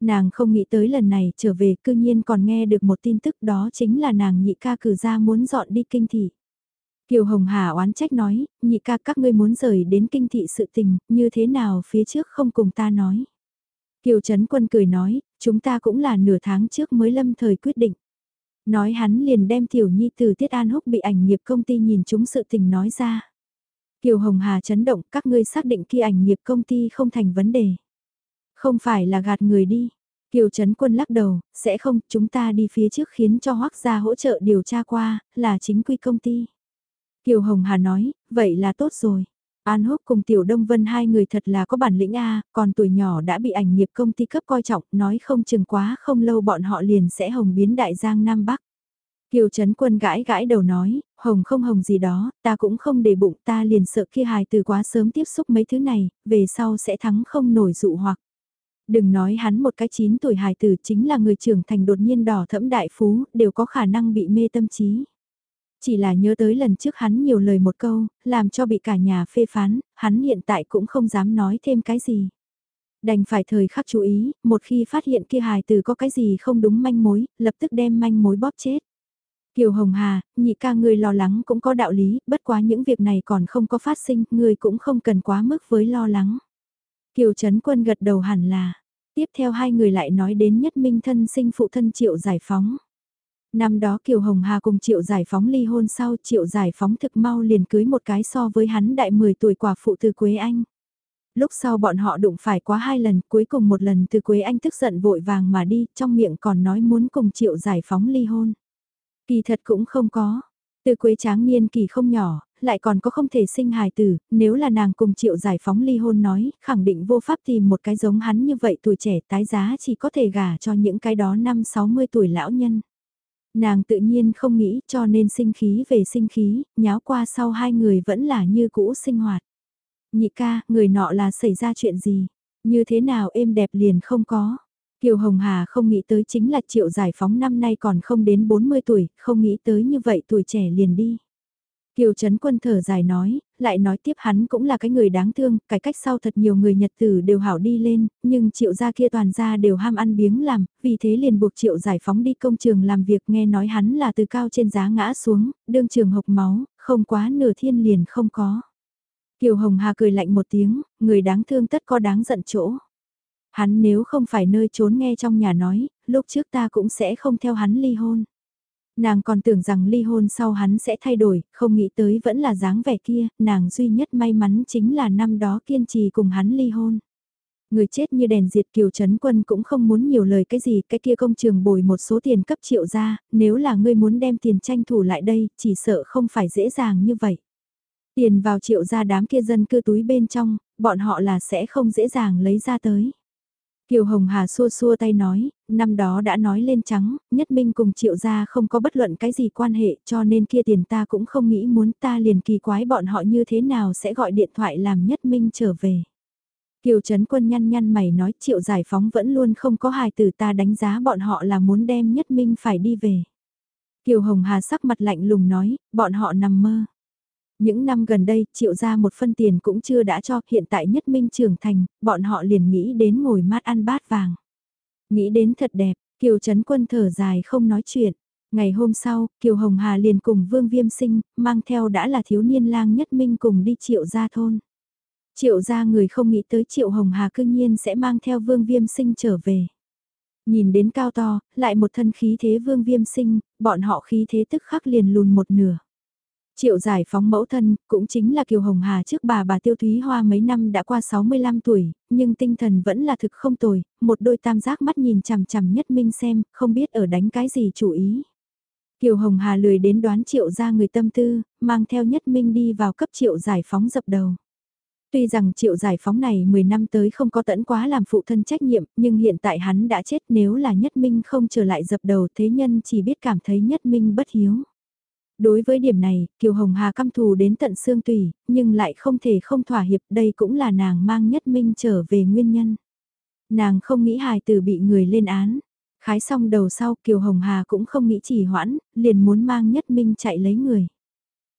Nàng không nghĩ tới lần này trở về cư nhiên còn nghe được một tin tức đó chính là nàng nhị ca cử ra muốn dọn đi kinh thị. Kiều Hồng Hà oán trách nói, nhị ca các ngươi muốn rời đến kinh thị sự tình, như thế nào phía trước không cùng ta nói. Kiều Trấn Quân cười nói, chúng ta cũng là nửa tháng trước mới lâm thời quyết định. Nói hắn liền đem Tiểu Nhi từ Tiết An Húc bị ảnh nghiệp công ty nhìn chúng sự tình nói ra. Kiều Hồng Hà chấn động các ngươi xác định kia ảnh nghiệp công ty không thành vấn đề. Không phải là gạt người đi. Kiều Trấn Quân lắc đầu, sẽ không, chúng ta đi phía trước khiến cho Hoác gia hỗ trợ điều tra qua, là chính quy công ty. Kiều Hồng Hà nói, vậy là tốt rồi. An Húc cùng Tiểu Đông Vân hai người thật là có bản lĩnh A, còn tuổi nhỏ đã bị ảnh nghiệp công ty cấp coi trọng, nói không chừng quá không lâu bọn họ liền sẽ hồng biến đại giang Nam Bắc. Kiều Trấn Quân gãi gãi đầu nói, hồng không hồng gì đó, ta cũng không để bụng ta liền sợ kia hài từ quá sớm tiếp xúc mấy thứ này, về sau sẽ thắng không nổi dụ hoặc. Đừng nói hắn một cái chín tuổi hài tử chính là người trưởng thành đột nhiên đỏ thẫm đại phú, đều có khả năng bị mê tâm trí. Chỉ là nhớ tới lần trước hắn nhiều lời một câu, làm cho bị cả nhà phê phán, hắn hiện tại cũng không dám nói thêm cái gì. Đành phải thời khắc chú ý, một khi phát hiện kia hài tử có cái gì không đúng manh mối, lập tức đem manh mối bóp chết. Kiều Hồng Hà, nhị ca ngươi lo lắng cũng có đạo lý, bất quá những việc này còn không có phát sinh, ngươi cũng không cần quá mức với lo lắng. Kiều Trấn Quân gật đầu hẳn là, tiếp theo hai người lại nói đến nhất minh thân sinh phụ thân triệu giải phóng. Năm đó Kiều Hồng Hà cùng Triệu Giải Phóng ly hôn sau Triệu Giải Phóng thực mau liền cưới một cái so với hắn đại 10 tuổi quả phụ từ Quế Anh. Lúc sau bọn họ đụng phải quá hai lần, cuối cùng một lần từ Quế Anh tức giận vội vàng mà đi, trong miệng còn nói muốn cùng Triệu Giải Phóng ly hôn. Kỳ thật cũng không có. Từ Quế Tráng niên kỳ không nhỏ, lại còn có không thể sinh hài tử, nếu là nàng cùng Triệu Giải Phóng ly hôn nói, khẳng định vô pháp tìm một cái giống hắn như vậy tuổi trẻ tái giá chỉ có thể gả cho những cái đó năm 60 tuổi lão nhân. Nàng tự nhiên không nghĩ cho nên sinh khí về sinh khí, nháo qua sau hai người vẫn là như cũ sinh hoạt. Nhị ca, người nọ là xảy ra chuyện gì? Như thế nào êm đẹp liền không có? Kiều Hồng Hà không nghĩ tới chính là triệu giải phóng năm nay còn không đến 40 tuổi, không nghĩ tới như vậy tuổi trẻ liền đi. Kiều Trấn Quân thở dài nói, lại nói tiếp hắn cũng là cái người đáng thương, cải cách sau thật nhiều người Nhật tử đều hảo đi lên, nhưng triệu gia kia toàn gia đều ham ăn biếng làm, vì thế liền buộc triệu giải phóng đi công trường làm việc nghe nói hắn là từ cao trên giá ngã xuống, đương trường hộc máu, không quá nửa thiên liền không có. Kiều Hồng Hà cười lạnh một tiếng, người đáng thương tất có đáng giận chỗ. Hắn nếu không phải nơi trốn nghe trong nhà nói, lúc trước ta cũng sẽ không theo hắn ly hôn. Nàng còn tưởng rằng ly hôn sau hắn sẽ thay đổi, không nghĩ tới vẫn là dáng vẻ kia, nàng duy nhất may mắn chính là năm đó kiên trì cùng hắn ly hôn. Người chết như đèn diệt kiều chấn quân cũng không muốn nhiều lời cái gì, cái kia công trường bồi một số tiền cấp triệu ra, nếu là ngươi muốn đem tiền tranh thủ lại đây, chỉ sợ không phải dễ dàng như vậy. Tiền vào triệu ra đám kia dân cư túi bên trong, bọn họ là sẽ không dễ dàng lấy ra tới. Kiều Hồng Hà xua xua tay nói, năm đó đã nói lên trắng, nhất minh cùng triệu gia không có bất luận cái gì quan hệ cho nên kia tiền ta cũng không nghĩ muốn ta liền kỳ quái bọn họ như thế nào sẽ gọi điện thoại làm nhất minh trở về. Kiều Trấn Quân nhăn nhăn mày nói triệu giải phóng vẫn luôn không có hài từ ta đánh giá bọn họ là muốn đem nhất minh phải đi về. Kiều Hồng Hà sắc mặt lạnh lùng nói, bọn họ nằm mơ. Những năm gần đây, triệu ra một phân tiền cũng chưa đã cho, hiện tại nhất minh trưởng thành, bọn họ liền nghĩ đến ngồi mát ăn bát vàng. Nghĩ đến thật đẹp, Kiều Trấn Quân thở dài không nói chuyện. Ngày hôm sau, Kiều Hồng Hà liền cùng Vương Viêm Sinh, mang theo đã là thiếu niên lang nhất minh cùng đi triệu gia thôn. Triệu gia người không nghĩ tới Triệu Hồng Hà cương nhiên sẽ mang theo Vương Viêm Sinh trở về. Nhìn đến cao to, lại một thân khí thế Vương Viêm Sinh, bọn họ khí thế tức khắc liền lùn một nửa. Triệu giải phóng mẫu thân, cũng chính là Kiều Hồng Hà trước bà bà Tiêu Thúy Hoa mấy năm đã qua 65 tuổi, nhưng tinh thần vẫn là thực không tồi, một đôi tam giác mắt nhìn chằm chằm nhất minh xem, không biết ở đánh cái gì chủ ý. Kiều Hồng Hà lười đến đoán triệu ra người tâm tư, mang theo nhất minh đi vào cấp triệu giải phóng dập đầu. Tuy rằng triệu giải phóng này 10 năm tới không có tẫn quá làm phụ thân trách nhiệm, nhưng hiện tại hắn đã chết nếu là nhất minh không trở lại dập đầu thế nhân chỉ biết cảm thấy nhất minh bất hiếu. Đối với điểm này, Kiều Hồng Hà căm thù đến tận xương tùy, nhưng lại không thể không thỏa hiệp đây cũng là nàng mang nhất minh trở về nguyên nhân. Nàng không nghĩ hài tử bị người lên án. Khái xong đầu sau Kiều Hồng Hà cũng không nghĩ chỉ hoãn, liền muốn mang nhất minh chạy lấy người.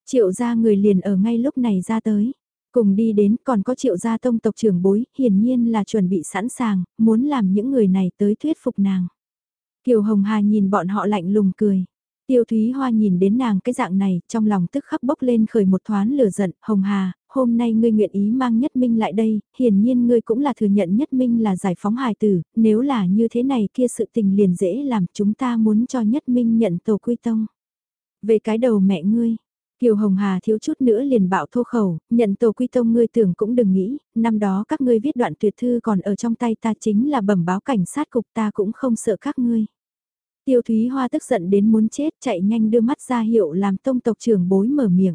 Triệu gia người liền ở ngay lúc này ra tới. Cùng đi đến còn có triệu gia tông tộc trưởng bối, hiển nhiên là chuẩn bị sẵn sàng, muốn làm những người này tới thuyết phục nàng. Kiều Hồng Hà nhìn bọn họ lạnh lùng cười. Tiêu Thúy Hoa nhìn đến nàng cái dạng này, trong lòng tức khắc bốc lên khởi một thoáng lửa giận, Hồng Hà, hôm nay ngươi nguyện ý mang Nhất Minh lại đây, hiển nhiên ngươi cũng là thừa nhận Nhất Minh là giải phóng hài tử, nếu là như thế này kia sự tình liền dễ làm chúng ta muốn cho Nhất Minh nhận tổ quy tông. Về cái đầu mẹ ngươi, Kiều Hồng Hà thiếu chút nữa liền bạo thô khẩu, nhận tổ quy tông ngươi tưởng cũng đừng nghĩ, năm đó các ngươi viết đoạn tuyệt thư còn ở trong tay ta chính là bẩm báo cảnh sát cục ta cũng không sợ các ngươi. Tiêu Thúy Hoa tức giận đến muốn chết chạy nhanh đưa mắt ra hiệu làm tông tộc trưởng bối mở miệng.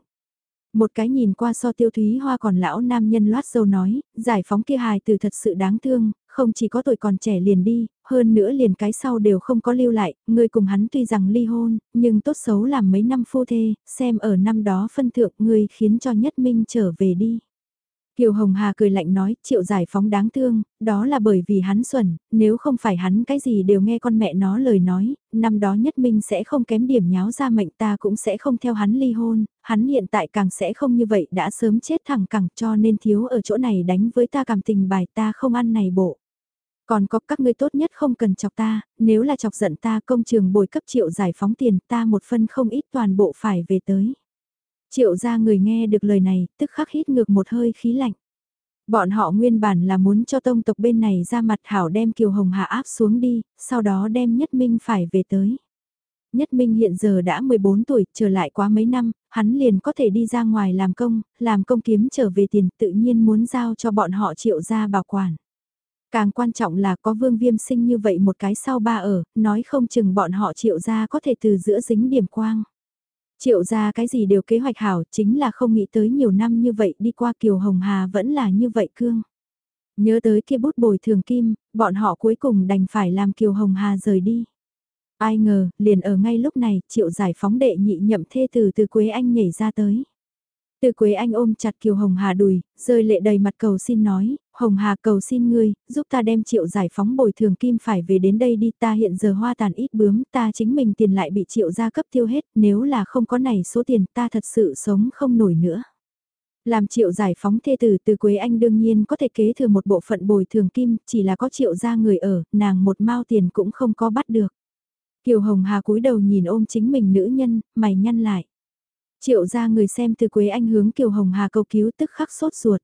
Một cái nhìn qua so tiêu thúy hoa còn lão nam nhân loát dâu nói, giải phóng kia hài từ thật sự đáng thương, không chỉ có tuổi còn trẻ liền đi, hơn nữa liền cái sau đều không có lưu lại, người cùng hắn tuy rằng ly hôn, nhưng tốt xấu làm mấy năm phu thê, xem ở năm đó phân thượng người khiến cho nhất minh trở về đi. Kiều Hồng Hà cười lạnh nói, triệu giải phóng đáng thương, đó là bởi vì hắn xuẩn, nếu không phải hắn cái gì đều nghe con mẹ nó lời nói, năm đó nhất minh sẽ không kém điểm nháo ra mệnh ta cũng sẽ không theo hắn ly hôn, hắn hiện tại càng sẽ không như vậy đã sớm chết thẳng cẳng cho nên thiếu ở chỗ này đánh với ta cảm tình bài ta không ăn này bộ. Còn có các ngươi tốt nhất không cần chọc ta, nếu là chọc giận ta công trường bồi cấp triệu giải phóng tiền ta một phân không ít toàn bộ phải về tới. Triệu ra người nghe được lời này, tức khắc hít ngược một hơi khí lạnh. Bọn họ nguyên bản là muốn cho tông tộc bên này ra mặt hảo đem Kiều Hồng Hạ áp xuống đi, sau đó đem Nhất Minh phải về tới. Nhất Minh hiện giờ đã 14 tuổi, trở lại quá mấy năm, hắn liền có thể đi ra ngoài làm công, làm công kiếm trở về tiền tự nhiên muốn giao cho bọn họ triệu ra bảo quản. Càng quan trọng là có vương viêm sinh như vậy một cái sau ba ở, nói không chừng bọn họ triệu ra có thể từ giữa dính điểm quang. Triệu ra cái gì đều kế hoạch hảo chính là không nghĩ tới nhiều năm như vậy đi qua Kiều Hồng Hà vẫn là như vậy cương. Nhớ tới kia bút bồi thường kim, bọn họ cuối cùng đành phải làm Kiều Hồng Hà rời đi. Ai ngờ, liền ở ngay lúc này, triệu giải phóng đệ nhị nhậm thê từ từ Quế Anh nhảy ra tới. Từ Quế Anh ôm chặt Kiều Hồng Hà đùi, rơi lệ đầy mặt cầu xin nói, Hồng Hà cầu xin ngươi, giúp ta đem triệu giải phóng bồi thường kim phải về đến đây đi ta hiện giờ hoa tàn ít bướm ta chính mình tiền lại bị triệu gia cấp tiêu hết nếu là không có này số tiền ta thật sự sống không nổi nữa. Làm triệu giải phóng thê tử từ Quế Anh đương nhiên có thể kế thừa một bộ phận bồi thường kim chỉ là có triệu gia người ở nàng một mao tiền cũng không có bắt được. Kiều Hồng Hà cúi đầu nhìn ôm chính mình nữ nhân, mày nhăn lại. Triệu gia người xem từ Quế Anh hướng Kiều Hồng Hà cầu cứu tức khắc sốt ruột.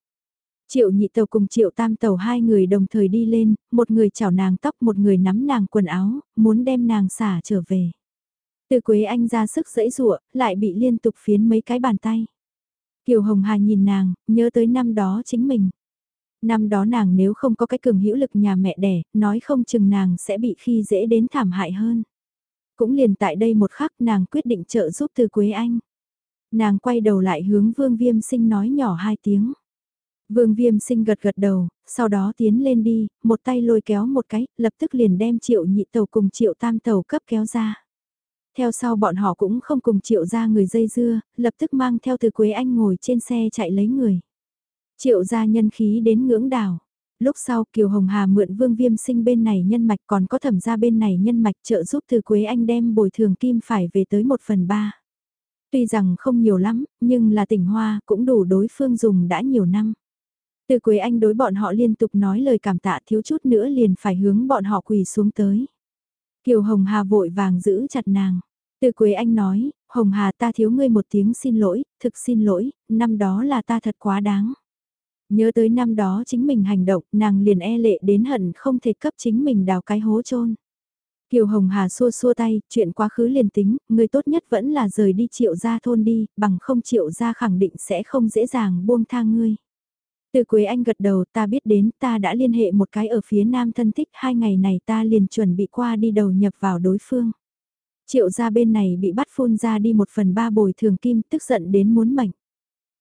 Triệu nhị tàu cùng triệu tam tàu hai người đồng thời đi lên, một người chảo nàng tóc một người nắm nàng quần áo, muốn đem nàng xả trở về. Từ Quế Anh ra sức dẫy rụa, lại bị liên tục phiến mấy cái bàn tay. Kiều Hồng Hà nhìn nàng, nhớ tới năm đó chính mình. Năm đó nàng nếu không có cái cường hữu lực nhà mẹ đẻ, nói không chừng nàng sẽ bị khi dễ đến thảm hại hơn. Cũng liền tại đây một khắc nàng quyết định trợ giúp từ Quế Anh. Nàng quay đầu lại hướng Vương Viêm Sinh nói nhỏ hai tiếng. Vương Viêm Sinh gật gật đầu, sau đó tiến lên đi, một tay lôi kéo một cái, lập tức liền đem triệu nhị tàu cùng triệu tam tàu cấp kéo ra. Theo sau bọn họ cũng không cùng triệu ra người dây dưa, lập tức mang theo từ Quế Anh ngồi trên xe chạy lấy người. Triệu ra nhân khí đến ngưỡng đảo. Lúc sau Kiều Hồng Hà mượn Vương Viêm Sinh bên này nhân mạch còn có thẩm ra bên này nhân mạch trợ giúp từ Quế Anh đem bồi thường kim phải về tới một phần ba. Tuy rằng không nhiều lắm, nhưng là tỉnh hoa cũng đủ đối phương dùng đã nhiều năm. Từ Quế Anh đối bọn họ liên tục nói lời cảm tạ thiếu chút nữa liền phải hướng bọn họ quỳ xuống tới. Kiều Hồng Hà vội vàng giữ chặt nàng. Từ Quế Anh nói, Hồng Hà ta thiếu ngươi một tiếng xin lỗi, thực xin lỗi, năm đó là ta thật quá đáng. Nhớ tới năm đó chính mình hành động, nàng liền e lệ đến hận không thể cấp chính mình đào cái hố chôn Kiều Hồng Hà xua xua tay, chuyện quá khứ liền tính, người tốt nhất vẫn là rời đi triệu gia thôn đi, bằng không triệu gia khẳng định sẽ không dễ dàng buông tha ngươi. Từ Quế Anh gật đầu ta biết đến ta đã liên hệ một cái ở phía nam thân thích hai ngày này ta liền chuẩn bị qua đi đầu nhập vào đối phương. Triệu gia bên này bị bắt phun ra đi một phần ba bồi thường kim tức giận đến muốn mảnh.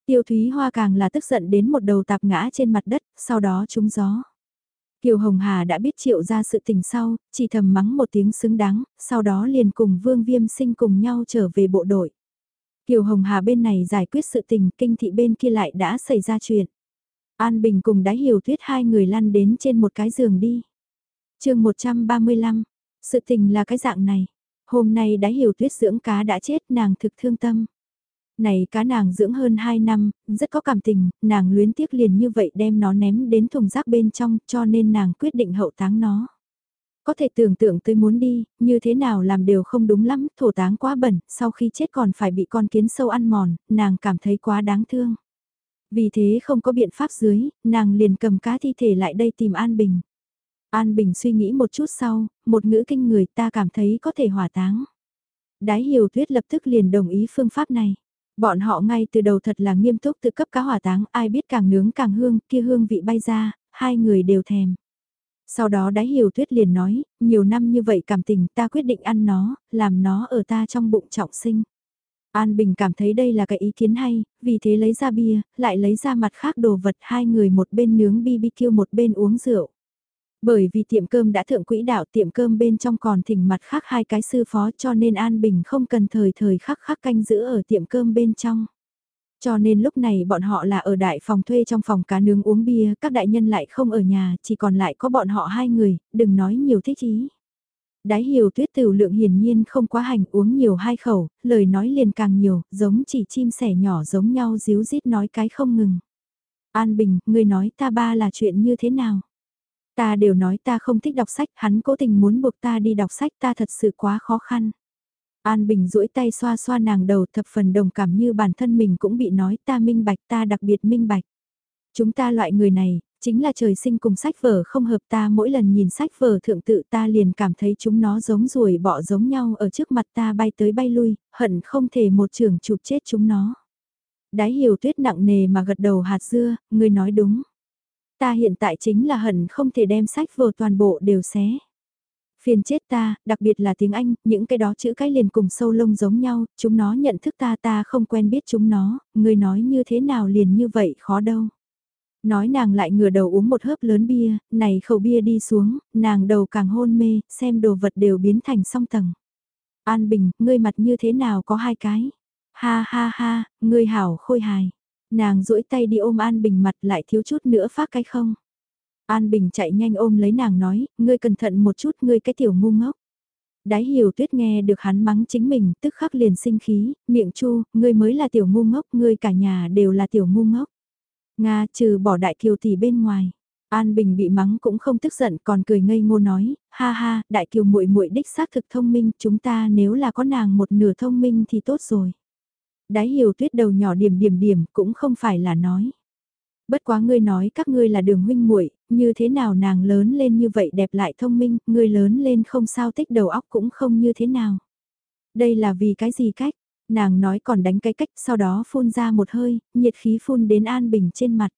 Tiêu Thúy Hoa càng là tức giận đến một đầu tạp ngã trên mặt đất, sau đó trúng gió. Kiều Hồng Hà đã biết triệu ra sự tình sau, chỉ thầm mắng một tiếng xứng đáng, sau đó liền cùng Vương Viêm sinh cùng nhau trở về bộ đội. Kiều Hồng Hà bên này giải quyết sự tình, kinh thị bên kia lại đã xảy ra chuyện. An Bình cùng đáy hiểu tuyết hai người lăn đến trên một cái giường đi. chương 135, sự tình là cái dạng này. Hôm nay đáy hiểu tuyết dưỡng cá đã chết nàng thực thương tâm. Này cá nàng dưỡng hơn 2 năm, rất có cảm tình, nàng luyến tiếc liền như vậy đem nó ném đến thùng rác bên trong cho nên nàng quyết định hậu táng nó. Có thể tưởng tượng tôi muốn đi, như thế nào làm đều không đúng lắm, thổ táng quá bẩn, sau khi chết còn phải bị con kiến sâu ăn mòn, nàng cảm thấy quá đáng thương. Vì thế không có biện pháp dưới, nàng liền cầm cá thi thể lại đây tìm An Bình. An Bình suy nghĩ một chút sau, một ngữ kinh người ta cảm thấy có thể hỏa táng. Đái hiểu tuyết lập tức liền đồng ý phương pháp này. Bọn họ ngay từ đầu thật là nghiêm túc tự cấp cá hỏa táng, ai biết càng nướng càng hương, kia hương vị bay ra, hai người đều thèm. Sau đó đái hiểu tuyết liền nói, nhiều năm như vậy cảm tình ta quyết định ăn nó, làm nó ở ta trong bụng trọng sinh. An Bình cảm thấy đây là cái ý kiến hay, vì thế lấy ra bia, lại lấy ra mặt khác đồ vật hai người một bên nướng BBQ một bên uống rượu. Bởi vì tiệm cơm đã thượng quỹ đạo tiệm cơm bên trong còn thỉnh mặt khác hai cái sư phó cho nên An Bình không cần thời thời khắc khắc canh giữ ở tiệm cơm bên trong. Cho nên lúc này bọn họ là ở đại phòng thuê trong phòng cá nướng uống bia, các đại nhân lại không ở nhà, chỉ còn lại có bọn họ hai người, đừng nói nhiều thích ý. Đái hiểu tuyết tiểu lượng hiển nhiên không quá hành uống nhiều hai khẩu, lời nói liền càng nhiều, giống chỉ chim sẻ nhỏ giống nhau díu dít nói cái không ngừng. An Bình, người nói ta ba là chuyện như thế nào? Ta đều nói ta không thích đọc sách, hắn cố tình muốn buộc ta đi đọc sách ta thật sự quá khó khăn. An Bình duỗi tay xoa xoa nàng đầu thập phần đồng cảm như bản thân mình cũng bị nói ta minh bạch ta đặc biệt minh bạch. Chúng ta loại người này, chính là trời sinh cùng sách vở không hợp ta mỗi lần nhìn sách vở thượng tự ta liền cảm thấy chúng nó giống ruồi bọ giống nhau ở trước mặt ta bay tới bay lui, hận không thể một trường chụp chết chúng nó. Đái hiểu tuyết nặng nề mà gật đầu hạt dưa, người nói đúng. Ta hiện tại chính là hận không thể đem sách vở toàn bộ đều xé. Phiền chết ta, đặc biệt là tiếng Anh, những cái đó chữ cái liền cùng sâu lông giống nhau, chúng nó nhận thức ta ta không quen biết chúng nó, người nói như thế nào liền như vậy khó đâu. Nói nàng lại ngửa đầu uống một hớp lớn bia, này khẩu bia đi xuống, nàng đầu càng hôn mê, xem đồ vật đều biến thành song tầng. An Bình, ngươi mặt như thế nào có hai cái? Ha ha ha, ngươi hảo khôi hài. Nàng duỗi tay đi ôm An Bình mặt lại thiếu chút nữa phát cái không? An Bình chạy nhanh ôm lấy nàng nói, ngươi cẩn thận một chút ngươi cái tiểu ngu ngốc. Đái hiểu tuyết nghe được hắn mắng chính mình, tức khắc liền sinh khí, miệng chu, ngươi mới là tiểu ngu ngốc, ngươi cả nhà đều là tiểu ngu ngốc. Nga trừ bỏ đại kiều tỷ bên ngoài. An Bình bị mắng cũng không tức giận còn cười ngây ngô nói, ha ha, đại kiều muội muội đích xác thực thông minh, chúng ta nếu là có nàng một nửa thông minh thì tốt rồi. Đái hiểu tuyết đầu nhỏ điểm điểm điểm cũng không phải là nói. Bất quá ngươi nói các ngươi là đường huynh muội, như thế nào nàng lớn lên như vậy đẹp lại thông minh, ngươi lớn lên không sao tích đầu óc cũng không như thế nào. Đây là vì cái gì cách? Nàng nói còn đánh cái cách sau đó phun ra một hơi, nhiệt khí phun đến An Bình trên mặt.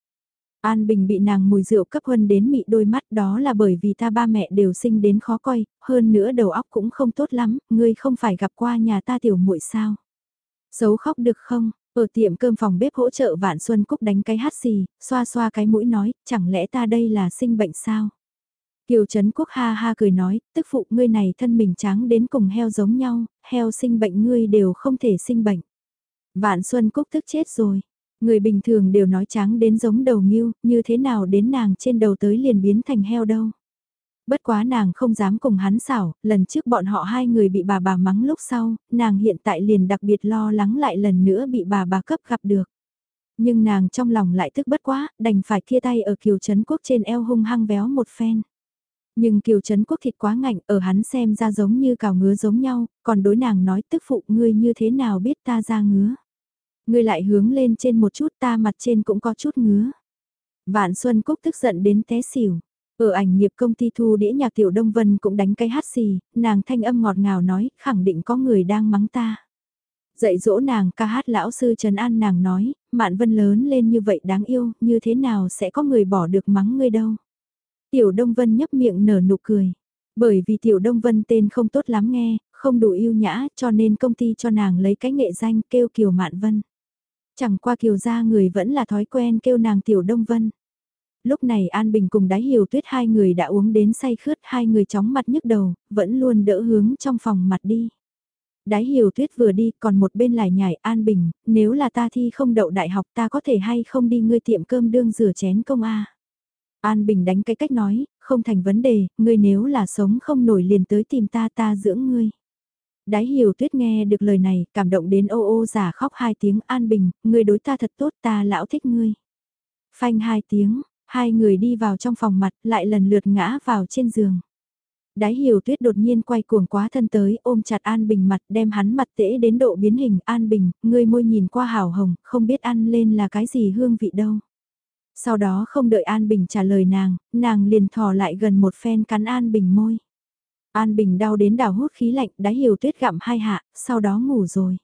An Bình bị nàng mùi rượu cấp huân đến mị đôi mắt đó là bởi vì ta ba mẹ đều sinh đến khó coi, hơn nữa đầu óc cũng không tốt lắm, ngươi không phải gặp qua nhà ta tiểu muội sao. Xấu khóc được không, ở tiệm cơm phòng bếp hỗ trợ Vạn Xuân Cúc đánh cái hát xì, xoa xoa cái mũi nói, chẳng lẽ ta đây là sinh bệnh sao? Kiều Trấn Quốc ha ha cười nói, tức phụ ngươi này thân mình trắng đến cùng heo giống nhau, heo sinh bệnh ngươi đều không thể sinh bệnh. Vạn Xuân Cúc tức chết rồi. Người bình thường đều nói trắng đến giống đầu nghiêu, như thế nào đến nàng trên đầu tới liền biến thành heo đâu. Bất quá nàng không dám cùng hắn xảo, lần trước bọn họ hai người bị bà bà mắng lúc sau, nàng hiện tại liền đặc biệt lo lắng lại lần nữa bị bà bà cấp gặp được. Nhưng nàng trong lòng lại tức bất quá, đành phải kia tay ở kiều chấn quốc trên eo hung hăng véo một phen. Nhưng kiều chấn quốc thịt quá ngạnh ở hắn xem ra giống như cào ngứa giống nhau, còn đối nàng nói tức phụ ngươi như thế nào biết ta ra ngứa. Ngươi lại hướng lên trên một chút ta mặt trên cũng có chút ngứa. Vạn Xuân Cúc tức giận đến té xỉu. Ở ảnh nghiệp công ty thu đĩa nhạc Tiểu Đông Vân cũng đánh cái hát xì, nàng thanh âm ngọt ngào nói, khẳng định có người đang mắng ta. Dạy dỗ nàng ca hát lão sư Trần An nàng nói, Mạn Vân lớn lên như vậy đáng yêu, như thế nào sẽ có người bỏ được mắng ngươi đâu. Tiểu Đông Vân nhấp miệng nở nụ cười. Bởi vì Tiểu Đông Vân tên không tốt lắm nghe, không đủ yêu nhã cho nên công ty cho nàng lấy cái nghệ danh kêu Kiều Mạn Vân. Chẳng qua kiều gia người vẫn là thói quen kêu nàng Tiểu Đông Vân. Lúc này An Bình cùng đái hiểu tuyết hai người đã uống đến say khướt hai người chóng mặt nhức đầu, vẫn luôn đỡ hướng trong phòng mặt đi. Đái hiểu tuyết vừa đi còn một bên lại nhảy An Bình, nếu là ta thi không đậu đại học ta có thể hay không đi ngươi tiệm cơm đương rửa chén công a An Bình đánh cái cách nói, không thành vấn đề, ngươi nếu là sống không nổi liền tới tìm ta ta dưỡng ngươi. Đái hiểu tuyết nghe được lời này, cảm động đến ô ô giả khóc hai tiếng An Bình, ngươi đối ta thật tốt ta lão thích ngươi. Phanh hai tiếng, hai người đi vào trong phòng mặt lại lần lượt ngã vào trên giường. Đái hiểu tuyết đột nhiên quay cuồng quá thân tới ôm chặt An Bình mặt đem hắn mặt tễ đến độ biến hình An Bình, ngươi môi nhìn qua hào hồng, không biết ăn lên là cái gì hương vị đâu. Sau đó không đợi An Bình trả lời nàng, nàng liền thò lại gần một phen cắn An Bình môi. An Bình đau đến đào hút khí lạnh đáy hiểu tuyết gặm hai hạ, sau đó ngủ rồi.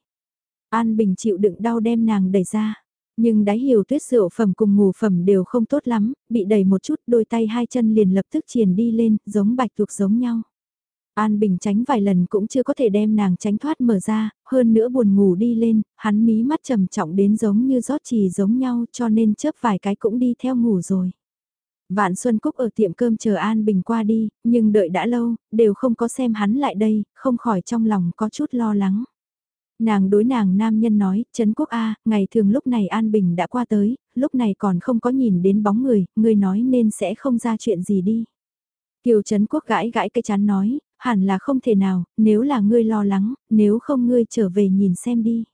An Bình chịu đựng đau đem nàng đẩy ra. Nhưng đáy hiểu tuyết rượu phẩm cùng ngủ phẩm đều không tốt lắm, bị đẩy một chút đôi tay hai chân liền lập tức triển đi lên, giống bạch thuộc giống nhau. An Bình tránh vài lần cũng chưa có thể đem nàng tránh thoát mở ra, hơn nữa buồn ngủ đi lên, hắn mí mắt trầm trọng đến giống như rót trì giống nhau cho nên chớp vài cái cũng đi theo ngủ rồi. Vạn Xuân Cúc ở tiệm cơm chờ An Bình qua đi, nhưng đợi đã lâu, đều không có xem hắn lại đây, không khỏi trong lòng có chút lo lắng. Nàng đối nàng nam nhân nói, Trấn Quốc A, ngày thường lúc này An Bình đã qua tới, lúc này còn không có nhìn đến bóng người, người nói nên sẽ không ra chuyện gì đi. Kiều Trấn Quốc gãi gãi cái chán nói, hẳn là không thể nào, nếu là ngươi lo lắng, nếu không ngươi trở về nhìn xem đi.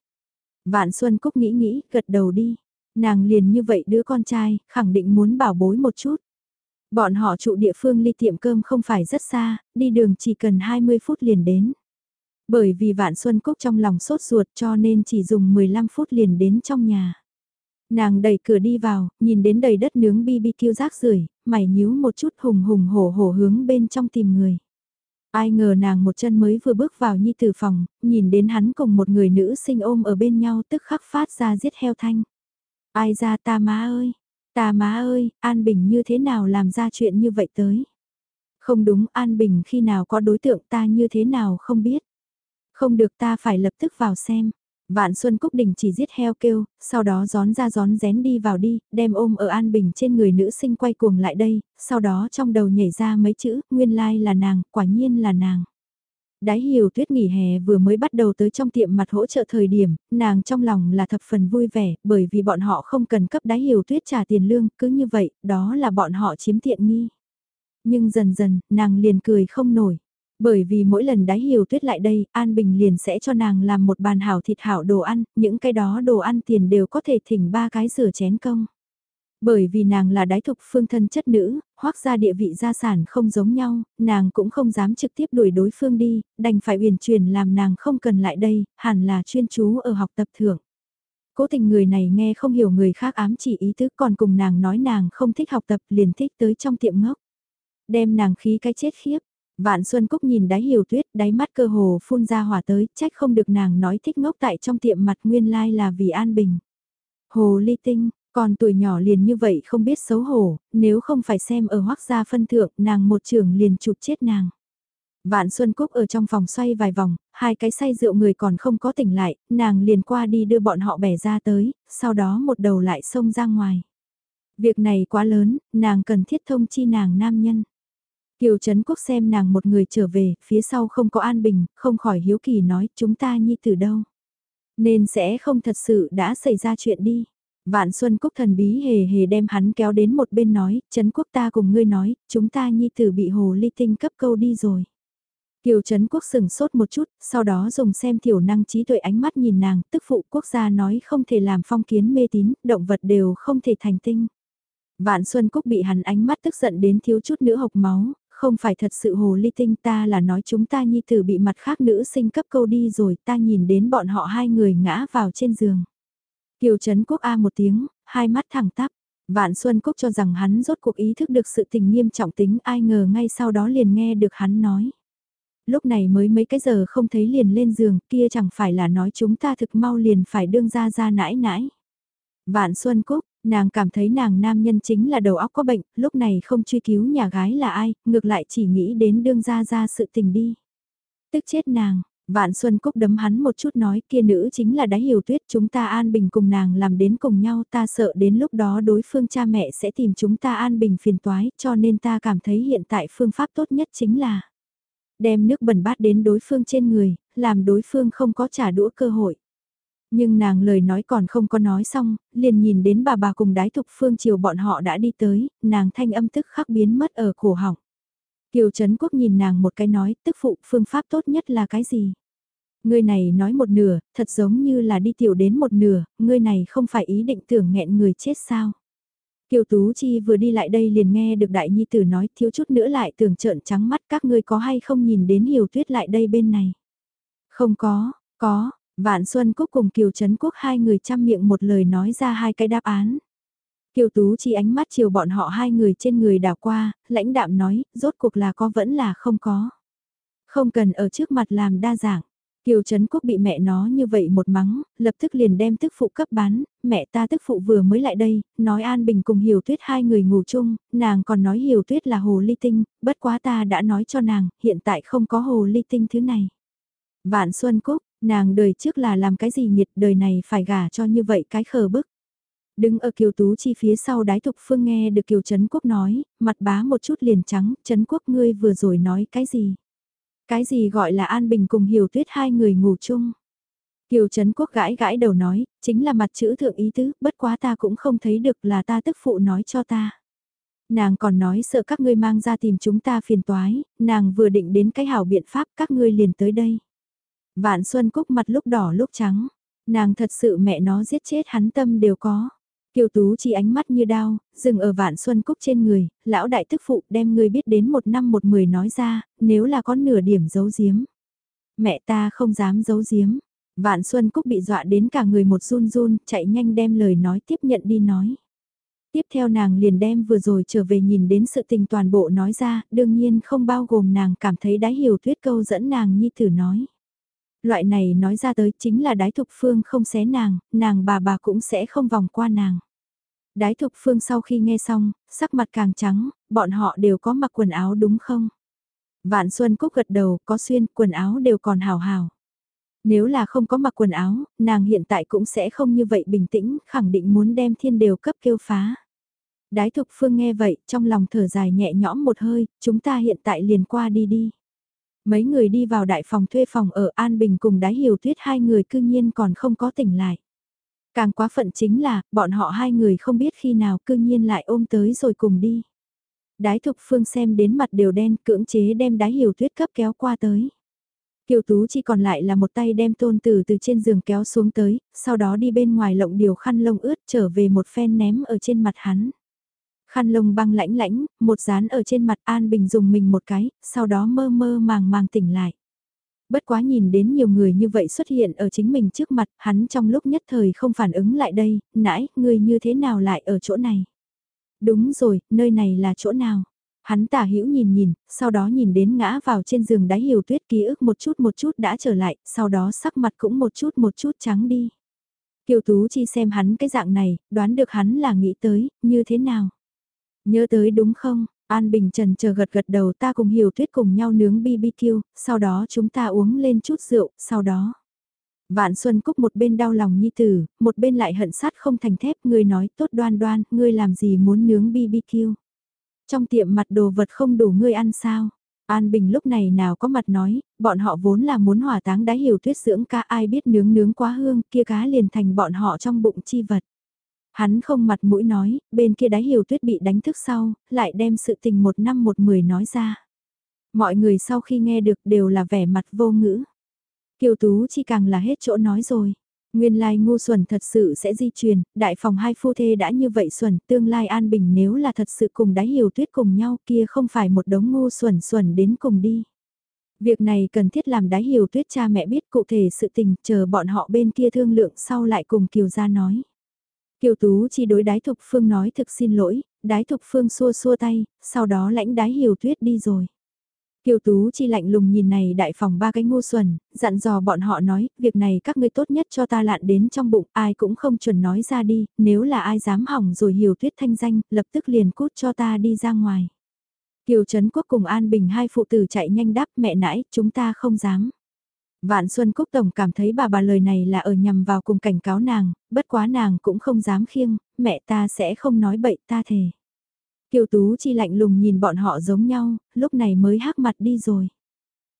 Vạn Xuân Cúc nghĩ nghĩ, gật đầu đi. Nàng liền như vậy đứa con trai, khẳng định muốn bảo bối một chút. Bọn họ trụ địa phương ly tiệm cơm không phải rất xa, đi đường chỉ cần 20 phút liền đến. Bởi vì Vạn Xuân Cúc trong lòng sốt ruột cho nên chỉ dùng 15 phút liền đến trong nhà. Nàng đẩy cửa đi vào, nhìn đến đầy đất nướng BBQ rác rưởi, mày nhíu một chút hùng hùng hổ hổ hướng bên trong tìm người. Ai ngờ nàng một chân mới vừa bước vào nhi tử phòng, nhìn đến hắn cùng một người nữ sinh ôm ở bên nhau tức khắc phát ra giết heo thanh. Ai ra ta má ơi, ta má ơi, An Bình như thế nào làm ra chuyện như vậy tới. Không đúng An Bình khi nào có đối tượng ta như thế nào không biết. Không được ta phải lập tức vào xem. Vạn Xuân Cúc Đình chỉ giết heo kêu, sau đó gión ra gión rén đi vào đi, đem ôm ở An Bình trên người nữ sinh quay cuồng lại đây, sau đó trong đầu nhảy ra mấy chữ, nguyên lai là nàng, quả nhiên là nàng. Đái hiểu tuyết nghỉ hè vừa mới bắt đầu tới trong tiệm mặt hỗ trợ thời điểm, nàng trong lòng là thập phần vui vẻ, bởi vì bọn họ không cần cấp đái hiểu tuyết trả tiền lương, cứ như vậy, đó là bọn họ chiếm tiện nghi. Nhưng dần dần, nàng liền cười không nổi. Bởi vì mỗi lần đái hiểu tuyết lại đây, An Bình liền sẽ cho nàng làm một bàn hảo thịt hảo đồ ăn, những cái đó đồ ăn tiền đều có thể thỉnh ba cái rửa chén công. Bởi vì nàng là đái thục phương thân chất nữ, hoác ra địa vị gia sản không giống nhau, nàng cũng không dám trực tiếp đuổi đối phương đi, đành phải uyển chuyển làm nàng không cần lại đây, hẳn là chuyên chú ở học tập thưởng. Cố tình người này nghe không hiểu người khác ám chỉ ý thức còn cùng nàng nói nàng không thích học tập liền thích tới trong tiệm ngốc. Đem nàng khí cái chết khiếp, Vạn Xuân Cúc nhìn đáy hiểu tuyết, đáy mắt cơ hồ phun ra hỏa tới, trách không được nàng nói thích ngốc tại trong tiệm mặt nguyên lai là vì an bình. Hồ ly tinh, còn tuổi nhỏ liền như vậy không biết xấu hổ, nếu không phải xem ở hoác gia phân thượng, nàng một trường liền chụp chết nàng. Vạn Xuân Cúc ở trong phòng xoay vài vòng, hai cái say rượu người còn không có tỉnh lại, nàng liền qua đi đưa bọn họ bẻ ra tới, sau đó một đầu lại xông ra ngoài. Việc này quá lớn, nàng cần thiết thông chi nàng nam nhân. Kiều Trấn Quốc xem nàng một người trở về, phía sau không có an bình, không khỏi hiếu kỳ nói chúng ta nhi từ đâu. Nên sẽ không thật sự đã xảy ra chuyện đi. Vạn Xuân Cúc thần bí hề hề đem hắn kéo đến một bên nói, Trấn Quốc ta cùng ngươi nói, chúng ta nhi tử bị hồ ly tinh cấp câu đi rồi. Kiều Trấn Quốc sừng sốt một chút, sau đó dùng xem thiểu năng trí tuệ ánh mắt nhìn nàng, tức phụ quốc gia nói không thể làm phong kiến mê tín, động vật đều không thể thành tinh. Vạn Xuân Cúc bị hắn ánh mắt tức giận đến thiếu chút nữa hộc máu, không phải thật sự hồ ly tinh ta là nói chúng ta nhi tử bị mặt khác nữ sinh cấp câu đi rồi ta nhìn đến bọn họ hai người ngã vào trên giường. Kiều Trấn Quốc A một tiếng, hai mắt thẳng tắp. Vạn Xuân quốc cho rằng hắn rốt cuộc ý thức được sự tình nghiêm trọng tính ai ngờ ngay sau đó liền nghe được hắn nói. Lúc này mới mấy cái giờ không thấy liền lên giường kia chẳng phải là nói chúng ta thực mau liền phải đương ra ra nãi nãi. Vạn Xuân quốc Nàng cảm thấy nàng nam nhân chính là đầu óc có bệnh, lúc này không truy cứu nhà gái là ai, ngược lại chỉ nghĩ đến đương ra ra sự tình đi. Tức chết nàng, Vạn Xuân Cúc đấm hắn một chút nói kia nữ chính là đáy hiểu tuyết chúng ta an bình cùng nàng làm đến cùng nhau ta sợ đến lúc đó đối phương cha mẹ sẽ tìm chúng ta an bình phiền toái cho nên ta cảm thấy hiện tại phương pháp tốt nhất chính là đem nước bẩn bát đến đối phương trên người, làm đối phương không có trả đũa cơ hội. Nhưng nàng lời nói còn không có nói xong, liền nhìn đến bà bà cùng đái thục phương chiều bọn họ đã đi tới, nàng thanh âm tức khắc biến mất ở cổ họng. Kiều Trấn Quốc nhìn nàng một cái nói, tức phụ phương pháp tốt nhất là cái gì? Ngươi này nói một nửa, thật giống như là đi tiểu đến một nửa, ngươi này không phải ý định tưởng nghẹn người chết sao? Kiều Tú Chi vừa đi lại đây liền nghe được đại nhi tử nói thiếu chút nữa lại tưởng trợn trắng mắt các ngươi có hay không nhìn đến hiểu tuyết lại đây bên này. Không có, có, Vạn Xuân Cúc cùng Kiều Trấn Quốc hai người chăm miệng một lời nói ra hai cái đáp án. Kiều Tú chỉ ánh mắt chiều bọn họ hai người trên người đảo qua, lãnh đạm nói, rốt cuộc là có vẫn là không có. Không cần ở trước mặt làm đa dạng. Kiều Trấn Quốc bị mẹ nó như vậy một mắng, lập tức liền đem tức phụ cấp bán, mẹ ta tức phụ vừa mới lại đây, nói An Bình cùng Hiểu Tuyết hai người ngủ chung, nàng còn nói Hiểu Tuyết là hồ ly tinh, bất quá ta đã nói cho nàng, hiện tại không có hồ ly tinh thứ này. Vạn Xuân Cúc, nàng đời trước là làm cái gì nhiệt đời này phải gả cho như vậy cái khờ bức. Đứng ở Kiều Tú Chi phía sau đái thục phương nghe được Kiều Trấn Quốc nói, mặt bá một chút liền trắng, Trấn Quốc ngươi vừa rồi nói cái gì. Cái gì gọi là An Bình cùng Hiểu Tuyết hai người ngủ chung? Kiều Trấn Quốc gãi gãi đầu nói, chính là mặt chữ thượng ý tứ, bất quá ta cũng không thấy được là ta tức phụ nói cho ta. Nàng còn nói sợ các ngươi mang ra tìm chúng ta phiền toái, nàng vừa định đến cái hảo biện pháp các ngươi liền tới đây. Vạn Xuân Cúc mặt lúc đỏ lúc trắng, nàng thật sự mẹ nó giết chết hắn tâm đều có. Kiều Tú chỉ ánh mắt như đao, dừng ở vạn xuân cúc trên người, lão đại tức phụ đem ngươi biết đến một năm một mười nói ra, nếu là có nửa điểm giấu giếm. Mẹ ta không dám giấu giếm. Vạn Xuân Cúc bị dọa đến cả người một run run, chạy nhanh đem lời nói tiếp nhận đi nói. Tiếp theo nàng liền đem vừa rồi trở về nhìn đến sự tình toàn bộ nói ra, đương nhiên không bao gồm nàng cảm thấy đáy hiểu thuyết câu dẫn nàng nhi thử nói. Loại này nói ra tới chính là đái thục phương không xé nàng, nàng bà bà cũng sẽ không vòng qua nàng. Đái thục phương sau khi nghe xong, sắc mặt càng trắng, bọn họ đều có mặc quần áo đúng không? Vạn Xuân Cúc gật đầu, có xuyên, quần áo đều còn hào hào. Nếu là không có mặc quần áo, nàng hiện tại cũng sẽ không như vậy bình tĩnh, khẳng định muốn đem thiên đều cấp kêu phá. Đái thục phương nghe vậy, trong lòng thở dài nhẹ nhõm một hơi, chúng ta hiện tại liền qua đi đi. Mấy người đi vào đại phòng thuê phòng ở An Bình cùng đái hiểu tuyết hai người cư nhiên còn không có tỉnh lại. Càng quá phận chính là, bọn họ hai người không biết khi nào cư nhiên lại ôm tới rồi cùng đi. Đái thục phương xem đến mặt đều đen cưỡng chế đem đái hiểu tuyết cấp kéo qua tới. Kiều Tú chỉ còn lại là một tay đem tôn tử từ trên giường kéo xuống tới, sau đó đi bên ngoài lộng điều khăn lông ướt trở về một phen ném ở trên mặt hắn. Khăn lông băng lãnh lãnh, một dán ở trên mặt An Bình dùng mình một cái, sau đó mơ mơ màng màng tỉnh lại. Bất quá nhìn đến nhiều người như vậy xuất hiện ở chính mình trước mặt, hắn trong lúc nhất thời không phản ứng lại đây, nãy, người như thế nào lại ở chỗ này? Đúng rồi, nơi này là chỗ nào? Hắn tả hữu nhìn nhìn, sau đó nhìn đến ngã vào trên giường đáy hiểu tuyết ký ức một chút một chút đã trở lại, sau đó sắc mặt cũng một chút một chút trắng đi. Kiều Tú Chi xem hắn cái dạng này, đoán được hắn là nghĩ tới, như thế nào? Nhớ tới đúng không? An Bình Trần chờ gật gật đầu ta cùng Hiểu Tuyết cùng nhau nướng BBQ, sau đó chúng ta uống lên chút rượu, sau đó. Vạn Xuân Cúc một bên đau lòng nhi tử, một bên lại hận sát không thành thép, người nói tốt đoan đoan, ngươi làm gì muốn nướng BBQ. Trong tiệm mặt đồ vật không đủ ngươi ăn sao? An Bình lúc này nào có mặt nói, bọn họ vốn là muốn hỏa táng đã hiểu tuyết dưỡng ca ai biết nướng nướng quá hương, kia cá liền thành bọn họ trong bụng chi vật. Hắn không mặt mũi nói, bên kia đáy hiểu tuyết bị đánh thức sau, lại đem sự tình một năm một mười nói ra. Mọi người sau khi nghe được đều là vẻ mặt vô ngữ. Kiều Tú chỉ càng là hết chỗ nói rồi. Nguyên lai ngu xuẩn thật sự sẽ di truyền, đại phòng hai phu thê đã như vậy xuẩn, tương lai an bình nếu là thật sự cùng đáy hiểu tuyết cùng nhau kia không phải một đống ngu xuẩn xuẩn đến cùng đi. Việc này cần thiết làm đáy hiểu tuyết cha mẹ biết cụ thể sự tình, chờ bọn họ bên kia thương lượng sau lại cùng Kiều gia nói. Kiều Tú chi đối đái thục phương nói thực xin lỗi, đái thục phương xua xua tay, sau đó lãnh đái hiểu tuyết đi rồi. Kiều Tú chi lạnh lùng nhìn này đại phòng ba cái ngu xuẩn, dặn dò bọn họ nói, việc này các ngươi tốt nhất cho ta lạn đến trong bụng, ai cũng không chuẩn nói ra đi, nếu là ai dám hỏng rồi hiểu tuyết thanh danh, lập tức liền cút cho ta đi ra ngoài. Kiều Trấn Quốc cùng An Bình hai phụ tử chạy nhanh đáp mẹ nãi, chúng ta không dám. Vạn Xuân Cúc Tổng cảm thấy bà bà lời này là ở nhằm vào cùng cảnh cáo nàng, bất quá nàng cũng không dám khiêng, mẹ ta sẽ không nói bậy ta thề. Kiều Tú Chi lạnh lùng nhìn bọn họ giống nhau, lúc này mới hắc mặt đi rồi.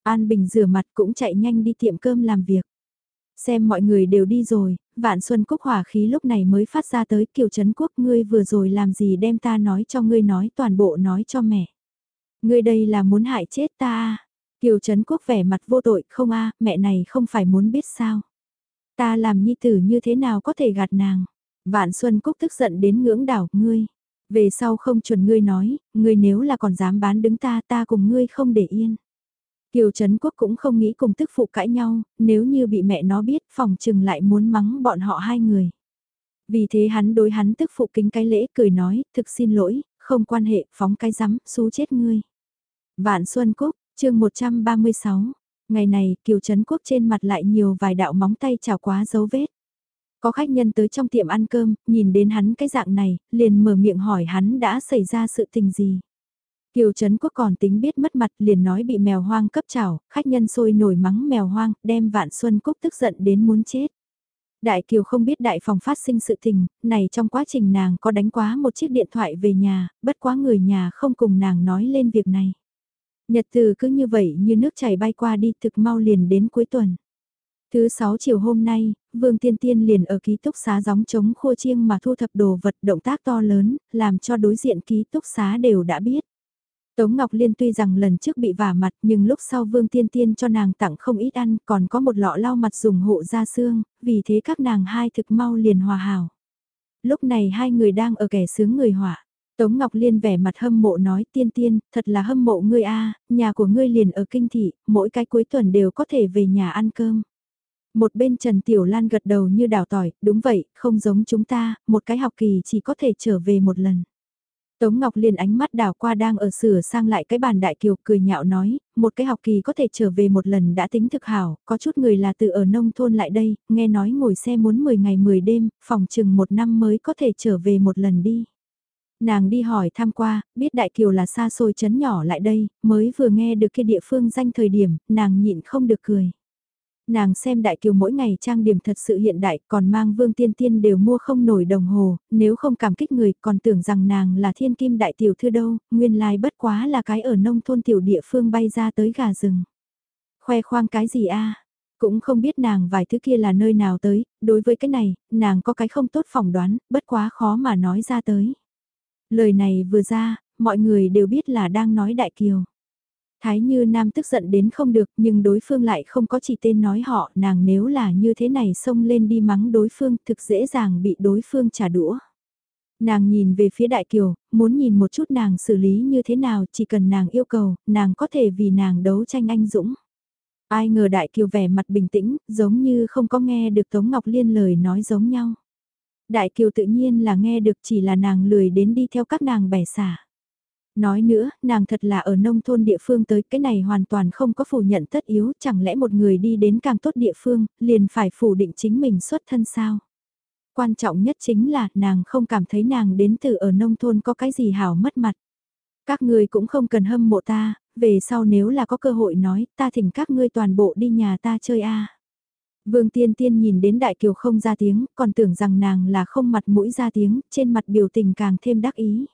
An Bình rửa mặt cũng chạy nhanh đi tiệm cơm làm việc. Xem mọi người đều đi rồi, Vạn Xuân Cúc hỏa khí lúc này mới phát ra tới Kiều Trấn Quốc ngươi vừa rồi làm gì đem ta nói cho ngươi nói toàn bộ nói cho mẹ. Ngươi đây là muốn hại chết ta à? Kiều Trấn Quốc vẻ mặt vô tội không a mẹ này không phải muốn biết sao. Ta làm nhi tử như thế nào có thể gạt nàng. Vạn Xuân Cúc tức giận đến ngưỡng đảo, ngươi. Về sau không chuẩn ngươi nói, ngươi nếu là còn dám bán đứng ta ta cùng ngươi không để yên. Kiều Trấn Quốc cũng không nghĩ cùng tức phụ cãi nhau, nếu như bị mẹ nó biết phòng trừng lại muốn mắng bọn họ hai người. Vì thế hắn đối hắn tức phụ kính cái lễ cười nói, thực xin lỗi, không quan hệ, phóng cái rắm, xú chết ngươi. Vạn Xuân Cúc, chương 136, ngày này Kiều Trấn Quốc trên mặt lại nhiều vài đạo móng tay chảo quá dấu vết. Có khách nhân tới trong tiệm ăn cơm, nhìn đến hắn cái dạng này, liền mở miệng hỏi hắn đã xảy ra sự tình gì. Kiều Trấn Quốc còn tính biết mất mặt liền nói bị mèo hoang cấp chảo, khách nhân sôi nổi mắng mèo hoang, đem Vạn Xuân Cúc tức giận đến muốn chết. Đại Kiều không biết đại phòng phát sinh sự tình, này trong quá trình nàng có đánh quá một chiếc điện thoại về nhà, bất quá người nhà không cùng nàng nói lên việc này. Nhật từ cứ như vậy như nước chảy bay qua đi thực mau liền đến cuối tuần. Thứ sáu chiều hôm nay, Vương Tiên Tiên liền ở ký túc xá gióng chống khô chiêng mà thu thập đồ vật động tác to lớn, làm cho đối diện ký túc xá đều đã biết. Tống Ngọc Liên tuy rằng lần trước bị vả mặt nhưng lúc sau Vương Tiên Tiên cho nàng tặng không ít ăn còn có một lọ lau mặt dùng hộ da xương, vì thế các nàng hai thực mau liền hòa hảo. Lúc này hai người đang ở kẻ sướng người họa. Tống Ngọc Liên vẻ mặt hâm mộ nói tiên tiên, thật là hâm mộ ngươi a nhà của ngươi liền ở kinh thị, mỗi cái cuối tuần đều có thể về nhà ăn cơm. Một bên Trần Tiểu Lan gật đầu như đào tỏi, đúng vậy, không giống chúng ta, một cái học kỳ chỉ có thể trở về một lần. Tống Ngọc Liên ánh mắt đảo qua đang ở sửa sang lại cái bàn đại kiều cười nhạo nói, một cái học kỳ có thể trở về một lần đã tính thực hảo, có chút người là từ ở nông thôn lại đây, nghe nói ngồi xe muốn 10 ngày 10 đêm, phòng chừng một năm mới có thể trở về một lần đi. Nàng đi hỏi tham qua, biết Đại Kiều là xa xôi chấn nhỏ lại đây, mới vừa nghe được kia địa phương danh thời điểm, nàng nhịn không được cười. Nàng xem Đại Kiều mỗi ngày trang điểm thật sự hiện đại, còn mang vương tiên tiên đều mua không nổi đồng hồ, nếu không cảm kích người còn tưởng rằng nàng là thiên kim đại tiểu thư đâu, nguyên lai bất quá là cái ở nông thôn tiểu địa phương bay ra tới gà rừng. Khoe khoang cái gì a Cũng không biết nàng vài thứ kia là nơi nào tới, đối với cái này, nàng có cái không tốt phỏng đoán, bất quá khó mà nói ra tới. Lời này vừa ra, mọi người đều biết là đang nói Đại Kiều. Thái Như Nam tức giận đến không được nhưng đối phương lại không có chỉ tên nói họ nàng nếu là như thế này xông lên đi mắng đối phương thực dễ dàng bị đối phương trả đũa. Nàng nhìn về phía Đại Kiều, muốn nhìn một chút nàng xử lý như thế nào chỉ cần nàng yêu cầu, nàng có thể vì nàng đấu tranh anh dũng. Ai ngờ Đại Kiều vẻ mặt bình tĩnh, giống như không có nghe được Tống Ngọc Liên lời nói giống nhau. Đại Kiều tự nhiên là nghe được chỉ là nàng lười đến đi theo các nàng bẻ xả. Nói nữa, nàng thật là ở nông thôn địa phương tới cái này hoàn toàn không có phủ nhận tất yếu, chẳng lẽ một người đi đến càng tốt địa phương, liền phải phủ định chính mình xuất thân sao? Quan trọng nhất chính là nàng không cảm thấy nàng đến từ ở nông thôn có cái gì hảo mất mặt. Các ngươi cũng không cần hâm mộ ta, về sau nếu là có cơ hội nói, ta thỉnh các ngươi toàn bộ đi nhà ta chơi a. Vương Tiên Tiên nhìn đến Đại Kiều không ra tiếng, còn tưởng rằng nàng là không mặt mũi ra tiếng, trên mặt biểu tình càng thêm đắc ý.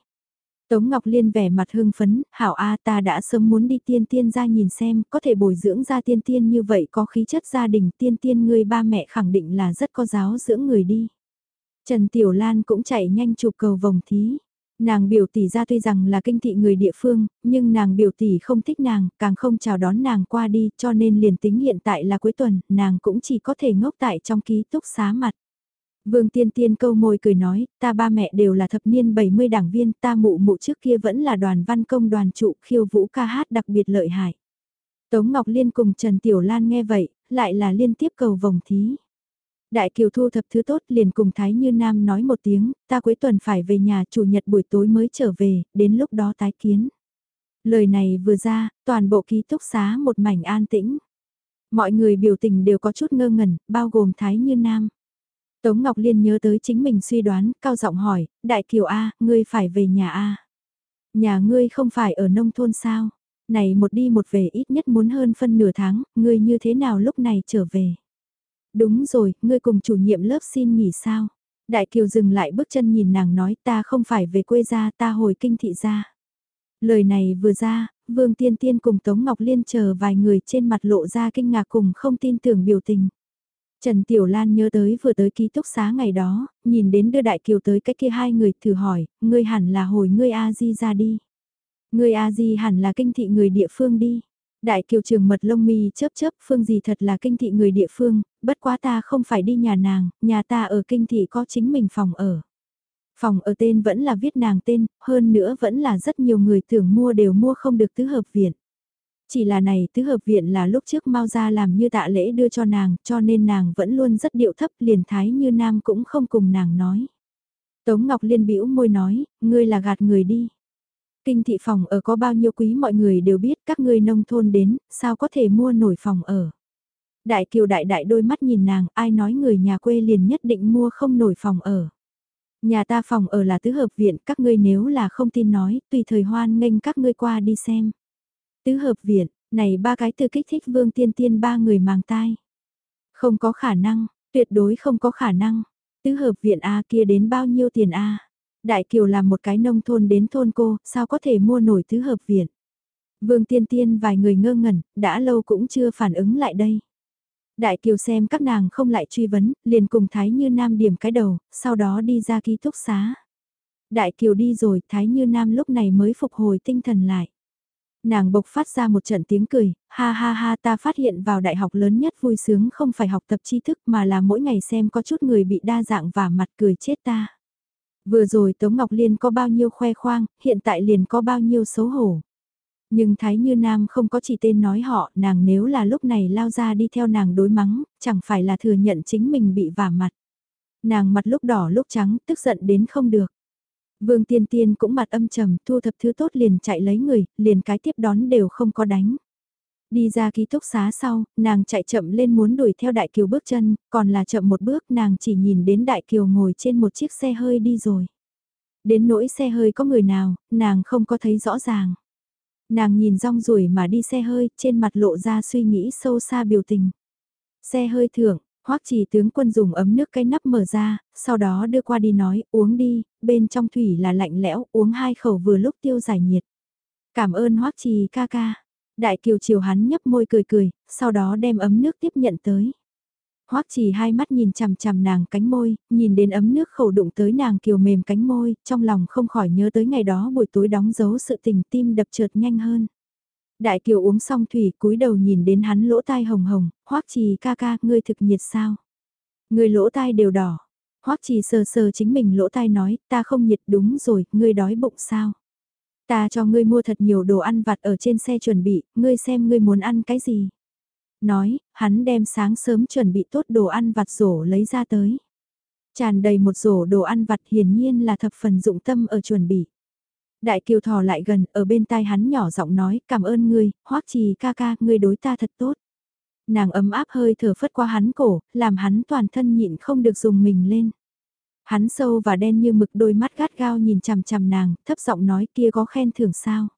Tống Ngọc Liên vẻ mặt hưng phấn, hảo A ta đã sớm muốn đi tiên tiên ra nhìn xem, có thể bồi dưỡng ra tiên tiên như vậy có khí chất gia đình tiên tiên người ba mẹ khẳng định là rất có giáo dưỡng người đi. Trần Tiểu Lan cũng chạy nhanh chụp cầu vòng thí. Nàng biểu tỷ ra tuy rằng là kinh thị người địa phương, nhưng nàng biểu tỷ không thích nàng, càng không chào đón nàng qua đi, cho nên liền tính hiện tại là cuối tuần, nàng cũng chỉ có thể ngốc tại trong ký túc xá mặt. Vương Tiên Tiên câu môi cười nói, ta ba mẹ đều là thập niên 70 đảng viên, ta mụ mụ trước kia vẫn là đoàn văn công đoàn trụ khiêu vũ ca hát đặc biệt lợi hại. Tống Ngọc Liên cùng Trần Tiểu Lan nghe vậy, lại là liên tiếp cầu vòng thí. Đại Kiều thu thập thứ tốt liền cùng Thái Như Nam nói một tiếng, ta cuối tuần phải về nhà chủ nhật buổi tối mới trở về, đến lúc đó tái kiến. Lời này vừa ra, toàn bộ ký túc xá một mảnh an tĩnh. Mọi người biểu tình đều có chút ngơ ngẩn, bao gồm Thái Như Nam. Tống Ngọc Liên nhớ tới chính mình suy đoán, cao giọng hỏi, Đại Kiều A, ngươi phải về nhà A. Nhà ngươi không phải ở nông thôn sao? Này một đi một về ít nhất muốn hơn phân nửa tháng, ngươi như thế nào lúc này trở về? Đúng rồi, ngươi cùng chủ nhiệm lớp xin nghỉ sao? Đại Kiều dừng lại bước chân nhìn nàng nói ta không phải về quê ra ta hồi kinh thị ra. Lời này vừa ra, Vương Tiên Tiên cùng Tống Ngọc Liên chờ vài người trên mặt lộ ra kinh ngạc cùng không tin tưởng biểu tình. Trần Tiểu Lan nhớ tới vừa tới ký túc xá ngày đó, nhìn đến đưa Đại Kiều tới cách kia hai người thử hỏi, ngươi hẳn là hồi ngươi A-di ra đi. Ngươi A-di hẳn là kinh thị người địa phương đi. Đại Kiều trường mật lông mi chớp chớp phương gì thật là kinh thị người địa phương, bất quá ta không phải đi nhà nàng, nhà ta ở kinh thị có chính mình phòng ở. Phòng ở tên vẫn là viết nàng tên, hơn nữa vẫn là rất nhiều người tưởng mua đều mua không được tứ hợp viện. Chỉ là này tứ hợp viện là lúc trước mau ra làm như tạ lễ đưa cho nàng, cho nên nàng vẫn luôn rất điệu thấp liền thái như nam cũng không cùng nàng nói. Tống Ngọc Liên bĩu môi nói, ngươi là gạt người đi. Kinh thị phòng ở có bao nhiêu quý mọi người đều biết các ngươi nông thôn đến, sao có thể mua nổi phòng ở. Đại kiều đại đại đôi mắt nhìn nàng, ai nói người nhà quê liền nhất định mua không nổi phòng ở. Nhà ta phòng ở là tứ hợp viện, các ngươi nếu là không tin nói, tùy thời hoan nghênh các ngươi qua đi xem. Tứ hợp viện, này ba cái từ kích thích vương tiên tiên ba người màng tai. Không có khả năng, tuyệt đối không có khả năng. Tứ hợp viện A kia đến bao nhiêu tiền A? Đại Kiều là một cái nông thôn đến thôn cô, sao có thể mua nổi thứ hợp viện? Vương Tiên Tiên vài người ngơ ngẩn, đã lâu cũng chưa phản ứng lại đây. Đại Kiều xem các nàng không lại truy vấn, liền cùng Thái Như Nam điểm cái đầu, sau đó đi ra ký túc xá. Đại Kiều đi rồi, Thái Như Nam lúc này mới phục hồi tinh thần lại. Nàng bộc phát ra một trận tiếng cười, ha ha ha ta phát hiện vào đại học lớn nhất vui sướng không phải học tập tri thức mà là mỗi ngày xem có chút người bị đa dạng và mặt cười chết ta. Vừa rồi Tống Ngọc Liên có bao nhiêu khoe khoang, hiện tại liền có bao nhiêu xấu hổ. Nhưng Thái Như Nam không có chỉ tên nói họ, nàng nếu là lúc này lao ra đi theo nàng đối mắng, chẳng phải là thừa nhận chính mình bị vả mặt. Nàng mặt lúc đỏ lúc trắng, tức giận đến không được. Vương Tiên Tiên cũng mặt âm trầm, thu thập thứ tốt liền chạy lấy người, liền cái tiếp đón đều không có đánh. Đi ra ký túc xá sau, nàng chạy chậm lên muốn đuổi theo Đại Kiều bước chân, còn là chậm một bước nàng chỉ nhìn đến Đại Kiều ngồi trên một chiếc xe hơi đi rồi. Đến nỗi xe hơi có người nào, nàng không có thấy rõ ràng. Nàng nhìn rong ruổi mà đi xe hơi, trên mặt lộ ra suy nghĩ sâu xa biểu tình. Xe hơi thưởng, hoắc chỉ tướng quân dùng ấm nước cái nắp mở ra, sau đó đưa qua đi nói, uống đi, bên trong thủy là lạnh lẽo, uống hai khẩu vừa lúc tiêu giải nhiệt. Cảm ơn hoắc trì ca ca. Đại kiều chiều hắn nhấp môi cười cười, sau đó đem ấm nước tiếp nhận tới. Hoắc chỉ hai mắt nhìn chằm chằm nàng cánh môi, nhìn đến ấm nước khẩu đụng tới nàng kiều mềm cánh môi, trong lòng không khỏi nhớ tới ngày đó buổi tối đóng dấu sự tình tim đập trượt nhanh hơn. Đại kiều uống xong thủy cúi đầu nhìn đến hắn lỗ tai hồng hồng, Hoắc trì ca ca, ngươi thực nhiệt sao? Ngươi lỗ tai đều đỏ. Hoắc trì sờ sờ chính mình lỗ tai nói, ta không nhiệt đúng rồi, ngươi đói bụng sao? Ta cho ngươi mua thật nhiều đồ ăn vặt ở trên xe chuẩn bị, ngươi xem ngươi muốn ăn cái gì. Nói, hắn đem sáng sớm chuẩn bị tốt đồ ăn vặt rổ lấy ra tới. Tràn đầy một rổ đồ ăn vặt hiển nhiên là thập phần dụng tâm ở chuẩn bị. Đại kiều thò lại gần, ở bên tai hắn nhỏ giọng nói, cảm ơn ngươi, hoắc trì ca ca, ngươi đối ta thật tốt. Nàng ấm áp hơi thở phất qua hắn cổ, làm hắn toàn thân nhịn không được dùng mình lên. Hắn sâu và đen như mực đôi mắt gắt gao nhìn chằm chằm nàng, thấp giọng nói kia có khen thưởng sao.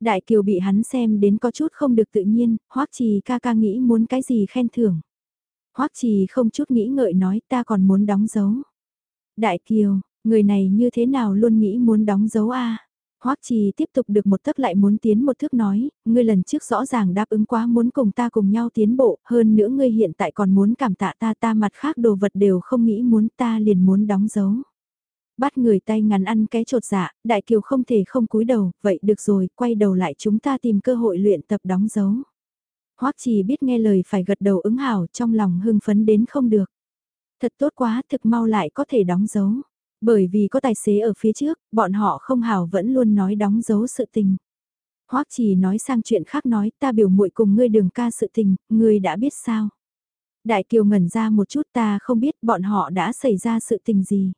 Đại kiều bị hắn xem đến có chút không được tự nhiên, hoắc trì ca ca nghĩ muốn cái gì khen thưởng. hoắc trì không chút nghĩ ngợi nói ta còn muốn đóng dấu. Đại kiều, người này như thế nào luôn nghĩ muốn đóng dấu a Hoắc Trì tiếp tục được một tấc lại muốn tiến một thước nói, ngươi lần trước rõ ràng đáp ứng quá muốn cùng ta cùng nhau tiến bộ, hơn nữa ngươi hiện tại còn muốn cảm tạ ta ta mặt khác đồ vật đều không nghĩ muốn ta liền muốn đóng dấu. Bắt người tay ngắn ăn cái trột dạ, đại kiều không thể không cúi đầu, vậy được rồi, quay đầu lại chúng ta tìm cơ hội luyện tập đóng dấu. Hoắc Trì biết nghe lời phải gật đầu ứng hảo trong lòng hưng phấn đến không được. Thật tốt quá, thực mau lại có thể đóng dấu. Bởi vì có tài xế ở phía trước, bọn họ không hào vẫn luôn nói đóng dấu sự tình. Hoắc chỉ nói sang chuyện khác nói ta biểu muội cùng ngươi đường ca sự tình, ngươi đã biết sao. Đại kiều ngẩn ra một chút ta không biết bọn họ đã xảy ra sự tình gì.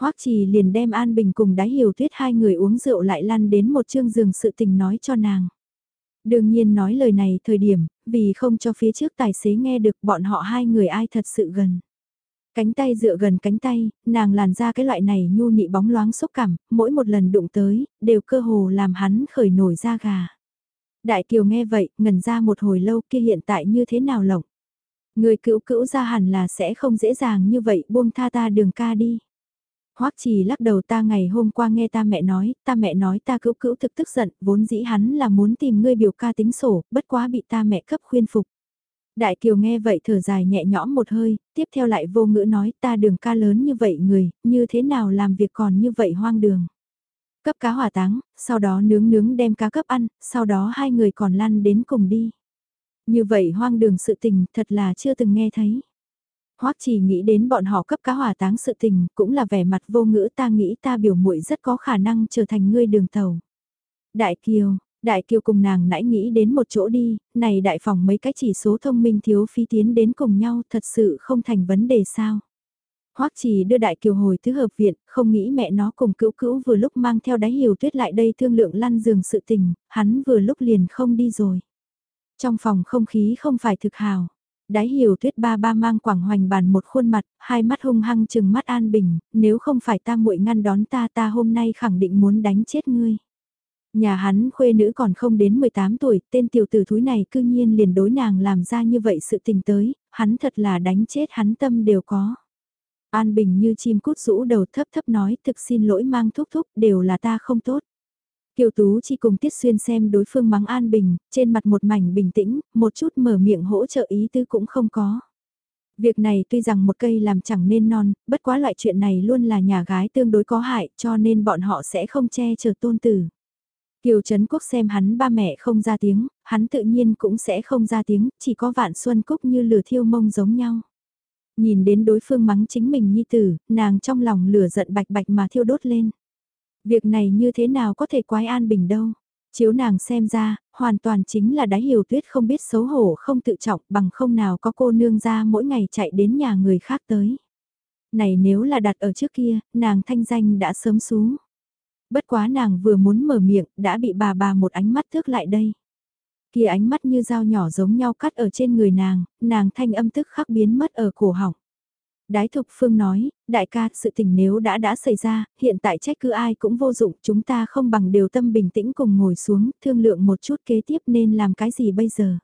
Hoắc Trì liền đem An Bình cùng Đái Hiểu Tuyết hai người uống rượu lại lăn đến một chương giường sự tình nói cho nàng. Đương nhiên nói lời này thời điểm, vì không cho phía trước tài xế nghe được bọn họ hai người ai thật sự gần. Cánh tay dựa gần cánh tay, nàng làn ra cái loại này nhu nị bóng loáng xúc cảm, mỗi một lần đụng tới, đều cơ hồ làm hắn khởi nổi da gà. Đại Kiều nghe vậy, ngần ra một hồi lâu kia hiện tại như thế nào lộng. Người cữu cữu ra hẳn là sẽ không dễ dàng như vậy buông tha ta đường ca đi. Hoắc Trì lắc đầu ta ngày hôm qua nghe ta mẹ nói, ta mẹ nói ta cữu cữu thực tức giận, vốn dĩ hắn là muốn tìm ngươi biểu ca tính sổ, bất quá bị ta mẹ cấp khuyên phục. Đại Kiều nghe vậy thở dài nhẹ nhõm một hơi, tiếp theo lại vô ngữ nói ta đường ca lớn như vậy người, như thế nào làm việc còn như vậy hoang đường. Cấp cá hỏa táng, sau đó nướng nướng đem cá cấp ăn, sau đó hai người còn lăn đến cùng đi. Như vậy hoang đường sự tình thật là chưa từng nghe thấy. Hoắc chỉ nghĩ đến bọn họ cấp cá hỏa táng sự tình, cũng là vẻ mặt vô ngữ ta nghĩ ta biểu muội rất có khả năng trở thành ngươi đường tàu. Đại Kiều, Đại Kiều cùng nàng nãy nghĩ đến một chỗ đi, này đại phòng mấy cái chỉ số thông minh thiếu phi tiến đến cùng nhau thật sự không thành vấn đề sao. Hoắc Trì đưa Đại Kiều hồi thứ hợp viện, không nghĩ mẹ nó cùng cữu cữu vừa lúc mang theo đáy hiểu tuyết lại đây thương lượng lăn giường sự tình, hắn vừa lúc liền không đi rồi. Trong phòng không khí không phải thực hào. Đái hiểu tuyết ba ba mang quảng hoành bàn một khuôn mặt, hai mắt hung hăng chừng mắt an bình, nếu không phải ta muội ngăn đón ta ta hôm nay khẳng định muốn đánh chết ngươi. Nhà hắn khuê nữ còn không đến 18 tuổi, tên tiểu tử thúi này cư nhiên liền đối nàng làm ra như vậy sự tình tới, hắn thật là đánh chết hắn tâm đều có. An Bình như chim cút rũ đầu thấp thấp nói thực xin lỗi mang thúc thúc đều là ta không tốt. Kiều Tú chỉ cùng Tiết Xuyên xem đối phương mắng An Bình, trên mặt một mảnh bình tĩnh, một chút mở miệng hỗ trợ ý tư cũng không có. Việc này tuy rằng một cây làm chẳng nên non, bất quá loại chuyện này luôn là nhà gái tương đối có hại cho nên bọn họ sẽ không che chở tôn tử. Kiều Trấn Quốc xem hắn ba mẹ không ra tiếng, hắn tự nhiên cũng sẽ không ra tiếng, chỉ có vạn xuân cúc như lửa thiêu mông giống nhau. Nhìn đến đối phương mắng chính mình nhi tử, nàng trong lòng lửa giận bạch bạch mà thiêu đốt lên. Việc này như thế nào có thể quái an bình đâu. Chiếu nàng xem ra, hoàn toàn chính là đáy hiểu tuyết không biết xấu hổ không tự trọng bằng không nào có cô nương ra mỗi ngày chạy đến nhà người khác tới. Này nếu là đặt ở trước kia, nàng thanh danh đã sớm xuống. Bất quá nàng vừa muốn mở miệng, đã bị bà bà một ánh mắt thước lại đây. Kia ánh mắt như dao nhỏ giống nhau cắt ở trên người nàng, nàng thanh âm tức khắc biến mất ở cổ họng. Đái Thục Phương nói, đại ca, sự tình nếu đã đã xảy ra, hiện tại trách cứ ai cũng vô dụng, chúng ta không bằng đều tâm bình tĩnh cùng ngồi xuống, thương lượng một chút kế tiếp nên làm cái gì bây giờ.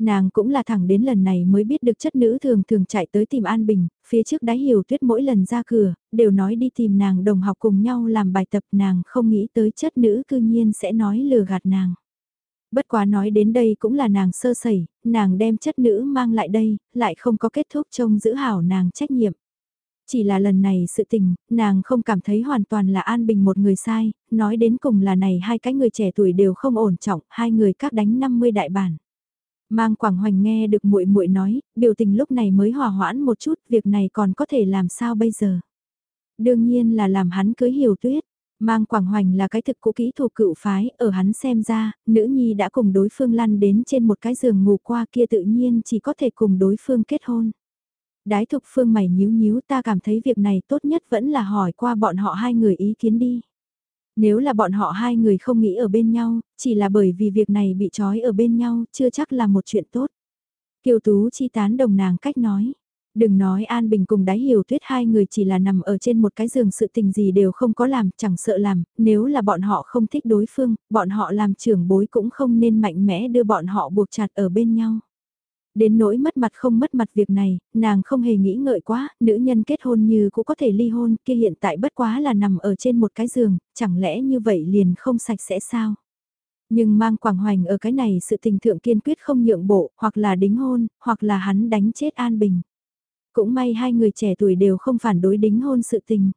Nàng cũng là thẳng đến lần này mới biết được chất nữ thường thường chạy tới tìm An Bình, phía trước đáy hiểu tuyết mỗi lần ra cửa, đều nói đi tìm nàng đồng học cùng nhau làm bài tập nàng không nghĩ tới chất nữ cư nhiên sẽ nói lừa gạt nàng. Bất quá nói đến đây cũng là nàng sơ sẩy, nàng đem chất nữ mang lại đây, lại không có kết thúc trông giữ hảo nàng trách nhiệm. Chỉ là lần này sự tình, nàng không cảm thấy hoàn toàn là An Bình một người sai, nói đến cùng là này hai cái người trẻ tuổi đều không ổn trọng, hai người các đánh 50 đại bản. Mang Quảng Hoành nghe được muội muội nói, biểu tình lúc này mới hòa hoãn một chút, việc này còn có thể làm sao bây giờ? Đương nhiên là làm hắn cưới hiểu tuyết. Mang Quảng Hoành là cái thực cũ kỹ thuộc cựu phái, ở hắn xem ra, nữ nhi đã cùng đối phương lăn đến trên một cái giường ngủ qua kia tự nhiên chỉ có thể cùng đối phương kết hôn. Đái thục phương mày nhíu nhíu ta cảm thấy việc này tốt nhất vẫn là hỏi qua bọn họ hai người ý kiến đi. Nếu là bọn họ hai người không nghĩ ở bên nhau, chỉ là bởi vì việc này bị trói ở bên nhau, chưa chắc là một chuyện tốt. Kiều Tú chi tán đồng nàng cách nói. Đừng nói An Bình cùng đáy hiểu tuyết hai người chỉ là nằm ở trên một cái giường sự tình gì đều không có làm, chẳng sợ làm, nếu là bọn họ không thích đối phương, bọn họ làm trưởng bối cũng không nên mạnh mẽ đưa bọn họ buộc chặt ở bên nhau. Đến nỗi mất mặt không mất mặt việc này, nàng không hề nghĩ ngợi quá, nữ nhân kết hôn như cũng có thể ly hôn, kia hiện tại bất quá là nằm ở trên một cái giường, chẳng lẽ như vậy liền không sạch sẽ sao? Nhưng mang Quảng Hoành ở cái này sự tình thượng kiên quyết không nhượng bộ, hoặc là đính hôn, hoặc là hắn đánh chết An Bình. Cũng may hai người trẻ tuổi đều không phản đối đính hôn sự tình.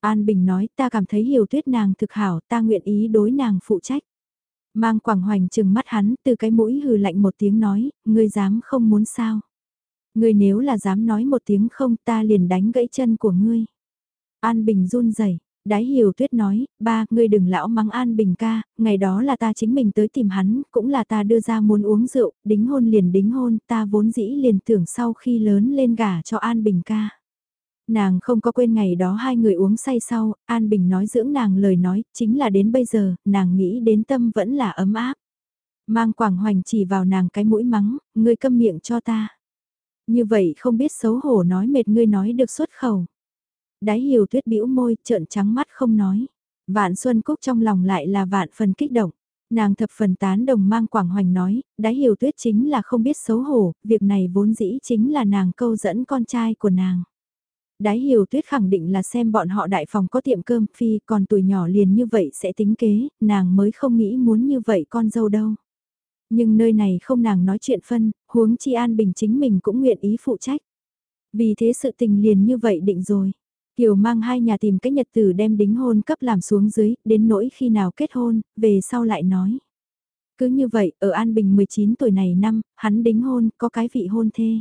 An Bình nói ta cảm thấy hiểu tuyết nàng thực hảo ta nguyện ý đối nàng phụ trách. Mang Quảng Hoành chừng mắt hắn từ cái mũi hừ lạnh một tiếng nói, ngươi dám không muốn sao. Ngươi nếu là dám nói một tiếng không ta liền đánh gãy chân của ngươi. An Bình run rẩy Đái hiểu tuyết nói, ba, ngươi đừng lão mắng An Bình ca, ngày đó là ta chính mình tới tìm hắn, cũng là ta đưa ra muốn uống rượu, đính hôn liền đính hôn, ta vốn dĩ liền tưởng sau khi lớn lên gả cho An Bình ca. Nàng không có quên ngày đó hai người uống say sau, An Bình nói dưỡng nàng lời nói, chính là đến bây giờ, nàng nghĩ đến tâm vẫn là ấm áp. Mang quảng hoành chỉ vào nàng cái mũi mắng, ngươi câm miệng cho ta. Như vậy không biết xấu hổ nói mệt ngươi nói được xuất khẩu. Đái hiểu tuyết bĩu môi, trợn trắng mắt không nói. Vạn Xuân Cúc trong lòng lại là vạn phần kích động. Nàng thập phần tán đồng mang quảng hoành nói, đáy hiểu tuyết chính là không biết xấu hổ, việc này vốn dĩ chính là nàng câu dẫn con trai của nàng. Đái hiểu tuyết khẳng định là xem bọn họ đại phòng có tiệm cơm phi còn tuổi nhỏ liền như vậy sẽ tính kế, nàng mới không nghĩ muốn như vậy con dâu đâu. Nhưng nơi này không nàng nói chuyện phân, huống chi an bình chính mình cũng nguyện ý phụ trách. Vì thế sự tình liền như vậy định rồi. Kiều mang hai nhà tìm cách nhật tử đem đính hôn cấp làm xuống dưới, đến nỗi khi nào kết hôn, về sau lại nói. Cứ như vậy, ở An Bình 19 tuổi này năm, hắn đính hôn, có cái vị hôn thê.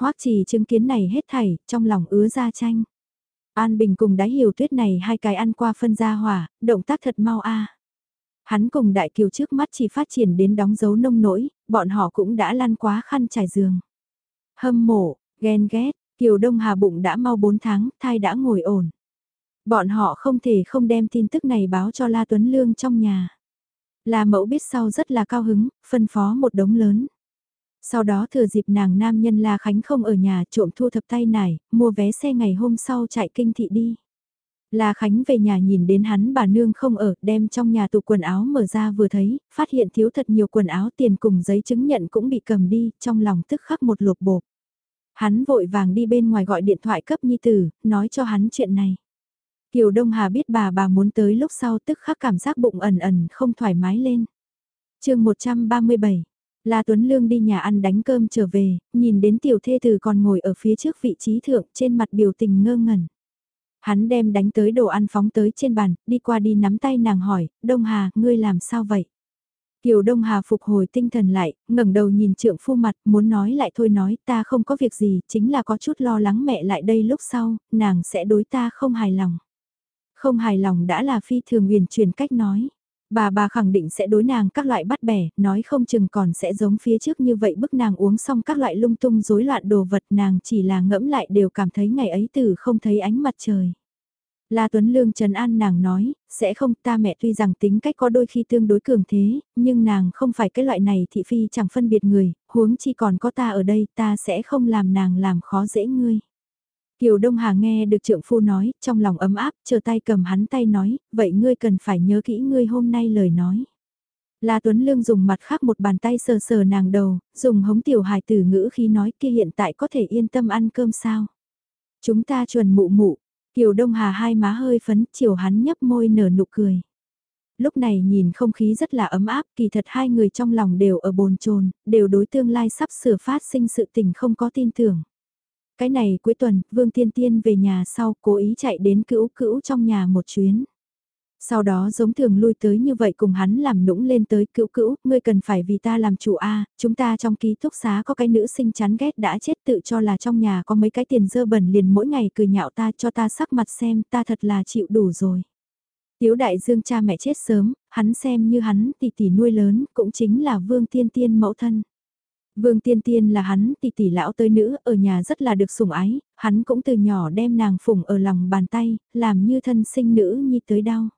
Hoắc chỉ chứng kiến này hết thảy, trong lòng ứa ra tranh. An Bình cùng đáy hiểu tuyết này hai cái ăn qua phân ra hỏa, động tác thật mau a. Hắn cùng đại kiều trước mắt chỉ phát triển đến đóng dấu nông nỗi, bọn họ cũng đã lăn quá khăn trải giường. Hâm mộ, ghen ghét, Kiều Đông Hà bụng đã mau 4 tháng, thai đã ngồi ổn. Bọn họ không thể không đem tin tức này báo cho La Tuấn Lương trong nhà. La mẫu biết sau rất là cao hứng, phân phó một đống lớn. Sau đó thừa dịp nàng nam nhân La Khánh không ở nhà trộm thu thập tay nải, mua vé xe ngày hôm sau chạy kinh thị đi. La Khánh về nhà nhìn đến hắn bà nương không ở, đem trong nhà tủ quần áo mở ra vừa thấy, phát hiện thiếu thật nhiều quần áo tiền cùng giấy chứng nhận cũng bị cầm đi, trong lòng tức khắc một lột bột. Hắn vội vàng đi bên ngoài gọi điện thoại cấp nhi tử, nói cho hắn chuyện này. Kiều Đông Hà biết bà bà muốn tới lúc sau tức khắc cảm giác bụng ẩn ẩn không thoải mái lên. chương 137, La Tuấn Lương đi nhà ăn đánh cơm trở về, nhìn đến tiểu thê tử còn ngồi ở phía trước vị trí thượng trên mặt biểu tình ngơ ngẩn. Hắn đem đánh tới đồ ăn phóng tới trên bàn, đi qua đi nắm tay nàng hỏi, Đông Hà, ngươi làm sao vậy? Kiều Đông Hà phục hồi tinh thần lại, ngẩng đầu nhìn trượng phu mặt, muốn nói lại thôi nói, ta không có việc gì, chính là có chút lo lắng mẹ lại đây lúc sau, nàng sẽ đối ta không hài lòng. Không hài lòng đã là phi thường huyền truyền cách nói. Bà bà khẳng định sẽ đối nàng các loại bắt bẻ, nói không chừng còn sẽ giống phía trước như vậy bức nàng uống xong các loại lung tung rối loạn đồ vật nàng chỉ là ngẫm lại đều cảm thấy ngày ấy từ không thấy ánh mặt trời. La Tuấn Lương trần an nàng nói, sẽ không ta mẹ tuy rằng tính cách có đôi khi tương đối cường thế, nhưng nàng không phải cái loại này thị phi chẳng phân biệt người, huống chi còn có ta ở đây ta sẽ không làm nàng làm khó dễ ngươi. Kiều Đông Hà nghe được trượng phu nói, trong lòng ấm áp, chờ tay cầm hắn tay nói, vậy ngươi cần phải nhớ kỹ ngươi hôm nay lời nói. La Tuấn Lương dùng mặt khác một bàn tay sờ sờ nàng đầu, dùng hống tiểu hài tử ngữ khi nói kia hiện tại có thể yên tâm ăn cơm sao. Chúng ta chuẩn mụ mụ, Kiều Đông Hà hai má hơi phấn, chiều hắn nhấp môi nở nụ cười. Lúc này nhìn không khí rất là ấm áp, kỳ thật hai người trong lòng đều ở bồn chồn, đều đối tương lai sắp sửa phát sinh sự tình không có tin tưởng. Cái này cuối tuần, Vương Tiên Tiên về nhà sau cố ý chạy đến cữu cữu trong nhà một chuyến. Sau đó giống thường lui tới như vậy cùng hắn làm nũng lên tới cữu cữu, ngươi cần phải vì ta làm chủ A, chúng ta trong ký túc xá có cái nữ sinh chán ghét đã chết tự cho là trong nhà có mấy cái tiền dơ bẩn liền mỗi ngày cười nhạo ta cho ta sắc mặt xem ta thật là chịu đủ rồi. Tiếu đại dương cha mẹ chết sớm, hắn xem như hắn tỷ tỷ nuôi lớn, cũng chính là vương tiên tiên mẫu thân. Vương Tiên Tiên là hắn tỷ tỷ lão tới nữ ở nhà rất là được sủng ái, hắn cũng từ nhỏ đem nàng phủng ở lòng bàn tay, làm như thân sinh nữ nhi tới đau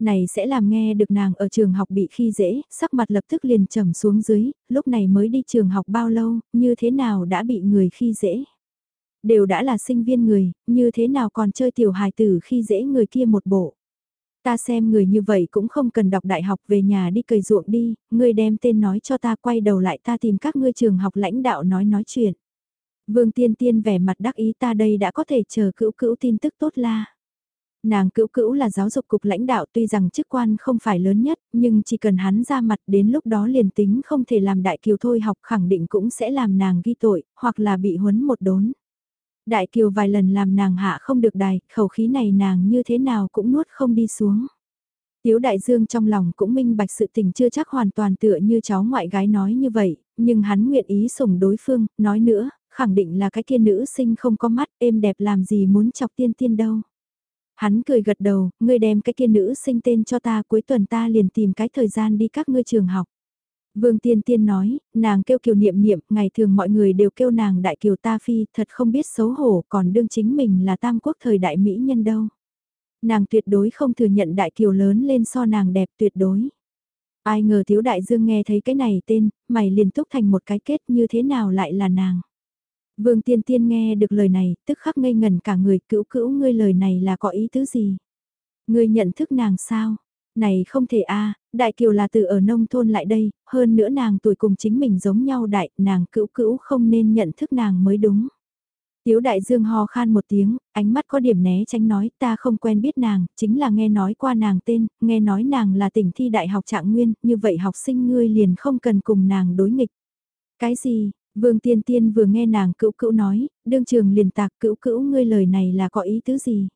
này sẽ làm nghe được nàng ở trường học bị khi dễ, sắc mặt lập tức liền trầm xuống dưới, lúc này mới đi trường học bao lâu, như thế nào đã bị người khi dễ. Đều đã là sinh viên người, như thế nào còn chơi tiểu hài tử khi dễ người kia một bộ. Ta xem người như vậy cũng không cần đọc đại học về nhà đi cày ruộng đi, ngươi đem tên nói cho ta quay đầu lại ta tìm các ngươi trường học lãnh đạo nói nói chuyện. Vương Tiên Tiên vẻ mặt đắc ý ta đây đã có thể chờ cữu cữu tin tức tốt la. Nàng cữu cữu là giáo dục cục lãnh đạo tuy rằng chức quan không phải lớn nhất, nhưng chỉ cần hắn ra mặt đến lúc đó liền tính không thể làm đại kiều thôi học khẳng định cũng sẽ làm nàng ghi tội, hoặc là bị huấn một đốn. Đại kiều vài lần làm nàng hạ không được đài, khẩu khí này nàng như thế nào cũng nuốt không đi xuống. Tiếu đại dương trong lòng cũng minh bạch sự tình chưa chắc hoàn toàn tựa như cháu ngoại gái nói như vậy, nhưng hắn nguyện ý sủng đối phương, nói nữa, khẳng định là cái kia nữ sinh không có mắt, êm đẹp làm gì muốn chọc tiên tiên đâu. Hắn cười gật đầu, ngươi đem cái kia nữ sinh tên cho ta cuối tuần ta liền tìm cái thời gian đi các ngươi trường học. Vương Tiên Tiên nói, nàng kêu kiều niệm niệm, ngày thường mọi người đều kêu nàng đại kiều ta phi, thật không biết xấu hổ, còn đương chính mình là tam quốc thời đại mỹ nhân đâu. Nàng tuyệt đối không thừa nhận đại kiều lớn lên so nàng đẹp tuyệt đối. Ai ngờ thiếu đại dương nghe thấy cái này tên, mày liền túc thành một cái kết như thế nào lại là nàng. Vương Tiên Tiên nghe được lời này, tức khắc ngây ngần cả người cữu cữu ngươi lời này là có ý tứ gì? Ngươi nhận thức nàng sao? Này không thể a Đại Kiều là từ ở nông thôn lại đây, hơn nữa nàng tuổi cùng chính mình giống nhau đại, nàng cữu cữu không nên nhận thức nàng mới đúng. Tiếu đại dương ho khan một tiếng, ánh mắt có điểm né tránh nói ta không quen biết nàng, chính là nghe nói qua nàng tên, nghe nói nàng là tỉnh thi đại học trạng nguyên, như vậy học sinh ngươi liền không cần cùng nàng đối nghịch. Cái gì, vương tiên tiên vừa nghe nàng cữu cữu nói, đương trường liền tạc cữu cữu ngươi lời này là có ý tứ gì?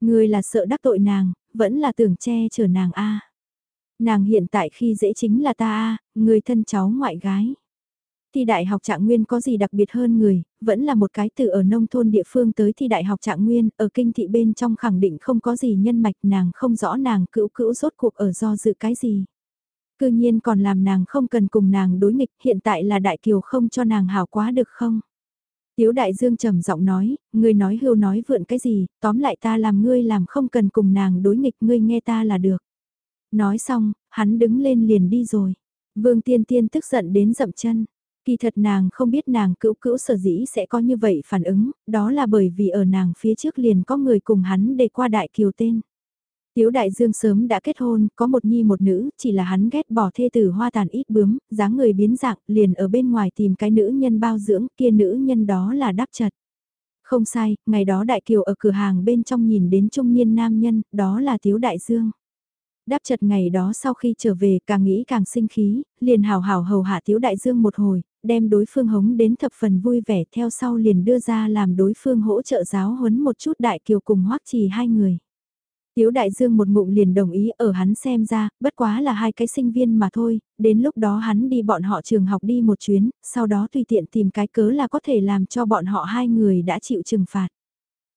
Ngươi là sợ đắc tội nàng, vẫn là tưởng che chở nàng a Nàng hiện tại khi dễ chính là ta a người thân cháu ngoại gái. Thi đại học trạng nguyên có gì đặc biệt hơn người, vẫn là một cái từ ở nông thôn địa phương tới thi đại học trạng nguyên, ở kinh thị bên trong khẳng định không có gì nhân mạch nàng không rõ nàng cữu cữu rốt cuộc ở do dự cái gì. Cư nhiên còn làm nàng không cần cùng nàng đối nghịch, hiện tại là đại kiều không cho nàng hào quá được không? Tiếu đại dương trầm giọng nói, ngươi nói hưu nói vượn cái gì, tóm lại ta làm ngươi làm không cần cùng nàng đối nghịch ngươi nghe ta là được. Nói xong, hắn đứng lên liền đi rồi. Vương tiên tiên tức giận đến dậm chân. Kỳ thật nàng không biết nàng cữu cữu sở dĩ sẽ có như vậy phản ứng, đó là bởi vì ở nàng phía trước liền có người cùng hắn để qua đại kiều tên. Tiếu đại dương sớm đã kết hôn, có một nhi một nữ, chỉ là hắn ghét bỏ thê tử hoa tàn ít bướm, dáng người biến dạng, liền ở bên ngoài tìm cái nữ nhân bao dưỡng, kia nữ nhân đó là đáp chật. Không sai, ngày đó đại kiều ở cửa hàng bên trong nhìn đến trung niên nam nhân, đó là tiếu đại dương. Đáp chật ngày đó sau khi trở về càng nghĩ càng sinh khí, liền hào hào hầu hạ tiếu đại dương một hồi, đem đối phương hống đến thập phần vui vẻ theo sau liền đưa ra làm đối phương hỗ trợ giáo huấn một chút đại kiều cùng hoắc trì hai người. Tiếu đại dương một ngụm liền đồng ý ở hắn xem ra, bất quá là hai cái sinh viên mà thôi, đến lúc đó hắn đi bọn họ trường học đi một chuyến, sau đó tùy tiện tìm cái cớ là có thể làm cho bọn họ hai người đã chịu trừng phạt.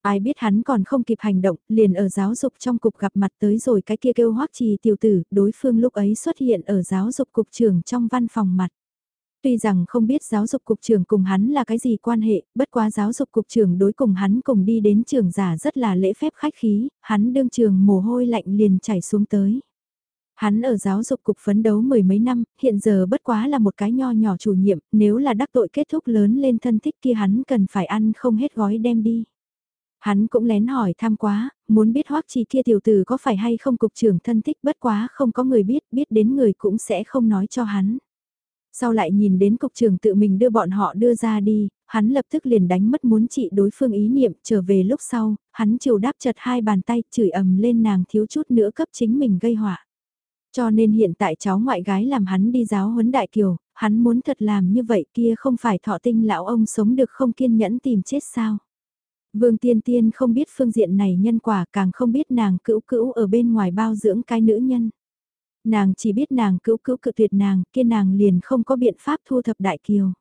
Ai biết hắn còn không kịp hành động, liền ở giáo dục trong cục gặp mặt tới rồi cái kia kêu hoắc trì tiểu tử, đối phương lúc ấy xuất hiện ở giáo dục cục trưởng trong văn phòng mặt. Tuy rằng không biết giáo dục cục trưởng cùng hắn là cái gì quan hệ, bất quá giáo dục cục trưởng đối cùng hắn cùng đi đến trường giả rất là lễ phép khách khí, hắn đương trường mồ hôi lạnh liền chảy xuống tới. Hắn ở giáo dục cục phấn đấu mười mấy năm, hiện giờ bất quá là một cái nho nhỏ chủ nhiệm, nếu là đắc tội kết thúc lớn lên thân thích kia hắn cần phải ăn không hết gói đem đi. Hắn cũng lén hỏi tham quá, muốn biết hoắc chi kia tiểu tử có phải hay không cục trưởng thân thích bất quá không có người biết, biết đến người cũng sẽ không nói cho hắn. Sau lại nhìn đến cục trưởng tự mình đưa bọn họ đưa ra đi, hắn lập tức liền đánh mất muốn trị đối phương ý niệm trở về lúc sau, hắn chiều đáp chật hai bàn tay chửi ầm lên nàng thiếu chút nữa cấp chính mình gây họa. Cho nên hiện tại cháu ngoại gái làm hắn đi giáo huấn đại kiều, hắn muốn thật làm như vậy kia không phải thọ tinh lão ông sống được không kiên nhẫn tìm chết sao. Vương Tiên Tiên không biết phương diện này nhân quả càng không biết nàng cữu cữu ở bên ngoài bao dưỡng cái nữ nhân. Nàng chỉ biết nàng cữu cữu cự tuyệt nàng, kia nàng liền không có biện pháp thu thập Đại Kiều.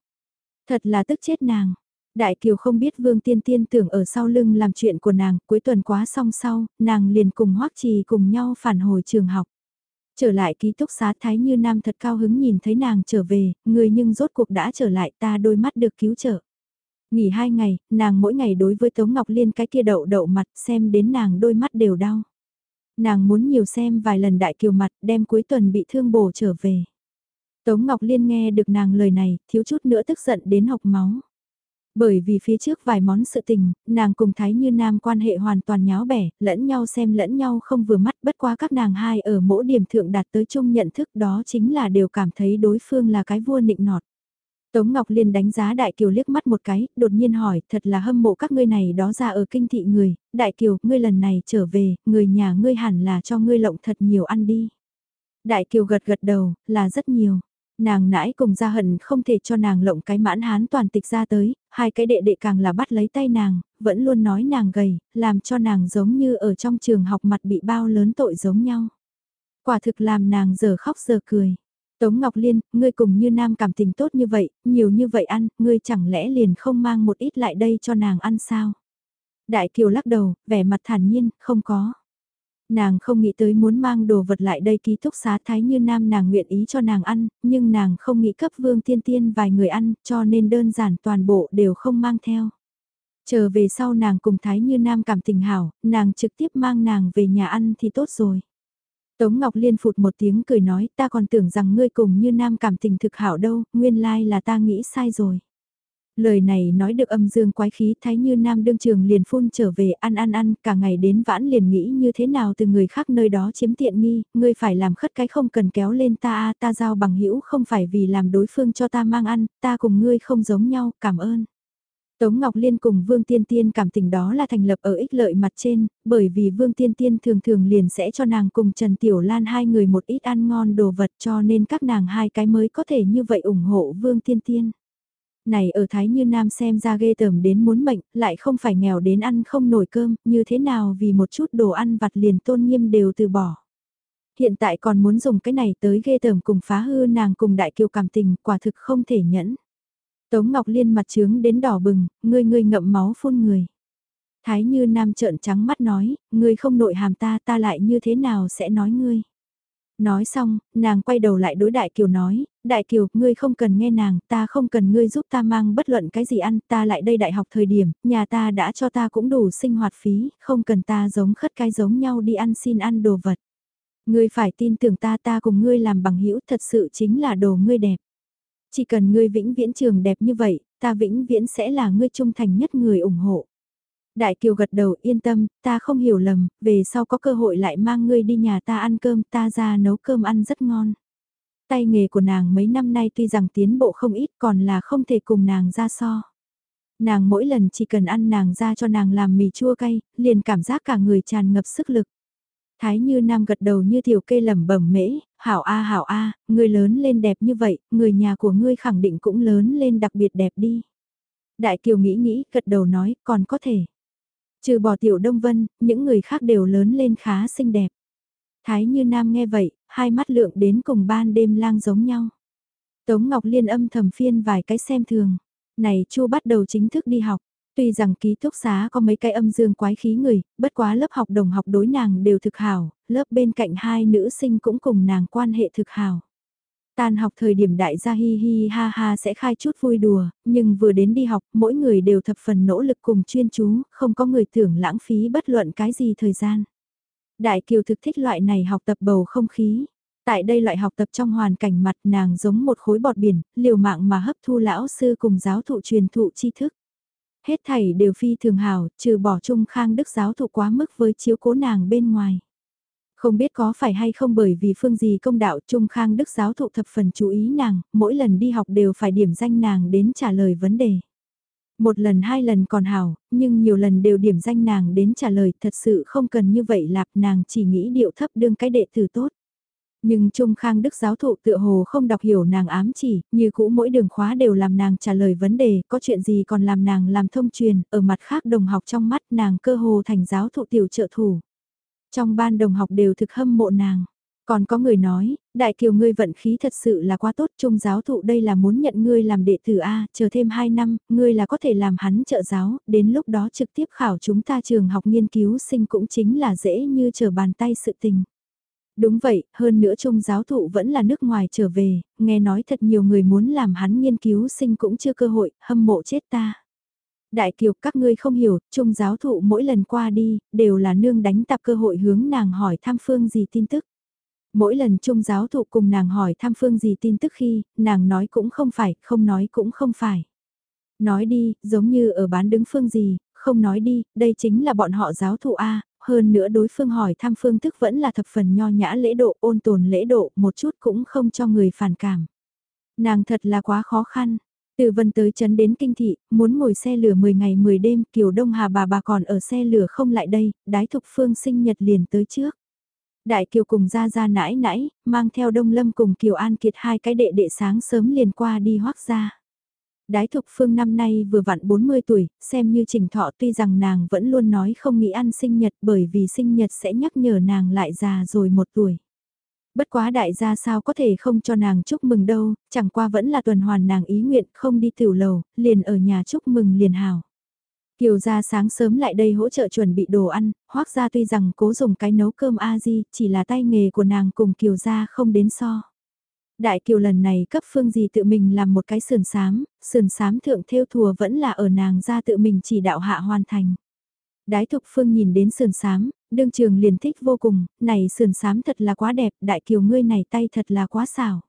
Thật là tức chết nàng. Đại Kiều không biết Vương Tiên Tiên tưởng ở sau lưng làm chuyện của nàng, cuối tuần quá xong sau, nàng liền cùng Hoắc Trì cùng nhau phản hồi trường học. Trở lại ký túc xá Thái Như Nam thật cao hứng nhìn thấy nàng trở về, người nhưng rốt cuộc đã trở lại ta đôi mắt được cứu trợ. Nghỉ hai ngày, nàng mỗi ngày đối với Tống Ngọc Liên cái kia đậu đậu mặt xem đến nàng đôi mắt đều đau. Nàng muốn nhiều xem vài lần đại kiều mặt đem cuối tuần bị thương bổ trở về. Tống Ngọc Liên nghe được nàng lời này, thiếu chút nữa tức giận đến học máu. Bởi vì phía trước vài món sự tình, nàng cùng Thái Như Nam quan hệ hoàn toàn nháo bẻ, lẫn nhau xem lẫn nhau không vừa mắt bất quá các nàng hai ở mỗi điểm thượng đạt tới chung nhận thức đó chính là đều cảm thấy đối phương là cái vua nịnh nọt. Tống Ngọc Liên đánh giá Đại Kiều liếc mắt một cái, đột nhiên hỏi, thật là hâm mộ các ngươi này đó ra ở kinh thị người, Đại Kiều, ngươi lần này trở về, người nhà ngươi hẳn là cho ngươi lộng thật nhiều ăn đi. Đại Kiều gật gật đầu, là rất nhiều. Nàng nãi cùng ra hận không thể cho nàng lộng cái mãn hán toàn tịch ra tới, hai cái đệ đệ càng là bắt lấy tay nàng, vẫn luôn nói nàng gầy, làm cho nàng giống như ở trong trường học mặt bị bao lớn tội giống nhau. Quả thực làm nàng giờ khóc giờ cười. Tống Ngọc Liên, ngươi cùng như nam cảm tình tốt như vậy, nhiều như vậy ăn, ngươi chẳng lẽ liền không mang một ít lại đây cho nàng ăn sao? Đại Kiều lắc đầu, vẻ mặt thản nhiên, không có. Nàng không nghĩ tới muốn mang đồ vật lại đây ký túc xá thái như nam nàng nguyện ý cho nàng ăn, nhưng nàng không nghĩ cấp vương tiên tiên vài người ăn, cho nên đơn giản toàn bộ đều không mang theo. Chờ về sau nàng cùng thái như nam cảm tình hảo, nàng trực tiếp mang nàng về nhà ăn thì tốt rồi. Tống Ngọc Liên phụt một tiếng cười nói ta còn tưởng rằng ngươi cùng như nam cảm tình thực hảo đâu, nguyên lai là ta nghĩ sai rồi. Lời này nói được âm dương quái khí thái như nam đương trường liền phun trở về ăn ăn ăn cả ngày đến vãn liền nghĩ như thế nào từ người khác nơi đó chiếm tiện nghi, ngươi phải làm khất cái không cần kéo lên ta a ta giao bằng hữu không phải vì làm đối phương cho ta mang ăn, ta cùng ngươi không giống nhau, cảm ơn. Tống Ngọc Liên cùng Vương Tiên Tiên cảm tình đó là thành lập ở ích lợi mặt trên, bởi vì Vương Tiên Tiên thường thường liền sẽ cho nàng cùng Trần Tiểu Lan hai người một ít ăn ngon đồ vật cho nên các nàng hai cái mới có thể như vậy ủng hộ Vương Tiên Tiên. Này ở Thái Như Nam xem ra ghê tởm đến muốn mệnh, lại không phải nghèo đến ăn không nổi cơm, như thế nào vì một chút đồ ăn vặt liền tôn nghiêm đều từ bỏ. Hiện tại còn muốn dùng cái này tới ghê tởm cùng phá hư nàng cùng đại kiều cảm tình, quả thực không thể nhẫn. Tống Ngọc Liên mặt trướng đến đỏ bừng, ngươi ngươi ngậm máu phun người. Thái Như Nam trợn trắng mắt nói, ngươi không nội hàm ta ta lại như thế nào sẽ nói ngươi. Nói xong, nàng quay đầu lại đối Đại Kiều nói, Đại Kiều, ngươi không cần nghe nàng, ta không cần ngươi giúp ta mang bất luận cái gì ăn, ta lại đây đại học thời điểm, nhà ta đã cho ta cũng đủ sinh hoạt phí, không cần ta giống khất cái giống nhau đi ăn xin ăn đồ vật. Ngươi phải tin tưởng ta ta cùng ngươi làm bằng hữu thật sự chính là đồ ngươi đẹp. Chỉ cần ngươi vĩnh viễn trường đẹp như vậy, ta vĩnh viễn sẽ là ngươi trung thành nhất người ủng hộ. Đại Kiều gật đầu yên tâm, ta không hiểu lầm, về sau có cơ hội lại mang ngươi đi nhà ta ăn cơm, ta ra nấu cơm ăn rất ngon. Tay nghề của nàng mấy năm nay tuy rằng tiến bộ không ít còn là không thể cùng nàng ra so. Nàng mỗi lần chỉ cần ăn nàng ra cho nàng làm mì chua cay, liền cảm giác cả người tràn ngập sức lực. Thái như nam gật đầu như tiểu kê lẩm bẩm mễ, hảo a hảo a, người lớn lên đẹp như vậy, người nhà của ngươi khẳng định cũng lớn lên đặc biệt đẹp đi. Đại kiều nghĩ nghĩ, gật đầu nói, còn có thể. Trừ bỏ tiểu Đông Vân, những người khác đều lớn lên khá xinh đẹp. Thái như Nam nghe vậy, hai mắt lượng đến cùng ban đêm lang giống nhau. Tống Ngọc Liên âm thầm phiên vài cái xem thường. Này Chu bắt đầu chính thức đi học. Tuy rằng ký túc xá có mấy cái âm dương quái khí người, bất quá lớp học đồng học đối nàng đều thực hảo, lớp bên cạnh hai nữ sinh cũng cùng nàng quan hệ thực hảo. Tan học thời điểm đại gia hi hi ha ha sẽ khai chút vui đùa, nhưng vừa đến đi học mỗi người đều thập phần nỗ lực cùng chuyên chú, không có người tưởng lãng phí bất luận cái gì thời gian. Đại kiều thực thích loại này học tập bầu không khí. Tại đây loại học tập trong hoàn cảnh mặt nàng giống một khối bọt biển, liều mạng mà hấp thu lão sư cùng giáo thụ truyền thụ tri thức. Hết thảy đều phi thường hảo trừ bỏ trung khang đức giáo thụ quá mức với chiếu cố nàng bên ngoài. Không biết có phải hay không bởi vì phương gì công đạo Trung Khang Đức giáo thụ thập phần chú ý nàng, mỗi lần đi học đều phải điểm danh nàng đến trả lời vấn đề. Một lần hai lần còn hảo, nhưng nhiều lần đều điểm danh nàng đến trả lời thật sự không cần như vậy lạp nàng chỉ nghĩ điệu thấp đương cái đệ tử tốt. Nhưng Trung Khang Đức giáo thụ tựa hồ không đọc hiểu nàng ám chỉ, như cũ mỗi đường khóa đều làm nàng trả lời vấn đề, có chuyện gì còn làm nàng làm thông truyền, ở mặt khác đồng học trong mắt nàng cơ hồ thành giáo thụ tiểu trợ thủ. Trong ban đồng học đều thực hâm mộ nàng. Còn có người nói, đại kiều ngươi vận khí thật sự là quá tốt, trung giáo thụ đây là muốn nhận ngươi làm đệ tử A, chờ thêm 2 năm, ngươi là có thể làm hắn trợ giáo, đến lúc đó trực tiếp khảo chúng ta trường học nghiên cứu sinh cũng chính là dễ như chờ bàn tay sự tình. Đúng vậy, hơn nữa trung giáo thụ vẫn là nước ngoài trở về, nghe nói thật nhiều người muốn làm hắn nghiên cứu sinh cũng chưa cơ hội, hâm mộ chết ta. Đại kiều các ngươi không hiểu, trung giáo thụ mỗi lần qua đi, đều là nương đánh tạp cơ hội hướng nàng hỏi tham phương gì tin tức. Mỗi lần trung giáo thụ cùng nàng hỏi tham phương gì tin tức khi, nàng nói cũng không phải, không nói cũng không phải. Nói đi, giống như ở bán đứng phương gì, không nói đi, đây chính là bọn họ giáo thụ A, hơn nữa đối phương hỏi thăm phương thức vẫn là thập phần nho nhã lễ độ, ôn tồn lễ độ, một chút cũng không cho người phản cảm. Nàng thật là quá khó khăn, từ vân tới chấn đến kinh thị, muốn ngồi xe lửa 10 ngày 10 đêm, Kiều Đông Hà bà bà còn ở xe lửa không lại đây, đái thục phương sinh nhật liền tới trước. Đại Kiều cùng ra ra nãi nãi, mang theo Đông Lâm cùng Kiều An Kiệt hai cái đệ đệ sáng sớm liền qua đi hoác ra. Đái thục phương năm nay vừa vặn 40 tuổi, xem như trình thọ tuy rằng nàng vẫn luôn nói không nghĩ ăn sinh nhật bởi vì sinh nhật sẽ nhắc nhở nàng lại già rồi một tuổi. Bất quá đại gia sao có thể không cho nàng chúc mừng đâu, chẳng qua vẫn là tuần hoàn nàng ý nguyện không đi tiểu lầu, liền ở nhà chúc mừng liền hào. Kiều gia sáng sớm lại đây hỗ trợ chuẩn bị đồ ăn, hoác gia tuy rằng cố dùng cái nấu cơm A-di, chỉ là tay nghề của nàng cùng Kiều gia không đến so. Đại Kiều lần này cấp phương gì tự mình làm một cái sườn sám, sườn sám thượng theo thùa vẫn là ở nàng ra tự mình chỉ đạo hạ hoàn thành. Đái thục phương nhìn đến sườn sám, đương trường liền thích vô cùng, này sườn sám thật là quá đẹp, đại kiều ngươi này tay thật là quá xảo.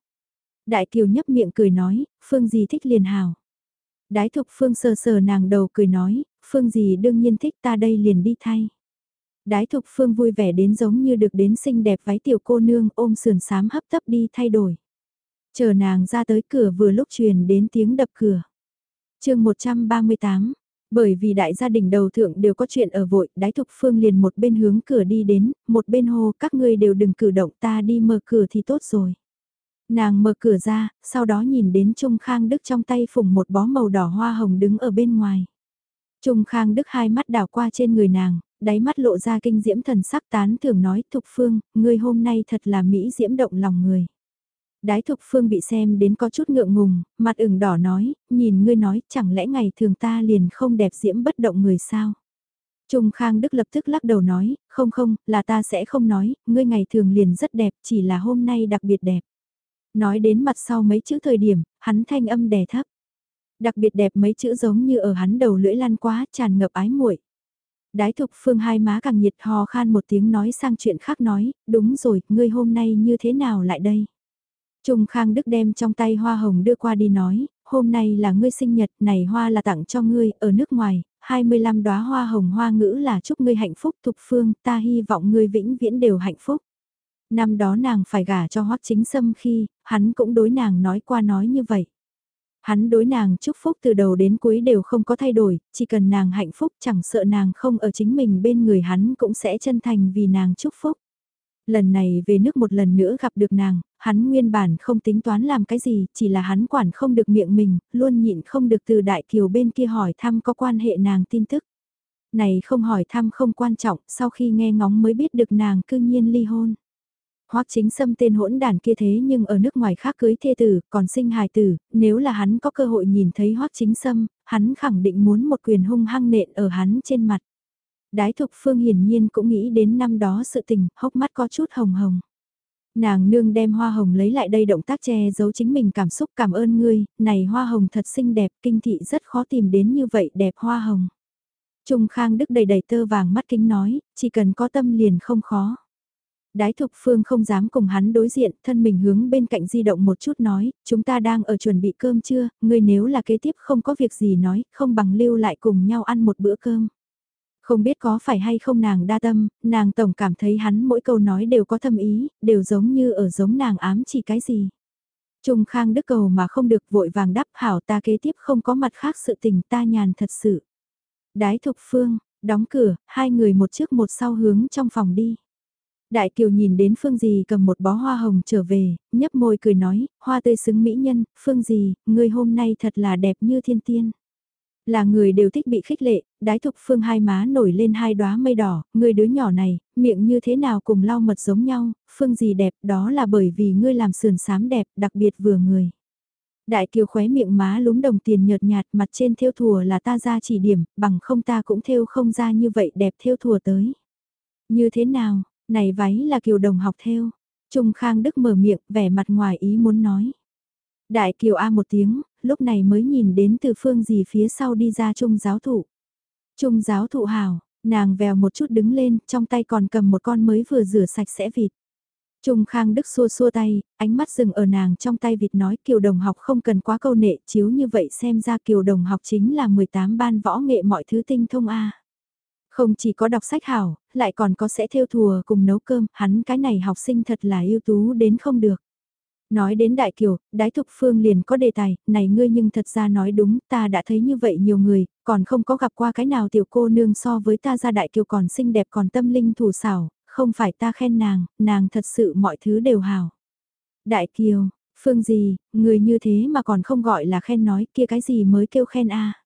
Đại kiều nhấp miệng cười nói, phương gì thích liền hào. Đái thục Phương sờ sờ nàng đầu cười nói, Phương gì đương nhiên thích ta đây liền đi thay. Đái thục Phương vui vẻ đến giống như được đến xinh đẹp váy tiểu cô nương ôm sườn sám hấp tấp đi thay đổi. Chờ nàng ra tới cửa vừa lúc truyền đến tiếng đập cửa. chương 138, bởi vì đại gia đình đầu thượng đều có chuyện ở vội, đái thục phương liền một bên hướng cửa đi đến, một bên hô các ngươi đều đừng cử động ta đi mở cửa thì tốt rồi. Nàng mở cửa ra, sau đó nhìn đến Trung Khang Đức trong tay phủng một bó màu đỏ hoa hồng đứng ở bên ngoài. Trung Khang Đức hai mắt đảo qua trên người nàng, đáy mắt lộ ra kinh diễm thần sắc tán thường nói Thục Phương, ngươi hôm nay thật là Mỹ diễm động lòng người. Đái Thục Phương bị xem đến có chút ngượng ngùng, mặt ửng đỏ nói, nhìn ngươi nói chẳng lẽ ngày thường ta liền không đẹp diễm bất động người sao. Trung Khang Đức lập tức lắc đầu nói, không không, là ta sẽ không nói, ngươi ngày thường liền rất đẹp, chỉ là hôm nay đặc biệt đẹp. Nói đến mặt sau mấy chữ thời điểm, hắn thanh âm đè thấp. Đặc biệt đẹp mấy chữ giống như ở hắn đầu lưỡi lan quá tràn ngập ái muội. Đái thục phương hai má càng nhiệt hò khan một tiếng nói sang chuyện khác nói, đúng rồi, ngươi hôm nay như thế nào lại đây? Trung Khang Đức đem trong tay hoa hồng đưa qua đi nói, hôm nay là ngươi sinh nhật, này hoa là tặng cho ngươi, ở nước ngoài, 25 đóa hoa hồng hoa ngữ là chúc ngươi hạnh phúc thục phương, ta hy vọng ngươi vĩnh viễn đều hạnh phúc. Năm đó nàng phải gả cho hoắc chính sâm khi, hắn cũng đối nàng nói qua nói như vậy. Hắn đối nàng chúc phúc từ đầu đến cuối đều không có thay đổi, chỉ cần nàng hạnh phúc chẳng sợ nàng không ở chính mình bên người hắn cũng sẽ chân thành vì nàng chúc phúc. Lần này về nước một lần nữa gặp được nàng, hắn nguyên bản không tính toán làm cái gì, chỉ là hắn quản không được miệng mình, luôn nhịn không được từ đại kiều bên kia hỏi thăm có quan hệ nàng tin tức. Này không hỏi thăm không quan trọng, sau khi nghe ngóng mới biết được nàng cư nhiên ly hôn. Hoắc chính xâm tên hỗn đàn kia thế nhưng ở nước ngoài khác cưới thê tử, còn sinh hài tử, nếu là hắn có cơ hội nhìn thấy Hoắc chính xâm, hắn khẳng định muốn một quyền hung hăng nện ở hắn trên mặt. Đái thục phương hiển nhiên cũng nghĩ đến năm đó sự tình, hốc mắt có chút hồng hồng. Nàng nương đem hoa hồng lấy lại đây động tác che giấu chính mình cảm xúc cảm ơn ngươi, này hoa hồng thật xinh đẹp, kinh thị rất khó tìm đến như vậy đẹp hoa hồng. Trung Khang Đức đầy đầy tơ vàng mắt kính nói, chỉ cần có tâm liền không khó. Đái Thục Phương không dám cùng hắn đối diện, thân mình hướng bên cạnh di động một chút nói, chúng ta đang ở chuẩn bị cơm chưa, ngươi nếu là kế tiếp không có việc gì nói, không bằng lưu lại cùng nhau ăn một bữa cơm. Không biết có phải hay không nàng đa tâm, nàng tổng cảm thấy hắn mỗi câu nói đều có thâm ý, đều giống như ở giống nàng ám chỉ cái gì. Trung Khang Đức cầu mà không được vội vàng đáp hảo ta kế tiếp không có mặt khác sự tình ta nhàn thật sự. Đái Thục Phương, đóng cửa, hai người một trước một sau hướng trong phòng đi. Đại Kiều nhìn đến Phương Dì cầm một bó hoa hồng trở về, nhấp môi cười nói, hoa tươi xứng mỹ nhân, Phương Dì, người hôm nay thật là đẹp như thiên tiên. Là người đều thích bị khích lệ, đái thục Phương hai má nổi lên hai đóa mây đỏ, người đứa nhỏ này, miệng như thế nào cùng lau mật giống nhau, Phương gì đẹp đó là bởi vì ngươi làm sườn sám đẹp, đặc biệt vừa người. Đại Kiều khóe miệng má lúm đồng tiền nhợt nhạt mặt trên theo thùa là ta ra chỉ điểm, bằng không ta cũng theo không ra như vậy đẹp theo thùa tới. Như thế nào, này váy là kiều đồng học theo. Trung Khang Đức mở miệng, vẻ mặt ngoài ý muốn nói. Đại kiều A một tiếng, lúc này mới nhìn đến từ phương gì phía sau đi ra trung giáo thụ. Trung giáo thụ hào, nàng vèo một chút đứng lên, trong tay còn cầm một con mới vừa rửa sạch sẽ vịt. Trung Khang Đức xua xua tay, ánh mắt dừng ở nàng trong tay vịt nói Kiều Đồng học không cần quá câu nệ chiếu như vậy xem ra Kiều Đồng học chính là 18 ban võ nghệ mọi thứ tinh thông A. Không chỉ có đọc sách hảo, lại còn có sẽ theo thùa cùng nấu cơm, hắn cái này học sinh thật là ưu tú đến không được. Nói đến đại kiều, đái thục phương liền có đề tài, này ngươi nhưng thật ra nói đúng, ta đã thấy như vậy nhiều người, còn không có gặp qua cái nào tiểu cô nương so với ta ra đại kiều còn xinh đẹp còn tâm linh thủ xảo, không phải ta khen nàng, nàng thật sự mọi thứ đều hảo. Đại kiều, phương gì, người như thế mà còn không gọi là khen nói kia cái gì mới kêu khen a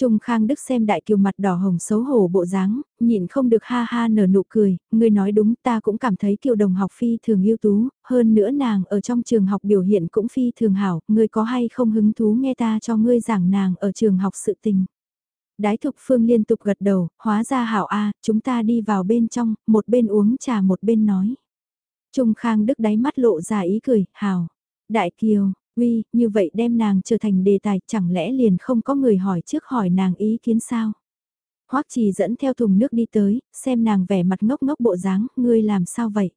Trung Khang Đức xem đại kiều mặt đỏ hồng xấu hổ bộ dáng, nhịn không được ha ha nở nụ cười, người nói đúng ta cũng cảm thấy kiều đồng học phi thường ưu tú, hơn nữa nàng ở trong trường học biểu hiện cũng phi thường hảo, người có hay không hứng thú nghe ta cho ngươi giảng nàng ở trường học sự tình. Đái thục phương liên tục gật đầu, hóa ra hảo a chúng ta đi vào bên trong, một bên uống trà một bên nói. Trung Khang Đức đáy mắt lộ ra ý cười, hảo. Đại Kiều, Uy, như vậy đem nàng trở thành đề tài chẳng lẽ liền không có người hỏi trước hỏi nàng ý kiến sao? Hoắc trì dẫn theo thùng nước đi tới, xem nàng vẻ mặt ngốc ngốc bộ dáng, ngươi làm sao vậy?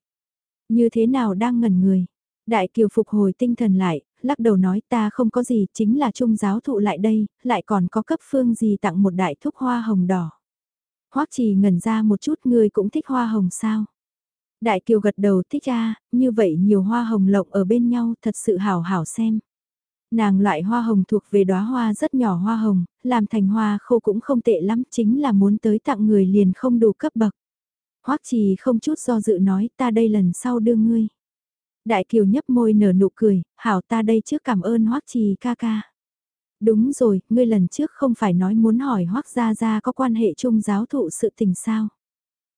Như thế nào đang ngẩn người? Đại kiều phục hồi tinh thần lại, lắc đầu nói ta không có gì, chính là trung giáo thụ lại đây, lại còn có cấp phương gì tặng một đại thúc hoa hồng đỏ. Hoắc trì ngẩn ra một chút ngươi cũng thích hoa hồng sao? Đại kiều gật đầu thích ra, như vậy nhiều hoa hồng lộng ở bên nhau thật sự hảo hảo xem. Nàng loại hoa hồng thuộc về đóa hoa rất nhỏ hoa hồng, làm thành hoa khô cũng không tệ lắm, chính là muốn tới tặng người liền không đủ cấp bậc. Hoắc trì không chút do dự nói ta đây lần sau đưa ngươi. Đại kiều nhấp môi nở nụ cười, hảo ta đây trước cảm ơn Hoắc trì ca ca. Đúng rồi, ngươi lần trước không phải nói muốn hỏi Hoắc gia gia có quan hệ chung giáo thụ sự tình sao?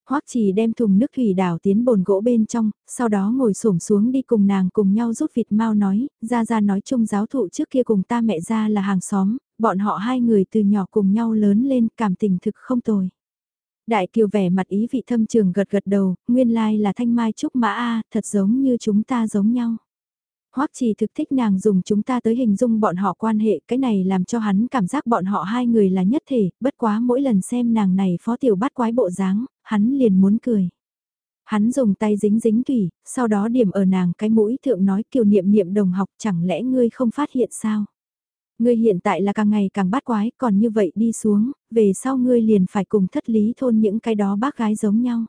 Hoắc Trì đem thùng nước thủy đảo tiến bồn gỗ bên trong, sau đó ngồi xổm xuống đi cùng nàng cùng nhau rút vịt mau nói, ra ra nói chung giáo thụ trước kia cùng ta mẹ ra là hàng xóm, bọn họ hai người từ nhỏ cùng nhau lớn lên cảm tình thực không tồi. Đại kiều vẻ mặt ý vị thâm trường gật gật đầu, nguyên lai là thanh mai trúc mã A, thật giống như chúng ta giống nhau. Hoắc Trì thực thích nàng dùng chúng ta tới hình dung bọn họ quan hệ, cái này làm cho hắn cảm giác bọn họ hai người là nhất thể, bất quá mỗi lần xem nàng này phó tiểu bát quái bộ dáng, hắn liền muốn cười. Hắn dùng tay dính dính thủy, sau đó điểm ở nàng cái mũi thượng nói kiều niệm niệm đồng học chẳng lẽ ngươi không phát hiện sao? Ngươi hiện tại là càng ngày càng bát quái, còn như vậy đi xuống, về sau ngươi liền phải cùng thất lý thôn những cái đó bác gái giống nhau.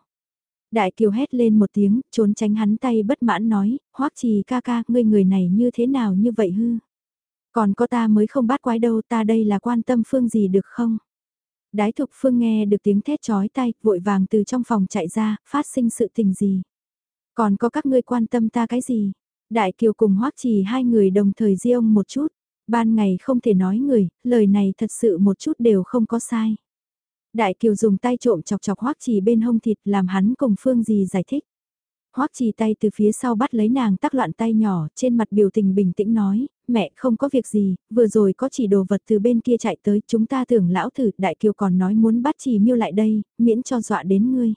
Đại kiều hét lên một tiếng, trốn tránh hắn tay bất mãn nói, hoắc trì ca ca, ngươi người này như thế nào như vậy hư? Còn có ta mới không bắt quái đâu, ta đây là quan tâm phương gì được không? Đái thục phương nghe được tiếng thét chói tay, vội vàng từ trong phòng chạy ra, phát sinh sự tình gì? Còn có các ngươi quan tâm ta cái gì? Đại kiều cùng hoắc trì hai người đồng thời riêng một chút. Ban ngày không thể nói người, lời này thật sự một chút đều không có sai. Đại Kiều dùng tay trộm chọc chọc Hoắc Trì bên hông thịt làm hắn cùng Phương gì giải thích. Hoắc Trì tay từ phía sau bắt lấy nàng tắc loạn tay nhỏ, trên mặt biểu tình bình tĩnh nói, mẹ không có việc gì, vừa rồi có chỉ đồ vật từ bên kia chạy tới, chúng ta tưởng lão thử, Đại Kiều còn nói muốn bắt Trì miêu lại đây, miễn cho dọa đến ngươi.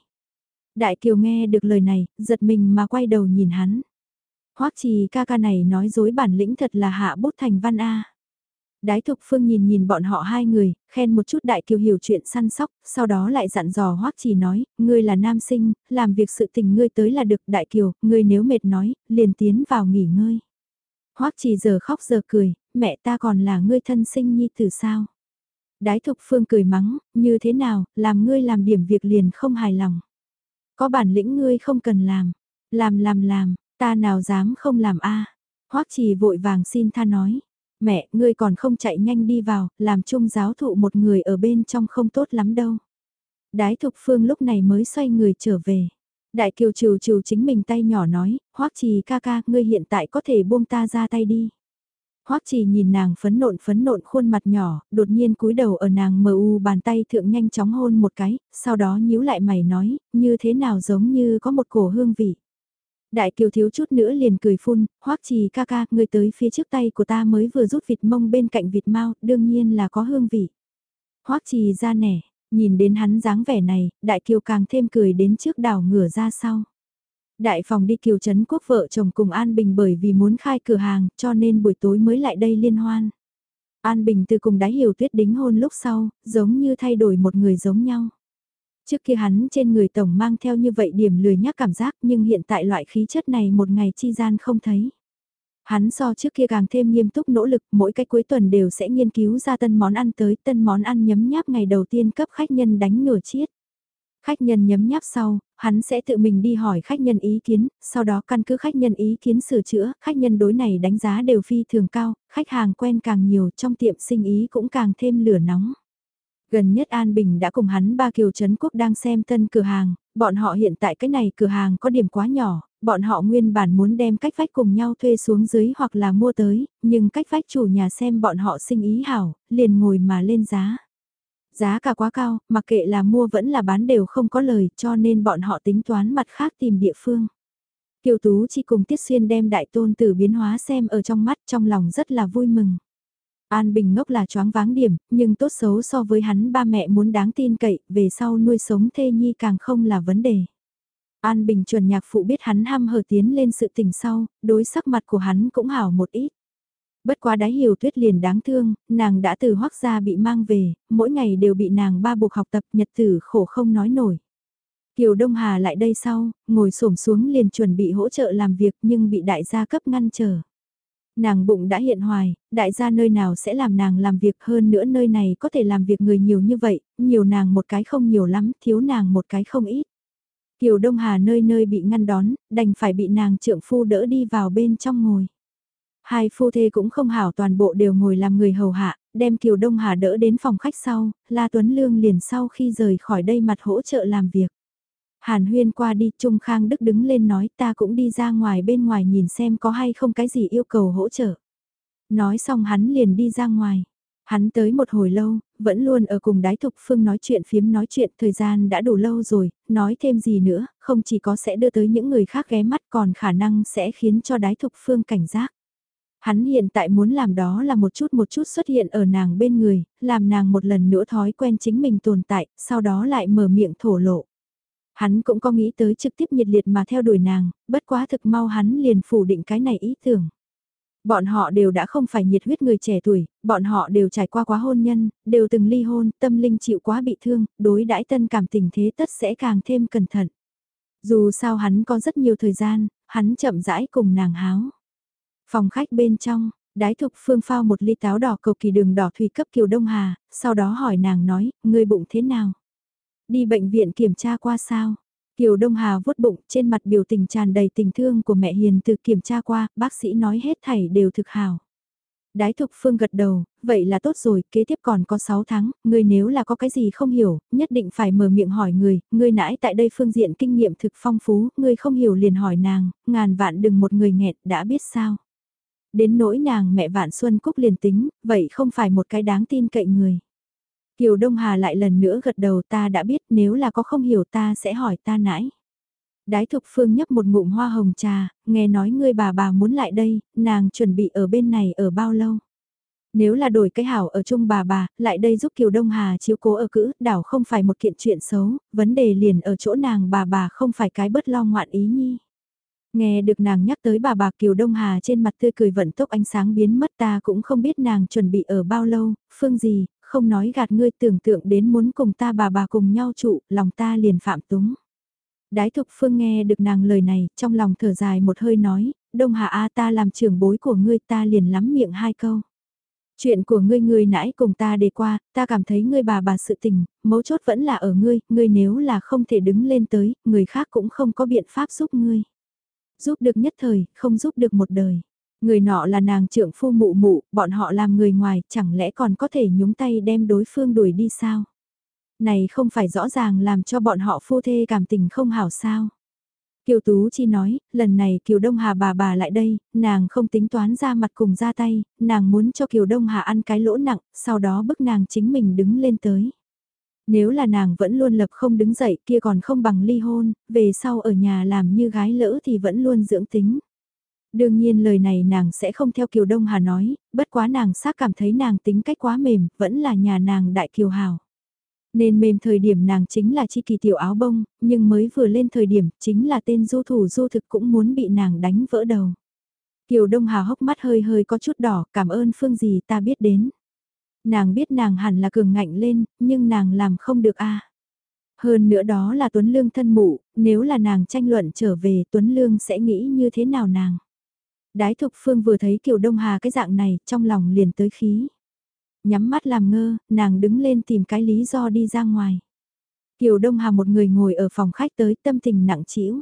Đại Kiều nghe được lời này, giật mình mà quay đầu nhìn hắn. Hoắc Trì ca ca này nói dối bản lĩnh thật là hạ bút thành văn A. Đái Thục Phương nhìn nhìn bọn họ hai người, khen một chút Đại Kiều hiểu chuyện săn sóc, sau đó lại dặn dò Hoắc Chỉ nói, ngươi là nam sinh, làm việc sự tình ngươi tới là được Đại Kiều, ngươi nếu mệt nói, liền tiến vào nghỉ ngơi. Hoắc Chỉ giờ khóc giờ cười, mẹ ta còn là ngươi thân sinh nhi từ sao? Đái Thục Phương cười mắng, như thế nào, làm ngươi làm điểm việc liền không hài lòng. Có bản lĩnh ngươi không cần làm, làm làm làm, ta nào dám không làm a Hoắc Chỉ vội vàng xin tha nói Mẹ, ngươi còn không chạy nhanh đi vào, làm chung giáo thụ một người ở bên trong không tốt lắm đâu. Đái thục phương lúc này mới xoay người trở về. Đại kiều trừ trừ chính mình tay nhỏ nói, hoắc trì ca ca, ngươi hiện tại có thể buông ta ra tay đi. Hoắc trì nhìn nàng phấn nộn phấn nộn khuôn mặt nhỏ, đột nhiên cúi đầu ở nàng mờ u bàn tay thượng nhanh chóng hôn một cái, sau đó nhíu lại mày nói, như thế nào giống như có một cổ hương vị. Đại kiều thiếu chút nữa liền cười phun, hoắc trì ca ca, người tới phía trước tay của ta mới vừa rút vịt mông bên cạnh vịt mau, đương nhiên là có hương vị. hoắc trì ra nẻ, nhìn đến hắn dáng vẻ này, đại kiều càng thêm cười đến trước đảo ngửa ra sau. Đại phòng đi kiều trấn quốc vợ chồng cùng An Bình bởi vì muốn khai cửa hàng cho nên buổi tối mới lại đây liên hoan. An Bình từ cùng đáy hiểu tuyết đính hôn lúc sau, giống như thay đổi một người giống nhau. Trước kia hắn trên người tổng mang theo như vậy điểm lười nhắc cảm giác nhưng hiện tại loại khí chất này một ngày chi gian không thấy. Hắn so trước kia càng thêm nghiêm túc nỗ lực mỗi cái cuối tuần đều sẽ nghiên cứu ra tân món ăn tới tân món ăn nhấm nháp ngày đầu tiên cấp khách nhân đánh nửa chiết. Khách nhân nhấm nháp sau, hắn sẽ tự mình đi hỏi khách nhân ý kiến, sau đó căn cứ khách nhân ý kiến sửa chữa, khách nhân đối này đánh giá đều phi thường cao, khách hàng quen càng nhiều trong tiệm sinh ý cũng càng thêm lửa nóng. Gần nhất An Bình đã cùng hắn ba kiều Trấn Quốc đang xem tân cửa hàng, bọn họ hiện tại cái này cửa hàng có điểm quá nhỏ, bọn họ nguyên bản muốn đem cách vách cùng nhau thuê xuống dưới hoặc là mua tới, nhưng cách vách chủ nhà xem bọn họ sinh ý hảo, liền ngồi mà lên giá. Giá cả quá cao, mặc kệ là mua vẫn là bán đều không có lời cho nên bọn họ tính toán mặt khác tìm địa phương. Kiều Tú chỉ cùng Tiết Xuyên đem đại tôn tử biến hóa xem ở trong mắt trong lòng rất là vui mừng. An Bình ngốc là choáng váng điểm, nhưng tốt xấu so với hắn ba mẹ muốn đáng tin cậy, về sau nuôi sống thê nhi càng không là vấn đề. An Bình chuẩn nhạc phụ biết hắn ham hở tiến lên sự tình sau, đối sắc mặt của hắn cũng hảo một ít. Bất quá đáy hiểu tuyết liền đáng thương, nàng đã từ hoác gia bị mang về, mỗi ngày đều bị nàng ba buộc học tập nhật tử khổ không nói nổi. Kiều Đông Hà lại đây sau, ngồi xổm xuống liền chuẩn bị hỗ trợ làm việc nhưng bị đại gia cấp ngăn trở. Nàng bụng đã hiện hoài, đại gia nơi nào sẽ làm nàng làm việc hơn nữa nơi này có thể làm việc người nhiều như vậy, nhiều nàng một cái không nhiều lắm, thiếu nàng một cái không ít. Kiều Đông Hà nơi nơi bị ngăn đón, đành phải bị nàng trượng phu đỡ đi vào bên trong ngồi. Hai phu thê cũng không hảo toàn bộ đều ngồi làm người hầu hạ, đem Kiều Đông Hà đỡ đến phòng khách sau, La Tuấn Lương liền sau khi rời khỏi đây mặt hỗ trợ làm việc. Hàn Huyên qua đi, Trung Khang Đức đứng lên nói ta cũng đi ra ngoài bên ngoài nhìn xem có hay không cái gì yêu cầu hỗ trợ. Nói xong hắn liền đi ra ngoài. Hắn tới một hồi lâu, vẫn luôn ở cùng đái thục phương nói chuyện phiếm nói chuyện thời gian đã đủ lâu rồi, nói thêm gì nữa, không chỉ có sẽ đưa tới những người khác ghé mắt còn khả năng sẽ khiến cho đái thục phương cảnh giác. Hắn hiện tại muốn làm đó là một chút một chút xuất hiện ở nàng bên người, làm nàng một lần nữa thói quen chính mình tồn tại, sau đó lại mở miệng thổ lộ. Hắn cũng có nghĩ tới trực tiếp nhiệt liệt mà theo đuổi nàng, bất quá thực mau hắn liền phủ định cái này ý tưởng. Bọn họ đều đã không phải nhiệt huyết người trẻ tuổi, bọn họ đều trải qua quá hôn nhân, đều từng ly hôn, tâm linh chịu quá bị thương, đối đãi tân cảm tình thế tất sẽ càng thêm cẩn thận. Dù sao hắn có rất nhiều thời gian, hắn chậm rãi cùng nàng háo. Phòng khách bên trong, đái thục phương phao một ly táo đỏ cầu kỳ đường đỏ thủy cấp Kiều Đông Hà, sau đó hỏi nàng nói, ngươi bụng thế nào? Đi bệnh viện kiểm tra qua sao? Kiều Đông Hà vuốt bụng trên mặt biểu tình tràn đầy tình thương của mẹ Hiền từ kiểm tra qua, bác sĩ nói hết thảy đều thực hào. Đái Thục Phương gật đầu, vậy là tốt rồi, kế tiếp còn có 6 tháng, ngươi nếu là có cái gì không hiểu, nhất định phải mở miệng hỏi người, ngươi nãy tại đây phương diện kinh nghiệm thực phong phú, ngươi không hiểu liền hỏi nàng, ngàn vạn đừng một người nghẹt, đã biết sao. Đến nỗi nàng mẹ Vạn Xuân Cúc liền tính, vậy không phải một cái đáng tin cậy người. Kiều Đông Hà lại lần nữa gật đầu ta đã biết nếu là có không hiểu ta sẽ hỏi ta nãy. Đái Thục Phương nhấp một ngụm hoa hồng trà, nghe nói ngươi bà bà muốn lại đây, nàng chuẩn bị ở bên này ở bao lâu. Nếu là đổi cái hảo ở chung bà bà, lại đây giúp Kiều Đông Hà chiếu cố ở cữ, đảo không phải một kiện chuyện xấu, vấn đề liền ở chỗ nàng bà bà không phải cái bất lo ngoạn ý nhi. Nghe được nàng nhắc tới bà bà Kiều Đông Hà trên mặt tươi cười vận tốc ánh sáng biến mất ta cũng không biết nàng chuẩn bị ở bao lâu, phương gì, không nói gạt ngươi tưởng tượng đến muốn cùng ta bà bà cùng nhau trụ, lòng ta liền phạm túng. Đái thục phương nghe được nàng lời này, trong lòng thở dài một hơi nói, Đông Hà A ta làm trưởng bối của ngươi ta liền lắm miệng hai câu. Chuyện của ngươi ngươi nãy cùng ta đề qua, ta cảm thấy ngươi bà bà sự tình, mấu chốt vẫn là ở ngươi, ngươi nếu là không thể đứng lên tới, người khác cũng không có biện pháp giúp ngươi. Giúp được nhất thời, không giúp được một đời. Người nọ là nàng trưởng phu mụ mụ, bọn họ làm người ngoài, chẳng lẽ còn có thể nhúng tay đem đối phương đuổi đi sao? Này không phải rõ ràng làm cho bọn họ phu thê cảm tình không hảo sao? Kiều Tú Chi nói, lần này Kiều Đông Hà bà bà lại đây, nàng không tính toán ra mặt cùng ra tay, nàng muốn cho Kiều Đông Hà ăn cái lỗ nặng, sau đó bức nàng chính mình đứng lên tới. Nếu là nàng vẫn luôn lập không đứng dậy kia còn không bằng ly hôn, về sau ở nhà làm như gái lỡ thì vẫn luôn dưỡng tính. Đương nhiên lời này nàng sẽ không theo Kiều Đông Hà nói, bất quá nàng xác cảm thấy nàng tính cách quá mềm, vẫn là nhà nàng đại kiều hào. Nên mềm thời điểm nàng chính là chi kỳ tiểu áo bông, nhưng mới vừa lên thời điểm chính là tên du thủ du thực cũng muốn bị nàng đánh vỡ đầu. Kiều Đông Hà hốc mắt hơi hơi có chút đỏ, cảm ơn phương gì ta biết đến. Nàng biết nàng hẳn là cường ngạnh lên, nhưng nàng làm không được a. Hơn nữa đó là Tuấn Lương thân mụ, nếu là nàng tranh luận trở về Tuấn Lương sẽ nghĩ như thế nào nàng. Đái Thục Phương vừa thấy Kiều Đông Hà cái dạng này, trong lòng liền tới khí. Nhắm mắt làm ngơ, nàng đứng lên tìm cái lý do đi ra ngoài. Kiều Đông Hà một người ngồi ở phòng khách tới tâm tình nặng trĩu.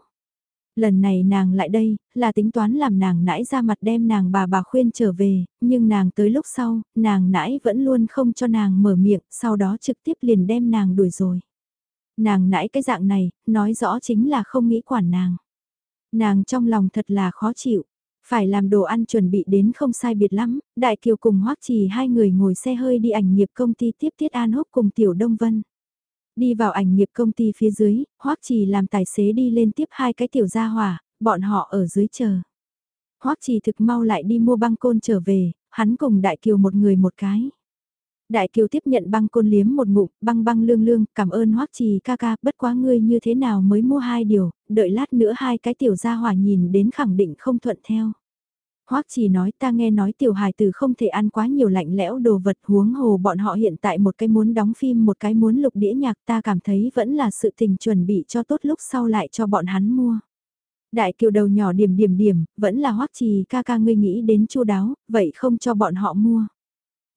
Lần này nàng lại đây, là tính toán làm nàng nãi ra mặt đem nàng bà bà khuyên trở về, nhưng nàng tới lúc sau, nàng nãi vẫn luôn không cho nàng mở miệng, sau đó trực tiếp liền đem nàng đuổi rồi. Nàng nãi cái dạng này, nói rõ chính là không nghĩ quản nàng. Nàng trong lòng thật là khó chịu. Phải làm đồ ăn chuẩn bị đến không sai biệt lắm, Đại Kiều cùng Hoắc Trì hai người ngồi xe hơi đi ảnh nghiệp công ty tiếp Tiết An Húc cùng Tiểu Đông Vân. Đi vào ảnh nghiệp công ty phía dưới, Hoắc Trì làm tài xế đi lên tiếp hai cái tiểu gia hỏa, bọn họ ở dưới chờ. Hoắc Trì thực mau lại đi mua băng côn trở về, hắn cùng Đại Kiều một người một cái. Đại Kiều tiếp nhận băng côn liếm một ngụm, băng băng lương lương, cảm ơn Hoắc Trì ca ca, bất quá ngươi như thế nào mới mua hai điều, đợi lát nữa hai cái tiểu gia hỏa nhìn đến khẳng định không thuận theo. Hoắc Trì nói ta nghe nói tiểu hài tử không thể ăn quá nhiều lạnh lẽo đồ vật huống hồ bọn họ hiện tại một cái muốn đóng phim một cái muốn lục đĩa nhạc ta cảm thấy vẫn là sự tình chuẩn bị cho tốt lúc sau lại cho bọn hắn mua. Đại kiều đầu nhỏ điểm điểm điểm, vẫn là hoắc trì ca ca ngươi nghĩ đến chu đáo, vậy không cho bọn họ mua.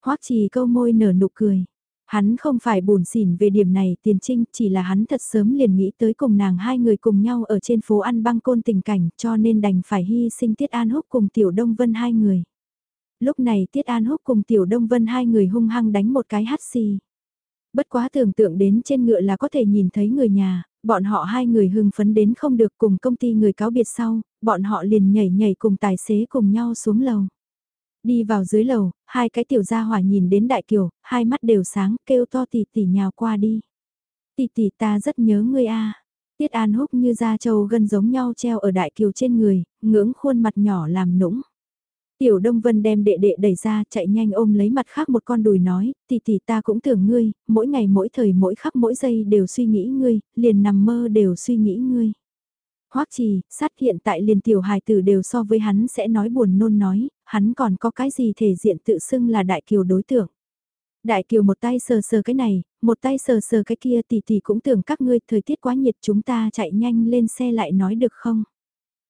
hoắc trì câu môi nở nụ cười. Hắn không phải buồn xỉn về điểm này tiền trinh, chỉ là hắn thật sớm liền nghĩ tới cùng nàng hai người cùng nhau ở trên phố ăn băng côn tình cảnh cho nên đành phải hy sinh Tiết An Húc cùng Tiểu Đông Vân hai người. Lúc này Tiết An Húc cùng Tiểu Đông Vân hai người hung hăng đánh một cái hát xì. Bất quá tưởng tượng đến trên ngựa là có thể nhìn thấy người nhà, bọn họ hai người hưng phấn đến không được cùng công ty người cáo biệt sau, bọn họ liền nhảy nhảy cùng tài xế cùng nhau xuống lầu. Đi vào dưới lầu, hai cái tiểu gia hỏa nhìn đến đại kiều, hai mắt đều sáng, kêu to tỷ tỷ nhào qua đi. Tỷ tỷ ta rất nhớ ngươi a. Tiết An Húc như da trâu gần giống nhau treo ở đại kiều trên người, ngưỡng khuôn mặt nhỏ làm nũng. Tiểu Đông Vân đem đệ đệ đẩy ra, chạy nhanh ôm lấy mặt khác một con đùi nói, tỷ tỷ ta cũng tưởng ngươi, mỗi ngày mỗi thời mỗi khắc mỗi giây đều suy nghĩ ngươi, liền nằm mơ đều suy nghĩ ngươi. Hoắc trì, sát hiện tại liền tiểu hài tử đều so với hắn sẽ nói buồn nôn nói, hắn còn có cái gì thể diện tự xưng là đại kiều đối tượng. Đại kiều một tay sờ sờ cái này, một tay sờ sờ cái kia tỷ tỷ cũng tưởng các ngươi thời tiết quá nhiệt chúng ta chạy nhanh lên xe lại nói được không?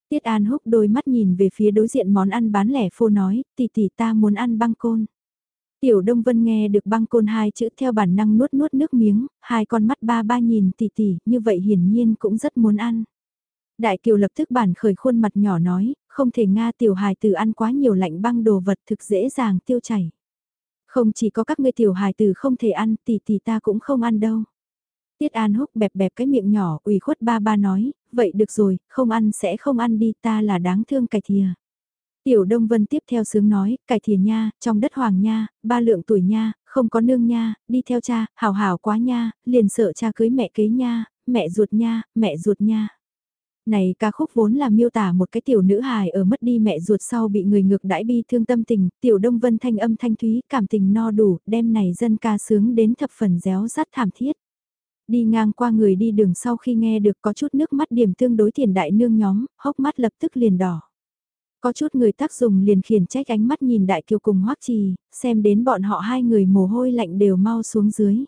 Tiết An húc đôi mắt nhìn về phía đối diện món ăn bán lẻ phô nói, tỷ tỷ ta muốn ăn băng côn. Tiểu Đông Vân nghe được băng côn hai chữ theo bản năng nuốt nuốt nước miếng, hai con mắt ba ba nhìn tỷ tỷ, như vậy hiển nhiên cũng rất muốn ăn. Đại Kiều lập tức bản khởi khuôn mặt nhỏ nói, không thể Nga tiểu hài tử ăn quá nhiều lạnh băng đồ vật thực dễ dàng tiêu chảy. Không chỉ có các ngươi tiểu hài tử không thể ăn, tỷ tỷ ta cũng không ăn đâu. Tiết An Húc bẹp bẹp cái miệng nhỏ, ủy khuất ba ba nói, vậy được rồi, không ăn sẽ không ăn đi, ta là đáng thương cải thìa. Tiểu Đông Vân tiếp theo sướng nói, cải thìa nha, trong đất hoàng nha, ba lượng tuổi nha, không có nương nha, đi theo cha, hào hào quá nha, liền sợ cha cưới mẹ kế nha, mẹ ruột nha, mẹ ruột nha. Này ca khúc vốn là miêu tả một cái tiểu nữ hài ở mất đi mẹ ruột sau bị người ngược đãi bi thương tâm tình, tiểu đông vân thanh âm thanh thúy, cảm tình no đủ, đem này dân ca sướng đến thập phần réo rắt thảm thiết. Đi ngang qua người đi đường sau khi nghe được có chút nước mắt điểm tương đối tiền đại nương nhóm, hốc mắt lập tức liền đỏ. Có chút người tác dùng liền khiển trách ánh mắt nhìn đại kiều cùng hoắc trì, xem đến bọn họ hai người mồ hôi lạnh đều mau xuống dưới.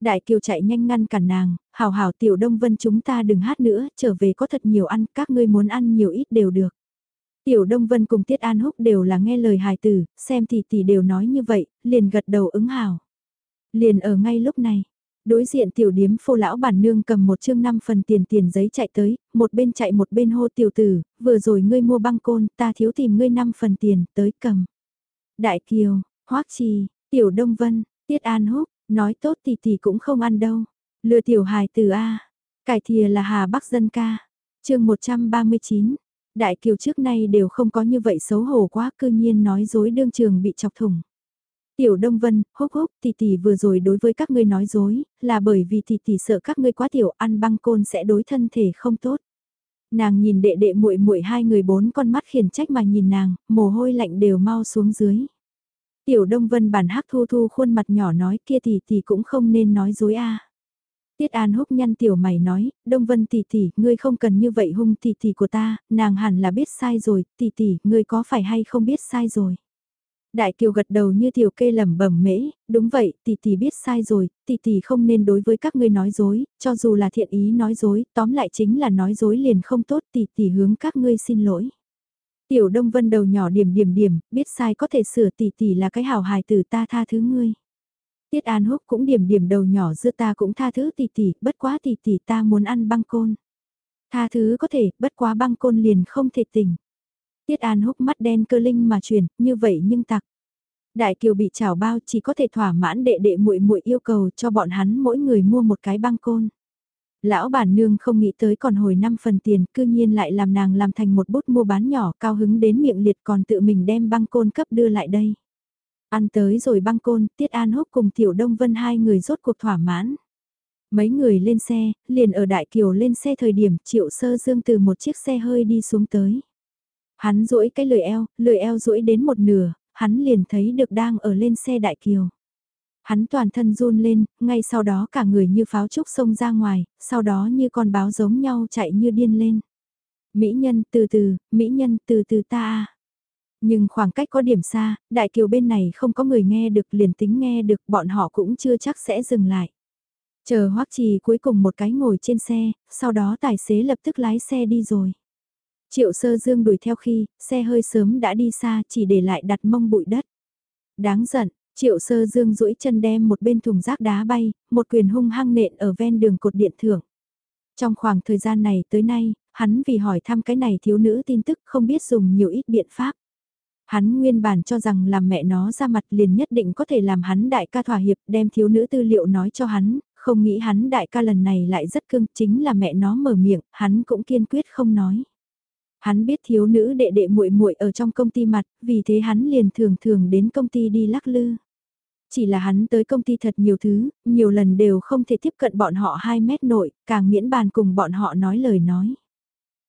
Đại kiều chạy nhanh ngăn cản nàng, Hào Hào tiểu đông vân chúng ta đừng hát nữa, trở về có thật nhiều ăn, các ngươi muốn ăn nhiều ít đều được. Tiểu Đông Vân cùng Tiết An Húc đều là nghe lời hài tử, xem thì tỷ đều nói như vậy, liền gật đầu ứng hào. Liền ở ngay lúc này, đối diện tiểu điếm phô lão bản nương cầm một chương năm phần tiền tiền giấy chạy tới, một bên chạy một bên hô tiểu tử, vừa rồi ngươi mua băng côn, ta thiếu tìm ngươi năm phần tiền, tới cầm. Đại Kiều, Hoắc Trì, Tiểu Đông Vân, Tiết An Húc, Nói tốt thì thì cũng không ăn đâu. Lừa tiểu hài từ A. Cải thìa là Hà Bắc dân ca. chương 139. Đại kiều trước nay đều không có như vậy xấu hổ quá cư nhiên nói dối đương trường bị chọc thủng. Tiểu Đông Vân, húc húc, tỷ tỷ vừa rồi đối với các ngươi nói dối, là bởi vì tỷ tỷ sợ các ngươi quá tiểu ăn băng côn sẽ đối thân thể không tốt. Nàng nhìn đệ đệ muội muội hai người bốn con mắt khiển trách mà nhìn nàng, mồ hôi lạnh đều mau xuống dưới. Tiểu Đông Vân bản hắc thu thu khuôn mặt nhỏ nói kia tỷ tỷ cũng không nên nói dối a. Tiết An húc nhăn tiểu mày nói, Đông Vân tỷ tỷ, ngươi không cần như vậy hung tỷ tỷ của ta, nàng hẳn là biết sai rồi, tỷ tỷ, ngươi có phải hay không biết sai rồi. Đại Kiều gật đầu như tiểu kê lẩm bẩm mễ, đúng vậy, tỷ tỷ biết sai rồi, tỷ tỷ không nên đối với các ngươi nói dối, cho dù là thiện ý nói dối, tóm lại chính là nói dối liền không tốt, tỷ tỷ hướng các ngươi xin lỗi. Tiểu Đông Vân đầu nhỏ điểm điểm điểm, biết sai có thể sửa tỷ tỷ là cái hảo hài tử ta tha thứ ngươi. Tiết An Húc cũng điểm điểm đầu nhỏ giữa ta cũng tha thứ tỷ tỷ, bất quá tỷ tỷ ta muốn ăn băng côn. Tha thứ có thể, bất quá băng côn liền không thể tỉnh. Tiết An Húc mắt đen cơ linh mà truyền, như vậy nhưng tặc. Đại Kiều bị chảo bao chỉ có thể thỏa mãn đệ đệ muội muội yêu cầu cho bọn hắn mỗi người mua một cái băng côn. Lão bản nương không nghĩ tới còn hồi 5 phần tiền, cư nhiên lại làm nàng làm thành một bút mua bán nhỏ cao hứng đến miệng liệt còn tự mình đem băng côn cấp đưa lại đây. Ăn tới rồi băng côn, Tiết An Húc cùng Tiểu Đông Vân hai người rốt cuộc thỏa mãn. Mấy người lên xe, liền ở Đại Kiều lên xe thời điểm Triệu Sơ Dương từ một chiếc xe hơi đi xuống tới. Hắn duỗi cái lười eo, lười eo duỗi đến một nửa, hắn liền thấy được đang ở lên xe Đại Kiều. Hắn toàn thân run lên, ngay sau đó cả người như pháo trúc xông ra ngoài, sau đó như con báo giống nhau chạy như điên lên. Mỹ nhân từ từ, Mỹ nhân từ từ ta Nhưng khoảng cách có điểm xa, đại kiều bên này không có người nghe được liền tính nghe được bọn họ cũng chưa chắc sẽ dừng lại. Chờ hoắc trì cuối cùng một cái ngồi trên xe, sau đó tài xế lập tức lái xe đi rồi. Triệu sơ dương đuổi theo khi, xe hơi sớm đã đi xa chỉ để lại đặt mông bụi đất. Đáng giận, triệu sơ dương duỗi chân đem một bên thùng rác đá bay, một quyền hung hăng nện ở ven đường cột điện thưởng. Trong khoảng thời gian này tới nay, hắn vì hỏi thăm cái này thiếu nữ tin tức không biết dùng nhiều ít biện pháp. Hắn nguyên bản cho rằng làm mẹ nó ra mặt liền nhất định có thể làm hắn đại ca thỏa hiệp đem thiếu nữ tư liệu nói cho hắn, không nghĩ hắn đại ca lần này lại rất cương chính là mẹ nó mở miệng, hắn cũng kiên quyết không nói. Hắn biết thiếu nữ đệ đệ muội muội ở trong công ty mặt, vì thế hắn liền thường thường đến công ty đi lắc lư. Chỉ là hắn tới công ty thật nhiều thứ, nhiều lần đều không thể tiếp cận bọn họ 2 mét nội, càng miễn bàn cùng bọn họ nói lời nói.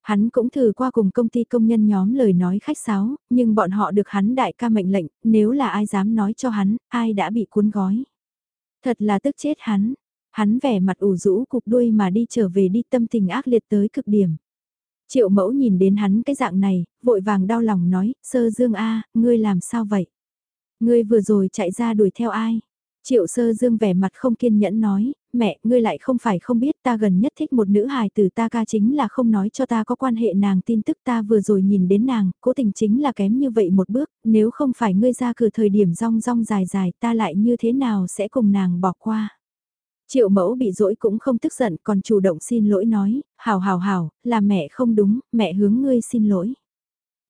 Hắn cũng thử qua cùng công ty công nhân nhóm lời nói khách sáo, nhưng bọn họ được hắn đại ca mệnh lệnh, nếu là ai dám nói cho hắn, ai đã bị cuốn gói. Thật là tức chết hắn, hắn vẻ mặt ủ rũ cục đuôi mà đi trở về đi tâm tình ác liệt tới cực điểm. Triệu mẫu nhìn đến hắn cái dạng này, vội vàng đau lòng nói, sơ dương a ngươi làm sao vậy? Ngươi vừa rồi chạy ra đuổi theo ai? Triệu sơ dương vẻ mặt không kiên nhẫn nói, mẹ, ngươi lại không phải không biết ta gần nhất thích một nữ hài từ ta ca chính là không nói cho ta có quan hệ nàng tin tức ta vừa rồi nhìn đến nàng, cố tình chính là kém như vậy một bước, nếu không phải ngươi ra cửa thời điểm rong rong dài dài ta lại như thế nào sẽ cùng nàng bỏ qua. Triệu mẫu bị dỗi cũng không tức giận còn chủ động xin lỗi nói, hào hào hào, là mẹ không đúng, mẹ hướng ngươi xin lỗi.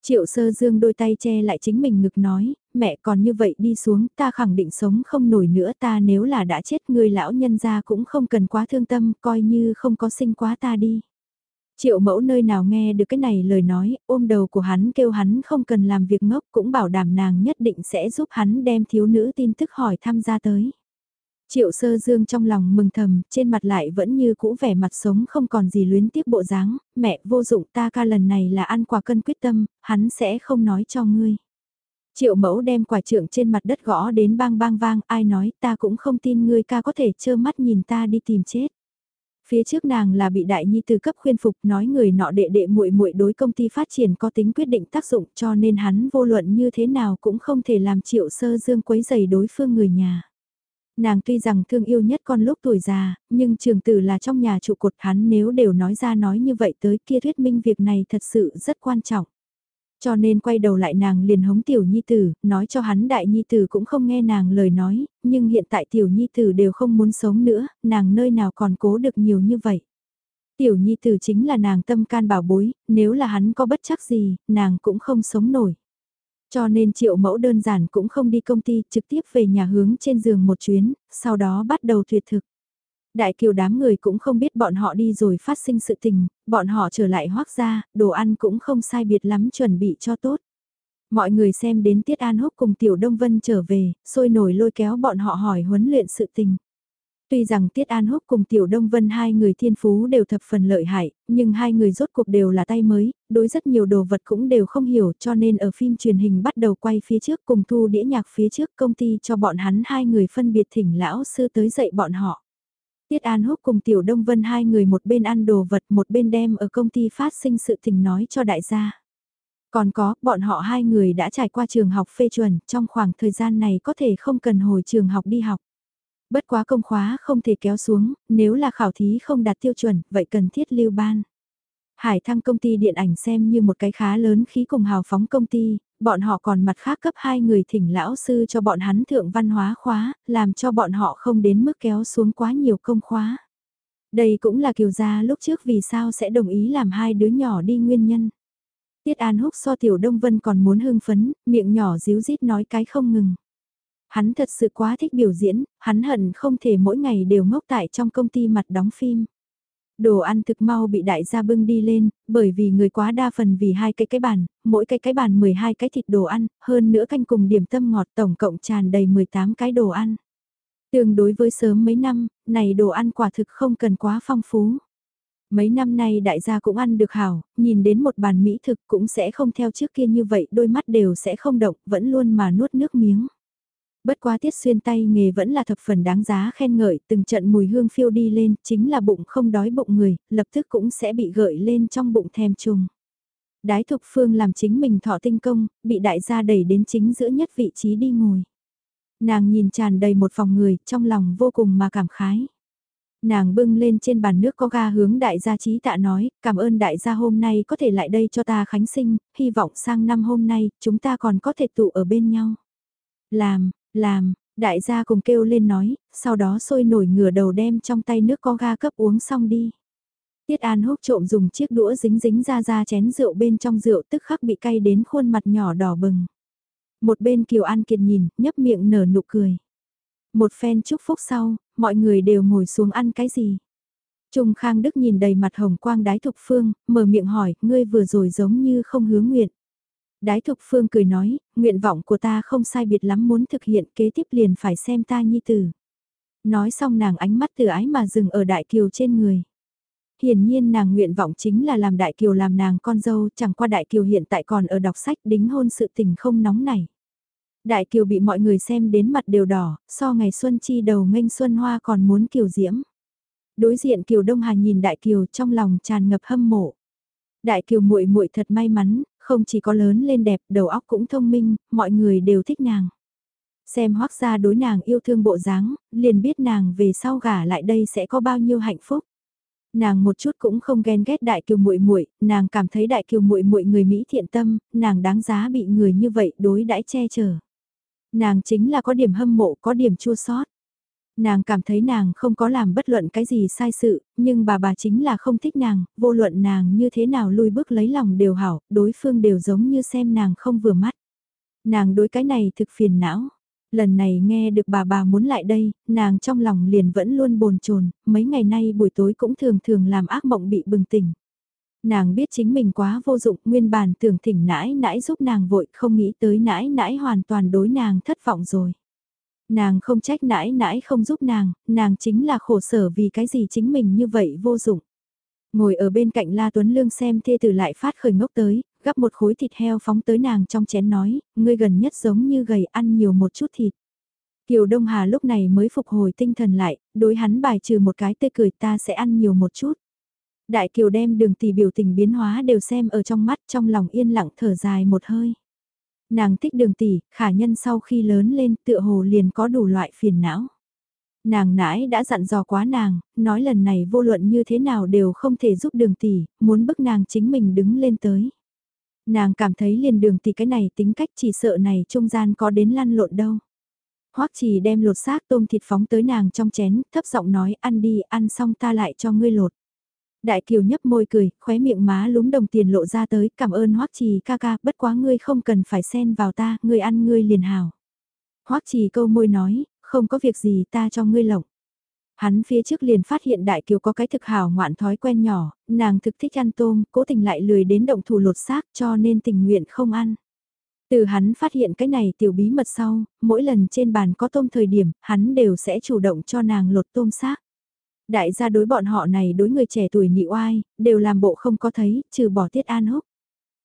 Triệu sơ dương đôi tay che lại chính mình ngực nói, mẹ còn như vậy đi xuống ta khẳng định sống không nổi nữa ta nếu là đã chết người lão nhân gia cũng không cần quá thương tâm coi như không có sinh quá ta đi. Triệu mẫu nơi nào nghe được cái này lời nói, ôm đầu của hắn kêu hắn không cần làm việc ngốc cũng bảo đảm nàng nhất định sẽ giúp hắn đem thiếu nữ tin tức hỏi tham gia tới. Triệu sơ dương trong lòng mừng thầm, trên mặt lại vẫn như cũ vẻ mặt sống không còn gì luyến tiếc bộ dáng, mẹ vô dụng ta ca lần này là ăn quả cân quyết tâm, hắn sẽ không nói cho ngươi. Triệu mẫu đem quả trượng trên mặt đất gõ đến bang bang vang, ai nói ta cũng không tin ngươi ca có thể trơ mắt nhìn ta đi tìm chết. Phía trước nàng là bị đại nhi từ cấp khuyên phục nói người nọ đệ đệ muội muội đối công ty phát triển có tính quyết định tác dụng cho nên hắn vô luận như thế nào cũng không thể làm triệu sơ dương quấy giày đối phương người nhà. Nàng tuy rằng thương yêu nhất con lúc tuổi già, nhưng trường tử là trong nhà trụ cột hắn nếu đều nói ra nói như vậy tới kia thuyết minh việc này thật sự rất quan trọng. Cho nên quay đầu lại nàng liền hống tiểu nhi tử, nói cho hắn đại nhi tử cũng không nghe nàng lời nói, nhưng hiện tại tiểu nhi tử đều không muốn sống nữa, nàng nơi nào còn cố được nhiều như vậy. Tiểu nhi tử chính là nàng tâm can bảo bối, nếu là hắn có bất chắc gì, nàng cũng không sống nổi. Cho nên triệu mẫu đơn giản cũng không đi công ty, trực tiếp về nhà hướng trên giường một chuyến, sau đó bắt đầu tuyệt thực. Đại kiều đám người cũng không biết bọn họ đi rồi phát sinh sự tình, bọn họ trở lại hoác ra, đồ ăn cũng không sai biệt lắm chuẩn bị cho tốt. Mọi người xem đến Tiết An Húc cùng Tiểu Đông Vân trở về, sôi nổi lôi kéo bọn họ hỏi huấn luyện sự tình. Tuy rằng Tiết An Húc cùng Tiểu Đông Vân hai người thiên phú đều thập phần lợi hại, nhưng hai người rốt cuộc đều là tay mới, đối rất nhiều đồ vật cũng đều không hiểu cho nên ở phim truyền hình bắt đầu quay phía trước cùng thu đĩa nhạc phía trước công ty cho bọn hắn hai người phân biệt thỉnh lão sư tới dạy bọn họ. Tiết An Húc cùng Tiểu Đông Vân hai người một bên ăn đồ vật một bên đem ở công ty phát sinh sự tình nói cho đại gia. Còn có, bọn họ hai người đã trải qua trường học phê chuẩn, trong khoảng thời gian này có thể không cần hồi trường học đi học. Bất quá công khóa không thể kéo xuống, nếu là khảo thí không đạt tiêu chuẩn, vậy cần thiết lưu ban. Hải thăng công ty điện ảnh xem như một cái khá lớn khí cùng hào phóng công ty, bọn họ còn mặt khác cấp hai người thỉnh lão sư cho bọn hắn thượng văn hóa khóa, làm cho bọn họ không đến mức kéo xuống quá nhiều công khóa. Đây cũng là kiều gia lúc trước vì sao sẽ đồng ý làm hai đứa nhỏ đi nguyên nhân. Tiết An Húc so Tiểu Đông Vân còn muốn hưng phấn, miệng nhỏ díu dít nói cái không ngừng. Hắn thật sự quá thích biểu diễn, hắn hận không thể mỗi ngày đều ngốc tại trong công ty mặt đóng phim. Đồ ăn thực mau bị đại gia bưng đi lên, bởi vì người quá đa phần vì hai cái cái bàn, mỗi cái cái bàn 12 cái thịt đồ ăn, hơn nữa canh cùng điểm tâm ngọt tổng cộng tràn đầy 18 cái đồ ăn. Tương đối với sớm mấy năm, này đồ ăn quả thực không cần quá phong phú. Mấy năm nay đại gia cũng ăn được hảo, nhìn đến một bàn mỹ thực cũng sẽ không theo trước kia như vậy, đôi mắt đều sẽ không động, vẫn luôn mà nuốt nước miếng. Bất quá tiết xuyên tay nghề vẫn là thập phần đáng giá khen ngợi, từng trận mùi hương phiêu đi lên, chính là bụng không đói bụng người, lập tức cũng sẽ bị gợi lên trong bụng thèm trùng. Đái thục phương làm chính mình thọ tinh công, bị đại gia đẩy đến chính giữa nhất vị trí đi ngồi. Nàng nhìn tràn đầy một phòng người, trong lòng vô cùng mà cảm khái. Nàng bưng lên trên bàn nước có ga hướng đại gia trí tạ nói, cảm ơn đại gia hôm nay có thể lại đây cho ta khánh sinh, hy vọng sang năm hôm nay chúng ta còn có thể tụ ở bên nhau. Làm, làm, đại gia cùng kêu lên nói, sau đó sôi nổi ngửa đầu đem trong tay nước có ga cấp uống xong đi. Tiết An húc trộm dùng chiếc đũa dính dính ra ra chén rượu bên trong rượu tức khắc bị cay đến khuôn mặt nhỏ đỏ bừng. Một bên Kiều An Kiệt nhìn, nhấp miệng nở nụ cười. Một phen chúc phúc sau, mọi người đều ngồi xuống ăn cái gì. Trung Khang Đức nhìn đầy mặt hồng quang đái thục phương, mở miệng hỏi, ngươi vừa rồi giống như không hướng nguyện. Đái thục phương cười nói, nguyện vọng của ta không sai biệt lắm muốn thực hiện kế tiếp liền phải xem ta nhi tử. Nói xong nàng ánh mắt từ ái mà dừng ở đại kiều trên người. Hiển nhiên nàng nguyện vọng chính là làm đại kiều làm nàng con dâu, chẳng qua đại kiều hiện tại còn ở đọc sách đính hôn sự tình không nóng này. Đại kiều bị mọi người xem đến mặt đều đỏ, so ngày xuân chi đầu nghênh xuân hoa còn muốn kiều diễm. Đối diện kiều Đông Hà nhìn đại kiều trong lòng tràn ngập hâm mộ. Đại kiều muội muội thật may mắn, không chỉ có lớn lên đẹp, đầu óc cũng thông minh, mọi người đều thích nàng. Xem hoác gia đối nàng yêu thương bộ dáng, liền biết nàng về sau gả lại đây sẽ có bao nhiêu hạnh phúc. Nàng một chút cũng không ghen ghét đại kiều muội muội, nàng cảm thấy đại kiều muội muội người Mỹ thiện tâm, nàng đáng giá bị người như vậy đối đãi che chở. Nàng chính là có điểm hâm mộ, có điểm chua sót. Nàng cảm thấy nàng không có làm bất luận cái gì sai sự, nhưng bà bà chính là không thích nàng, vô luận nàng như thế nào lui bước lấy lòng đều hảo, đối phương đều giống như xem nàng không vừa mắt. Nàng đối cái này thực phiền não. Lần này nghe được bà bà muốn lại đây, nàng trong lòng liền vẫn luôn bồn chồn mấy ngày nay buổi tối cũng thường thường làm ác mộng bị bừng tỉnh. Nàng biết chính mình quá vô dụng, nguyên bản tưởng thỉnh nãi nãi giúp nàng vội, không nghĩ tới nãi nãi hoàn toàn đối nàng thất vọng rồi. Nàng không trách nãi nãi không giúp nàng, nàng chính là khổ sở vì cái gì chính mình như vậy vô dụng. Ngồi ở bên cạnh La Tuấn Lương xem thê tử lại phát khởi ngốc tới, gắp một khối thịt heo phóng tới nàng trong chén nói, ngươi gần nhất giống như gầy ăn nhiều một chút thịt. Kiều Đông Hà lúc này mới phục hồi tinh thần lại, đối hắn bài trừ một cái tươi cười ta sẽ ăn nhiều một chút. Đại Kiều đem đường tỷ biểu tình biến hóa đều xem ở trong mắt trong lòng yên lặng thở dài một hơi. Nàng thích đường tỷ, khả nhân sau khi lớn lên tựa hồ liền có đủ loại phiền não. Nàng nãi đã dặn dò quá nàng, nói lần này vô luận như thế nào đều không thể giúp đường tỷ, muốn bức nàng chính mình đứng lên tới. Nàng cảm thấy liền đường tỷ cái này tính cách chỉ sợ này trung gian có đến lăn lộn đâu. Hoắc chỉ đem lột xác tôm thịt phóng tới nàng trong chén, thấp giọng nói ăn đi, ăn xong ta lại cho ngươi lột. Đại Kiều nhấp môi cười, khóe miệng má lúm đồng tiền lộ ra tới, cảm ơn Hoắc Trì ca ca, bất quá ngươi không cần phải xen vào ta, ngươi ăn ngươi liền hào. Hoắc Trì câu môi nói, không có việc gì ta cho ngươi lộng. Hắn phía trước liền phát hiện Đại Kiều có cái thực hảo ngoạn thói quen nhỏ, nàng thực thích ăn tôm, cố tình lại lười đến động thủ lột xác cho nên tình nguyện không ăn. Từ hắn phát hiện cái này tiểu bí mật sau, mỗi lần trên bàn có tôm thời điểm, hắn đều sẽ chủ động cho nàng lột tôm xác. Đại gia đối bọn họ này đối người trẻ tuổi nị oai, đều làm bộ không có thấy, trừ bỏ Tiết An Húc.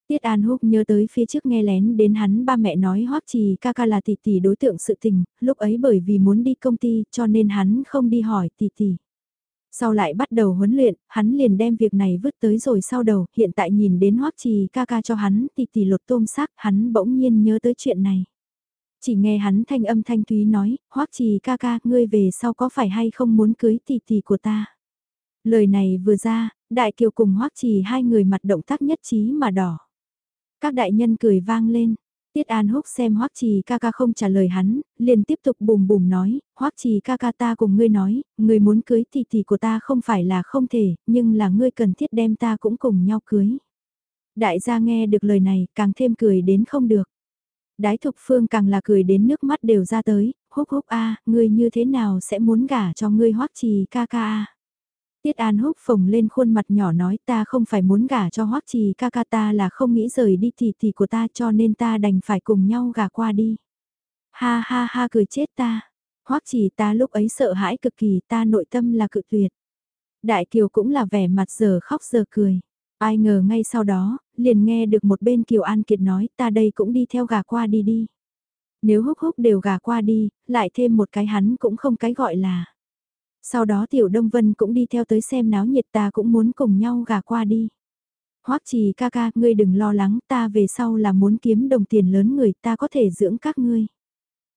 Tiết An Húc nhớ tới phía trước nghe lén đến hắn ba mẹ nói hoắc trì ca ca là tỷ tỷ đối tượng sự tình, lúc ấy bởi vì muốn đi công ty cho nên hắn không đi hỏi tỷ tỷ. Sau lại bắt đầu huấn luyện, hắn liền đem việc này vứt tới rồi sau đầu, hiện tại nhìn đến hoắc trì ca ca cho hắn tỷ tỷ lột tôm xác, hắn bỗng nhiên nhớ tới chuyện này. Chỉ nghe hắn thanh âm thanh thúy nói, hoắc trì ca ca, ngươi về sau có phải hay không muốn cưới tỷ tỷ của ta. Lời này vừa ra, đại kiều cùng hoắc trì hai người mặt động tác nhất trí mà đỏ. Các đại nhân cười vang lên. Tiết An Húc xem Hoắc Trì ca ca không trả lời hắn, liền tiếp tục bùm bùm nói, Hoắc Trì ca ca ta cùng ngươi nói, ngươi muốn cưới tỷ tỷ của ta không phải là không thể, nhưng là ngươi cần thiết đem ta cũng cùng nhau cưới. Đại gia nghe được lời này, càng thêm cười đến không được. Đái thục phương càng là cười đến nước mắt đều ra tới, húc húc a, ngươi như thế nào sẽ muốn gả cho ngươi hoắc trì ca ca a. Tiết An húc phồng lên khuôn mặt nhỏ nói ta không phải muốn gả cho hoắc trì ca ca ta là không nghĩ rời đi thì thì của ta cho nên ta đành phải cùng nhau gả qua đi. Ha ha ha cười chết ta. Hoắc trì ta lúc ấy sợ hãi cực kỳ ta nội tâm là cự tuyệt. Đại Kiều cũng là vẻ mặt giờ khóc giờ cười. Ai ngờ ngay sau đó, liền nghe được một bên Kiều An Kiệt nói ta đây cũng đi theo gà qua đi đi. Nếu húc húc đều gà qua đi, lại thêm một cái hắn cũng không cái gọi là. Sau đó Tiểu Đông Vân cũng đi theo tới xem náo nhiệt ta cũng muốn cùng nhau gà qua đi. Hoắc trì ca ca, ngươi đừng lo lắng, ta về sau là muốn kiếm đồng tiền lớn người ta có thể dưỡng các ngươi.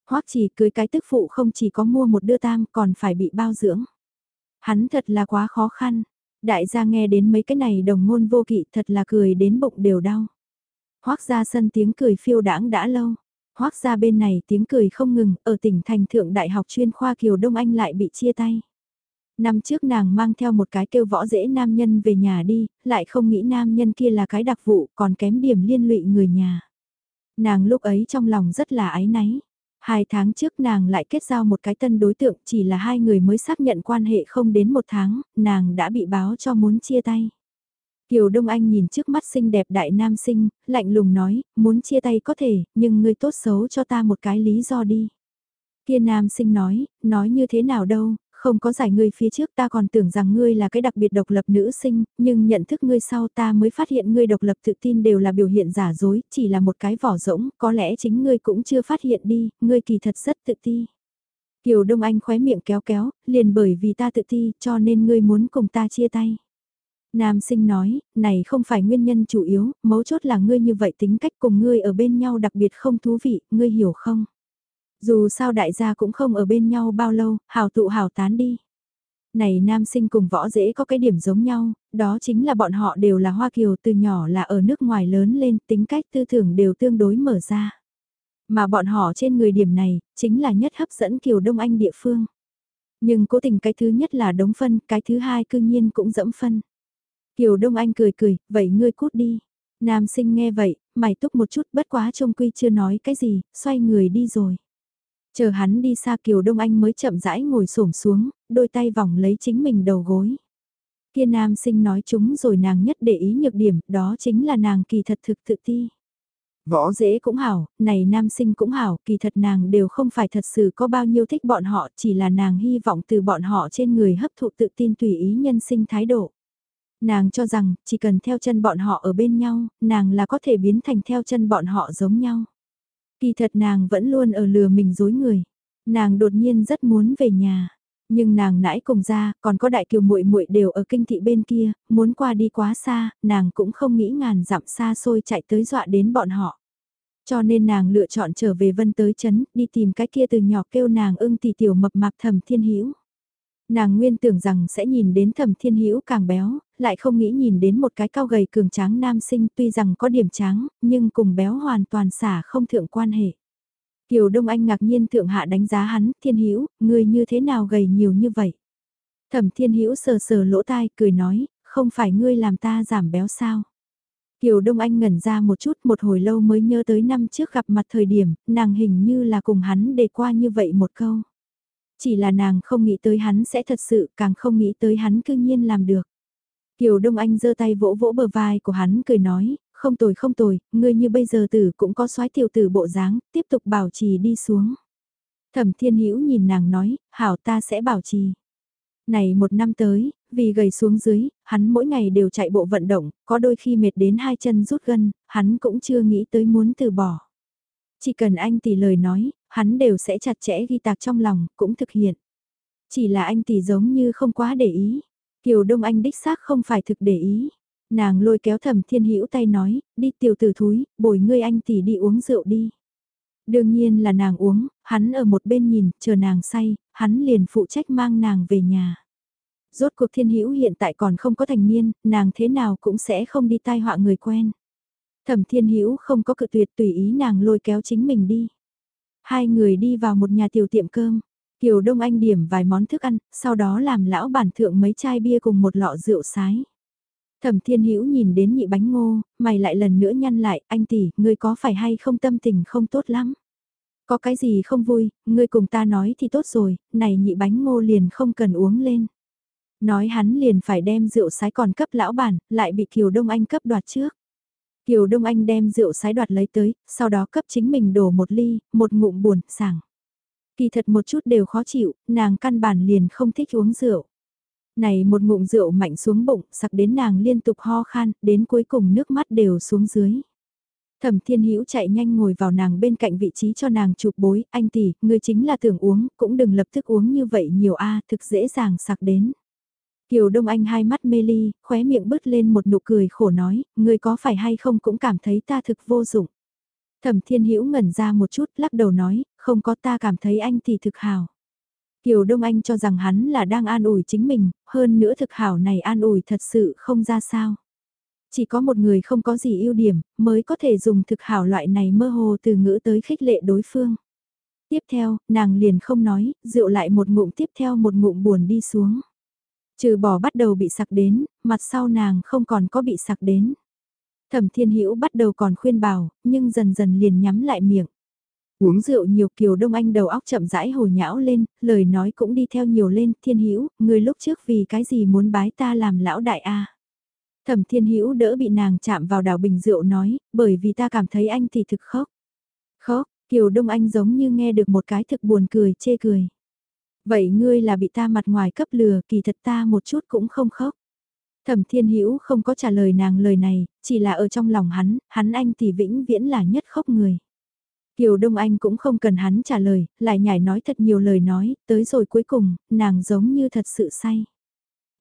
Hoắc trì cưới cái tức phụ không chỉ có mua một đưa tam còn phải bị bao dưỡng. Hắn thật là quá khó khăn. Đại gia nghe đến mấy cái này đồng ngôn vô kỵ thật là cười đến bụng đều đau. Hoác ra sân tiếng cười phiêu đãng đã lâu. Hoác ra bên này tiếng cười không ngừng, ở tỉnh thành thượng đại học chuyên khoa Kiều Đông Anh lại bị chia tay. Năm trước nàng mang theo một cái kêu võ dễ nam nhân về nhà đi, lại không nghĩ nam nhân kia là cái đặc vụ còn kém điểm liên lụy người nhà. Nàng lúc ấy trong lòng rất là ái náy. Hai tháng trước nàng lại kết giao một cái tân đối tượng chỉ là hai người mới xác nhận quan hệ không đến một tháng, nàng đã bị báo cho muốn chia tay. Kiều Đông Anh nhìn trước mắt xinh đẹp đại nam sinh, lạnh lùng nói, muốn chia tay có thể, nhưng ngươi tốt xấu cho ta một cái lý do đi. Kia nam sinh nói, nói như thế nào đâu, không có giải ngươi phía trước ta còn tưởng rằng ngươi là cái đặc biệt độc lập nữ sinh, nhưng nhận thức ngươi sau ta mới phát hiện ngươi độc lập tự tin đều là biểu hiện giả dối, chỉ là một cái vỏ rỗng, có lẽ chính ngươi cũng chưa phát hiện đi, ngươi kỳ thật rất tự ti. Kiều Đông Anh khóe miệng kéo kéo, liền bởi vì ta tự ti cho nên ngươi muốn cùng ta chia tay. Nam sinh nói, này không phải nguyên nhân chủ yếu, mấu chốt là ngươi như vậy tính cách cùng ngươi ở bên nhau đặc biệt không thú vị, ngươi hiểu không? Dù sao đại gia cũng không ở bên nhau bao lâu, hào tụ hào tán đi. Này nam sinh cùng võ dễ có cái điểm giống nhau, đó chính là bọn họ đều là Hoa Kiều từ nhỏ là ở nước ngoài lớn lên, tính cách tư tưởng đều tương đối mở ra. Mà bọn họ trên người điểm này, chính là nhất hấp dẫn Kiều Đông Anh địa phương. Nhưng cố tình cái thứ nhất là đống phân, cái thứ hai cương nhiên cũng dẫm phân. Kiều Đông Anh cười cười, vậy ngươi cút đi. Nam sinh nghe vậy, mày túc một chút bất quá trông quy chưa nói cái gì, xoay người đi rồi. Chờ hắn đi xa Kiều Đông Anh mới chậm rãi ngồi xổm xuống, đôi tay vòng lấy chính mình đầu gối. Kia nam sinh nói chúng rồi nàng nhất để ý nhược điểm, đó chính là nàng kỳ thật thực tự ti. Võ dễ cũng hảo, này nam sinh cũng hảo, kỳ thật nàng đều không phải thật sự có bao nhiêu thích bọn họ, chỉ là nàng hy vọng từ bọn họ trên người hấp thụ tự tin tùy ý nhân sinh thái độ. Nàng cho rằng, chỉ cần theo chân bọn họ ở bên nhau, nàng là có thể biến thành theo chân bọn họ giống nhau. Kỳ thật nàng vẫn luôn ở lừa mình dối người. Nàng đột nhiên rất muốn về nhà. Nhưng nàng nãy cùng ra, còn có đại kiều muội muội đều ở kinh thị bên kia, muốn qua đi quá xa, nàng cũng không nghĩ ngàn dặm xa xôi chạy tới dọa đến bọn họ. Cho nên nàng lựa chọn trở về vân tới chấn, đi tìm cái kia từ nhỏ kêu nàng ưng tỷ tiểu mập mạp thầm thiên hữu Nàng nguyên tưởng rằng sẽ nhìn đến thẩm thiên hữu càng béo, lại không nghĩ nhìn đến một cái cao gầy cường tráng nam sinh tuy rằng có điểm tráng, nhưng cùng béo hoàn toàn xả không thượng quan hệ. Kiều Đông Anh ngạc nhiên thượng hạ đánh giá hắn, thiên hữu người như thế nào gầy nhiều như vậy? Thẩm thiên hữu sờ sờ lỗ tai, cười nói, không phải ngươi làm ta giảm béo sao? Kiều Đông Anh ngẩn ra một chút một hồi lâu mới nhớ tới năm trước gặp mặt thời điểm, nàng hình như là cùng hắn đề qua như vậy một câu. Chỉ là nàng không nghĩ tới hắn sẽ thật sự, càng không nghĩ tới hắn cư nhiên làm được. Kiều Đông Anh giơ tay vỗ vỗ bờ vai của hắn cười nói, không tồi không tồi, ngươi như bây giờ tử cũng có soái tiểu tử bộ dáng, tiếp tục bảo trì đi xuống. Thẩm Thiên Hữu nhìn nàng nói, hảo ta sẽ bảo trì. Này một năm tới, vì gầy xuống dưới, hắn mỗi ngày đều chạy bộ vận động, có đôi khi mệt đến hai chân rút gân, hắn cũng chưa nghĩ tới muốn từ bỏ. Chỉ cần anh tỷ lời nói, hắn đều sẽ chặt chẽ ghi tạc trong lòng, cũng thực hiện. Chỉ là anh tỷ giống như không quá để ý. Kiều Đông Anh đích xác không phải thực để ý. Nàng lôi kéo thẩm thiên hữu tay nói, đi tiểu tử thúi, bồi ngươi anh tỷ đi uống rượu đi. Đương nhiên là nàng uống, hắn ở một bên nhìn, chờ nàng say, hắn liền phụ trách mang nàng về nhà. Rốt cuộc thiên hữu hiện tại còn không có thành niên, nàng thế nào cũng sẽ không đi tai họa người quen. Thẩm Thiên Hữu không có cự tuyệt tùy ý nàng lôi kéo chính mình đi. Hai người đi vào một nhà tiểu tiệm cơm. Kiều Đông Anh điểm vài món thức ăn, sau đó làm lão bản thượng mấy chai bia cùng một lọ rượu sái. Thẩm Thiên Hữu nhìn đến nhị bánh ngô, mày lại lần nữa nhăn lại, anh tỷ, ngươi có phải hay không tâm tình không tốt lắm? Có cái gì không vui, ngươi cùng ta nói thì tốt rồi, này nhị bánh ngô liền không cần uống lên. Nói hắn liền phải đem rượu sái còn cấp lão bản, lại bị Kiều Đông Anh cấp đoạt trước. Kiều Đông Anh đem rượu sái đoạt lấy tới, sau đó cấp chính mình đổ một ly, một ngụm buồn, sảng. Kỳ thật một chút đều khó chịu, nàng căn bản liền không thích uống rượu. Này một ngụm rượu mạnh xuống bụng, sặc đến nàng liên tục ho khan, đến cuối cùng nước mắt đều xuống dưới. Thẩm Thiên Hữu chạy nhanh ngồi vào nàng bên cạnh vị trí cho nàng chụp bối, anh tỷ, ngươi chính là tưởng uống, cũng đừng lập tức uống như vậy nhiều a, thực dễ dàng sặc đến. Kiều Đông Anh hai mắt mê ly, khóe miệng bứt lên một nụ cười khổ nói, ngươi có phải hay không cũng cảm thấy ta thực vô dụng. Thẩm Thiên Hữu ngẩn ra một chút, lắc đầu nói, không có ta cảm thấy anh thì thực hảo. Kiều Đông Anh cho rằng hắn là đang an ủi chính mình, hơn nữa thực hảo này an ủi thật sự không ra sao. Chỉ có một người không có gì ưu điểm, mới có thể dùng thực hảo loại này mơ hồ từ ngữ tới khích lệ đối phương. Tiếp theo, nàng liền không nói, rượu lại một ngụm tiếp theo một ngụm buồn đi xuống. Trừ bỏ bắt đầu bị sặc đến, mặt sau nàng không còn có bị sặc đến. Thẩm Thiên Hữu bắt đầu còn khuyên bảo, nhưng dần dần liền nhắm lại miệng. Uống rượu nhiều Kiều Đông Anh đầu óc chậm rãi hồi nhão lên, lời nói cũng đi theo nhiều lên, Thiên Hữu, người lúc trước vì cái gì muốn bái ta làm lão đại a? Thẩm Thiên Hữu đỡ bị nàng chạm vào đảo bình rượu nói, bởi vì ta cảm thấy anh thì thực khóc. Khóc, Kiều Đông Anh giống như nghe được một cái thực buồn cười, chê cười. Vậy ngươi là bị ta mặt ngoài cấp lừa, kỳ thật ta một chút cũng không khóc. Thẩm Thiên Hữu không có trả lời nàng lời này, chỉ là ở trong lòng hắn, hắn anh thì vĩnh viễn là nhất khóc người. Kiều Đông Anh cũng không cần hắn trả lời, lại nhảy nói thật nhiều lời nói, tới rồi cuối cùng, nàng giống như thật sự say.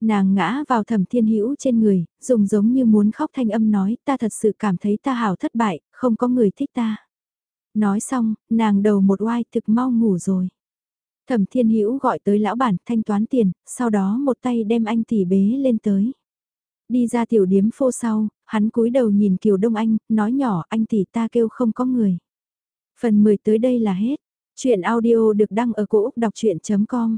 Nàng ngã vào thẩm thiên hữu trên người, dùng giống như muốn khóc thanh âm nói ta thật sự cảm thấy ta hảo thất bại, không có người thích ta. Nói xong, nàng đầu một oai thực mau ngủ rồi. Thẩm thiên hữu gọi tới lão bản thanh toán tiền, sau đó một tay đem anh tỷ bế lên tới. Đi ra tiểu điếm phô sau, hắn cúi đầu nhìn Kiều Đông Anh, nói nhỏ anh tỷ ta kêu không có người. Phần 10 tới đây là hết. Chuyện audio được đăng ở cổ Úc đọc chuyện.com